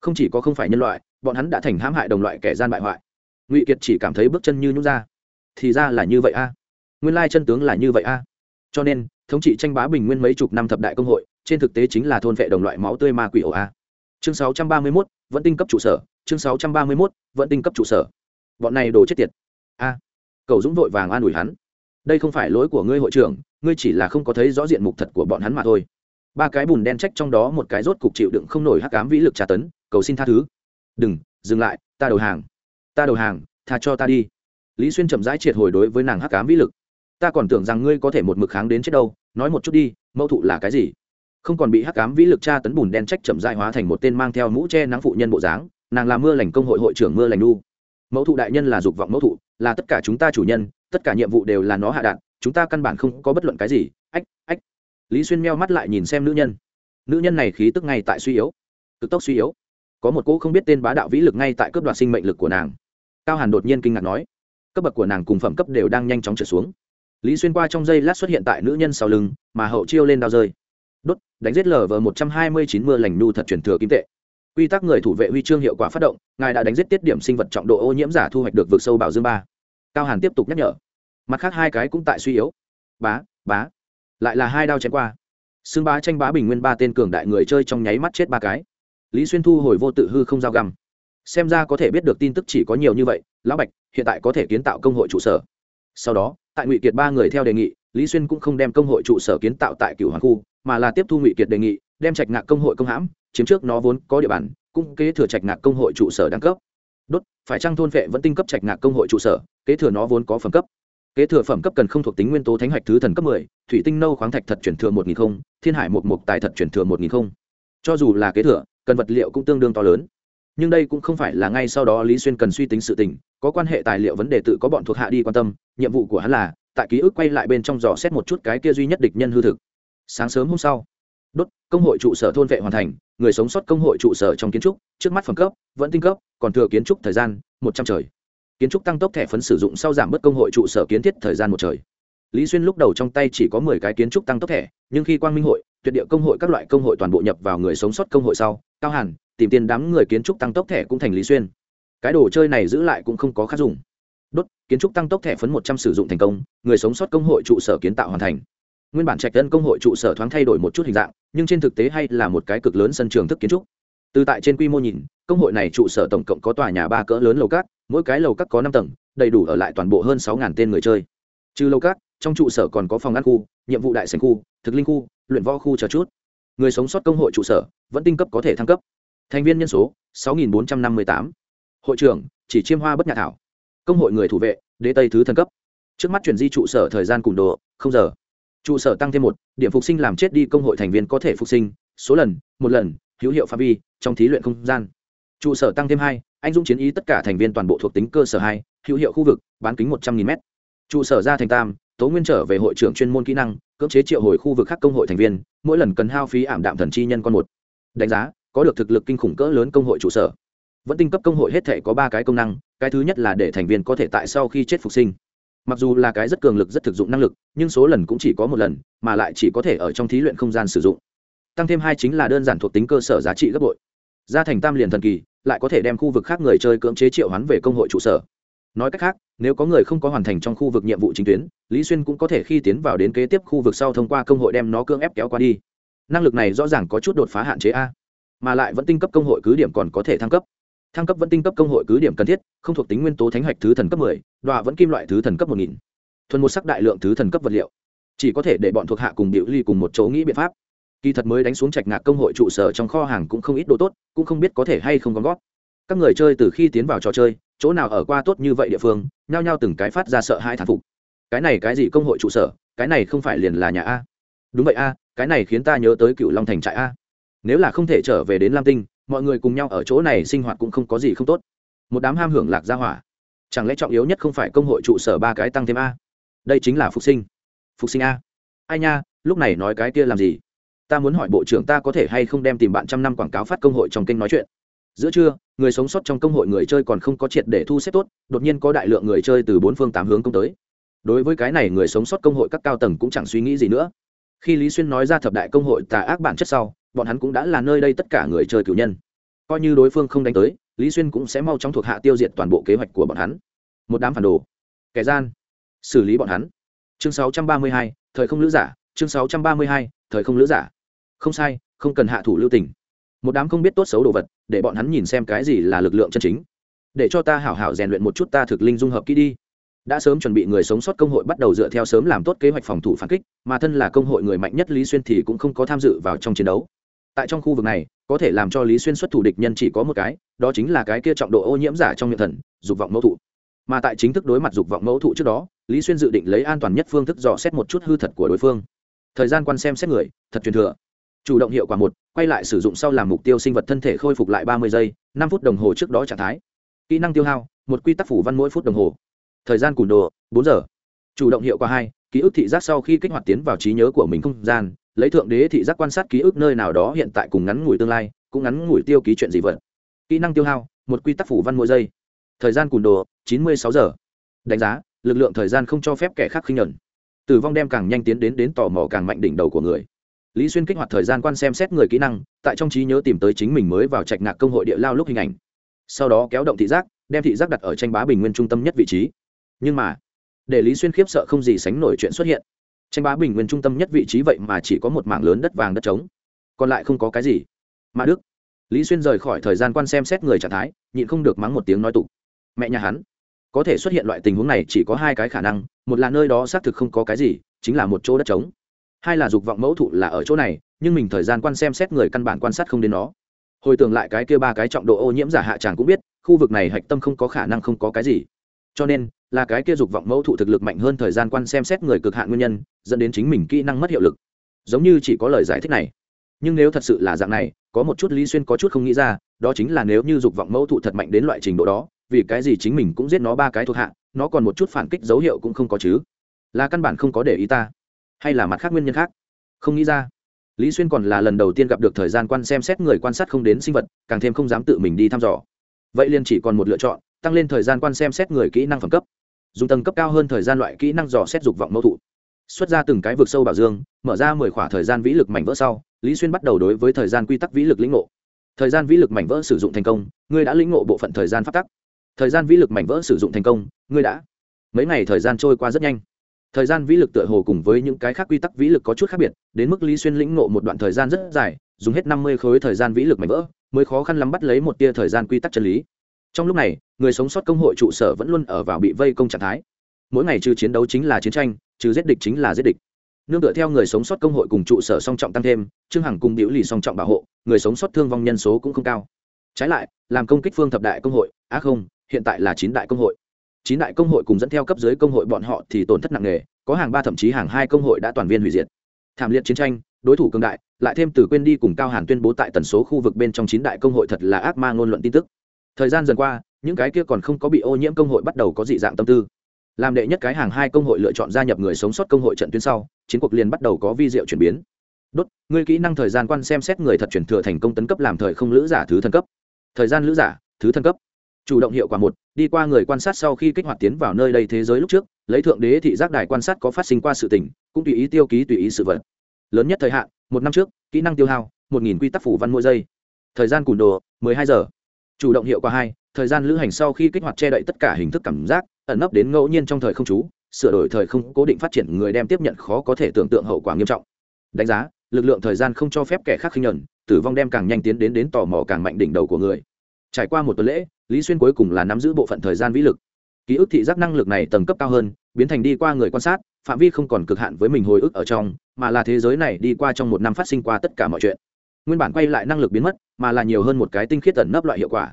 không chỉ có không phải nhân loại, bọn hắn đã thành hãm hại đồng loại kẻ gian bại hoại. Ngụy kiệt chỉ cảm thấy bước chân như nhút ra. Thì ra là như vậy a. Nguyên lai chân tướng là như vậy a. Cho nên, thống trị tranh bá bình nguyên mấy chục năm thập đại công hội trên thực tế chính là thôn vệ đồng loại máu tươi ma quỷ ổ a. Chương 631, vẫn tinh cấp trụ sở chương 631, vẫn tinh cấp trụ sở. Bọn này đồ chết tiệt. A cầu dũng vội vàng an ủi hắn. Đây không phải lỗi của ngươi hội trưởng ngươi chỉ là không có thấy rõ diện mục thật của bọn hắn mà thôi. Ba cái bùn đen trách trong đó một cái rốt cục chịu đựng không nổi hắc ám vĩ lực tra tấn cầu xin tha thứ. Đừng dừng lại ta đầu hàng. Ta đầu hàng tha cho ta đi. Lý xuyên chậm rãi triệt hồi đối với nàng hắc ám vĩ lực. Ta còn tưởng rằng ngươi có thể một mực kháng đến chết đâu nói một chút đi mẫu thụ là cái gì? Không còn bị hắc ám vĩ lực tra tấn bùn đen trách chậm dại hóa thành một tên mang theo mũ che nắng phụ nhân bộ dáng, nàng là mưa lành công hội hội trưởng mưa lành đu mẫu thụ đại nhân là dục vọng mẫu thụ, là tất cả chúng ta chủ nhân, tất cả nhiệm vụ đều là nó hạ đạn, chúng ta căn bản không có bất luận cái gì. Ách ách. Lý xuyên meo mắt lại nhìn xem nữ nhân. Nữ nhân này khí tức ngay tại suy yếu. Cực tốc suy yếu. Có một cô không biết tên bá đạo vĩ lực ngay tại cướp đoạt sinh mệnh lực của nàng. Cao hàn đột nhiên kinh ngạc nói, cấp bậc của nàng cùng phẩm cấp đều đang nhanh chóng trở xuống. Lý xuyên qua trong giây lát xuất hiện tại nữ nhân sau lưng, mà hậu chiêu lên đao rơi đốt, đánh giết lở vờ một trăm hai mươi chín mưa lành nu thật truyền thừa kim tệ. Quy tắc người thủ vệ huy chương hiệu quả phát động, ngài đã đánh giết tiết điểm sinh vật trọng độ ô nhiễm giả thu hoạch được vực sâu bảo dương ba. Cao hàn tiếp tục nhắc nhở. Mặt khác hai cái cũng tại suy yếu. Bá bá. Lại là hai đao chém qua. Xương bá tranh bá bình nguyên ba tên cường đại người chơi trong nháy mắt chết ba cái. Lý xuyên thu hồi vô tự hư không giao găm. Xem ra có thể biết được tin tức chỉ có nhiều như vậy, lão bạch, hiện tại có thể kiến tạo công hội trụ sở. Sau đó, tại ngụy kiệt ba người theo đề nghị, lý xuyên cũng không đem công hội trụ sở kiến tạo tại cửu hoàng khu mà là tiếp thu ngụy kiệt đề nghị đem trạch ngạc công hội công hãm chiếm trước nó vốn có địa bàn cũng kế thừa trạch ngạc công hội trụ sở đẳng cấp. Đốt phải trăng thôn vệ vẫn tinh cấp trạch ngạc công hội trụ sở kế thừa nó vốn có phẩm cấp? Kế thừa phẩm cấp cần không thuộc tính nguyên tố thánh hạch thứ thần cấp 10, thủy tinh nâu khoáng thạch thật chuyển thừa một nghìn không thiên hải một mục tài thật chuyển thừa một nghìn không. Cho dù là kế thừa cần vật liệu cũng tương đương to lớn. Nhưng đây cũng không phải là ngay sau đó lý xuyên cần suy tính sự tình có quan hệ tài liệu vấn đề tự có bọn thuộc hạ đi quan tâm nhiệm vụ của hắn là tại ký ức quay lại bên trong dò xét một chút cái kia duy nhất địch nhân hư thực sáng sớm hôm sau, đốt, công hội trụ sở thôn vệ hoàn thành, người sống sót công hội trụ sở trong kiến trúc, trước mắt phẩm cấp, vẫn tinh cấp, còn thừa kiến trúc thời gian, một trăm trời. Kiến trúc tăng tốc thẻ phấn sử dụng sau giảm bớt công hội trụ sở kiến thiết thời gian một trời. Lý xuyên lúc đầu trong tay chỉ có mười cái kiến trúc tăng tốc thẻ, nhưng khi quang minh hội, tuyệt địa công hội các loại công hội toàn bộ nhập vào người sống sót công hội sau, cao hẳn tìm tiền đám người kiến trúc tăng tốc thẻ cũng thành lý xuyên. Cái đồ chơi này giữ lại cũng không có khác dùng. Đốt, kiến trúc tăng tốc thẻ phấn một trăm sử dụng thành công, người sống sót công hội trụ sở kiến tạo hoàn thành nguyên bản trạch tân công hội trụ sở thoáng thay đổi một chút hình dạng, nhưng trên thực tế hay là một cái cực lớn sân trường thức kiến trúc. Từ tại trên quy mô nhìn, công hội này trụ sở tổng cộng có tòa nhà ba cỡ lớn lầu cát, mỗi cái lầu cát có năm tầng, đầy đủ ở lại toàn bộ hơn sáu tên người chơi. Trừ lầu cát, trong trụ sở còn có phòng ăn khu, nhiệm vụ đại sành khu, thực linh khu, luyện võ khu chờ chút. Người sống sót công hội trụ sở vẫn tinh cấp có thể thăng cấp. Thành viên nhân số 6.458. hội trưởng, chỉ chiêm hoa bất nhà thảo. Công hội người thủ vệ, đế tây thứ thần cấp. Trước mắt chuyển di trụ sở thời gian cùng đồ không giờ trụ sở tăng thêm một, điểm phục sinh làm chết đi công hội thành viên có thể phục sinh, số lần, một lần, hữu hiệu phạm vi, trong thí luyện không gian. Trụ sở tăng thêm hai, anh dũng chiến ý tất cả thành viên toàn bộ thuộc tính cơ sở hai, hữu hiệu khu vực, bán kính một trăm nghìn m trụ sở ra thành tam, tố nguyên trở về hội trưởng chuyên môn kỹ năng, cưỡng chế triệu hồi khu vực khác công hội thành viên, mỗi lần cần hao phí ảm đạm thần chi nhân con một. Đánh giá, có được thực lực kinh khủng cỡ lớn công hội trụ sở. Vẫn tinh cấp công hội hết thể có ba cái công năng, cái thứ nhất là để thành viên có thể tại sau khi chết phục sinh mặc dù là cái rất cường lực, rất thực dụng năng lực, nhưng số lần cũng chỉ có một lần, mà lại chỉ có thể ở trong thí luyện không gian sử dụng. Tăng thêm hai chính là đơn giản thuộc tính cơ sở giá trị gấp bội. Gia thành tam liền thần kỳ, lại có thể đem khu vực khác người chơi cưỡng chế triệu hoán về công hội trụ sở. Nói cách khác, nếu có người không có hoàn thành trong khu vực nhiệm vụ chính tuyến, lý xuyên cũng có thể khi tiến vào đến kế tiếp khu vực sau thông qua công hội đem nó cưỡng ép kéo qua đi. Năng lực này rõ ràng có chút đột phá hạn chế a, mà lại vẫn tinh cấp công hội cứ điểm còn có thể thăng cấp thăng cấp vẫn tinh cấp công hội cứ điểm cần thiết, không thuộc tính nguyên tố thánh hạch thứ thần cấp mười, đọa vẫn kim loại thứ thần cấp một nghìn. Thuần một sắc đại lượng thứ thần cấp vật liệu. Chỉ có thể để bọn thuộc hạ cùng biểu ly cùng một chỗ nghĩ biện pháp. Kỳ thật mới đánh xuống trạch ngạc công hội trụ sở trong kho hàng cũng không ít đồ tốt, cũng không biết có thể hay không gom gót các người chơi từ khi tiến vào trò chơi, chỗ nào ở qua tốt như vậy địa phương, nhao nhao từng cái phát ra sợ hai thản phục. Cái này cái gì công hội trụ sở, cái này không phải liền là nhà a. Đúng vậy a, cái này khiến ta nhớ tới cựu long thành trại a. Nếu là không thể trở về đến lam tinh mọi người cùng nhau ở chỗ này sinh hoạt cũng không có gì không tốt. Một đám ham hưởng lạc gia hỏa. Chẳng lẽ trọng yếu nhất không phải công hội trụ sở ba cái tăng thêm a? Đây chính là phục sinh. Phục sinh a. Ai nha, lúc này nói cái kia làm gì? Ta muốn hỏi bộ trưởng ta có thể hay không đem tìm bạn trăm năm quảng cáo phát công hội trong kênh nói chuyện. Giữa trưa, người sống sót trong công hội người chơi còn không có triệt để thu xếp tốt, đột nhiên có đại lượng người chơi từ bốn phương tám hướng công tới. Đối với cái này người sống sót công hội các cao tầng cũng chẳng suy nghĩ gì nữa. Khi lý xuyên nói ra thập đại công hội tà ác bản chất sau bọn hắn cũng đã là nơi đây tất cả người chơi cử nhân. Coi như đối phương không đánh tới lý xuyên cũng sẽ mau chóng thuộc hạ tiêu diệt toàn bộ kế hoạch của bọn hắn. Một đám phản đồ. Kẻ gian. Xử lý bọn hắn. Chương 632, thời không lữ giả. Chương 632, thời không lữ giả. Không sai không cần hạ thủ lưu tình. Một đám không biết tốt xấu đồ vật để bọn hắn nhìn xem cái gì là lực lượng chân chính. Để cho ta hảo hảo rèn luyện một chút ta thực linh dung hợp kỹ đi. Đã sớm chuẩn bị người sống sót công hội bắt đầu dựa theo sớm làm tốt kế hoạch phòng thủ phản kích mà thân là công hội người mạnh nhất lý xuyên thì cũng không có tham dự vào trong chiến đấu tại trong khu vực này, có thể làm cho lý xuyên xuất thủ địch nhân chỉ có một cái, đó chính là cái kia trọng độ ô nhiễm giả trong miệng thần, dục vọng mẫu thụ. Mà tại chính thức đối mặt dục vọng mẫu thụ trước đó, lý xuyên dự định lấy an toàn nhất phương thức dò xét một chút hư thật của đối phương. Thời gian quan xem xét người, thật truyền thừa. Chủ động hiệu quả một, quay lại sử dụng sau làm mục tiêu sinh vật thân thể khôi phục lại ba mươi giây, năm phút đồng hồ trước đó trạng thái. Kỹ năng tiêu hao, một quy tắc phủ văn mỗi phút đồng hồ. Thời gian cùn đồ, bốn giờ. Chủ động hiệu quả hai, ký ức thị giác sau khi kích hoạt tiến vào trí nhớ của mình không gian lấy thượng đế thị giác quan sát ký ức nơi nào đó hiện tại cùng ngắn ngủi tương lai, cũng ngắn ngủi tiêu ký chuyện gì vật. Kỹ năng tiêu hao, một quy tắc phủ văn mỗi giây. Thời gian cùn đồ, chín mươi sáu giờ. Đánh giá, lực lượng thời gian không cho phép kẻ khác khinh nhuận tử vong đem càng nhanh tiến đến đến tò mò càng mạnh đỉnh đầu của người. Lý xuyên kích hoạt thời gian quan xem xét người kỹ năng, tại trong trí nhớ tìm tới chính mình mới vào trạch ngạc công hội địa lao lúc hình ảnh. Sau đó kéo động thị giác, đem thị giác đặt ở tranh bá bình nguyên trung tâm nhất vị trí. Nhưng mà, để lý xuyên khiếp sợ không gì sánh nổi chuyện xuất hiện tranh bá bình nguyên trung tâm nhất vị trí vậy mà chỉ có một mảng lớn đất vàng đất trống. Còn lại không có cái gì. Mà đức. Lý xuyên rời khỏi thời gian quan xem xét người trạng thái, nhịn không được mắng một tiếng nói tục. Mẹ nhà hắn. Có thể xuất hiện loại tình huống này chỉ có hai cái khả năng, một là nơi đó xác thực không có cái gì, chính là một chỗ đất trống. Hai là dục vọng mẫu thụ là ở chỗ này, nhưng mình thời gian quan xem xét người căn bản quan sát không đến nó. Hồi tưởng lại cái kia ba cái trọng độ ô nhiễm giả hạ tràng cũng biết, khu vực này hạch tâm không có khả năng không có cái gì. Cho nên là cái kia dục vọng mẫu thụ thực lực mạnh hơn thời gian quan xem xét người cực hạn nguyên nhân, dẫn đến chính mình kỹ năng mất hiệu lực. Giống như chỉ có lời giải thích này. Nhưng nếu thật sự là dạng này, có một chút lý xuyên có chút không nghĩ ra, đó chính là nếu như dục vọng mẫu thụ thật mạnh đến loại trình độ đó, vì cái gì chính mình cũng giết nó ba cái thuộc hạ, nó còn một chút phản kích dấu hiệu cũng không có chứ? Là căn bản không có để ý ta. Hay là mặt khác nguyên nhân khác? Không nghĩ ra. Lý xuyên còn là lần đầu tiên gặp được thời gian quan xem xét người quan sát không đến sinh vật, càng thêm không dám tự mình đi thăm dò. Vậy liền chỉ còn một lựa chọn, tăng lên thời gian quan xem xét người kỹ năng phẩm cấp dùng tầng cấp cao hơn thời gian loại kỹ năng dò xét dục vọng mẫu thụ. Xuất ra từng cái vực sâu bảo dương, mở ra mười khỏa thời gian vĩ lực mảnh vỡ sau, lý xuyên bắt đầu đối với thời gian quy tắc vĩ lực lĩnh ngộ. Thời gian vĩ lực mảnh vỡ sử dụng thành công, ngươi đã lĩnh ngộ bộ phận thời gian phát tắc. Thời gian vĩ lực mảnh vỡ sử dụng thành công, ngươi đã. Mấy ngày thời gian trôi qua rất nhanh. Thời gian vĩ lực tựa hồ cùng với những cái khác quy tắc vĩ lực có chút khác biệt, đến mức lý xuyên lĩnh ngộ một đoạn thời gian rất dài, dùng hết năm mươi khối thời gian vĩ lực mảnh vỡ, mới khó khăn lắm bắt lấy một tia thời gian quy tắc chân lý trong lúc này, người sống sót công hội trụ sở vẫn luôn ở vào bị vây công trạng thái. Mỗi ngày trừ chiến đấu chính là chiến tranh, trừ giết địch chính là giết địch. Nương tựa theo người sống sót công hội cùng trụ sở song trọng tăng thêm, trương hằng cùng biểu lì song trọng bảo hộ, người sống sót thương vong nhân số cũng không cao. Trái lại, làm công kích phương thập đại công hội, á không, hiện tại là chín đại công hội. Chín đại công hội cùng dẫn theo cấp dưới công hội bọn họ thì tổn thất nặng nề, có hàng ba thậm chí hàng hai công hội đã toàn viên hủy diệt. Thảm liệt chiến tranh, đối thủ cường đại, lại thêm từ quên đi cùng cao hàn tuyên bố tại tần số khu vực bên trong chín đại công hội thật là ác ma ngôn luận tin tức thời gian dần qua những cái kia còn không có bị ô nhiễm công hội bắt đầu có dị dạng tâm tư. Làm đệ nhất cái hàng hai công hội lựa chọn gia nhập người sống sót công hội trận tuyến sau chiến cuộc liền bắt đầu có vi diệu chuyển biến. Đốt người kỹ năng thời gian quan xem xét người thật chuyển thừa thành công tấn cấp làm thời không lữ giả thứ thân cấp. Thời gian lữ giả thứ thân cấp. Chủ động hiệu quả một đi qua người quan sát sau khi kích hoạt tiến vào nơi đây thế giới lúc trước lấy thượng đế thị giác đài quan sát có phát sinh qua sự tỉnh, cũng tùy ý tiêu ký tùy ý sự vật. Lớn nhất thời hạn một năm trước kỹ năng tiêu hao một nghìn quy tắc phủ văn mỗi giây. Thời gian cùn đồ mười hai giờ chủ động hiệu quả hai, thời gian lữ hành sau khi kích hoạt che đậy tất cả hình thức cảm giác, ẩn nấp đến ngẫu nhiên trong thời không chú, sửa đổi thời không cố định phát triển người đem tiếp nhận khó có thể tưởng tượng hậu quả nghiêm trọng. Đánh giá, lực lượng thời gian không cho phép kẻ khác khinh nhuận tử vong đem càng nhanh tiến đến đến tò mò càng mạnh đỉnh đầu của người. Trải qua một tuần lễ, lý xuyên cuối cùng là nắm giữ bộ phận thời gian vĩ lực. Ký ức thị giác năng lực này tầng cấp cao hơn, biến thành đi qua người quan sát, phạm vi không còn cực hạn với mình hồi ức ở trong, mà là thế giới này đi qua trong một năm phát sinh qua tất cả mọi chuyện nguyên bản quay lại năng lực biến mất, mà là nhiều hơn một cái tinh khiết tẩn nấp loại hiệu quả.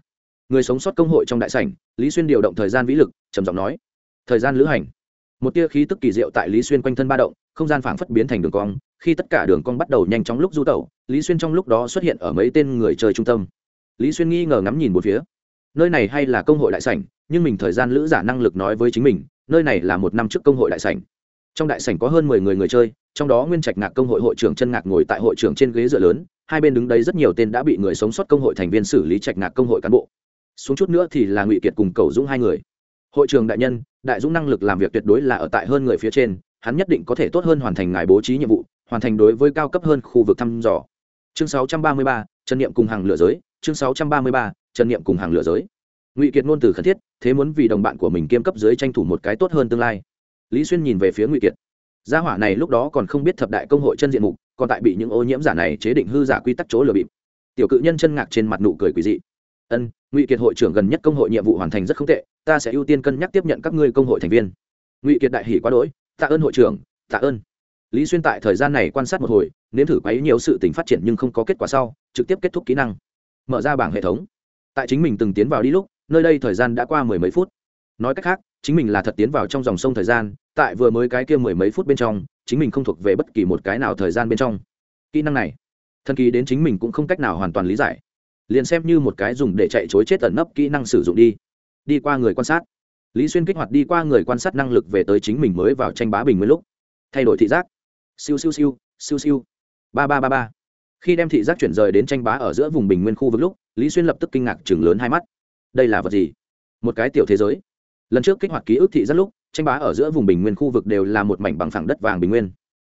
Người sống sót công hội trong đại sảnh, lý xuyên điều động thời gian vĩ lực, trầm giọng nói, thời gian lữ hành. Một tia khí tức kỳ diệu tại lý xuyên quanh thân ba động, không gian phảng phất biến thành đường cong, khi tất cả đường cong bắt đầu nhanh chóng lúc du tẩu, lý xuyên trong lúc đó xuất hiện ở mấy tên người chơi trung tâm. Lý xuyên nghi ngờ ngắm nhìn một phía. Nơi này hay là công hội đại sảnh, nhưng mình thời gian lữ giả năng lực nói với chính mình, nơi này là một năm trước công hội đại sảnh. Trong đại sảnh có hơn mười người người chơi, trong đó nguyên trạch ngạc công hội hội trưởng chân ngạc ngồi tại hội trưởng trên ghế dựa lớn hai bên đứng đấy rất nhiều tên đã bị người sống sót công hội thành viên xử lý trạch ngạc công hội cán bộ. Xuống chút nữa thì là ngụy kiệt cùng cầu dũng hai người. Hội trường đại nhân đại dũng năng lực làm việc tuyệt đối là ở tại hơn người phía trên hắn nhất định có thể tốt hơn hoàn thành ngài bố trí nhiệm vụ hoàn thành đối với cao cấp hơn khu vực thăm dò. Chương 633, trần niệm cùng hàng lửa giới chương 633, trần niệm cùng hàng lửa giới. Ngụy kiệt ngôn từ khẩn thiết thế muốn vì đồng bạn của mình kiêm cấp dưới tranh thủ một cái tốt hơn tương lai. Lý xuyên nhìn về phía ngụy kiệt. Gia hỏa này lúc đó còn không biết thập đại công hội chân diện mục còn tại bị những ô nhiễm giả này chế định hư giả quy tắc chỗ lừa bịp. Tiểu cự nhân chân ngạc trên mặt nụ cười quỳ dị. Ân, ngụy kiệt hội trưởng gần nhất công hội nhiệm vụ hoàn thành rất không tệ, ta sẽ ưu tiên cân nhắc tiếp nhận các ngươi công hội thành viên. Ngụy kiệt đại hỷ quá đỗi, tạ ơn hội trưởng, tạ ơn. Lý xuyên tại thời gian này quan sát một hồi, nếm thử quấy nhiều sự tình phát triển nhưng không có kết quả sau, trực tiếp kết thúc kỹ năng. Mở ra bảng hệ thống. Tại chính mình từng tiến vào đi lúc, nơi đây thời gian đã qua mười mấy phút. Nói cách khác, chính mình là thật tiến vào trong dòng sông thời gian, tại vừa mới cái kia mười mấy phút bên trong chính mình không thuộc về bất kỳ một cái nào thời gian bên trong. Kỹ năng này, thần kỳ đến chính mình cũng không cách nào hoàn toàn lý giải. Liền xem như một cái dùng để chạy chối chết ẩn nấp kỹ năng sử dụng đi. Đi qua người quan sát. Lý xuyên kích hoạt đi qua người quan sát năng lực về tới chính mình mới vào tranh bá bình nguyên lúc. Thay đổi thị giác. Siêu siêu siêu siêu siêu. Ba ba ba ba. Khi đem thị giác chuyển rời đến tranh bá ở giữa vùng bình nguyên khu vực lúc, lý xuyên lập tức kinh ngạc chừng lớn hai mắt. Đây là vật gì? Một cái tiểu thế giới. Lần trước kích hoạt ký ức thị giác lúc tranh bá ở giữa vùng bình nguyên khu vực đều là một mảnh bằng phẳng đất vàng bình nguyên.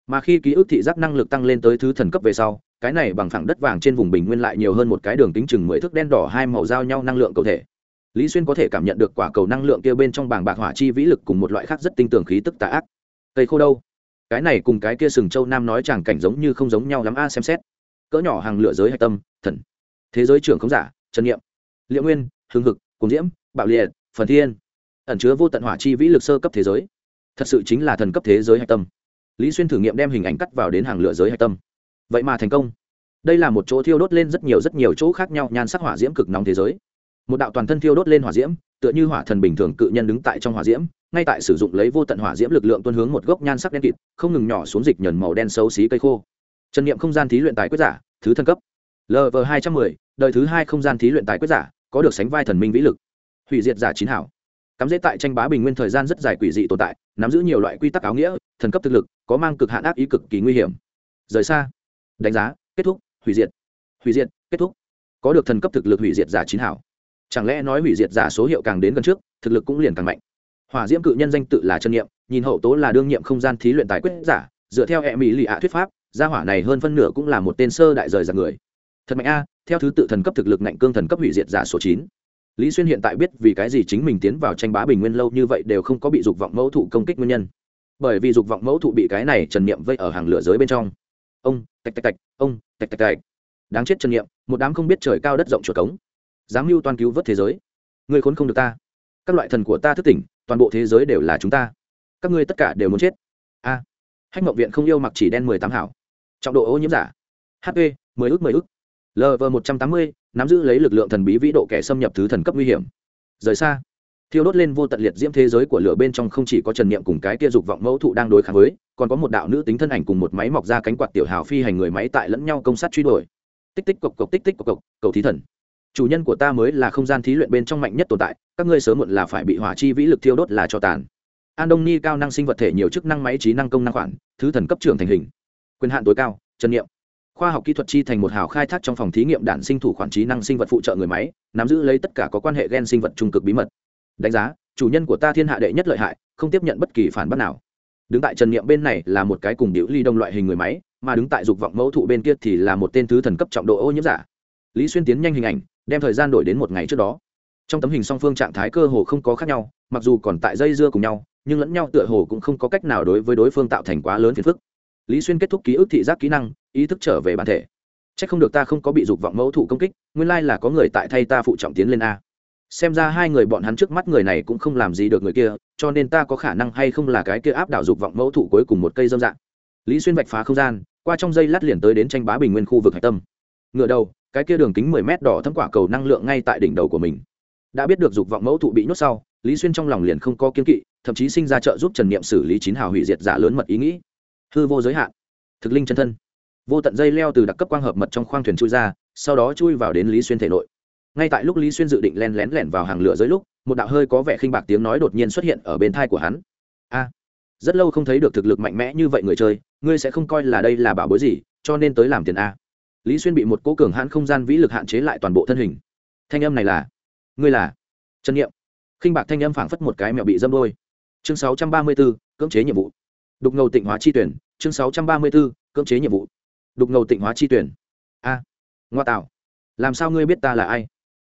Mà khi ký ức thị giác năng lực tăng lên tới thứ thần cấp về sau, cái này bằng phẳng đất vàng trên vùng bình nguyên lại nhiều hơn một cái đường kính chừng mười thước đen đỏ hai màu giao nhau năng lượng cầu thể. Lý xuyên có thể cảm nhận được quả cầu năng lượng kia bên trong bảng bạc hỏa chi vĩ lực cùng một loại khác rất tinh tường khí tức tà ác. Cây khô đâu? Cái này cùng cái kia sừng châu nam nói chẳng cảnh giống như không giống nhau lắm a, xem xét. Cỡ nhỏ hàng lửa giới hạch tâm, thần. Thế giới trưởng không giả, trần nghiệm. Liệu nguyên hương hực cùng diễm, bạo liệt, phần thiên ẩn chứa vô tận hỏa chi vĩ lực sơ cấp thế giới. Thật sự chính là thần cấp thế giới hạch tâm. Lý xuyên thử nghiệm đem hình ảnh cắt vào đến hàng lửa giới hạch tâm. Vậy mà thành công. Đây là một chỗ thiêu đốt lên rất nhiều rất nhiều chỗ khác nhau nhan sắc hỏa diễm cực nóng thế giới. Một đạo toàn thân thiêu đốt lên hỏa diễm, tựa như hỏa thần bình thường cự nhân đứng tại trong hỏa diễm, ngay tại sử dụng lấy vô tận hỏa diễm lực lượng tuân hướng một gốc nhan sắc đen kịt, không ngừng nhỏ xuống dịch nhờn màu đen xấu xí cây khô. Trần nghiệm không gian thí luyện tài quyết giả, thứ thân cấp. Lv hai trăm mười, đời thứ hai không gian thí luyện tài quyết giả, có được sánh vai thần minh vĩ lực. Hủy diệt giả chín hảo cắm dễ tại tranh bá bình nguyên thời gian rất dài quỷ dị tồn tại, nắm giữ nhiều loại quy tắc áo nghĩa, thần cấp thực lực, có mang cực hạn ác ý cực kỳ nguy hiểm. Rời xa. Đánh giá. Kết thúc. Hủy diệt. Hủy diệt. Kết thúc. Có được thần cấp thực lực hủy diệt giả chín hảo. Chẳng lẽ nói hủy diệt giả số hiệu càng đến gần trước, thực lực cũng liền càng mạnh. Hỏa diễm cự nhân danh tự là chân nghiệm nhìn hậu tố là đương nhiệm không gian thí luyện tài quyết giả, dựa theo hệ mỹ lì ạ thuyết pháp, gia hỏa này hơn phân nửa cũng là một tên sơ đại rời giặc người. Thật mạnh a, theo thứ tự thần cấp thực lực ngạnh cương thần cấp hủy diệt giả số chín lý xuyên hiện tại biết vì cái gì chính mình tiến vào tranh bá bình nguyên lâu như vậy đều không có bị dục vọng mẫu thụ công kích nguyên nhân. Bởi vì dục vọng mẫu thụ bị cái này trần niệm vây ở hàng lửa giới bên trong. Ông tạch tạch tạch ông tạch tạch tạch. Đáng chết trần niệm một đám không biết trời cao đất rộng chuột cống. Dám mưu toàn cứu vớt thế giới. Người khốn không được ta. Các loại thần của ta thức tỉnh toàn bộ thế giới đều là chúng ta. Các ngươi tất cả đều muốn chết. A. À, hách mộng viện không yêu mặc chỉ đen mười tám hảo. Trọng độ ô nhiễm giả. Hp mười ước mười ước lv một trăm tám mươi, nắm giữ lấy lực lượng thần bí vĩ độ kẻ xâm nhập thứ thần cấp nguy hiểm. Rời xa. Thiêu đốt lên vô tận liệt diễm thế giới của lửa bên trong không chỉ có trần niệm cùng cái kia dục vọng mẫu thụ đang đối kháng với, còn có một đạo nữ tính thân ảnh cùng một máy mọc ra cánh quạt tiểu hào phi hành người máy tại lẫn nhau công sát truy đuổi. Tích tích cộc cộc, tích tích cộc cộc, cầu thí thần. Chủ nhân của ta mới là không gian thí luyện bên trong mạnh nhất tồn tại, các ngươi sớm muộn là phải bị hỏa chi vĩ lực thiêu đốt là cho tàn. An đông ni cao năng sinh vật thể nhiều chức năng máy trí năng công năng khoản, thứ thần cấp trưởng thành hình. Quyền hạn tối cao, trần niệm khoa học kỹ thuật chi thành một hào khai thác trong phòng thí nghiệm đản sinh thủ khoản trí năng sinh vật phụ trợ người máy, nắm giữ lấy tất cả có quan hệ gen sinh vật trung cực bí mật. Đánh giá, chủ nhân của ta thiên hạ đệ nhất lợi hại, không tiếp nhận bất kỳ phản bác nào. Đứng tại trần niệm bên này là một cái cùng điệu ly đông loại hình người máy, mà đứng tại dục vọng mẫu thụ bên kia thì là một tên thứ thần cấp trọng độ ô nhiễm giả. Lý xuyên tiến nhanh hình ảnh, đem thời gian đổi đến một ngày trước đó. Trong tấm hình song phương trạng thái cơ hồ không có khác nhau, mặc dù còn tại dây dưa cùng nhau, nhưng lẫn nhau tựa hồ cũng không có cách nào đối với đối phương tạo thành quá lớn phiền phức lý xuyên kết thúc ký ức thị giác kỹ năng, ý thức trở về bản thể. C h ắ c không được ta không có bị dục vọng mẫu thụ công kích, nguyên lai là có người tại thay ta phụ trọng tiến lên a. Xem ra hai người bọn hắn trước mắt người này cũng không làm gì được người kia, cho nên ta có khả năng hay không là cái kia áp đảo dục vọng mẫu thụ cuối cùng một cây dâm dạng. Lý xuyên vạch phá không gian, qua trong dây lát liền tới đến tranh bá bình nguyên khu vực hạch tâm. Ngựa đầu, cái kia đường kính mười mét đỏ thấm quả cầu năng lượng ngay tại đỉnh đầu của mình. Đã biết được dục vọng mẫu thụ bị nhốt sau, lý xuyên trong lòng liền không có kiên kỵ, thậm chí sinh ra trợ giúp trần niệm xử lý chín hào hủy diệt giả lớn mật ý nghĩ hư vô giới hạn. Thực linh chân thân. Vô tận dây leo từ đặc cấp quang hợp mật trong khoang thuyền chui ra sau đó chui vào đến lý xuyên thể nội. Ngay tại lúc lý xuyên dự định len lén lẻn vào hàng lửa dưới lúc một đạo hơi có vẻ khinh bạc tiếng nói đột nhiên xuất hiện ở bên thai của hắn. A rất lâu không thấy được thực lực mạnh mẽ như vậy người chơi ngươi sẽ không coi là đây là bảo bối gì cho nên tới làm tiền a. Lý xuyên bị một cố cường hãn không gian vĩ lực hạn chế lại toàn bộ thân hình. Thanh âm này là ngươi là trần nghiệm. Khinh bạc thanh âm phảng phất một cái mẹo bị dâm đôi. Chương 634, cưỡng chế nhiệm vụ đục ngầu tịnh hóa chi tuyển chương 634, cưỡng chế nhiệm vụ. Đục ngầu tịnh hóa chi tuyển. A ngoa tạo. Làm sao ngươi biết ta là ai?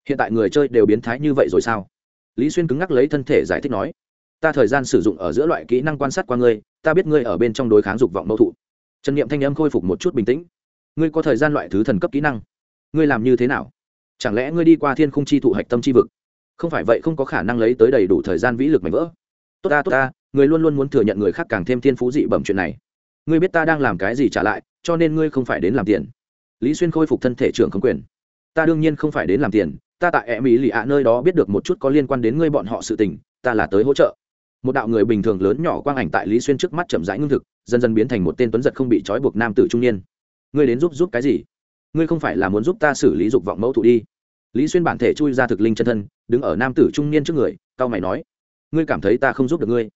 Hiện tại người chơi đều biến thái như vậy rồi sao? Lý xuyên cứng ngắc lấy thân thể giải thích nói. Ta thời gian sử dụng ở giữa loại kỹ năng quan sát qua ngươi ta biết ngươi ở bên trong đối kháng dục vọng mâu thụ. Trần nghiệm thanh âm khôi phục một chút bình tĩnh. Ngươi có thời gian loại thứ thần cấp kỹ năng? Ngươi làm như thế nào? Chẳng lẽ ngươi đi qua thiên khung chi thụ hạch tâm chi vực? Không phải vậy không có khả năng lấy tới đầy đủ thời gian vĩ lực mạnh vỡ tốt ta tốt ta, người luôn luôn muốn thừa nhận người khác càng thêm thiên phú dị bẩm chuyện này. Ngươi biết ta đang làm cái gì trả lại, cho nên ngươi không phải đến làm tiền. Lý xuyên khôi phục thân thể trưởng không quyền. Ta đương nhiên không phải đến làm tiền, ta tại em ý lì ạ nơi đó biết được một chút có liên quan đến ngươi bọn họ sự tình, ta là tới hỗ trợ. Một đạo người bình thường lớn nhỏ quang ảnh tại lý xuyên trước mắt chậm rãi ngưng thực, dần dần biến thành một tên tuấn giật không bị trói buộc nam tử trung niên. Ngươi đến giúp giúp cái gì? Ngươi không phải là muốn giúp ta xử lý dục vọng mẫu thụ đi. Lý xuyên bản thể chui ra thực linh chân thân, đứng ở nam tử trung niên trước người, cao mày nói ngươi cảm thấy ta không giúp được ngươi?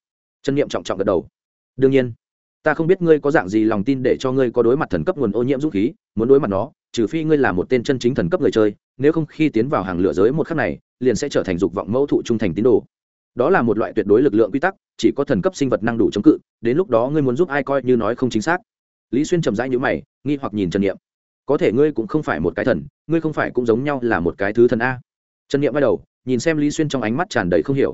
Chân niệm trọng trọng gật đầu. Đương nhiên. Ta không biết ngươi có dạng gì lòng tin để cho ngươi có đối mặt thần cấp nguồn ô nhiễm dũng khí, muốn đối mặt nó, trừ phi ngươi là một tên chân chính thần cấp người chơi, nếu không khi tiến vào hàng lửa giới một khắc này, liền sẽ trở thành dục vọng mẫu thụ trung thành tín đồ. Đó là một loại tuyệt đối lực lượng quy tắc, chỉ có thần cấp sinh vật năng đủ chống cự, đến lúc đó ngươi muốn giúp ai coi như nói không chính xác. Lý xuyên trầm rãi nhữ mày, nghi hoặc nhìn trần n i ệ m có thể ngươi cũng không phải một cái thần, ngươi không phải cũng giống nhau là một cái thứ thần a. Trần n i ệ m bắt đầu, nhìn xem lý xuyên trong ánh mắt tràn đầy không hiểu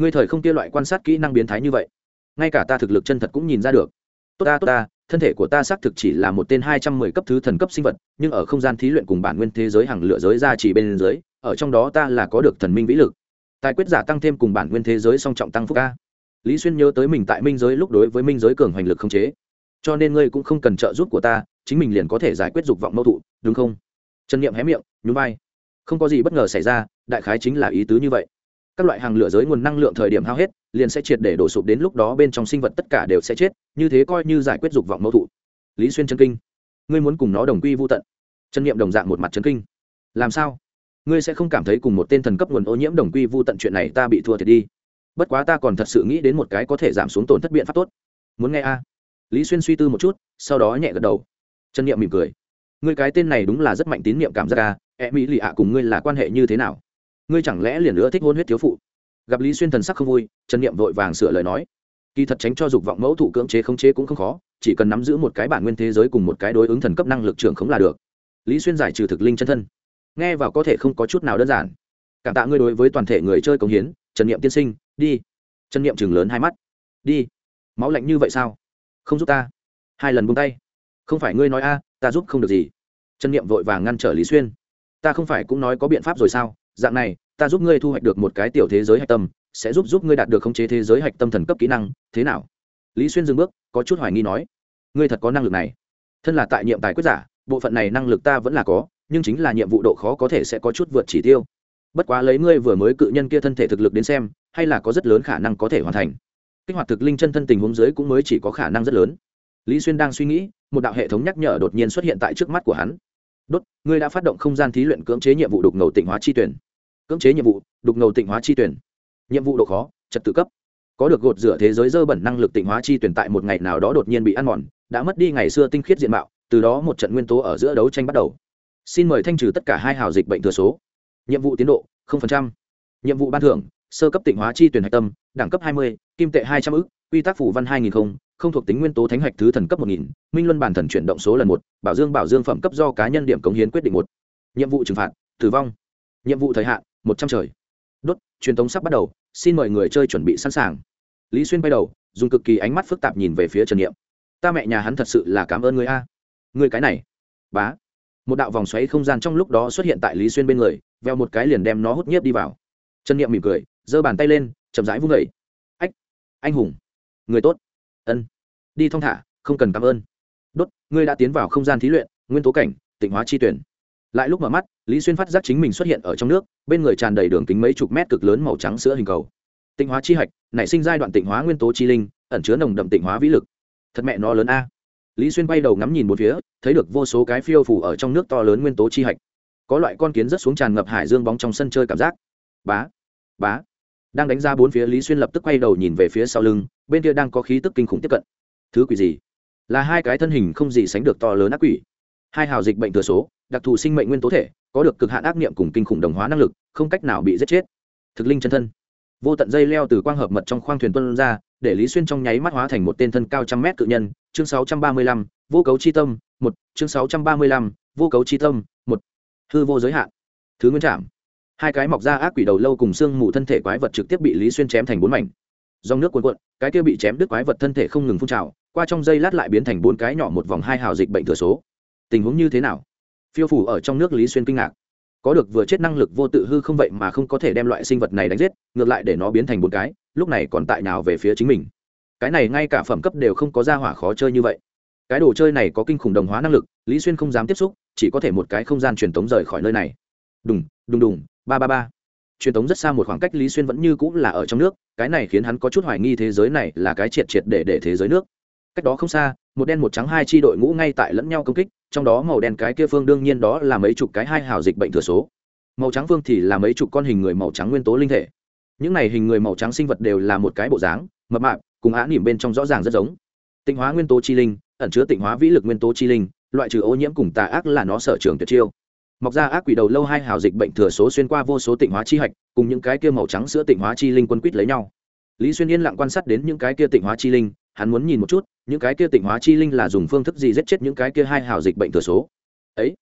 ngươi thời không kia loại quan sát kỹ năng biến thái như vậy, ngay cả ta thực lực chân thật cũng nhìn ra được. Tốt ta tốt ta, thân thể của ta xác thực chỉ là một tên hai trăm mười cấp thứ thần cấp sinh vật, nhưng ở không gian thí luyện cùng bản nguyên thế giới hàng lựa giới ra chỉ bên dưới, ở trong đó ta là có được thần minh vĩ lực. Tài quyết giả tăng thêm cùng bản nguyên thế giới song trọng tăng phúc ca. Lý xuyên nhớ tới mình tại minh giới lúc đối với minh giới cường hoành lực không chế. Cho nên ngươi cũng không cần trợ giúp của ta, chính mình liền có thể giải quyết dục vọng mâu thụ, đúng không? Trần niệm hé miệng, nhún vai. Không có gì bất ngờ xảy ra, đại khái chính là ý tứ như vậy các loại hàng lửa giới nguồn năng lượng thời điểm hao hết, liền sẽ triệt để đổ sụp đến lúc đó bên trong sinh vật tất cả đều sẽ chết, như thế coi như giải quyết dục vọng mâu thụ. Lý xuyên chân kinh. Ngươi muốn cùng nó đồng quy vô tận. Chân niệm đồng dạng một mặt chân kinh. Làm sao? Ngươi sẽ không cảm thấy cùng một tên thần cấp nguồn ô nhiễm đồng quy vô tận chuyện này ta bị thua thiệt đi. Bất quá ta còn thật sự nghĩ đến một cái có thể giảm xuống tổn thất biện pháp tốt. Muốn nghe a? Lý xuyên suy tư một chút, sau đó nhẹ gật đầu. Chân niệm mỉm cười. Ngươi cái tên này đúng là rất mạnh tín niệm cảm giác a. E mỹ lì ạ cùng ngươi là quan hệ như thế nào? Ngươi chẳng lẽ liền nữa thích hôn huyết thiếu phụ? Gặp lý xuyên thần sắc không vui, trần niệm vội vàng sửa lời nói. Kỳ thật tránh cho dục vọng mẫu thủ cưỡng chế khống chế cũng không khó, chỉ cần nắm giữ một cái bản nguyên thế giới cùng một cái đối ứng thần cấp năng lực trưởng không là được. Lý xuyên giải trừ thực linh chân thân. Nghe vào có thể không có chút nào đơn giản. Cảm tạ ngươi đối với toàn thể người chơi công hiến, trần niệm tiên sinh, đi. Trần niệm chừng lớn hai mắt. Đi. Máu lạnh như vậy sao? Không giúp ta. Hai lần buông tay. Không phải ngươi nói a, ta giúp không được gì. Trần niệm vội vàng ngăn trở lý xuyên. Ta không phải cũng nói có biện pháp rồi sao? Dạng này, ta giúp ngươi thu hoạch được một cái tiểu thế giới hạch tâm, sẽ giúp giúp ngươi đạt được khống chế thế giới hạch tâm thần cấp kỹ năng, thế nào? Lý xuyên dừng bước, có chút hoài nghi nói. Ngươi thật có năng lực này. Thân là tại nhiệm tài quyết giả, bộ phận này năng lực ta vẫn là có, nhưng chính là nhiệm vụ độ khó có thể sẽ có chút vượt chỉ tiêu. Bất quá lấy ngươi vừa mới cự nhân kia thân thể thực lực đến xem, hay là có rất lớn khả năng có thể hoàn thành. Kích hoạt thực linh chân thân tình huống dưới cũng mới chỉ có khả năng rất lớn. Lý xuyên đang suy nghĩ, một đạo hệ thống nhắc nhở đột nhiên xuất hiện tại trước mắt của hắn. Đốt, ngươi đã phát động không gian thí luyện cưỡng chế nhiệm vụ đục ngầu tịnh hóa chi tuyển cưỡng chế nhiệm vụ, đục ngầu tịnh hóa chi tuyển. Nhiệm vụ độ khó, trật tự cấp. Có được gột rửa thế giới dơ bẩn năng lực tịnh hóa chi tuyển tại một ngày nào đó đột nhiên bị ăn mòn, đã mất đi ngày xưa tinh khiết diện mạo, từ đó một trận nguyên tố ở giữa đấu tranh bắt đầu. Xin mời thanh trừ tất cả hai hào dịch bệnh thừa số. Nhiệm vụ tiến độ 0% nhiệm vụ ban thưởng, sơ cấp tịnh hóa chi tuyển hạch tâm, đẳng cấp hai mươi, kim tệ 200 ức, quy tắc phủ văn hai nghìn không không thuộc tính nguyên tố thánh hạch thứ thần cấp một nghìn, minh luân bản thần chuyển động số lần một, bảo dương bảo dương phẩm cấp do cá nhân điểm cống hiến quyết định một. Nhiệm vụ trừng phạt, tử vong. Nhiệm vụ thời hạn một trăm trời. Đốt, truyền thống sắp bắt đầu, xin mời người chơi chuẩn bị sẵn sàng. Lý xuyên bay đầu, dùng cực kỳ ánh mắt phức tạp nhìn về phía trần niệm ta mẹ nhà hắn thật sự là cảm ơn người a. Người cái này. Bá. Một đạo vòng xoáy không gian trong lúc đó xuất hiện tại lý xuyên bên người, veo một cái liền đem nó hút nhiếp đi vào. Trần niệm mỉm cười, giơ bàn tay lên, chậm rãi vung vẩy ách, anh hùng. Người tốt. Ân. Đi thong thả, không cần cảm ơn. Đốt, ngươi đã tiến vào không gian thí luyện, nguyên tố cảnh, tịnh hóa chi tuyển lại lúc mở mắt, lý xuyên phát giác chính mình xuất hiện ở trong nước, bên người tràn đầy đường kính mấy chục mét cực lớn màu trắng sữa hình cầu. Tịnh hóa chi hạch, nảy sinh giai đoạn tịnh hóa nguyên tố chi linh, ẩn chứa nồng đậm tịnh hóa vĩ lực. Thật mẹ nó lớn a. Lý xuyên bay đầu ngắm nhìn một phía, thấy được vô số cái phiêu phủ ở trong nước to lớn nguyên tố chi hạch. Có loại con kiến rất xuống tràn ngập hải dương bóng trong sân chơi cảm giác. Bá bá. Đang đánh ra bốn phía, lý xuyên lập tức quay đầu nhìn về phía sau lưng, bên kia đang có khí tức kinh khủng tiếp cận. Thứ quỷ gì? Là hai cái thân hình không gì sánh được to lớn ác quỷ. Hai hào dịch bệnh thừa số đặc thù sinh mệnh nguyên tố thể, có được cực hạn ác niệm cùng kinh khủng đồng hóa năng lực, không cách nào bị giết chết. Thực linh chân thân. Vô tận dây leo từ quang hợp mật trong khoang thuyền tuân ra, để lý xuyên trong nháy mắt hóa thành một tên thân cao trăm mét cự nhân. Chương sáu trăm ba mươi lăm, vô cấu chi tâm, một. Chương sáu trăm ba mươi lăm, vô cấu chi tâm, một. Hư vô giới hạn. Thứ nguyên trạm hai cái mọc ra ác quỷ đầu lâu cùng xương mù thân thể quái vật trực tiếp bị lý xuyên chém thành bốn mảnh. Dòng nước cuồn cuộn, cái kia bị chém đứt quái vật thân thể không ngừng phun trào, qua trong dây lát lại biến thành bốn cái nhỏ một vòng hai hào dịch bệnh thừa số. Tình huống như thế nào? Phiêu phủ ở trong nước lý xuyên kinh ngạc. Có được vừa chết năng lực vô tự hư không vậy mà không có thể đem loại sinh vật này đánh giết, ngược lại để nó biến thành một cái, lúc này còn tại nào về phía chính mình. Cái này ngay cả phẩm cấp đều không có ra hỏa khó chơi như vậy. Cái đồ chơi này có kinh khủng đồng hóa năng lực, lý xuyên không dám tiếp xúc, chỉ có thể một cái không gian truyền tống rời khỏi nơi này. Đùng đùng đùng, ba ba ba. Truyền tống rất xa một khoảng cách lý xuyên vẫn như cũng là ở trong nước, cái này khiến hắn có chút hoài nghi thế giới này là cái triệt triệt để để thế giới nước cách đó không xa, một đen một trắng hai chi đội ngũ ngay tại lẫn nhau công kích, trong đó màu đen cái kia phương đương nhiên đó là mấy chục cái hai hào dịch bệnh thừa số. Màu trắng phương thì là mấy chục con hình người màu trắng nguyên tố linh thể. Những này hình người màu trắng sinh vật đều là một cái bộ dáng, mập mạp, cùng á nỉm bên trong rõ ràng rất giống. Tịnh hóa nguyên tố chi linh, ẩn chứa tịnh hóa vĩ lực nguyên tố chi linh, loại trừ ô nhiễm cùng tà ác là nó sở trường tuyệt chiêu. Mọc ra ác quỷ đầu lâu hai hào dịch bệnh thừa số xuyên qua vô số tịnh hóa chi hạch, cùng những cái kia màu trắng sữa tịnh hóa chi linh quân quýt lấy nhau. Lý xuyên yên lặng quan sát đến những cái kia tịnh hóa chi linh hắn muốn nhìn một chút, những cái kia tịnh hóa chi linh là dùng phương thức gì giết chết những cái kia hai hào dịch bệnh thừa số. Ấy,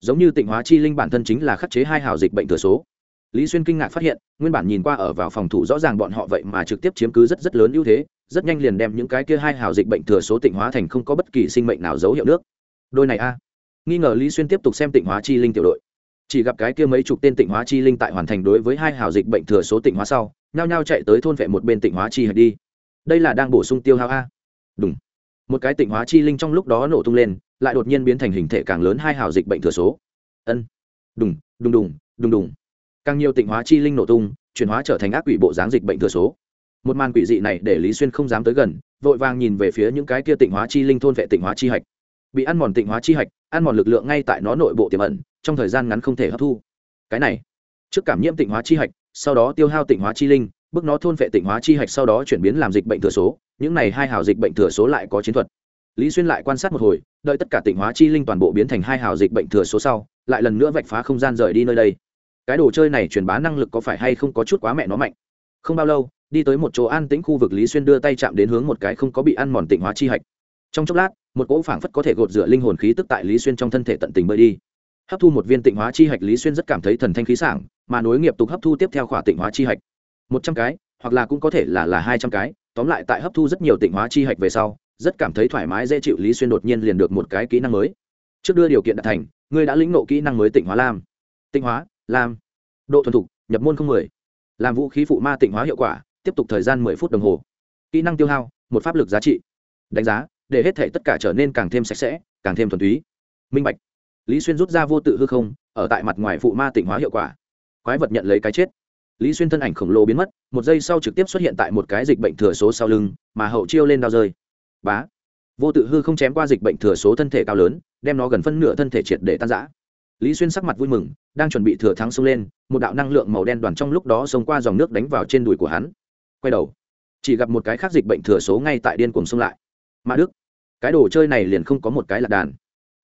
giống như tịnh hóa chi linh bản thân chính là khắc chế hai hào dịch bệnh thừa số. Lý xuyên kinh ngạc phát hiện, nguyên bản nhìn qua ở vào phòng thủ rõ ràng bọn họ vậy mà trực tiếp chiếm cứ rất rất lớn ưu thế, rất nhanh liền đem những cái kia hai hào dịch bệnh thừa số tịnh hóa thành không có bất kỳ sinh mệnh nào dấu hiệu nước. Đôi này a. Nghi ngờ lý xuyên tiếp tục xem tịnh hóa chi linh tiểu đội. Chỉ gặp cái kia mấy chục tên tịnh hóa chi linh tại hoàn thành đối với hai hào dịch bệnh thừa số tịnh hóa sau, nhao nhao chạy tới thôn vệ một bên tịnh hóa chi hạch đi đây là đang bổ sung tiêu hao a. Đúng. Một cái tịnh hóa chi linh trong lúc đó nổ tung lên, lại đột nhiên biến thành hình thể càng lớn hai hào dịch bệnh thừa số. Ân. Đùng đùng đùng đùng đùng càng nhiều tịnh hóa chi linh nổ tung, chuyển hóa trở thành ác quỷ bộ dáng dịch bệnh thừa số. Một màn quỷ dị này để lý xuyên không dám tới gần, vội vàng nhìn về phía những cái kia tịnh hóa chi linh thôn vệ tịnh hóa chi hạch. Bị ăn mòn tịnh hóa chi hạch, ăn mòn lực lượng ngay tại nó nội bộ tiềm ẩn, trong thời gian ngắn không thể hấp thu. Cái này, trước cảm nhiễm tịnh hóa chi hạch, sau đó tiêu hao tịnh hóa chi linh bước nó thôn vệ tịnh hóa chi hạch sau đó chuyển biến làm dịch bệnh thừa số, những này hai hào dịch bệnh thừa số lại có chiến thuật. Lý xuyên lại quan sát một hồi, đợi tất cả tịnh hóa chi linh toàn bộ biến thành hai hào dịch bệnh thừa số sau, lại lần nữa vạch phá không gian rời đi nơi đây. Cái đồ chơi này truyền bá năng lực có phải hay không có chút quá mẹ nó mạnh. Không bao lâu, đi tới một chỗ an tĩnh khu vực lý xuyên đưa tay chạm đến hướng một cái không có bị ăn mòn tịnh hóa chi hạch. Trong chốc lát, một cỗ phảng phất có thể gột rửa linh hồn khí tức tại lý xuyên trong thân thể tận tình bơi đi. Hấp thu một viên tịnh hóa chi hạch, lý xuyên rất cảm thấy thần thanh khí sảng, mà nối nghiệp tục hấp thu tiếp theo khỏa tịnh hóa chi hạch một trăm cái, hoặc là cũng có thể là là hai trăm cái. Tóm lại tại hấp thu rất nhiều tịnh hóa chi hạch về sau, rất cảm thấy thoải mái, dễ chịu, lý xuyên đột nhiên liền được một cái kỹ năng mới. Trước đưa điều kiện đạt thành, ngươi đã lĩnh nộ kỹ năng mới tịnh hóa lam. Tịnh hóa, lam. Độ thuần thục, nhập môn không mười. Làm vũ khí phụ ma tịnh hóa hiệu quả, tiếp tục thời gian mười phút đồng hồ. Kỹ năng tiêu hao, một pháp lực giá trị. Đánh giá, để hết thể tất cả trở nên càng thêm sạch sẽ, càng thêm thuần túy. Minh bạch. Lý xuyên rút ra vô tự hư không, ở tại mặt ngoài phụ ma tịnh hóa hiệu quả. Quái vật nhận lấy cái chết lý xuyên thân ảnh khổng lồ biến mất, một giây sau trực tiếp xuất hiện tại một cái dịch bệnh thừa số sau lưng, mà hậu chiêu lên đao rơi. Bá! Vô tự hư không chém qua dịch bệnh thừa số thân thể cao lớn, đem nó gần phân nửa thân thể triệt để tan giã lý xuyên sắc mặt vui mừng, đang chuẩn bị thừa thắng xông lên, một đạo năng lượng màu đen đoàn trong lúc đó xông qua dòng nước đánh vào trên đùi của hắn. Quay đầu, chỉ gặp một cái khác dịch bệnh thừa số ngay tại điên cuồng xông lại. Mã đức! Cái đồ chơi này liền không có một cái lạc đàn.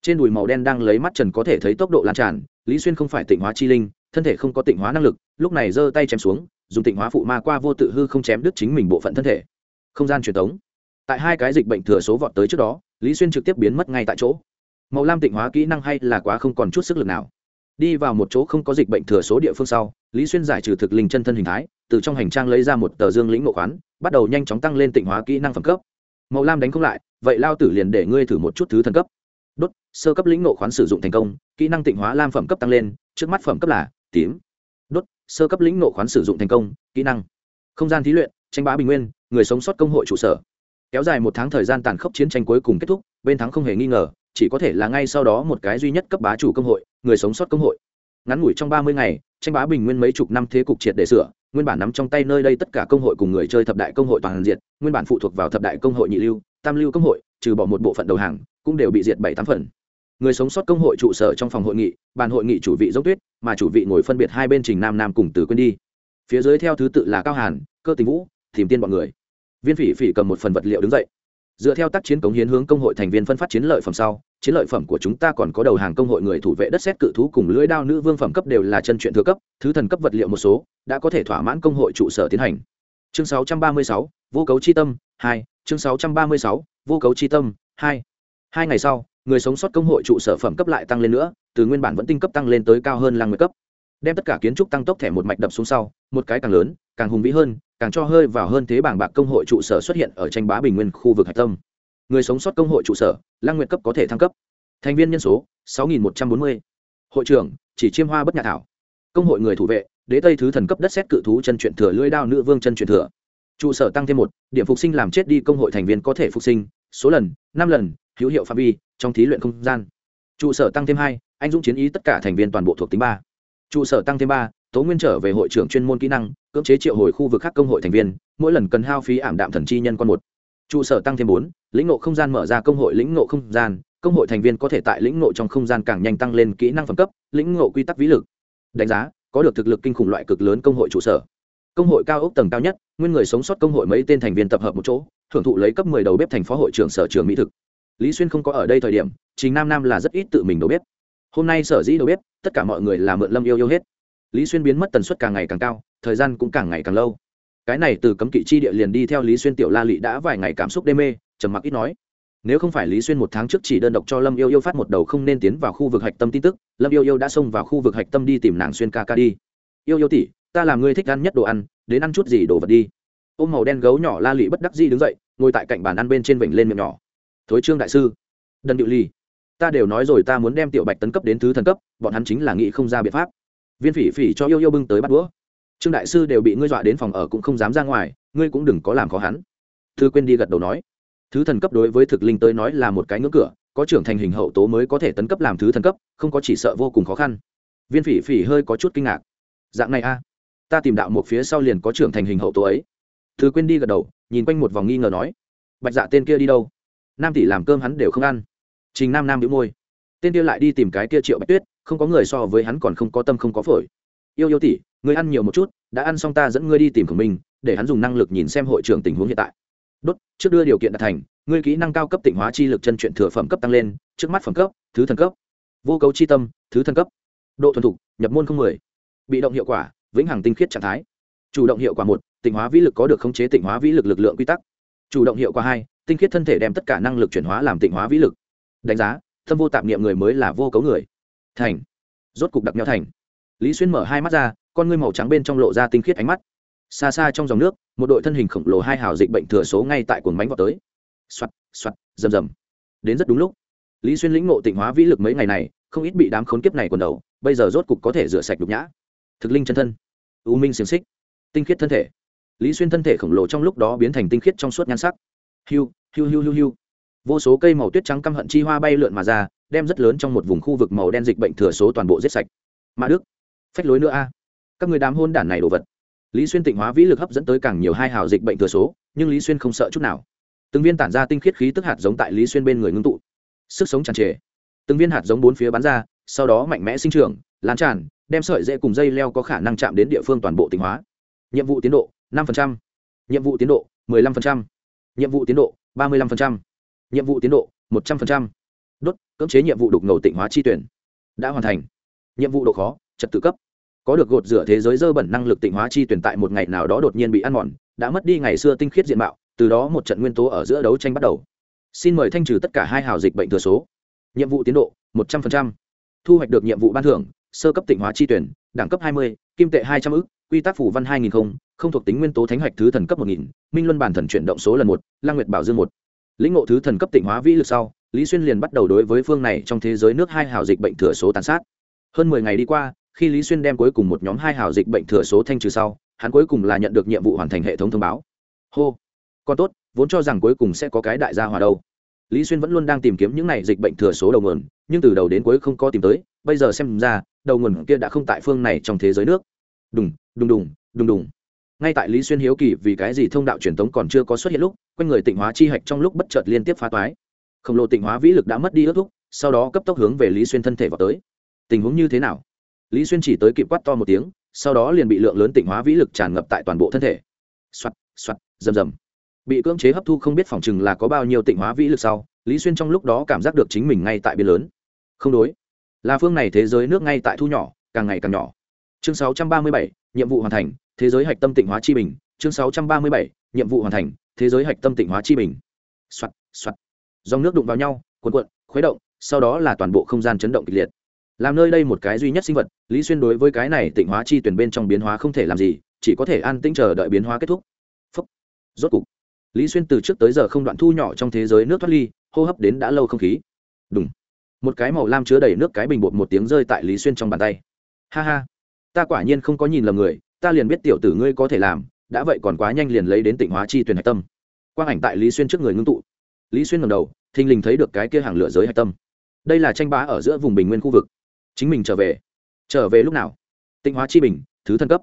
Trên đùi màu đen đang lấy mắt trần có thể thấy tốc độ lan tràn, lý xuyên không phải tịnh hóa chi linh thân thể không có tịnh hóa năng lực, lúc này giơ tay chém xuống, dùng tịnh hóa phụ ma qua vô tự hư không chém đứt chính mình bộ phận thân thể. Không gian truyền thống tại hai cái dịch bệnh thừa số vọt tới trước đó, lý xuyên trực tiếp biến mất ngay tại chỗ. Màu lam tịnh hóa kỹ năng hay là quá không còn chút sức lực nào. Đi vào một chỗ không có dịch bệnh thừa số địa phương sau, lý xuyên giải trừ thực linh chân thân hình thái, từ trong hành trang lấy ra một tờ dương lĩnh ngộ khoán, bắt đầu nhanh chóng tăng lên tịnh hóa kỹ năng phẩm cấp. Màu lam đánh không lại, vậy lao tử liền để ngươi thử một chút thứ thần cấp. Đốt, sơ cấp lĩnh ngộ khoán sử dụng thành công, kỹ năng tịnh hóa lam phẩm cấp tăng lên, trước mắt phẩm cấp là tím. Đốt, sơ cấp lĩnh nộ khoán sử dụng thành công, kỹ năng. Không gian thí luyện, tranh bá bình nguyên, người sống sót công hội trụ sở. Kéo dài một tháng thời gian tàn khốc chiến tranh cuối cùng kết thúc, bên thắng không hề nghi ngờ, chỉ có thể là ngay sau đó một cái duy nhất cấp bá chủ công hội, người sống sót công hội. Ngắn ngủi trong ba mươi ngày, tranh bá bình nguyên mấy chục năm thế cục triệt để sửa, nguyên bản nắm trong tay nơi đây tất cả công hội cùng người chơi thập đại công hội toàn diện, nguyên bản phụ thuộc vào thập đại công hội nhị lưu, tam lưu công hội, trừ bỏ một bộ phận đầu hàng, cũng đều bị diệt bảy tám phần người sống sót công hội trụ sở trong phòng hội nghị bàn hội nghị chủ vị dốc tuyết mà chủ vị ngồi phân biệt hai bên trình nam nam cùng từ quên đi. Phía dưới theo thứ tự là cao hàn cơ tình vũ tìm tiên bọn người. Viên phỉ phỉ cầm một phần vật liệu đứng dậy. Dựa theo tác chiến cống hiến hướng công hội thành viên phân phát chiến lợi phẩm sau chiến lợi phẩm của chúng ta còn có đầu hàng công hội người thủ vệ đất xét cự thú cùng lưỡi đao nữ vương phẩm cấp đều là chân chuyện thừa cấp thứ thần cấp vật liệu một số đã có thể thỏa mãn công hội trụ sở tiến hành. Chương 636, vô cấu chi tâm 2, chương 636, vô cấu chi tâm 2. hai ngày sau người sống sót công hội trụ sở phẩm cấp lại tăng lên nữa, từ nguyên bản vẫn tinh cấp tăng lên tới cao hơn lăng nguyệt cấp. Đem tất cả kiến trúc tăng tốc thẻ một mạch đập xuống sau, một cái càng lớn, càng hùng vĩ hơn, càng cho hơi vào hơn thế bảng bạc công hội trụ sở xuất hiện ở tranh bá bình nguyên khu vực hạch tâm. Người sống sót công hội trụ sở, lăng nguyện cấp có thể thăng cấp. Thành viên nhân số 6.140. hội trưởng, chỉ chiêm hoa bất nhà thảo. Công hội người thủ vệ, đế tây thứ thần cấp đất xét cự thú chân truyện thừa lưỡi đao nữ vương chân truyện thừa. Trụ sở tăng thêm một, điểm phục sinh làm chết đi công hội thành viên có thể phục sinh, số lần, năm lần hữu hiệu phạm vi trong thí luyện không gian. Trụ sở tăng thêm hai, anh dũng chiến ý tất cả thành viên toàn bộ thuộc tính ba. Trụ sở tăng thêm ba, tố nguyên trở về hội trưởng chuyên môn kỹ năng, cưỡng chế triệu hồi khu vực khác công hội thành viên, mỗi lần cần hao phí ảm đạm thần chi nhân con một. Trụ sở tăng thêm bốn, lĩnh ngộ không gian mở ra công hội lĩnh ngộ không gian, công hội thành viên có thể tại lĩnh ngộ trong không gian càng nhanh tăng lên kỹ năng phẩm cấp, lĩnh ngộ quy tắc vĩ lực. Đánh giá, có được thực lực kinh khủng loại cực lớn công hội trụ sở. Công hội cao ốc tầng cao nhất, nguyên người sống sót công hội mấy tên thành viên tập hợp một chỗ, thưởng thụ lấy cấp mười đầu bếp thành phó hội trưởng sở trường mỹ thực lý xuyên không có ở đây thời điểm chính nam nam là rất ít tự mình đầu bếp. Hôm nay sở dĩ đầu bếp, tất cả mọi người là mượn lâm yêu yêu hết. Lý xuyên biến mất tần suất càng ngày càng cao, thời gian cũng càng ngày càng lâu. Cái này từ cấm kỵ chi địa liền đi theo lý xuyên tiểu la lị đã vài ngày cảm xúc đê mê, trầm mặc ít nói. Nếu không phải lý xuyên một tháng trước chỉ đơn độc cho lâm yêu yêu phát một đầu không nên tiến vào khu vực hạch tâm tin tức, lâm yêu yêu đã xông vào khu vực hạch tâm đi tìm nàng xuyên ca ca đi. Yêu yêu tỉ ta làm ngươi thích ăn nhất đồ ăn, đến ăn chút gì đồ vật đi. Ôm màu đen gấu nhỏ la lị bất đắc di đứng dậy, ngồi tại cạnh bàn ăn bên trên vịnh lên miệng nhỏ thối trương đại sư, đần điệu ly ta đều nói rồi ta muốn đem tiểu bạch tấn cấp đến thứ thần cấp, bọn hắn chính là nghĩ không ra biện pháp. Viên phỉ phỉ cho yêu yêu bưng tới bắt đũa. Trương đại sư đều bị ngươi dọa đến phòng ở cũng không dám ra ngoài, ngươi cũng đừng có làm khó hắn. Thư quên đi gật đầu nói, thứ thần cấp đối với thực linh tới nói là một cái ngưỡng cửa, có trưởng thành hình hậu tố mới có thể tấn cấp làm thứ thần cấp, không có chỉ sợ vô cùng khó khăn. Viên phỉ phỉ hơi có chút kinh ngạc. Dạng này a, ta tìm đạo một phía sau liền có trưởng thành hình hậu tố ấy. Thứ quên đi gật đầu, nhìn quanh một vòng nghi ngờ nói, bạch dạ tên kia đi đâu? Nam tỷ làm cơm hắn đều không ăn. Trình nam nam đĩu môi. Tên kia lại đi tìm cái kia triệu bạch tuyết, không có người so với hắn còn không có tâm không có phổi. Yêu yêu tỷ, ngươi ăn nhiều một chút, đã ăn xong ta dẫn ngươi đi tìm khổng minh để hắn dùng năng lực nhìn xem hội trưởng tình huống hiện tại. Đốt, trước đưa điều kiện đạt thành, ngươi kỹ năng cao cấp tịnh hóa chi lực chân chuyện thừa phẩm cấp tăng lên, trước mắt phẩm cấp, thứ thần cấp. Vô cấu chi tâm, thứ thần cấp. Độ thuần thục, nhập môn không mười. Bị động hiệu quả, vĩnh hằng tinh khiết trạng thái. Chủ động hiệu quả một, tịnh hóa vĩ lực có được khống chế tịnh hóa vĩ lực lực lượng quy tắc. Chủ động hiệu quả hai tinh khiết thân thể đem tất cả năng lực chuyển hóa làm tịnh hóa vĩ lực. Đánh giá, thâm vô tạp niệm người mới là vô cấu người. Thành. Rốt cục đặc nhau thành. Lý xuyên mở hai mắt ra, con ngươi màu trắng bên trong lộ ra tinh khiết ánh mắt. Xa xa trong dòng nước, một đội thân hình khổng lồ hai hào dịch bệnh thừa số ngay tại cuồng bánh vào tới. Xoặt xoặt rầm rầm. Đến rất đúng lúc. Lý xuyên lĩnh ngộ tịnh hóa vĩ lực mấy ngày này, không ít bị đám khốn kiếp này quần đầu, bây giờ rốt cục có thể rửa sạch đục nhã. Thực linh chân thân. U minh xiềng xích. Tinh khiết thân thể. Lý xuyên thân thể khổng lồ trong lúc đó biến thành tinh khiết trong suốt nhan sắc hiu hiu hiu hiu hiu. Vô số cây màu tuyết trắng căm hận chi hoa bay lượn mà ra đem rất lớn trong một vùng khu vực màu đen dịch bệnh thừa số toàn bộ giết sạch. Mã đức phách lối nữa a. Các người đám hôn đản này đồ vật. Lý xuyên tịnh hóa vĩ lực hấp dẫn tới càng nhiều hai hào dịch bệnh thừa số nhưng lý xuyên không sợ chút nào. Từng viên tản ra tinh khiết khí tức hạt giống tại lý xuyên bên người ngưng tụ. Sức sống tràn trề. Từng viên hạt giống bốn phía bắn ra sau đó mạnh mẽ sinh trưởng lan tràn đem sợi dễ cùng dây leo có khả năng chạm đến địa phương toàn bộ tịnh hóa. Nhiệm vụ tiến độ năm nhiệm vụ tiến độ 15%, nhiệm vụ tiến độ 35%, nhiệm vụ tiến độ 100%. đốt cưỡng chế nhiệm vụ đục ngầu tịnh hóa chi tuyển. Đã hoàn thành. Nhiệm vụ độ khó trật tự cấp. Có được gột rửa thế giới dơ bẩn năng lực tịnh hóa chi tuyển tại một ngày nào đó đột nhiên bị ăn mòn đã mất đi ngày xưa tinh khiết diện mạo từ đó một trận nguyên tố ở giữa đấu tranh bắt đầu. Xin mời thanh trừ tất cả hai hào dịch bệnh thừa số. Nhiệm vụ tiến độ 100%. thu hoạch được nhiệm vụ ban thưởng sơ cấp tịnh hóa chi tuyển đẳng cấp 20, kim tệ 200 ức quy tắc phủ văn 2000 không không thuộc tính nguyên tố thánh hoạch thứ thần cấp 1000, minh luân bản thần chuyển động số lần một lang nguyệt bảo dương một. Lĩnh ngộ thứ thần cấp tịnh hóa vĩ lực sau lý xuyên liền bắt đầu đối với phương này trong thế giới nước hai hào dịch bệnh thừa số tàn sát. Hơn mười ngày đi qua khi lý xuyên đem cuối cùng một nhóm hai hào dịch bệnh thừa số thanh trừ sau hắn cuối cùng là nhận được nhiệm vụ hoàn thành hệ thống thông báo. Hô! Còn tốt vốn cho rằng cuối cùng sẽ có cái đại gia hòa đâu. Lý xuyên vẫn luôn đang tìm kiếm những này dịch bệnh thừa số đầu nguồn nhưng từ đầu đến cuối không có tìm tới bây giờ xem ra đầu nguồn kia đã không tại phương này trong thế giới nước đùng đùng đùng đùng đùng. Ngay tại lý xuyên hiếu kỳ vì cái gì thông đạo truyền thống còn chưa có xuất hiện lúc, quanh người tịnh hóa chi hạch trong lúc bất chợt liên tiếp phá toái. Khổng lồ tịnh hóa vĩ lực đã mất đi ước thúc, sau đó cấp tốc hướng về lý xuyên thân thể vào tới. Tình huống như thế nào? Lý xuyên chỉ tới kịp quát to một tiếng, sau đó liền bị lượng lớn tịnh hóa vĩ lực tràn ngập tại toàn bộ thân thể. Xoặt xoặt rầm rầm. Bị cưỡng chế hấp thu không biết phòng chừng là có bao nhiêu tịnh hóa vĩ lực sau, lý xuyên trong lúc đó cảm giác được chính mình ngay tại biên lớn. Không đối. Là phương này thế giới nước ngay tại thu nhỏ, càng ngày càng nhỏ chương 637, nhiệm vụ hoàn thành thế giới hạch tâm tịnh hóa chi bình. Chương 637, nhiệm vụ hoàn thành thế giới hạch tâm tịnh hóa chi bình. Soạt soạt. Dòng nước đụng vào nhau cuộn cuộn khuấy động sau đó là toàn bộ không gian chấn động kịch liệt. Làm nơi đây một cái duy nhất sinh vật lý xuyên đối với cái này tịnh hóa chi tuyển bên trong biến hóa không thể làm gì chỉ có thể an tĩnh chờ đợi biến hóa kết thúc. Phúc. rốt cục lý xuyên từ trước tới giờ không đoạn thu nhỏ trong thế giới nước thoát ly hô hấp đến đã lâu không khí. Đúng một cái màu lam chứa đầy nước cái bình bột một tiếng rơi tại lý xuyên trong bàn tay. Ha ha ta quả nhiên không có nhìn lầm người, ta liền biết tiểu tử ngươi có thể làm, đã vậy còn quá nhanh liền lấy đến tịnh hóa chi tuyển hạch tâm. Quang ảnh tại lý xuyên trước người ngưng tụ. Lý xuyên ngầm đầu, thình lình thấy được cái kia hàng lửa giới hạch tâm. Đây là tranh bá ở giữa vùng bình nguyên khu vực. Chính mình trở về. Trở về lúc nào? Tịnh hóa chi bình, thứ thân cấp.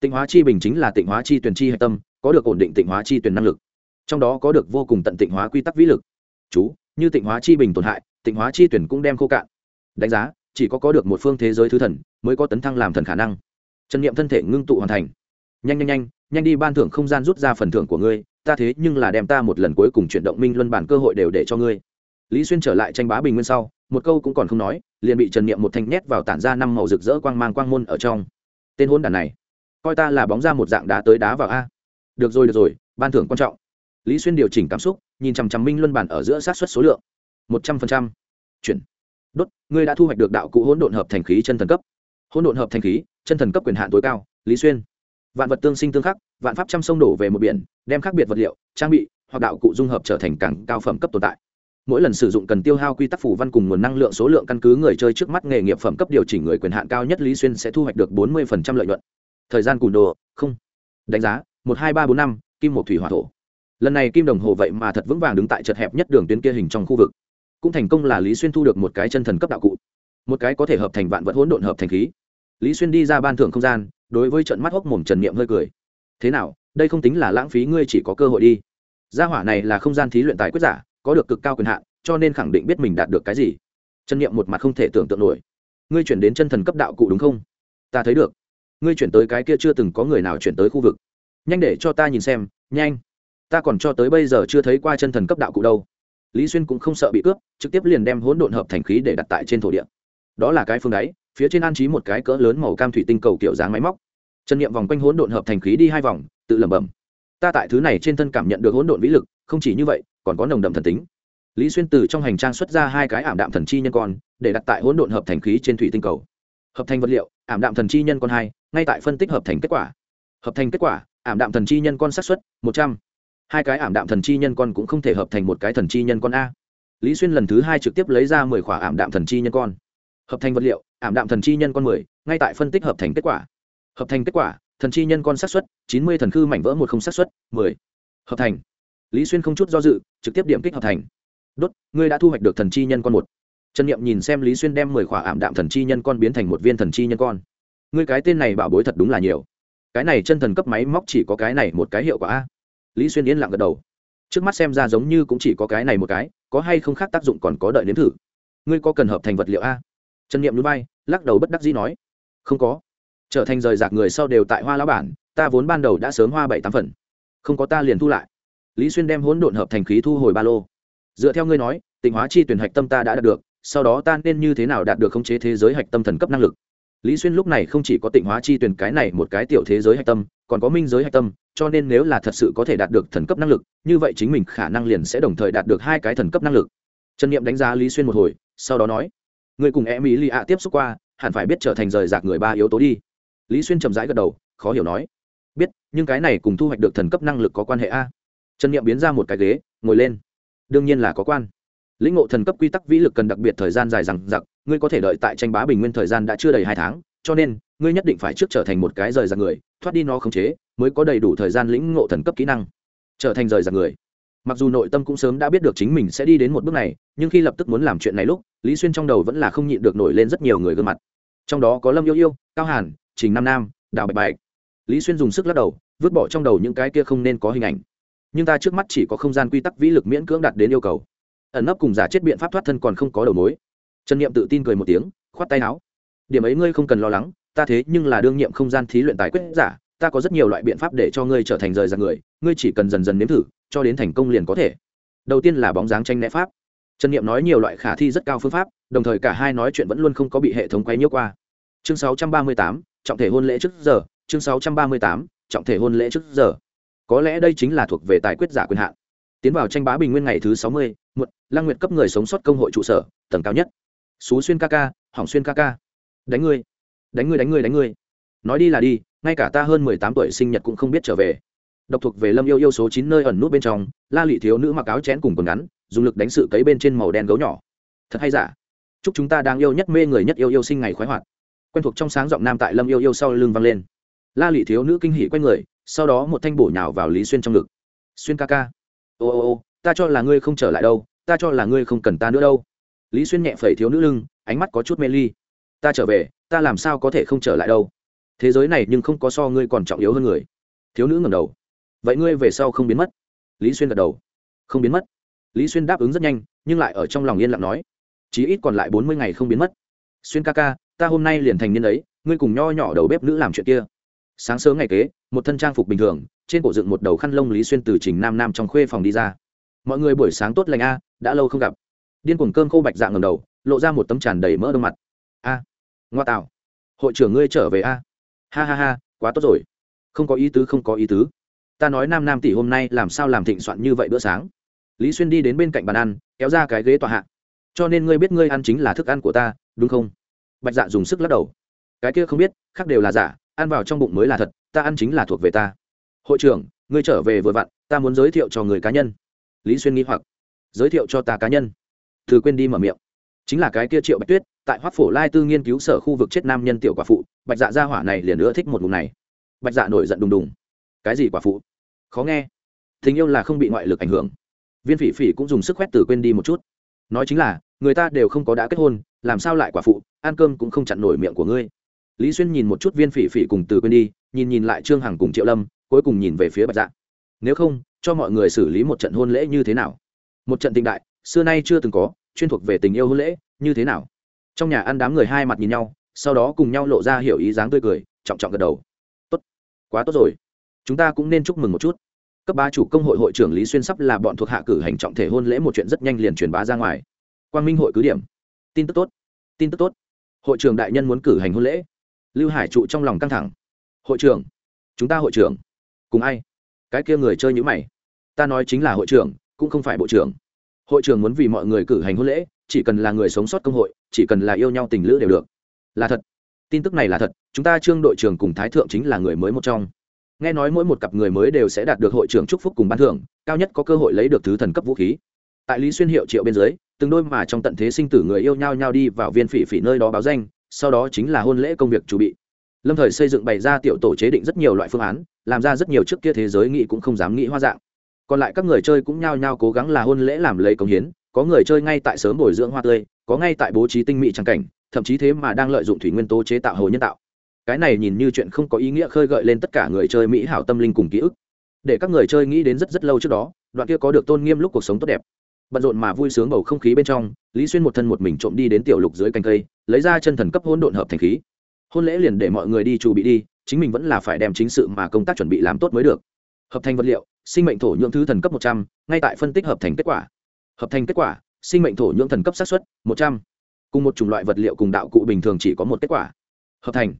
Tịnh hóa chi bình chính là tịnh hóa chi tuyển chi hạch tâm, có được ổn định tịnh hóa chi tuyển năng lực. Trong đó có được vô cùng tận tịnh hóa quy tắc vĩ lực. Chú, như tịnh hóa chi bình tổn hại, tịnh hóa chi tuyển cũng đem khô cạn. Đánh giá, chỉ có có được một phương thế giới thứ thần mới có tấn thăng làm thần khả năng. Trần niệm thân thể ngưng tụ hoàn thành. Nhanh nhanh nhanh nhanh đi ban thưởng không gian rút ra phần thưởng của ngươi, ta thế nhưng là đem ta một lần cuối cùng chuyển động minh luân bản cơ hội đều để cho ngươi. Lý xuyên trở lại tranh bá bình nguyên sau, một câu cũng còn không nói, liền bị trần niệm một thanh nhét vào tản ra năm màu rực rỡ quang mang quang môn ở trong. Tên hôn đàn này, coi ta là bóng ra một dạng đá tới đá vào a. Được rồi được rồi, ban thưởng quan trọng. Lý xuyên điều chỉnh cảm xúc, nhìn chằm chằm minh luân bản ở giữa sát xuất số lượng. Một trăm phần trăm. Chuyển. Đốt, ngươi đã thu hoạch được đạo cụ hỗn độn hợp thành khí chân thần cấp hỗn độn hợp thành khí, chân thần cấp quyền hạn tối cao, lý xuyên. Vạn vật tương sinh tương khắc, vạn pháp trăm sông đổ về một biển, đem khác biệt vật liệu, trang bị, hoặc đạo cụ dung hợp trở thành càng cao phẩm cấp tồn tại. Mỗi lần sử dụng cần tiêu hao quy tắc phủ văn cùng nguồn năng lượng số lượng căn cứ người chơi trước mắt nghề nghiệp phẩm cấp điều chỉnh người quyền hạn cao nhất lý xuyên sẽ thu hoạch được bốn mươi lợi nhuận. Thời gian cùn đồ, không. Đánh giá, một, hai, ba, bốn, năm, kim một thủy hỏa thổ. Lần này kim đồng hồ vậy mà thật vững vàng đứng tại chật hẹp nhất đường tuyến kia hình trong khu vực. Cũng thành công là lý xuyên thu được một cái chân thần cấp đạo cụ. Một cái có thể hợp thành vạn vật hỗn độn hợp thành khí lý xuyên đi ra ban thưởng không gian, đối với trận mắt hốc mồm trần niệm hơi cười. Thế nào, đây không tính là lãng phí, ngươi chỉ có cơ hội đi. Gia hỏa này là không gian thí luyện tài quyết giả, có được cực cao quyền hạn, cho nên khẳng định biết mình đạt được cái gì. Trần niệm một mặt không thể tưởng tượng nổi. Ngươi chuyển đến chân thần cấp đạo cụ đúng không? Ta thấy được. Ngươi chuyển tới cái kia chưa từng có người nào chuyển tới khu vực. Nhanh để cho ta nhìn xem, nhanh. Ta còn cho tới bây giờ chưa thấy qua chân thần cấp đạo cụ đâu. Lý xuyên cũng không sợ bị cướp, trực tiếp liền đem hỗn độn hợp thành khí để đặt tại trên thổ địa. Đó là cái phương đáy phía trên an trí một cái cỡ lớn màu cam thủy tinh cầu kiểu dáng máy móc. Trần niệm vòng quanh hỗn độn hợp thành khí đi hai vòng, tự lẩm bẩm. Ta tại thứ này trên thân cảm nhận được hỗn độn vĩ lực, không chỉ như vậy, còn có nồng đậm thần tính. Lý xuyên từ trong hành trang xuất ra hai cái ảm đạm thần chi nhân con, để đặt tại hỗn độn hợp thành khí trên thủy tinh cầu. Hợp thành vật liệu, ảm đạm thần chi nhân con hai, ngay tại phân tích hợp thành kết quả. Hợp thành kết quả, ảm đạm thần chi nhân con xác suất một trăm. Hai cái ảm đạm thần chi nhân con cũng không thể hợp thành một cái thần chi nhân con a. Lý xuyên lần thứ hai trực tiếp lấy ra mười khỏa ảm đạm thần chi nhân con. Hợp thành vật liệu ảm đạm thần chi nhân con mười, ngay tại phân tích hợp thành kết quả. Hợp thành kết quả, thần chi nhân con xác suất, chín mươi thần khư mảnh vỡ một không xác suất, mười. Hợp thành. Lý xuyên không chút do dự, trực tiếp điểm kích hợp thành. Đốt, ngươi đã thu hoạch được thần chi nhân con một. Trần n nhìn xem lý xuyên đem mười khỏa ảm đạm thần chi nhân con biến thành một viên thần chi nhân con. Ngươi cái tên này bảo bối thật đúng là nhiều. Cái này chân thần cấp máy móc chỉ có cái này một cái hiệu quả a. Lý xuyên yên lặng gật đầu. Trước mắt xem ra giống như cũng chỉ có cái này một cái, có hay không khác tác dụng còn có đợi nếm thử. Ngươi có cần hợp thành vật liệu a? Trần niệm núi bay lắc đầu bất đắc dĩ nói, không có. Trở thành rời rạc người sau đều tại hoa lão bản, ta vốn ban đầu đã sớm hoa bảy tám phần. Không có ta liền thu lại. Lý xuyên đem hỗn độn hợp thành khí thu hồi ba lô. Dựa theo ngươi nói, tịnh hóa chi tuyển hạch tâm ta đã đạt được, sau đó ta nên như thế nào đạt được khống chế thế giới hạch tâm thần cấp năng lực? Lý xuyên lúc này không chỉ có tịnh hóa chi tuyển cái này một cái tiểu thế giới hạch tâm, còn có minh giới hạch tâm, cho nên nếu là thật sự có thể đạt được thần cấp năng lực, như vậy chính mình khả năng liền sẽ đồng thời đạt được hai cái thần cấp năng lực. Trần n i ệ m đánh giá lý xuyên một hồi, sau đó nói người cùng e mỹ lì ạ tiếp xúc qua, hẳn phải biết trở thành rời rạc người ba yếu tố đi. Lý xuyên chầm rãi gật đầu, khó hiểu nói. Biết, nhưng cái này cùng thu hoạch được thần cấp năng lực có quan hệ a? Trần n i ệ m biến ra một cái ghế, ngồi lên. Đương nhiên là có quan. Lĩnh ngộ thần cấp quy tắc vĩ lực cần đặc biệt thời gian dài rằng giặc ngươi có thể đợi tại tranh bá bình nguyên thời gian đã chưa đầy hai tháng, cho nên, ngươi nhất định phải trước trở thành một cái rời rạc người, thoát đi nó khống chế, mới có đầy đủ thời gian lĩnh ngộ thần cấp kỹ năng. Trở thành rời rạc người. Mặc dù nội tâm cũng sớm đã biết được chính mình sẽ đi đến một bước này, nhưng khi lập tức muốn làm chuyện này lúc lý xuyên trong đầu vẫn là không nhịn được nổi lên rất nhiều người gương mặt. Trong đó có lâm yêu yêu, cao hàn, trình nam nam, đào bạch bạch. Lý xuyên dùng sức lắc đầu, vứt bỏ trong đầu những cái kia không nên có hình ảnh. Nhưng ta trước mắt chỉ có không gian quy tắc vĩ lực miễn cưỡng đạt đến yêu cầu. Ẩn nấp cùng giả chết biện pháp thoát thân còn không có đầu mối. Trần n i ệ m tự tin cười một tiếng, khoát tay áo. Điểm ấy ngươi không cần lo lắng, ta thế nhưng là đương nhiệm không gian thí luyện tài quyết giả, ta có rất nhiều loại biện pháp để cho ngươi trở thành rời ra người, ngươi chỉ cần dần dần nếm thử, cho đến thành công liền có thể. Đầu tiên là bóng dáng tranh né pháp trần n i ệ m nói nhiều loại khả thi rất cao phương pháp đồng thời cả hai nói chuyện vẫn luôn không có bị hệ thống quấy nhiễu qua. Chương 638, trọng thể hôn lễ trước giờ. Chương 638, trọng thể hôn lễ trước giờ. Có lẽ đây chính là thuộc về tài quyết giả quyền hạn. Tiến vào tranh bá bình nguyên ngày thứ sáu mươi một lăng nguyệt cấp người sống sót công hội trụ sở tầng cao nhất. Xú xuyên ca ca hỏng xuyên ca ca. Đánh ngươi đánh ngươi đánh ngươi đánh ngươi. Nói đi là đi ngay cả ta hơn mười tám tuổi sinh nhật cũng không biết trở về. Độc thuộc về lâm yêu yêu số chín nơi ẩn nút bên trong la lị thiếu nữ mặc áo chén cùng quần ngắn dùng lực đánh sự cấy bên trên màu đen gấu nhỏ. Thật hay giả? Chúc chúng ta đang yêu nhất mê người nhất yêu yêu sinh ngày khoái hoạt. Quen thuộc trong sáng giọng nam tại lâm yêu yêu sau lưng vang lên. La lị thiếu nữ kinh hỉ q u a n người, sau đó một thanh bổ nhào vào lý xuyên trong ngực. Xuyên ca ca. Ô ô ô, ta cho là ngươi không trở lại đâu, ta cho là ngươi không cần ta nữa đâu. Lý xuyên nhẹ phẩy thiếu nữ lưng, ánh mắt có chút mê ly. Ta trở về, ta làm sao có thể không trở lại đâu? Thế giới này nhưng không có so ngươi còn trọng yếu hơn người. Thiếu nữ ngầm đầu. Vậy ngươi về sau không biến mất? Lý xuyên gật đầu. Không biến mất lý xuyên đáp ứng rất nhanh, nhưng lại ở trong lòng yên lặng nói, chí ít còn lại bốn mươi ngày không biến mất. Xuyên ca ca, ta hôm nay liền thành niên ấy, ngươi cùng nho nhỏ đầu bếp nữ làm chuyện kia. Sáng sớm ngày kế, một thân trang phục bình thường, trên cổ dựng một đầu khăn lông lý xuyên từ trình nam nam trong khuê phòng đi ra. Mọi người buổi sáng tốt lành a, đã lâu không gặp. Điên cuồng cơm khô bạch dạng ngầm đầu, lộ ra một tấm tràn đầy mỡ đông mặt. A, ngoa tạo hội trưởng ngươi trở về a. Ha ha ha, quá tốt rồi. Không có ý tứ, không có ý tứ. Ta nói nam nam tỷ hôm nay làm sao làm thịnh soạn như vậy bữa sáng? Lý xuyên đi đến bên cạnh bàn ăn, kéo ra cái ghế tọa hạ. Cho nên ngươi biết ngươi ăn chính là thức ăn của ta, đúng không? Bạch dạ dùng sức lắc đầu. Cái kia không biết, khác đều là giả, ăn vào trong bụng mới là thật, ta ăn chính là thuộc về ta. Hội trưởng, ngươi trở về vừa vặn, ta muốn giới thiệu cho người cá nhân. Lý xuyên nghĩ hoặc. Giới thiệu cho ta cá nhân. Từ quên đi mở miệng. Chính là cái kia triệu bạch tuyết, tại hoác phổ lai tư nghiên cứu sở khu vực chết nam nhân tiểu quả phụ, bạch dạ gia hỏa này liền nữa thích một vùng này. Bạch dạ nổi giận đùng đùng. Cái gì quả phụ? Khó nghe. Tình yêu là không bị ngoại lực ảnh hưởng viên phỉ phỉ cũng dùng sức quét từ quên đi một chút. Nói chính là, người ta đều không có đã kết hôn, làm sao lại quả phụ, ăn cơm cũng không chặn nổi miệng của ngươi. Lý xuyên nhìn một chút viên phỉ phỉ cùng từ quên đi, nhìn nhìn lại trương hằng cùng triệu lâm, cuối cùng nhìn về phía bạch dạ. Nếu không, cho mọi người xử lý một trận hôn lễ như thế nào? Một trận tình đại, xưa nay chưa từng có, chuyên thuộc về tình yêu hôn lễ, như thế nào? Trong nhà ăn đám người hai mặt nhìn nhau, sau đó cùng nhau lộ ra hiểu ý dáng tươi cười, trọng trọng gật đầu. Tốt, quá tốt rồi. Chúng ta cũng nên chúc mừng một chút cấp ba chủ công hội hội trưởng lý xuyên sắp là bọn thuộc hạ cử hành trọng thể hôn lễ một chuyện rất nhanh liền truyền bá ra ngoài. Quang minh hội cứ điểm. Tin tức tốt. Tin tức tốt. Hội trưởng đại nhân muốn cử hành hôn lễ. Lưu hải trụ trong lòng căng thẳng. Hội trưởng, chúng ta hội trưởng. Cùng ai? Cái kia người chơi nhữ mày. Ta nói chính là hội trưởng, cũng không phải bộ trưởng. Hội trưởng muốn vì mọi người cử hành hôn lễ, chỉ cần là người sống sót công hội, chỉ cần là yêu nhau tình lữ đều được. Là thật. Tin tức này là thật, chúng ta trương đội trưởng cùng thái thượng chính là người mới một trong nghe nói mỗi một cặp người mới đều sẽ đạt được hội trưởng chúc phúc cùng ban thưởng, cao nhất có cơ hội lấy được thứ thần cấp vũ khí. Tại lý xuyên hiệu triệu bên dưới, từng đôi mà trong tận thế sinh tử người yêu nhau nhau đi vào viên phỉ phỉ nơi đó báo danh, sau đó chính là hôn lễ công việc chuẩn bị. Lâm thời xây dựng bày ra tiểu tổ chế định rất nhiều loại phương án, làm ra rất nhiều trước kia thế giới nghĩ cũng không dám nghĩ hoa dạng. Còn lại các người chơi cũng nhao nhao cố gắng là hôn lễ làm lấy công hiến, có người chơi ngay tại sớm bồi dưỡng hoa tươi, có ngay tại bố trí tinh mỹ trang cảnh, thậm chí thế mà đang lợi dụng thủy nguyên tố chế tạo hồ nhân tạo cái này nhìn như chuyện không có ý nghĩa khơi gợi lên tất cả người chơi mỹ hảo tâm linh cùng ký ức. Để các người chơi nghĩ đến rất rất lâu trước đó, đoạn kia có được tôn nghiêm lúc cuộc sống tốt đẹp. Bận rộn mà vui sướng bầu không khí bên trong, lý xuyên một thân một mình trộm đi đến tiểu lục dưới canh cây, lấy ra chân thần cấp hôn độn hợp thành khí. Hôn lễ liền để mọi người đi trù bị đi, chính mình vẫn là phải đem chính sự mà công tác chuẩn bị làm tốt mới được. Hợp thành vật liệu, sinh mệnh thổ nhưỡng thứ thần cấp một trăm, ngay tại phân tích hợp thành kết quả. Hợp thành kết quả, sinh mệnh thổ nhưỡng thần cấp xác suất một trăm. Cùng một chủng loại vật liệu cùng đạo cụ bình thường chỉ có một kết quả. Hợp thành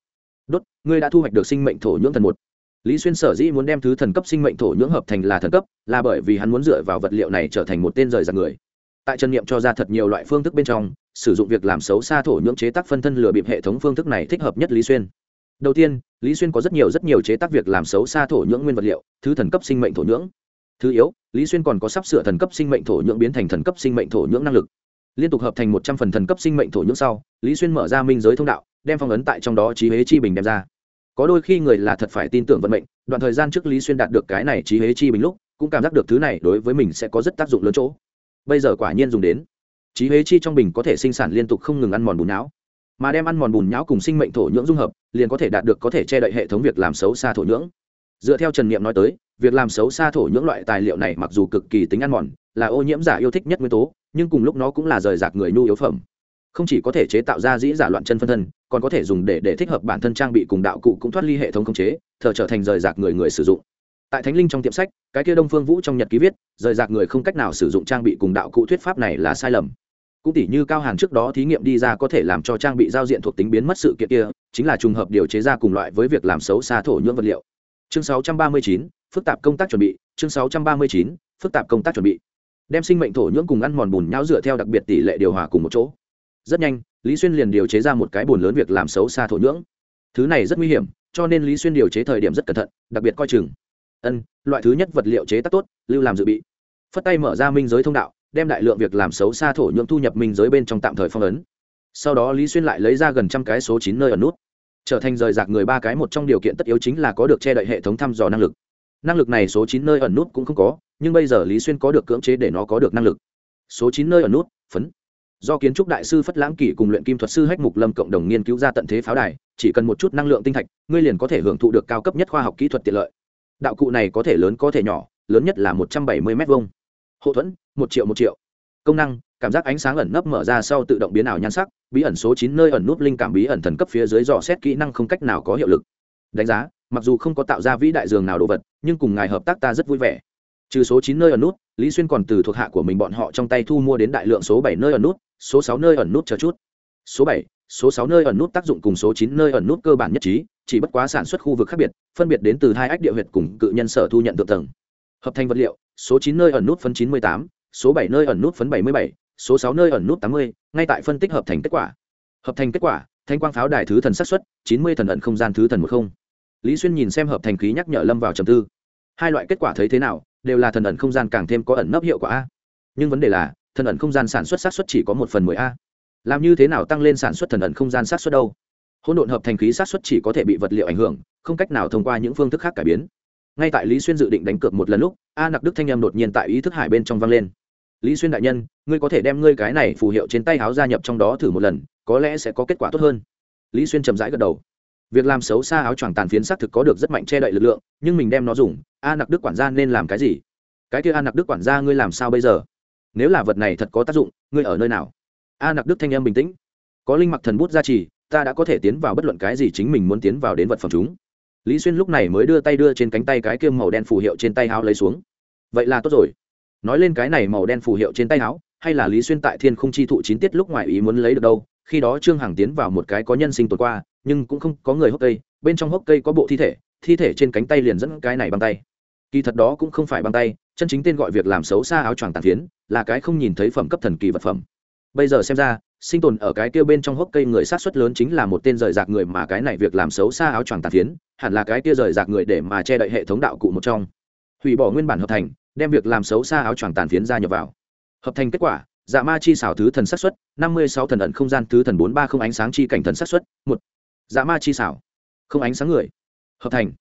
đốt, ngươi đã thu hoạch được sinh mệnh thổ nhưỡng thần một. Lý xuyên sở dĩ muốn đem thứ thần cấp sinh mệnh thổ nhưỡng hợp thành là thần cấp, là bởi vì hắn muốn dựa vào vật liệu này trở thành một tên rời giặc người. Tại chân niệm cho ra thật nhiều loại phương thức bên trong, sử dụng việc làm xấu xa thổ nhưỡng chế tác phân thân lừa bịp hệ thống phương thức này thích hợp nhất lý xuyên. Đầu tiên, lý xuyên có rất nhiều rất nhiều chế tác việc làm xấu xa thổ nhưỡng nguyên vật liệu, thứ thần cấp sinh mệnh thổ nhưỡng. Thứ yếu, lý xuyên còn có sắp sửa thần cấp sinh mệnh thổ nhưỡng biến thành thần cấp sinh mệnh thổ nhưỡng năng lực liên tục hợp thành một trăm phần thần cấp sinh mệnh thổ nhưỡng sau, lý xuyên mở ra minh giới thông đạo, đem phong ấn tại trong đó trí huế chi bình đem ra. Có đôi khi người là thật phải tin tưởng vận mệnh, đoạn thời gian trước lý xuyên đạt được cái này trí huế chi bình lúc, cũng cảm giác được thứ này đối với mình sẽ có rất tác dụng lớn chỗ. Bây giờ quả nhiên dùng đến. Trí huế chi trong bình có thể sinh sản liên tục không ngừng ăn mòn bùn não. Mà đem ăn mòn bùn nhão cùng sinh mệnh thổ nhưỡng dung hợp, liền có thể đạt được có thể che đậy hệ thống việc làm xấu xa thổ nhưỡng. Dựa theo trần niệm nói tới, việc làm xấu xa thổ nhưỡng loại tài liệu này mặc dù cực kỳ tính ăn mòn, là ô nhiễm giả yêu thích nhất nguyên tố nhưng cùng lúc nó cũng là rời rạc người nhu yếu phẩm. Không chỉ có thể chế tạo ra dĩ giả loạn chân phân thân còn có thể dùng để để thích hợp bản thân trang bị cùng đạo cụ cũng thoát ly hệ thống khống chế thờ trở thành rời rạc người người sử dụng. Tại thánh linh trong tiệm sách cái kia đông phương vũ trong nhật ký viết rời rạc người không cách nào sử dụng trang bị cùng đạo cụ thuyết pháp này là sai lầm. Cũng tỷ như cao hàn trước đó thí nghiệm đi ra có thể làm cho trang bị giao diện thuộc tính biến mất sự kiện kia chính là trùng hợp điều chế ra cùng loại với việc làm xấu xa thổ nhưỡng vật liệu. Chương 639, phức tạp công tác chuẩn bị chương 639, phức tạp công tác chuẩn bị đem sinh mệnh thổ nhưỡng cùng ăn mòn bùn nhão dựa theo đặc biệt tỷ lệ điều hòa cùng một chỗ. Rất nhanh, lý xuyên liền điều chế ra một cái bùn lớn việc làm xấu xa thổ nhưỡng. Thứ này rất nguy hiểm, cho nên lý xuyên điều chế thời điểm rất cẩn thận, đặc biệt coi chừng. Ân, loại thứ nhất vật liệu chế tác tốt, lưu làm dự bị. Phất tay mở ra minh giới thông đạo, đem đại lượng việc làm xấu xa thổ nhưỡng thu nhập minh giới bên trong tạm thời phong ấn. Sau đó lý xuyên lại lấy ra gần trăm cái số chín nơi ở nút. Trở thành rời rạc người ba cái một trong điều kiện tất yếu chính là có được che đậy hệ thống thăm dò năng lực. Năng lực này số chín nơi ẩn nút cũng không có nhưng bây giờ lý xuyên có được cưỡng chế để nó có được năng lực. Số chín nơi ở nút, phấn. Do kiến trúc đại sư phất lãng kỷ cùng luyện kim thuật sư hách mục lâm cộng đồng nghiên cứu ra tận thế pháo đài, chỉ cần một chút năng lượng tinh thạch, ngươi liền có thể hưởng thụ được cao cấp nhất khoa học kỹ thuật tiện lợi. Đạo cụ này có thể lớn có thể nhỏ, lớn nhất là một trăm bảy mươi m hai hộ thuẫn, một triệu một triệu. Công năng, cảm giác ánh sáng ẩn nấp mở ra sau tự động biến ảo nhan sắc, bí ẩn số chín nơi ẩn núp linh cảm bí ẩn thần cấp phía dưới dò xét kỹ năng không cách nào có hiệu lực. Đánh giá, mặc dù không có tạo ra vĩ đại dường nào đồ vật, nhưng cùng ngài hợp tác ta rất vui vẻ trừ số chín nơi ẩn nút, lý xuyên còn từ thuộc hạ của mình bọn họ trong tay thu mua đến đại lượng số bảy nơi ẩn nút, số sáu nơi ẩn nút chờ chút. Số bảy, số sáu nơi ẩn nút tác dụng cùng số chín nơi ẩn nút cơ bản nhất trí, chỉ bất quá sản xuất khu vực khác biệt, phân biệt đến từ hai ách địa huyệt cùng cự nhân sở thu nhận thượng tầng. Hợp thành vật liệu, số chín nơi ẩn nút phân chín mươi tám, số bảy nơi ẩn nút phấn bảy mươi bảy, số sáu nơi ẩn nút tám mươi, ngay tại phân tích hợp thành kết quả. Hợp thành kết quả, thanh quang pháo đài thứ thần sát xuất chín mươi thần ẩn không gian thứ thần một không. Lý xuyên nhìn xem hợp thành khí nhắc nhở lâm vào trầm tư. Hai loại kết quả thấy thế nào? Đều là thần ẩn không gian càng thêm có ẩn nấp hiệu quả a. Nhưng vấn đề là, thần ẩn không gian sản xuất sát xuất chỉ có một phần mười a. Làm như thế nào tăng lên sản xuất thần ẩn không gian sát xuất đâu? Hỗn độn hợp thành khí sát xuất chỉ có thể bị vật liệu ảnh hưởng, không cách nào thông qua những phương thức khác cải biến. Ngay tại lý xuyên dự định đánh cược một lần lúc, a nặc đức thanh em đột nhiên tại ý thức hải bên trong vang lên. Lý xuyên đại nhân, ngươi có thể đem ngươi cái này phù hiệu trên tay áo gia nhập trong đó thử một lần, có lẽ sẽ có kết quả tốt hơn. Lý xuyên chậm rãi gật đầu. Việc làm xấu xa áo choàng tàn phiến xác thực có được rất mạnh che đậy lực lượng, nhưng mình đem nó dùng a nặc đức quản gia nên làm cái gì? Cái kia a nặc đức quản gia ngươi làm sao bây giờ? Nếu là vật này thật có tác dụng, ngươi ở nơi nào? A nặc đức thanh em bình tĩnh. Có linh mặc thần bút gia trì, ta đã có thể tiến vào bất luận cái gì chính mình muốn tiến vào đến vật phẩm chúng. Lý xuyên lúc này mới đưa tay đưa trên cánh tay cái kia màu đen phù hiệu trên tay áo lấy xuống. Vậy là tốt rồi. Nói lên cái này màu đen phù hiệu trên tay áo, hay là lý xuyên tại thiên không chi thụ chín tiết lúc ngoài ý muốn lấy được đâu, khi đó trương hằng tiến vào một cái có nhân sinh tồn qua, nhưng cũng không có người hốc cây, bên trong hốc cây có bộ thi thể thi thể trên cánh tay liền dẫn cái này bằng tay kỳ thật đó cũng không phải băng tay, chân chính tên gọi việc làm xấu xa áo choàng tàn phiến, là cái không nhìn thấy phẩm cấp thần kỳ vật phẩm. Bây giờ xem ra, sinh tồn ở cái kia bên trong hốc cây người sát xuất lớn chính là một tên rời rạc người mà cái này việc làm xấu xa áo choàng tàn phiến, hẳn là cái kia rời rạc người để mà che đậy hệ thống đạo cụ một trong. Hủy bỏ nguyên bản hợp thành, đem việc làm xấu xa áo choàng tàn phiến ra nhập vào. Hợp thành kết quả dạ ma chi xảo thứ thần sát xuất năm mươi sáu thần ẩn không gian thứ thần bốn ba không ánh sáng chi cảnh thần sát xuất một. Dạ ma chi xảo, không ánh sáng người. Hợp thành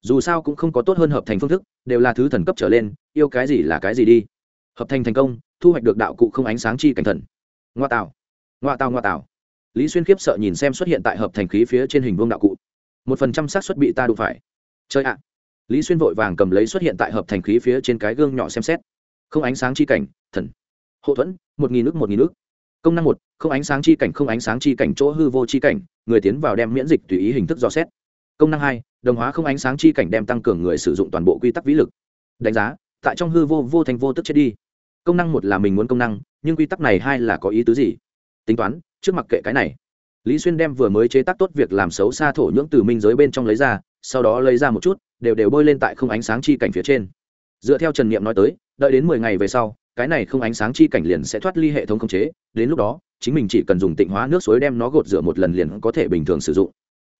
dù sao cũng không có tốt hơn hợp thành phương thức, đều là thứ thần cấp trở lên, yêu cái gì là cái gì đi. Hợp thành thành công, thu hoạch được đạo cụ không ánh sáng chi cảnh thần. Ngoa tạo. Ngoa tạo ngoa tạo. Lý xuyên khiếp sợ nhìn xem xuất hiện tại hợp thành khí phía trên hình vương đạo cụ. Một phần trăm xác suất bị ta đụng phải. Chơi ạ. Lý xuyên vội vàng cầm lấy xuất hiện tại hợp thành khí phía trên cái gương nhỏ xem xét. Không ánh sáng chi cảnh, thần. Hậu thuẫn, một nghìn nước một nghìn nước công năng một, không ánh sáng chi cảnh, không ánh sáng chi cảnh, chỗ hư vô chi cảnh, người tiến vào đem miễn dịch tùy ý hình thức dò xét công năng hai, đồng hóa không ánh sáng chi cảnh đem tăng cường người sử dụng toàn bộ quy tắc vĩ lực. Đánh giá, tại trong hư vô vô thành vô tức chết đi. Công năng một là mình muốn công năng, nhưng quy tắc này hai là có ý tứ gì? Tính toán, trước mặt kệ cái này. Lý xuyên đem vừa mới chế tác tốt việc làm xấu xa thổ nhưỡng từ minh giới bên trong lấy ra, sau đó lấy ra một chút, đều đều bôi lên tại không ánh sáng chi cảnh phía trên. Dựa theo trần n i ệ m nói tới, đợi đến mười ngày về sau, cái này không ánh sáng chi cảnh liền sẽ thoát ly hệ thống khống chế, đến lúc đó, chính mình chỉ cần dùng tịnh hóa nước suối đem nó gột rửa một lần liền có thể bình thường sử dụng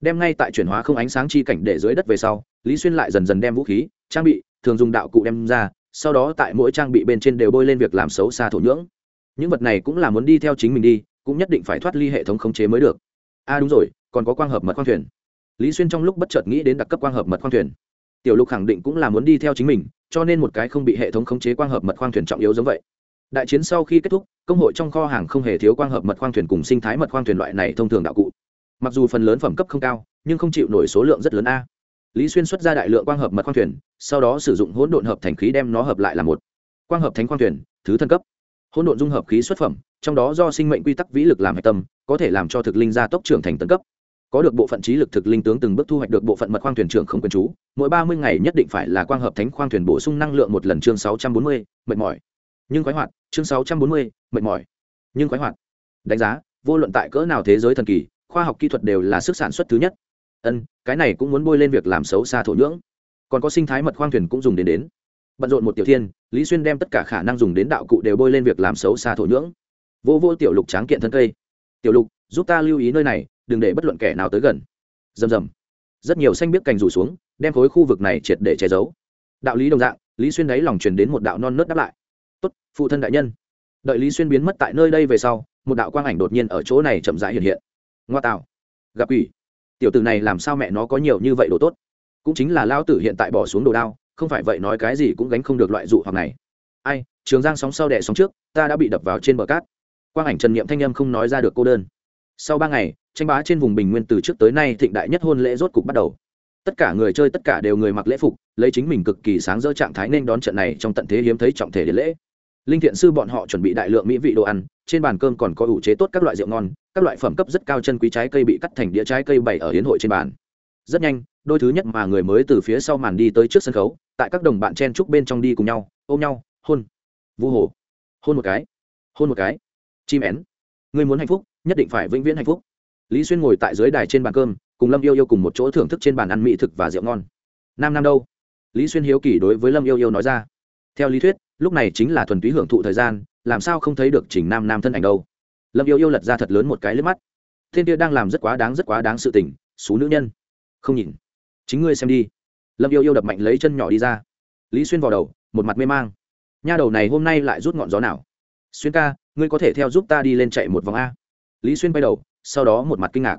đem ngay tại chuyển hóa không ánh sáng chi cảnh để dưới đất về sau, lý xuyên lại dần dần đem vũ khí, trang bị, thường dùng đạo cụ đem ra, sau đó tại mỗi trang bị bên trên đều bôi lên việc làm xấu xa thổ nhưỡng. Những vật này cũng là muốn đi theo chính mình đi, cũng nhất định phải thoát ly hệ thống khống chế mới được. A à đúng rồi, còn có quang hợp mật khoang thuyền. Lý xuyên trong lúc bất chợt nghĩ đến đặc cấp quang hợp mật khoang thuyền. Tiểu lục khẳng định cũng là muốn đi theo chính mình, cho nên một cái không bị hệ thống khống chế quang hợp mật khoang thuyền trọng yếu giống vậy. Đại chiến sau khi kết thúc, công hội trong kho hàng không hề thiếu quang hợp mật khoang thuyền cùng sinh thái mật khoang thuyền loại này thông thường đạo cụ mặc dù phần lớn phẩm cấp không cao, nhưng không chịu nổi số lượng rất lớn a. Lý xuyên xuất ra đại lượng quang hợp mật khoang thuyền, sau đó sử dụng hỗn độn hợp thành khí đem nó hợp lại là một. Quang hợp thánh khoang thuyền, thứ thân cấp. Hỗn độn dung hợp khí xuất phẩm, trong đó do sinh mệnh quy tắc vĩ lực làm hạch tâm, có thể làm cho thực linh gia tốc trưởng thành tân cấp. Có được bộ phận trí lực thực linh tướng từng bước thu hoạch được bộ phận mật khoang thuyền trưởng không quyền chú, mỗi ba mươi ngày nhất định phải là quang hợp thánh khoang thuyền bổ sung năng lượng một lần chương sáu trăm bốn mươi, mệt mỏi. Nhưng khoái hoạt, chương sáu trăm bốn mươi, mệt mỏi. Nhưng khoái hoạt. Đánh giá, vô luận tại cỡ nào thế giới thần kỳ khoa học kỹ thuật đều là sức sản xuất thứ nhất. Ân, cái này cũng muốn bôi lên việc làm xấu xa thổ nhưỡng. Còn có sinh thái mật khoang thuyền cũng dùng đến đến. Bận rộn một tiểu thiên, lý xuyên đem tất cả khả năng dùng đến đạo cụ đều bôi lên việc làm xấu xa thổ nhưỡng. Vô vô tiểu lục tráng kiện thân cây. Tiểu lục, giúp ta lưu ý nơi này, đừng để bất luận kẻ nào tới gần. Rầm rầm. Rất nhiều xanh biết cành rủ xuống, đem khối khu vực này triệt để che giấu. Đạo lý đồng dạng, lý xuyên đáy lòng truyền đến một đạo non nớt đáp lại. Tốt, phụ thân đại nhân. Đợi lý xuyên biến mất tại nơi đây về sau, một đạo quang ảnh đột nhiên ở chỗ này chậm rãi hiện hiện ngoa tạo gặp quỷ. Tiểu tử này làm sao mẹ nó có nhiều như vậy đồ tốt? Cũng chính là lao tử hiện tại bỏ xuống đồ đao, không phải vậy nói cái gì cũng gánh không được loại dụ hoặc này. Ai, trường giang sóng sau đẻ sóng trước, ta đã bị đập vào trên bờ cát. Quang ảnh trần niệm thanh âm không nói ra được cô đơn. Sau ba ngày, tranh bá trên vùng bình nguyên từ trước tới nay thịnh đại nhất hôn lễ rốt cục bắt đầu. Tất cả người chơi tất cả đều người mặc lễ phục, lấy chính mình cực kỳ sáng dỡ trạng thái nên đón trận này trong tận thế hiếm thấy trọng thể điện lễ linh thiện sư bọn họ chuẩn bị đại lượng mỹ vị đồ ăn, trên bàn cơm còn có ủ chế tốt các loại rượu ngon, các loại phẩm cấp rất cao chân quý trái cây bị cắt thành đĩa trái cây bày ở hiến hội trên bàn. Rất nhanh, đôi thứ nhất mà người mới từ phía sau màn đi tới trước sân khấu, tại các đồng bạn chen trúc bên trong đi cùng nhau, ôm nhau, hôn. Vu hồ. Hôn một cái. Hôn một cái. Chim én. Ngươi muốn hạnh phúc, nhất định phải vĩnh viễn hạnh phúc. Lý xuyên ngồi tại dưới đài trên bàn cơm, cùng lâm yêu yêu cùng một chỗ thưởng thức trên bàn ăn mỹ thực và rượu ngon. Nam nam đâu? Lý xuyên hiếu kỳ đối với lâm yêu yêu nói ra theo lý thuyết, lúc này chính là thuần túy hưởng thụ thời gian, làm sao không thấy được trình nam nam thân ảnh đâu. Lâm yêu yêu lật ra thật lớn một cái lướt mắt. Thiên kia đang làm rất quá đáng, rất quá đáng sự tình, xú nữ nhân. Không nhìn. Chính ngươi xem đi. Lâm yêu yêu đập mạnh lấy chân nhỏ đi ra. Lý xuyên vào đầu, một mặt mê mang. Nha đầu này hôm nay lại rút ngọn gió nào? Xuyên ca, ngươi có thể theo giúp ta đi lên chạy một vòng a. Lý xuyên bay đầu, sau đó một mặt kinh ngạc.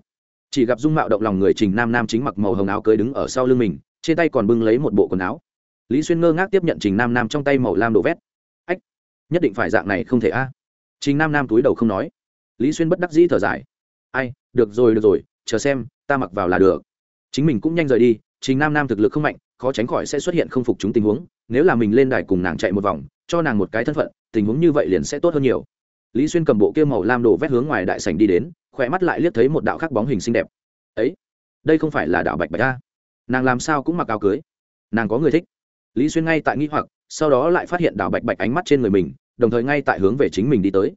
Chỉ gặp dung mạo động lòng người trình nam nam chính mặc màu hồng áo cưới đứng ở sau lưng mình, trên tay còn bưng lấy một bộ quần áo lý xuyên ngơ ngác tiếp nhận trình nam nam trong tay màu lam đổ vét. Ách, nhất định phải dạng này không thể a. Trình nam nam túi đầu không nói. Lý xuyên bất đắc dĩ thở dài. Ai, được rồi được rồi, chờ xem, ta mặc vào là được. Chính mình cũng nhanh rời đi, trình nam nam thực lực không mạnh, khó tránh khỏi sẽ xuất hiện không phục chúng tình huống, nếu là mình lên đài cùng nàng chạy một vòng, cho nàng một cái thân phận, tình huống như vậy liền sẽ tốt hơn nhiều. Lý xuyên cầm bộ kia màu lam đổ vét hướng ngoài đại sảnh đi đến, khỏe mắt lại liếc thấy một đạo khắc bóng hình xinh đẹp. Ấy, đây không phải là đạo bạch bạch a? Nàng làm sao cũng mặc áo cưới. Nàng có người thích lý xuyên ngay tại nghĩ hoặc, sau đó lại phát hiện Đào bạch bạch ánh mắt trên người mình, đồng thời ngay tại hướng về chính mình đi tới.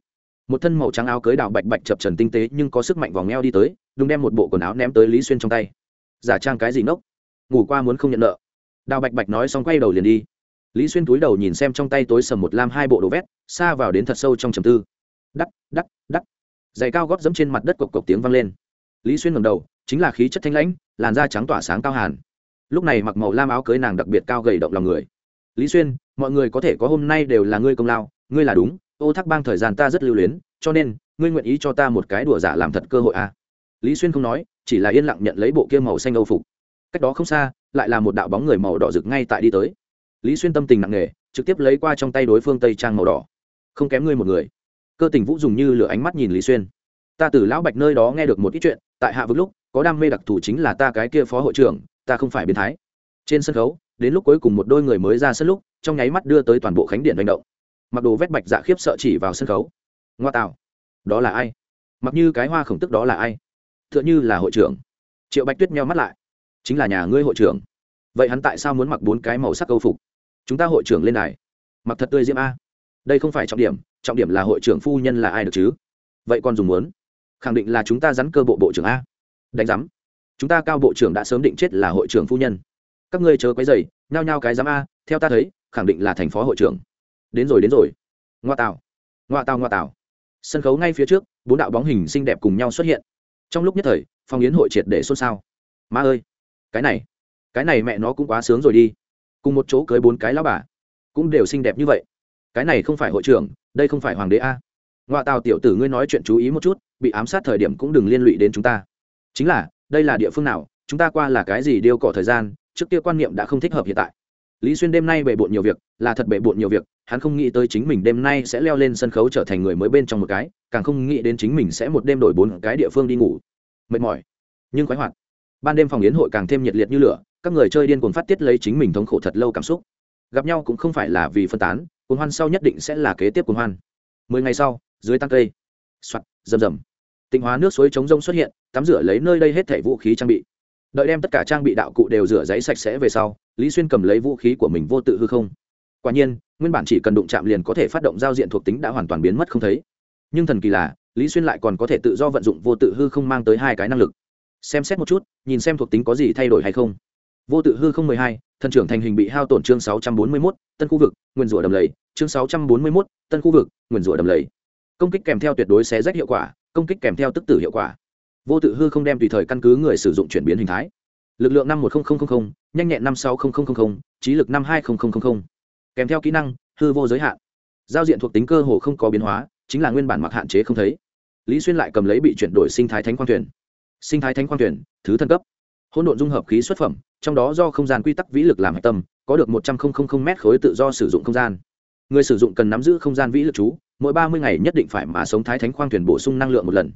Một thân màu trắng áo cưới Đào bạch bạch chập trần tinh tế nhưng có sức mạnh vòng eo đi tới đúng đem một bộ quần áo ném tới lý xuyên trong tay. Giả trang cái gì nốc? Ngủ qua muốn không nhận nợ. Đào bạch bạch nói xong quay đầu liền đi. Lý xuyên túi đầu nhìn xem trong tay tối sầm một lam hai bộ đồ vét, xa vào đến thật sâu trong trầm tư. Đắc đắc đắc. Giày cao gót dẫm trên mặt đất cộc cộc tiếng vang lên. Lý xuyên ngầm đầu, chính là khí chất thanh lãnh, làn da trắng tỏa sáng cao hàn lúc này mặc màu lam áo cưới nàng đặc biệt cao gầy động lòng người. Lý xuyên, mọi người có thể có hôm nay đều là ngươi công lao, ngươi là đúng, ô thác bang thời gian ta rất lưu luyến, cho nên, ngươi nguyện ý cho ta một cái đùa giả làm thật cơ hội à. lý xuyên không nói, chỉ là yên lặng nhận lấy bộ kia màu xanh âu phục. Cách đó không xa, lại là một đạo bóng người màu đỏ rực ngay tại đi tới. Lý xuyên tâm tình nặng nề, trực tiếp lấy qua trong tay đối phương tây trang màu đỏ. Không kém ngươi một người. Cơ tình vũ dùng như lửa ánh mắt nhìn lý xuyên. Ta từ lão bạch nơi đó nghe được một ít chuyện, tại hạ vực lúc, có đam mê đặc thù chính là ta cái kia phó hội trưởng ta không phải biến thái. Trên sân khấu, đến lúc cuối cùng một đôi người mới ra sân lúc, trong nháy mắt đưa tới toàn bộ khánh điện hành động. Mặc đồ vét bạch dạ khiếp sợ chỉ vào sân khấu. Ngoa tạo. Đó là ai? Mặc như cái hoa khổng tức đó là ai? T h ư ợ n h ư là hội trưởng. Triệu bạch tuyết meo mắt lại. Chính là nhà ngươi hội trưởng. Vậy hắn tại sao muốn mặc bốn cái màu sắc câu phục? Chúng ta hội trưởng lên này. Mặc thật tươi diễm a. Đây không phải trọng điểm trọng điểm là hội trưởng phu nhân là ai được chứ? Vậy còn dùng muốn? Khẳng định là chúng ta rắn cơ bộ bộ trưởng a. Đánh giám chúng ta cao bộ trưởng đã sớm định chết là hội trưởng phu nhân. Các ngươi chớ quấy dày nhao nhao cái giám a, theo ta thấy, khẳng định là thành phó hội trưởng. Đến rồi đến rồi. Ngoa tào. Ngoa tào ngoa tào. Sân khấu ngay phía trước, bốn đạo bóng hình xinh đẹp cùng nhau xuất hiện. Trong lúc nhất thời, phòng yến hội triệt để xôn xao. Ma ơi! Cái này cái này mẹ nó cũng quá sướng rồi đi. Cùng một chỗ cưới bốn cái lao bà, cũng đều xinh đẹp như vậy. Cái này không phải hội trưởng, đây không phải hoàng đế a. Ngoại tào tiểu tử ngươi nói chuyện chú ý một chút, bị ám sát thời điểm cũng đừng liên lụy đến chúng ta. Chính là đây là địa phương nào, chúng ta qua là cái gì điêu cỏ thời gian, trước kia quan niệm đã không thích hợp hiện tại. Lý xuyên đêm nay bề bộn nhiều việc, là thật bề bộn nhiều việc, hắn không nghĩ tới chính mình đêm nay sẽ leo lên sân khấu trở thành người mới bên trong một cái, càng không nghĩ đến chính mình sẽ một đêm đổi bốn cái địa phương đi ngủ. Mệt mỏi, nhưng khoái hoạt. Ban đêm phòng yến hội càng thêm nhiệt liệt như lửa, các người chơi điên cuồng phát tiết lấy chính mình thống khổ thật lâu cảm xúc. Gặp nhau cũng không phải là vì phân tán, cuồng hoan sau nhất định sẽ là kế tiếp cuồng hoan. Mười ngày sau, dưới tăng cây, soạt, rầm rầm. Tịnh hóa nước suối chống rông xuất hiện tắm rửa lấy nơi đây hết thảy vũ khí trang bị. Đợi đem tất cả trang bị đạo cụ đều rửa giấy sạch sẽ về sau, lý xuyên cầm lấy vũ khí của mình vô tự hư không. Quả nhiên, nguyên bản chỉ cần đụng chạm liền có thể phát động giao diện thuộc tính đã hoàn toàn biến mất không thấy. Nhưng thần kỳ là, lý xuyên lại còn có thể tự do vận dụng vô tự hư không mang tới hai cái năng lực. Xem xét một chút, nhìn xem thuộc tính có gì thay đổi hay không. Vô tự hư không mười hai, thần trưởng thành hình bị hao tổn chương sáu trăm bốn mươi mốt, tân khu vực, nguyên rủa đầm lầy, chương sáu trăm bốn mươi mốt, tân khu vực, nguyên rủa đầm lầy. Công kích kèm theo tuyệt đối xé rách hiệu quả, công kích kèm theo tức tử hiệu quả vô tự hư không đem tùy thời căn cứ người sử dụng chuyển biến hình thái. Lực lượng năm một nghìn nhanh nhẹn năm sáu nghìn trí lực năm hai nghìn kèm theo kỹ năng, hư vô giới hạn. Giao diện thuộc tính cơ hồ không có biến hóa, chính là nguyên bản mặc hạn chế không thấy. Lý xuyên lại cầm lấy bị chuyển đổi sinh thái thánh quang thuyền. Sinh thái thánh quang thuyền, thứ thân cấp. Hỗn độn dung hợp khí xuất phẩm, trong đó do không gian quy tắc vĩ lực làm hạch tâm, có được một trăm linh m khối tự do sử dụng không gian. Người sử dụng cần nắm giữ không gian vĩ lực chú, mỗi ba mươi ngày nhất định phải mà sống thái thánh khoang thuyền bổ sung năng lượng một lần.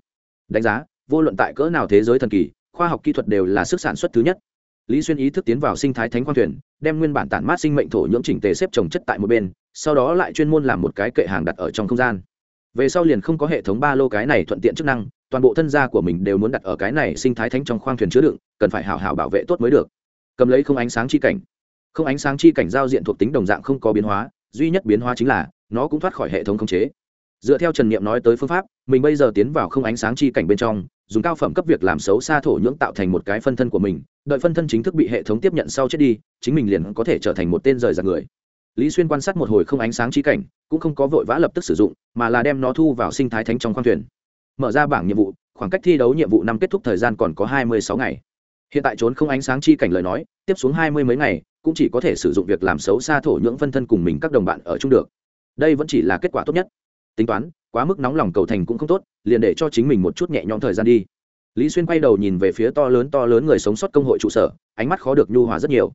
Đánh giá vô luận tại cỡ nào thế giới thần kỳ, khoa học kỹ thuật đều là sức sản xuất thứ nhất. Lý xuyên ý thức tiến vào sinh thái thánh khoang thuyền, đem nguyên bản tản mát sinh mệnh thổ nhưỡng chỉnh tề xếp trồng chất tại một bên, sau đó lại chuyên môn làm một cái kệ hàng đặt ở trong không gian. Về sau liền không có hệ thống ba lô cái này thuận tiện chức năng, toàn bộ thân gia của mình đều muốn đặt ở cái này sinh thái thánh trong khoang thuyền chứa đựng, cần phải hào hào bảo vệ tốt mới được. Cầm lấy không ánh sáng chi cảnh. Không ánh sáng chi cảnh giao diện thuộc tính đồng dạng không có biến hóa, duy nhất biến hóa chính là, nó cũng thoát khỏi hệ thống khống chế. Dựa theo trần niệm nói tới phương pháp, mình bây giờ tiến vào không ánh sáng chi cảnh bên trong dùng cao phẩm cấp việc làm xấu xa thổ nhưỡng tạo thành một cái phân thân của mình, đợi phân thân chính thức bị hệ thống tiếp nhận sau chết đi, chính mình liền có thể trở thành một tên rời giặc người. Lý xuyên quan sát một hồi không ánh sáng chi cảnh, cũng không có vội vã lập tức sử dụng, mà là đem nó thu vào sinh thái thánh trong khoang thuyền. Mở ra bảng nhiệm vụ, khoảng cách thi đấu nhiệm vụ năm kết thúc thời gian còn có hai mươi sáu ngày. Hiện tại trốn không ánh sáng chi cảnh lời nói, tiếp xuống hai mươi mấy ngày, cũng chỉ có thể sử dụng việc làm xấu xa thổ nhưỡng phân thân cùng mình các đồng bạn ở chung được. Đây vẫn chỉ là kết quả tốt nhất. Tính toán quá mức nóng lòng cầu thành cũng không tốt, liền để cho chính mình một chút nhẹ nhõm thời gian đi. Lý xuyên quay đầu nhìn về phía to lớn to lớn người sống sót công hội trụ sở, ánh mắt khó được nhu hòa rất nhiều.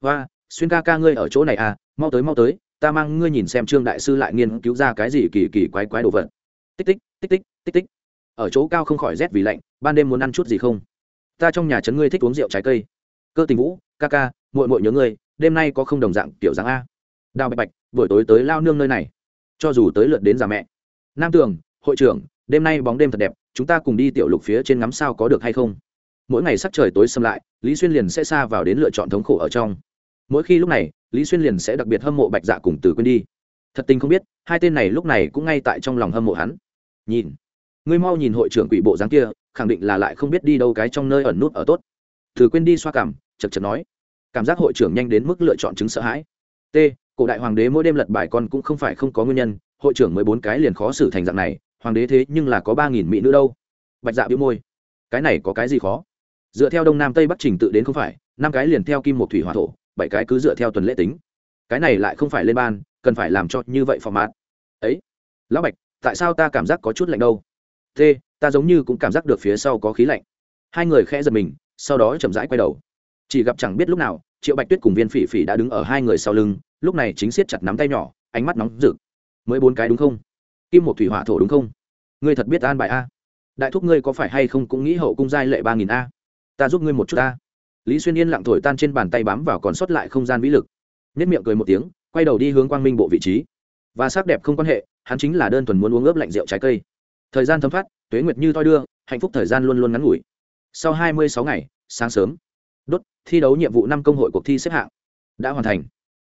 Hoa xuyên ca ca ngươi ở chỗ này à mau tới mau tới, ta mang ngươi nhìn xem trương đại sư lại nghiên cứu ra cái gì kỳ kỳ quái quái đồ vật. Tích tích tích tích tích tích. Ở chỗ cao không khỏi rét vì lạnh, ban đêm muốn ăn chút gì không? Ta trong nhà trấn ngươi thích uống rượu trái cây. Cơ tình vũ, ca ca, muội muội nhớ ngươi, đêm nay có không đồng dạng kiểu dáng a. Đào bạch bạch, buổi tối tới lao nương nơi này, cho dù tới lượt đến già mẹ nam tường, hội trưởng, đêm nay bóng đêm thật đẹp, chúng ta cùng đi tiểu lục phía trên ngắm sao có được hay không? Mỗi ngày sắc trời tối xâm lại, lý xuyên liền sẽ xa vào đến lựa chọn thống khổ ở trong. Mỗi khi lúc này, lý xuyên liền sẽ đặc biệt hâm mộ bạch dạ cùng từ quên đi. Thật tình không biết, hai tên này lúc này cũng ngay tại trong lòng hâm mộ hắn. Nhìn, ngươi mau nhìn hội trưởng quỷ bộ dáng kia, khẳng định là lại không biết đi đâu cái trong nơi ẩn nút ở tốt. Từ quên đi xoa cảm, chật chật nói. Cảm giác hội trưởng nhanh đến mức lựa chọn chứng sợ hãi. T, cổ đại hoàng đế mỗi đêm lật bài con cũng không phải không có nguyên nhân hội trưởng mới bốn cái liền khó xử thành dạng này, hoàng đế thế nhưng là có ba nghìn mỹ nữ đâu. Bạch dạ biếu môi. Cái này có cái gì khó? Dựa theo đông nam tây bắc trình tự đến không phải, năm cái liền theo kim một thủy hòa thổ, bảy cái cứ dựa theo tuần lễ tính. Cái này lại không phải lên ban, cần phải làm cho như vậy phò mát ấy, lão bạch, tại sao ta cảm giác có chút lạnh đâu? T, ta giống như cũng cảm giác được phía sau có khí lạnh. Hai người khẽ giật mình, sau đó chậm rãi quay đầu. Chỉ gặp chẳng biết lúc nào, triệu bạch tuyết cùng viên phỉ phỉ đã đứng ở hai người sau lưng, lúc này chính siết chặt nắm tay nhỏ, ánh mắt nóng rực mới bốn cái đúng không? Kim một thủy hỏa thổ đúng không? Ngươi thật biết an bài a? Đại thúc ngươi có phải hay không cũng nghĩ hậu cung giai lệ ba nghìn a? Ta giúp ngươi một chút a lý xuyên yên lặng thổi tan trên bàn tay bám vào còn sót lại không gian vĩ lực. Nếp miệng cười một tiếng, quay đầu đi hướng quang minh bộ vị trí. Và sắc đẹp không quan hệ, hắn chính là đơn thuần muốn uống ướp lạnh rượu trái cây. Thời gian thấm phát tuế nguyệt như thoi đưa, hạnh phúc thời gian luôn luôn ngắn ngủi. Sau hai mươi sáu ngày, sáng sớm. Đốt, thi đấu nhiệm vụ năm công hội cuộc thi xếp hạng. Đã hoàn thành.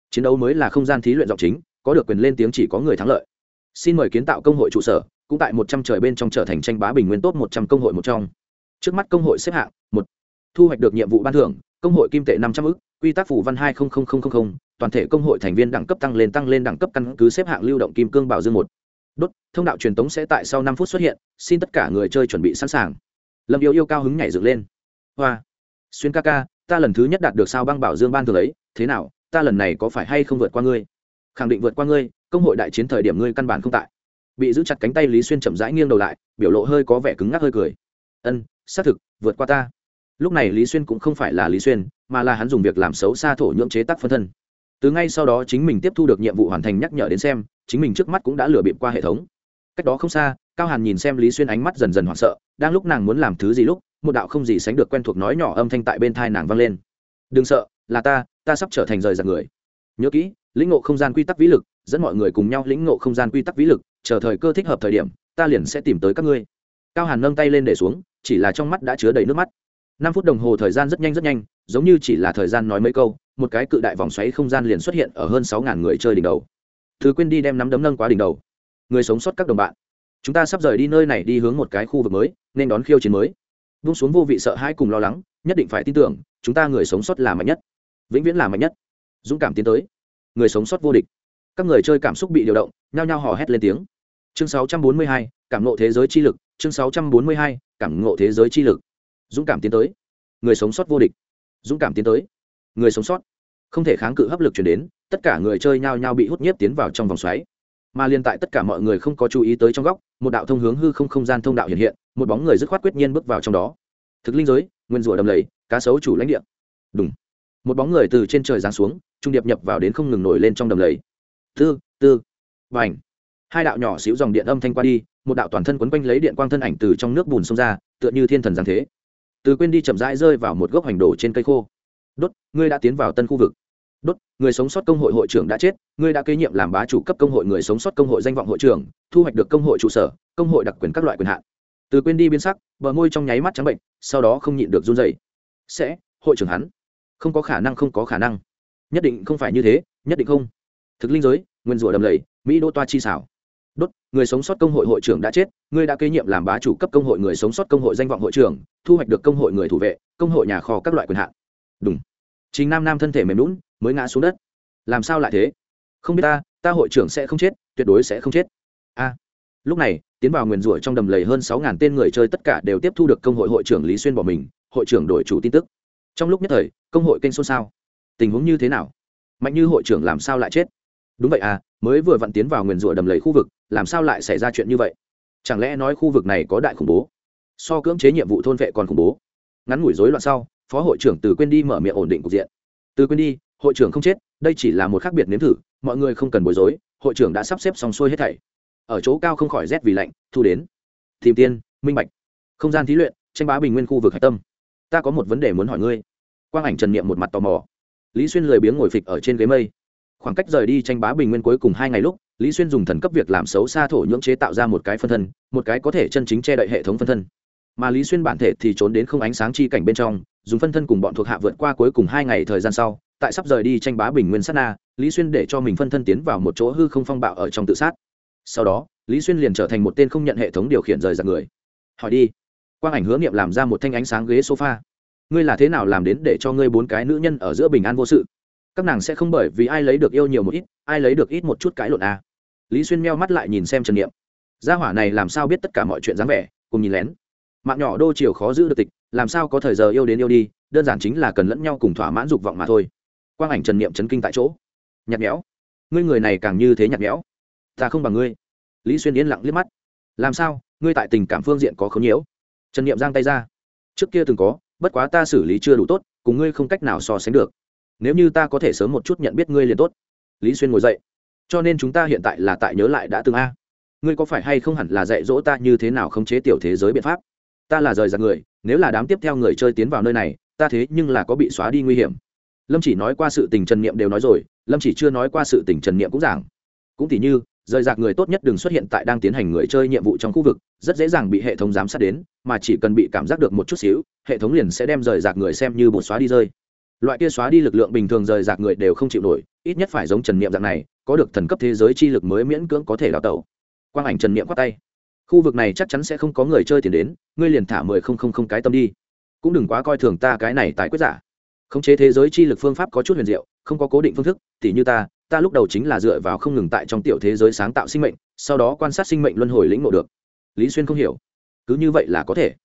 Chiến đấu mới là không gian thí luyện giọng chính có được quyền lên tiếng chỉ có người thắng lợi. Xin mời kiến tạo công hội trụ sở, cũng tại một trăm trời bên trong trở thành tranh bá bình nguyên tốt một trăm công hội một trong. Trước mắt công hội xếp hạng, một. Thu hoạch được nhiệm vụ ban thưởng, công hội kim tệ năm trăm ư quy tắc phủ văn hai toàn thể công hội thành viên đẳng cấp tăng lên tăng lên đẳng cấp căn cứ xếp hạng lưu động kim cương bảo dương một. Đốt, thông đạo truyền tống sẽ tại sau năm phút xuất hiện, xin tất cả người chơi chuẩn bị sẵn sàng. Lâm yêu yêu cao hứng nhảy dựng lên. Hoa. Xuyên ca ca, ta lần thứ nhất đạt được sao băng bảo dương ban thường ấy, thế nào, ta lần này có phải hay không vượt qua ngươi? Khẳng định vượt qua ngươi, công hội đại chiến thời điểm ngươi căn bản không tại. Bị giữ chặt cánh tay lý xuyên chậm rãi nghiêng đầu lại, biểu lộ hơi có vẻ cứng ngắc hơi cười. Ân, xác thực, vượt qua ta. Lúc này lý xuyên cũng không phải là lý xuyên, mà là hắn dùng việc làm xấu xa thổ nhưỡng chế tác phân thân. Từ ngay sau đó chính mình tiếp thu được nhiệm vụ hoàn thành nhắc nhở đến xem, chính mình trước mắt cũng đã lừa bịp qua hệ thống. Cách đó không xa, cao hàn nhìn xem lý xuyên ánh mắt dần dần hoảng sợ, đang lúc nàng muốn làm thứ gì lúc, một đạo không gì sánh được quen thuộc nói nhỏ âm thanh tại bên thai nàng vang lên. Đừng sợ, là ta ta sắp trở thành rời giặc người. Nhớ kỹ lĩnh ngộ không gian quy tắc vĩ lực, dẫn mọi người cùng nhau lĩnh ngộ không gian quy tắc vĩ lực, chờ thời cơ thích hợp thời điểm, ta liền sẽ tìm tới các ngươi. Cao hàn nâng tay lên để xuống, chỉ là trong mắt đã chứa đầy nước mắt. Năm phút đồng hồ thời gian rất nhanh rất nhanh, giống như chỉ là thời gian nói mấy câu, một cái cự đại vòng xoáy không gian liền xuất hiện ở hơn sáu ngàn người chơi đỉnh đầu. Thứ quên đi đem nắm đấm nâng quá đỉnh đầu. Người sống sót các đồng bạn, chúng ta sắp rời đi nơi này đi hướng một cái khu vực mới, nên đón khiêu chiến mới. Vung xuống vô vị sợ hãi cùng lo lắng, nhất định phải tin tưởng, chúng ta người sống sót là mạnh nhất, vĩnh viễn là mạnh nhất. Dũng cảm tiến tới người sống sót vô địch. Các người chơi cảm xúc bị điều động nhao nhao hò hét lên tiếng. Chương 642, cảm ngộ thế giới chi lực. Chương 642, cảm ngộ thế giới chi lực. Dũng cảm tiến tới. Người sống sót vô địch. Dũng cảm tiến tới. Người sống sót. Không thể kháng cự hấp lực chuyển đến tất cả người chơi nhao nhao bị hút nhiếp tiến vào trong vòng xoáy. Mà liên tại tất cả mọi người không có chú ý tới trong góc một đạo thông hướng hư không không gian thông đạo hiện hiện một bóng người dứt khoát quyết nhiên bước vào trong đó. Thực linh giới nguyên rủa đầm lầy cá sấu chủ lãnh địa. Đúng một bóng người từ trên trời giáng xuống, trung điệp nhập vào đến không ngừng nổi lên trong đầm lầy. Tư tư và ảnh hai đạo nhỏ xíu dòng điện âm thanh qua đi, một đạo toàn thân quấn quanh lấy điện quang thân ảnh từ trong nước bùn xông ra, tựa như thiên thần giáng thế. Từ quên đi chậm rãi rơi vào một gốc hành đổ trên cây khô. Đốt, ngươi đã tiến vào tân khu vực. Đốt, người sống sót công hội hội trưởng đã chết, ngươi đã kế nhiệm làm bá chủ cấp công hội người sống sót công hội danh vọng hội trưởng, thu hoạch được công hội trụ sở, công hội đặc quyền các loại quyền hạn. Từ quên đi biến sắc, bờ môi trong nháy mắt trắng bệnh, sau đó không nhịn được run dày sẽ, hội trưởng hắn không có khả năng không có khả năng. Nhất định không phải như thế, nhất định không. Thực linh giới, nguyên rủa đầm lầy, mỹ đô toa chi xảo. Đốt, người sống sót công hội hội trưởng đã chết, ngươi đã kế nhiệm làm bá chủ cấp công hội người sống sót công hội danh vọng hội trưởng, thu hoạch được công hội người thủ vệ, công hội nhà kho các loại quyền hạn. Đúng chính nam nam thân thể mềm lún mới ngã xuống đất. Làm sao lại thế? Không biết ta ta hội trưởng sẽ không chết, tuyệt đối sẽ không chết. A. Lúc này, tiến vào nguyền rủa trong đầm lầy hơn sáu ngàn tên người chơi tất cả đều tiếp thu được công hội hội trưởng lý xuyên bỏ mình, hội trưởng đổi chủ tin tức trong lúc nhất thời, công hội kênh xôn xao. Tình huống như thế nào? Mạnh như hội trưởng làm sao lại chết? Đúng vậy à mới vừa vặn tiến vào nguyền rủa đầm lầy khu vực, làm sao lại xảy ra chuyện như vậy? Chẳng lẽ nói khu vực này có đại khủng bố? So cưỡng chế nhiệm vụ thôn vệ còn khủng bố. Ngắn ngủi rối loạn sau, phó hội trưởng từ quên đi mở miệng ổn định cục diện. Từ quên đi, hội trưởng không chết, đây chỉ là một khác biệt nếm thử, mọi người không cần bối rối, hội trưởng đã sắp xếp xong xuôi hết thảy. Ở chỗ cao không khỏi rét vì lạnh, thu đến. Tìm tiên, minh bạch. Không gian thí luyện, tranh bá bình nguyên khu vực hạch tâm. Ta có một vấn đề muốn hỏi ngươi quang ảnh trần niệm một mặt tò mò. Lý xuyên lười biếng ngồi phịch ở trên ghế mây. Khoảng cách rời đi tranh bá bình nguyên cuối cùng hai ngày lúc, lý xuyên dùng thần cấp việc làm xấu xa thổ nhưỡng chế tạo ra một cái phân thân, một cái có thể chân chính che đậy hệ thống phân thân. Mà lý xuyên bản thể thì trốn đến không ánh sáng chi cảnh bên trong, dùng phân thân cùng bọn thuộc hạ vượt qua cuối cùng hai ngày thời gian sau, tại sắp rời đi tranh bá bình nguyên sát na, lý xuyên để cho mình phân thân tiến vào một chỗ hư không phong bạo ở trong tự sát. Sau đó, lý xuyên liền trở thành một tên không nhận hệ thống điều khiển rời ra người. Hỏi đi. Quang ảnh hứa nghiệm làm ra một thanh ánh sáng ghế sofa ngươi là thế nào làm đến để cho ngươi bốn cái nữ nhân ở giữa bình an vô sự? Các nàng sẽ không bởi vì ai lấy được yêu nhiều một ít, ai lấy được ít một chút cái lộn à. lý xuyên meo mắt lại nhìn xem trần niệm gia hỏa này làm sao biết tất cả mọi chuyện dáng vẻ, cùng nhìn lén. Mạng nhỏ đô chiều khó giữ được tịch, làm sao có thời giờ yêu đến yêu đi, đơn giản chính là cần lẫn nhau cùng thỏa mãn dục vọng mà thôi. Quang ảnh trần niệm chấn kinh tại chỗ. Nhạt nhẽo. Ngươi người này càng như thế nhạt nhẽo. Ta không bằng ngươi. Lý xuyên yên lặng liếc mắt. Làm sao? Ngươi tại tình cảm phương diện có khống nhiễu? Trần niệm giang tay ra. Trước kia từng có bất quá ta xử lý chưa đủ tốt, cùng ngươi không cách nào so sánh được. Nếu như ta có thể sớm một chút nhận biết ngươi liền tốt. Lý xuyên ngồi dậy. Cho nên chúng ta hiện tại là tại nhớ lại đã từng a. Ngươi có phải hay không hẳn là dạy dỗ ta như thế nào khống chế tiểu thế giới biện pháp? Ta là rời ra người, nếu là đám tiếp theo người chơi tiến vào nơi này, ta thế nhưng là có bị xóa đi nguy hiểm. Lâm chỉ nói qua sự tình trần niệm đều nói rồi, lâm chỉ chưa nói qua sự tình trần niệm cũng giảng. Cũng tỉ như rời rạc người tốt nhất đừng xuất hiện tại đang tiến hành người chơi nhiệm vụ trong khu vực, rất dễ dàng bị hệ thống giám sát đến, mà chỉ cần bị cảm giác được một chút xíu, hệ thống liền sẽ đem rời rạc người xem như bột xóa đi rơi. Loại kia xóa đi lực lượng bình thường rời rạc người đều không chịu nổi, ít nhất phải giống trần niệm dạng này, có được thần cấp thế giới chi lực mới miễn cưỡng có thể đào tẩu. Quang ảnh trần niệm khoát tay. Khu vực này chắc chắn sẽ không có người chơi tiền đến, ngươi liền thả mười không không không cái tâm đi. Cũng đừng quá coi thường ta cái này tại quyết giả. Khống chế thế giới chi lực phương pháp có chút huyền diệu, không có cố định phương thức, tỉ như ta ta lúc đầu chính là dựa vào không ngừng tại trong tiểu thế giới sáng tạo sinh mệnh, sau đó quan sát sinh mệnh luân hồi lĩnh ngộ được. Lý xuyên không hiểu. Cứ như vậy là có thể.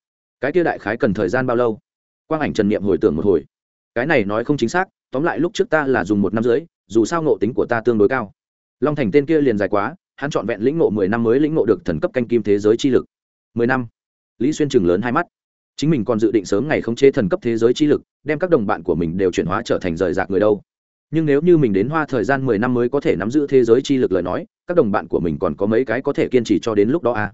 Cái kia đại khái cần thời gian bao lâu? Quang ảnh trần niệm hồi tưởng một hồi. Cái này nói không chính xác, tóm lại lúc trước ta là dùng một năm rưỡi, dù sao ngộ tính của ta tương đối cao. Long thành tên kia liền dài quá, hắn trọn vẹn lĩnh ngộ mười năm mới lĩnh ngộ được thần cấp canh kim thế giới chi lực. Mười năm. Lý xuyên chừng lớn hai mắt. Chính mình còn dự định sớm ngày khống chế thần cấp thế giới chi lực, đem các đồng bạn của mình đều chuyển hóa trở thành rời rạc người đâu nhưng nếu như mình đến hoa thời gian mười năm mới có thể nắm giữ thế giới chi lực lời nói, các đồng bạn của mình còn có mấy cái có thể kiên trì cho đến lúc đó à?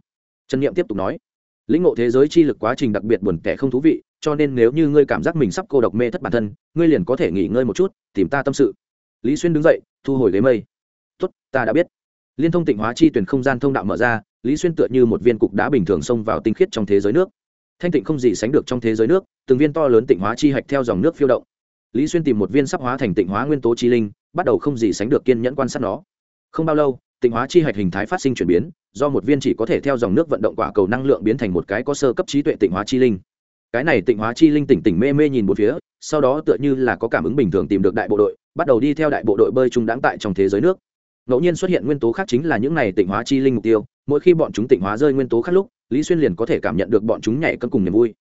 Trần nghiệm tiếp tục nói, lĩnh ngộ thế giới chi lực quá trình đặc biệt buồn tẻ không thú vị, cho nên nếu như ngươi cảm giác mình sắp cô độc mê thất bản thân, ngươi liền có thể nghỉ ngơi một chút, tìm ta tâm sự. Lý xuyên đứng dậy, thu hồi ghế mây. Tốt, ta đã biết. Liên thông tịnh hóa chi tuyển không gian thông đạo mở ra, lý xuyên tựa như một viên cục đá bình thường xông vào tinh khiết trong thế giới nước. Thanh tịnh không gì sánh được trong thế giới nước, từng viên to lớn tịnh hóa chi hạch theo dòng nước phiêu động lý xuyên tìm một viên sắp hóa thành tịnh hóa nguyên tố chi linh, bắt đầu không gì sánh được kiên nhẫn quan sát nó. Không bao lâu, tịnh hóa chi hạch hình thái phát sinh chuyển biến, do một viên chỉ có thể theo dòng nước vận động quả cầu năng lượng biến thành một cái có sơ cấp trí tuệ tịnh hóa chi linh. Cái này tịnh hóa chi linh tỉnh tỉnh mê mê nhìn một phía, sau đó tựa như là có cảm ứng bình thường tìm được đại bộ đội, bắt đầu đi theo đại bộ đội bơi trung đáng tại trong thế giới nước. Ngẫu nhiên xuất hiện nguyên tố khác chính là những này tịnh hóa chi linh mục tiêu, mỗi khi bọn chúng tịnh hóa rơi nguyên tố khác lúc, lý xuyên liền có thể cảm nhận được bọn chúng nhảy cân cùng niềm vui.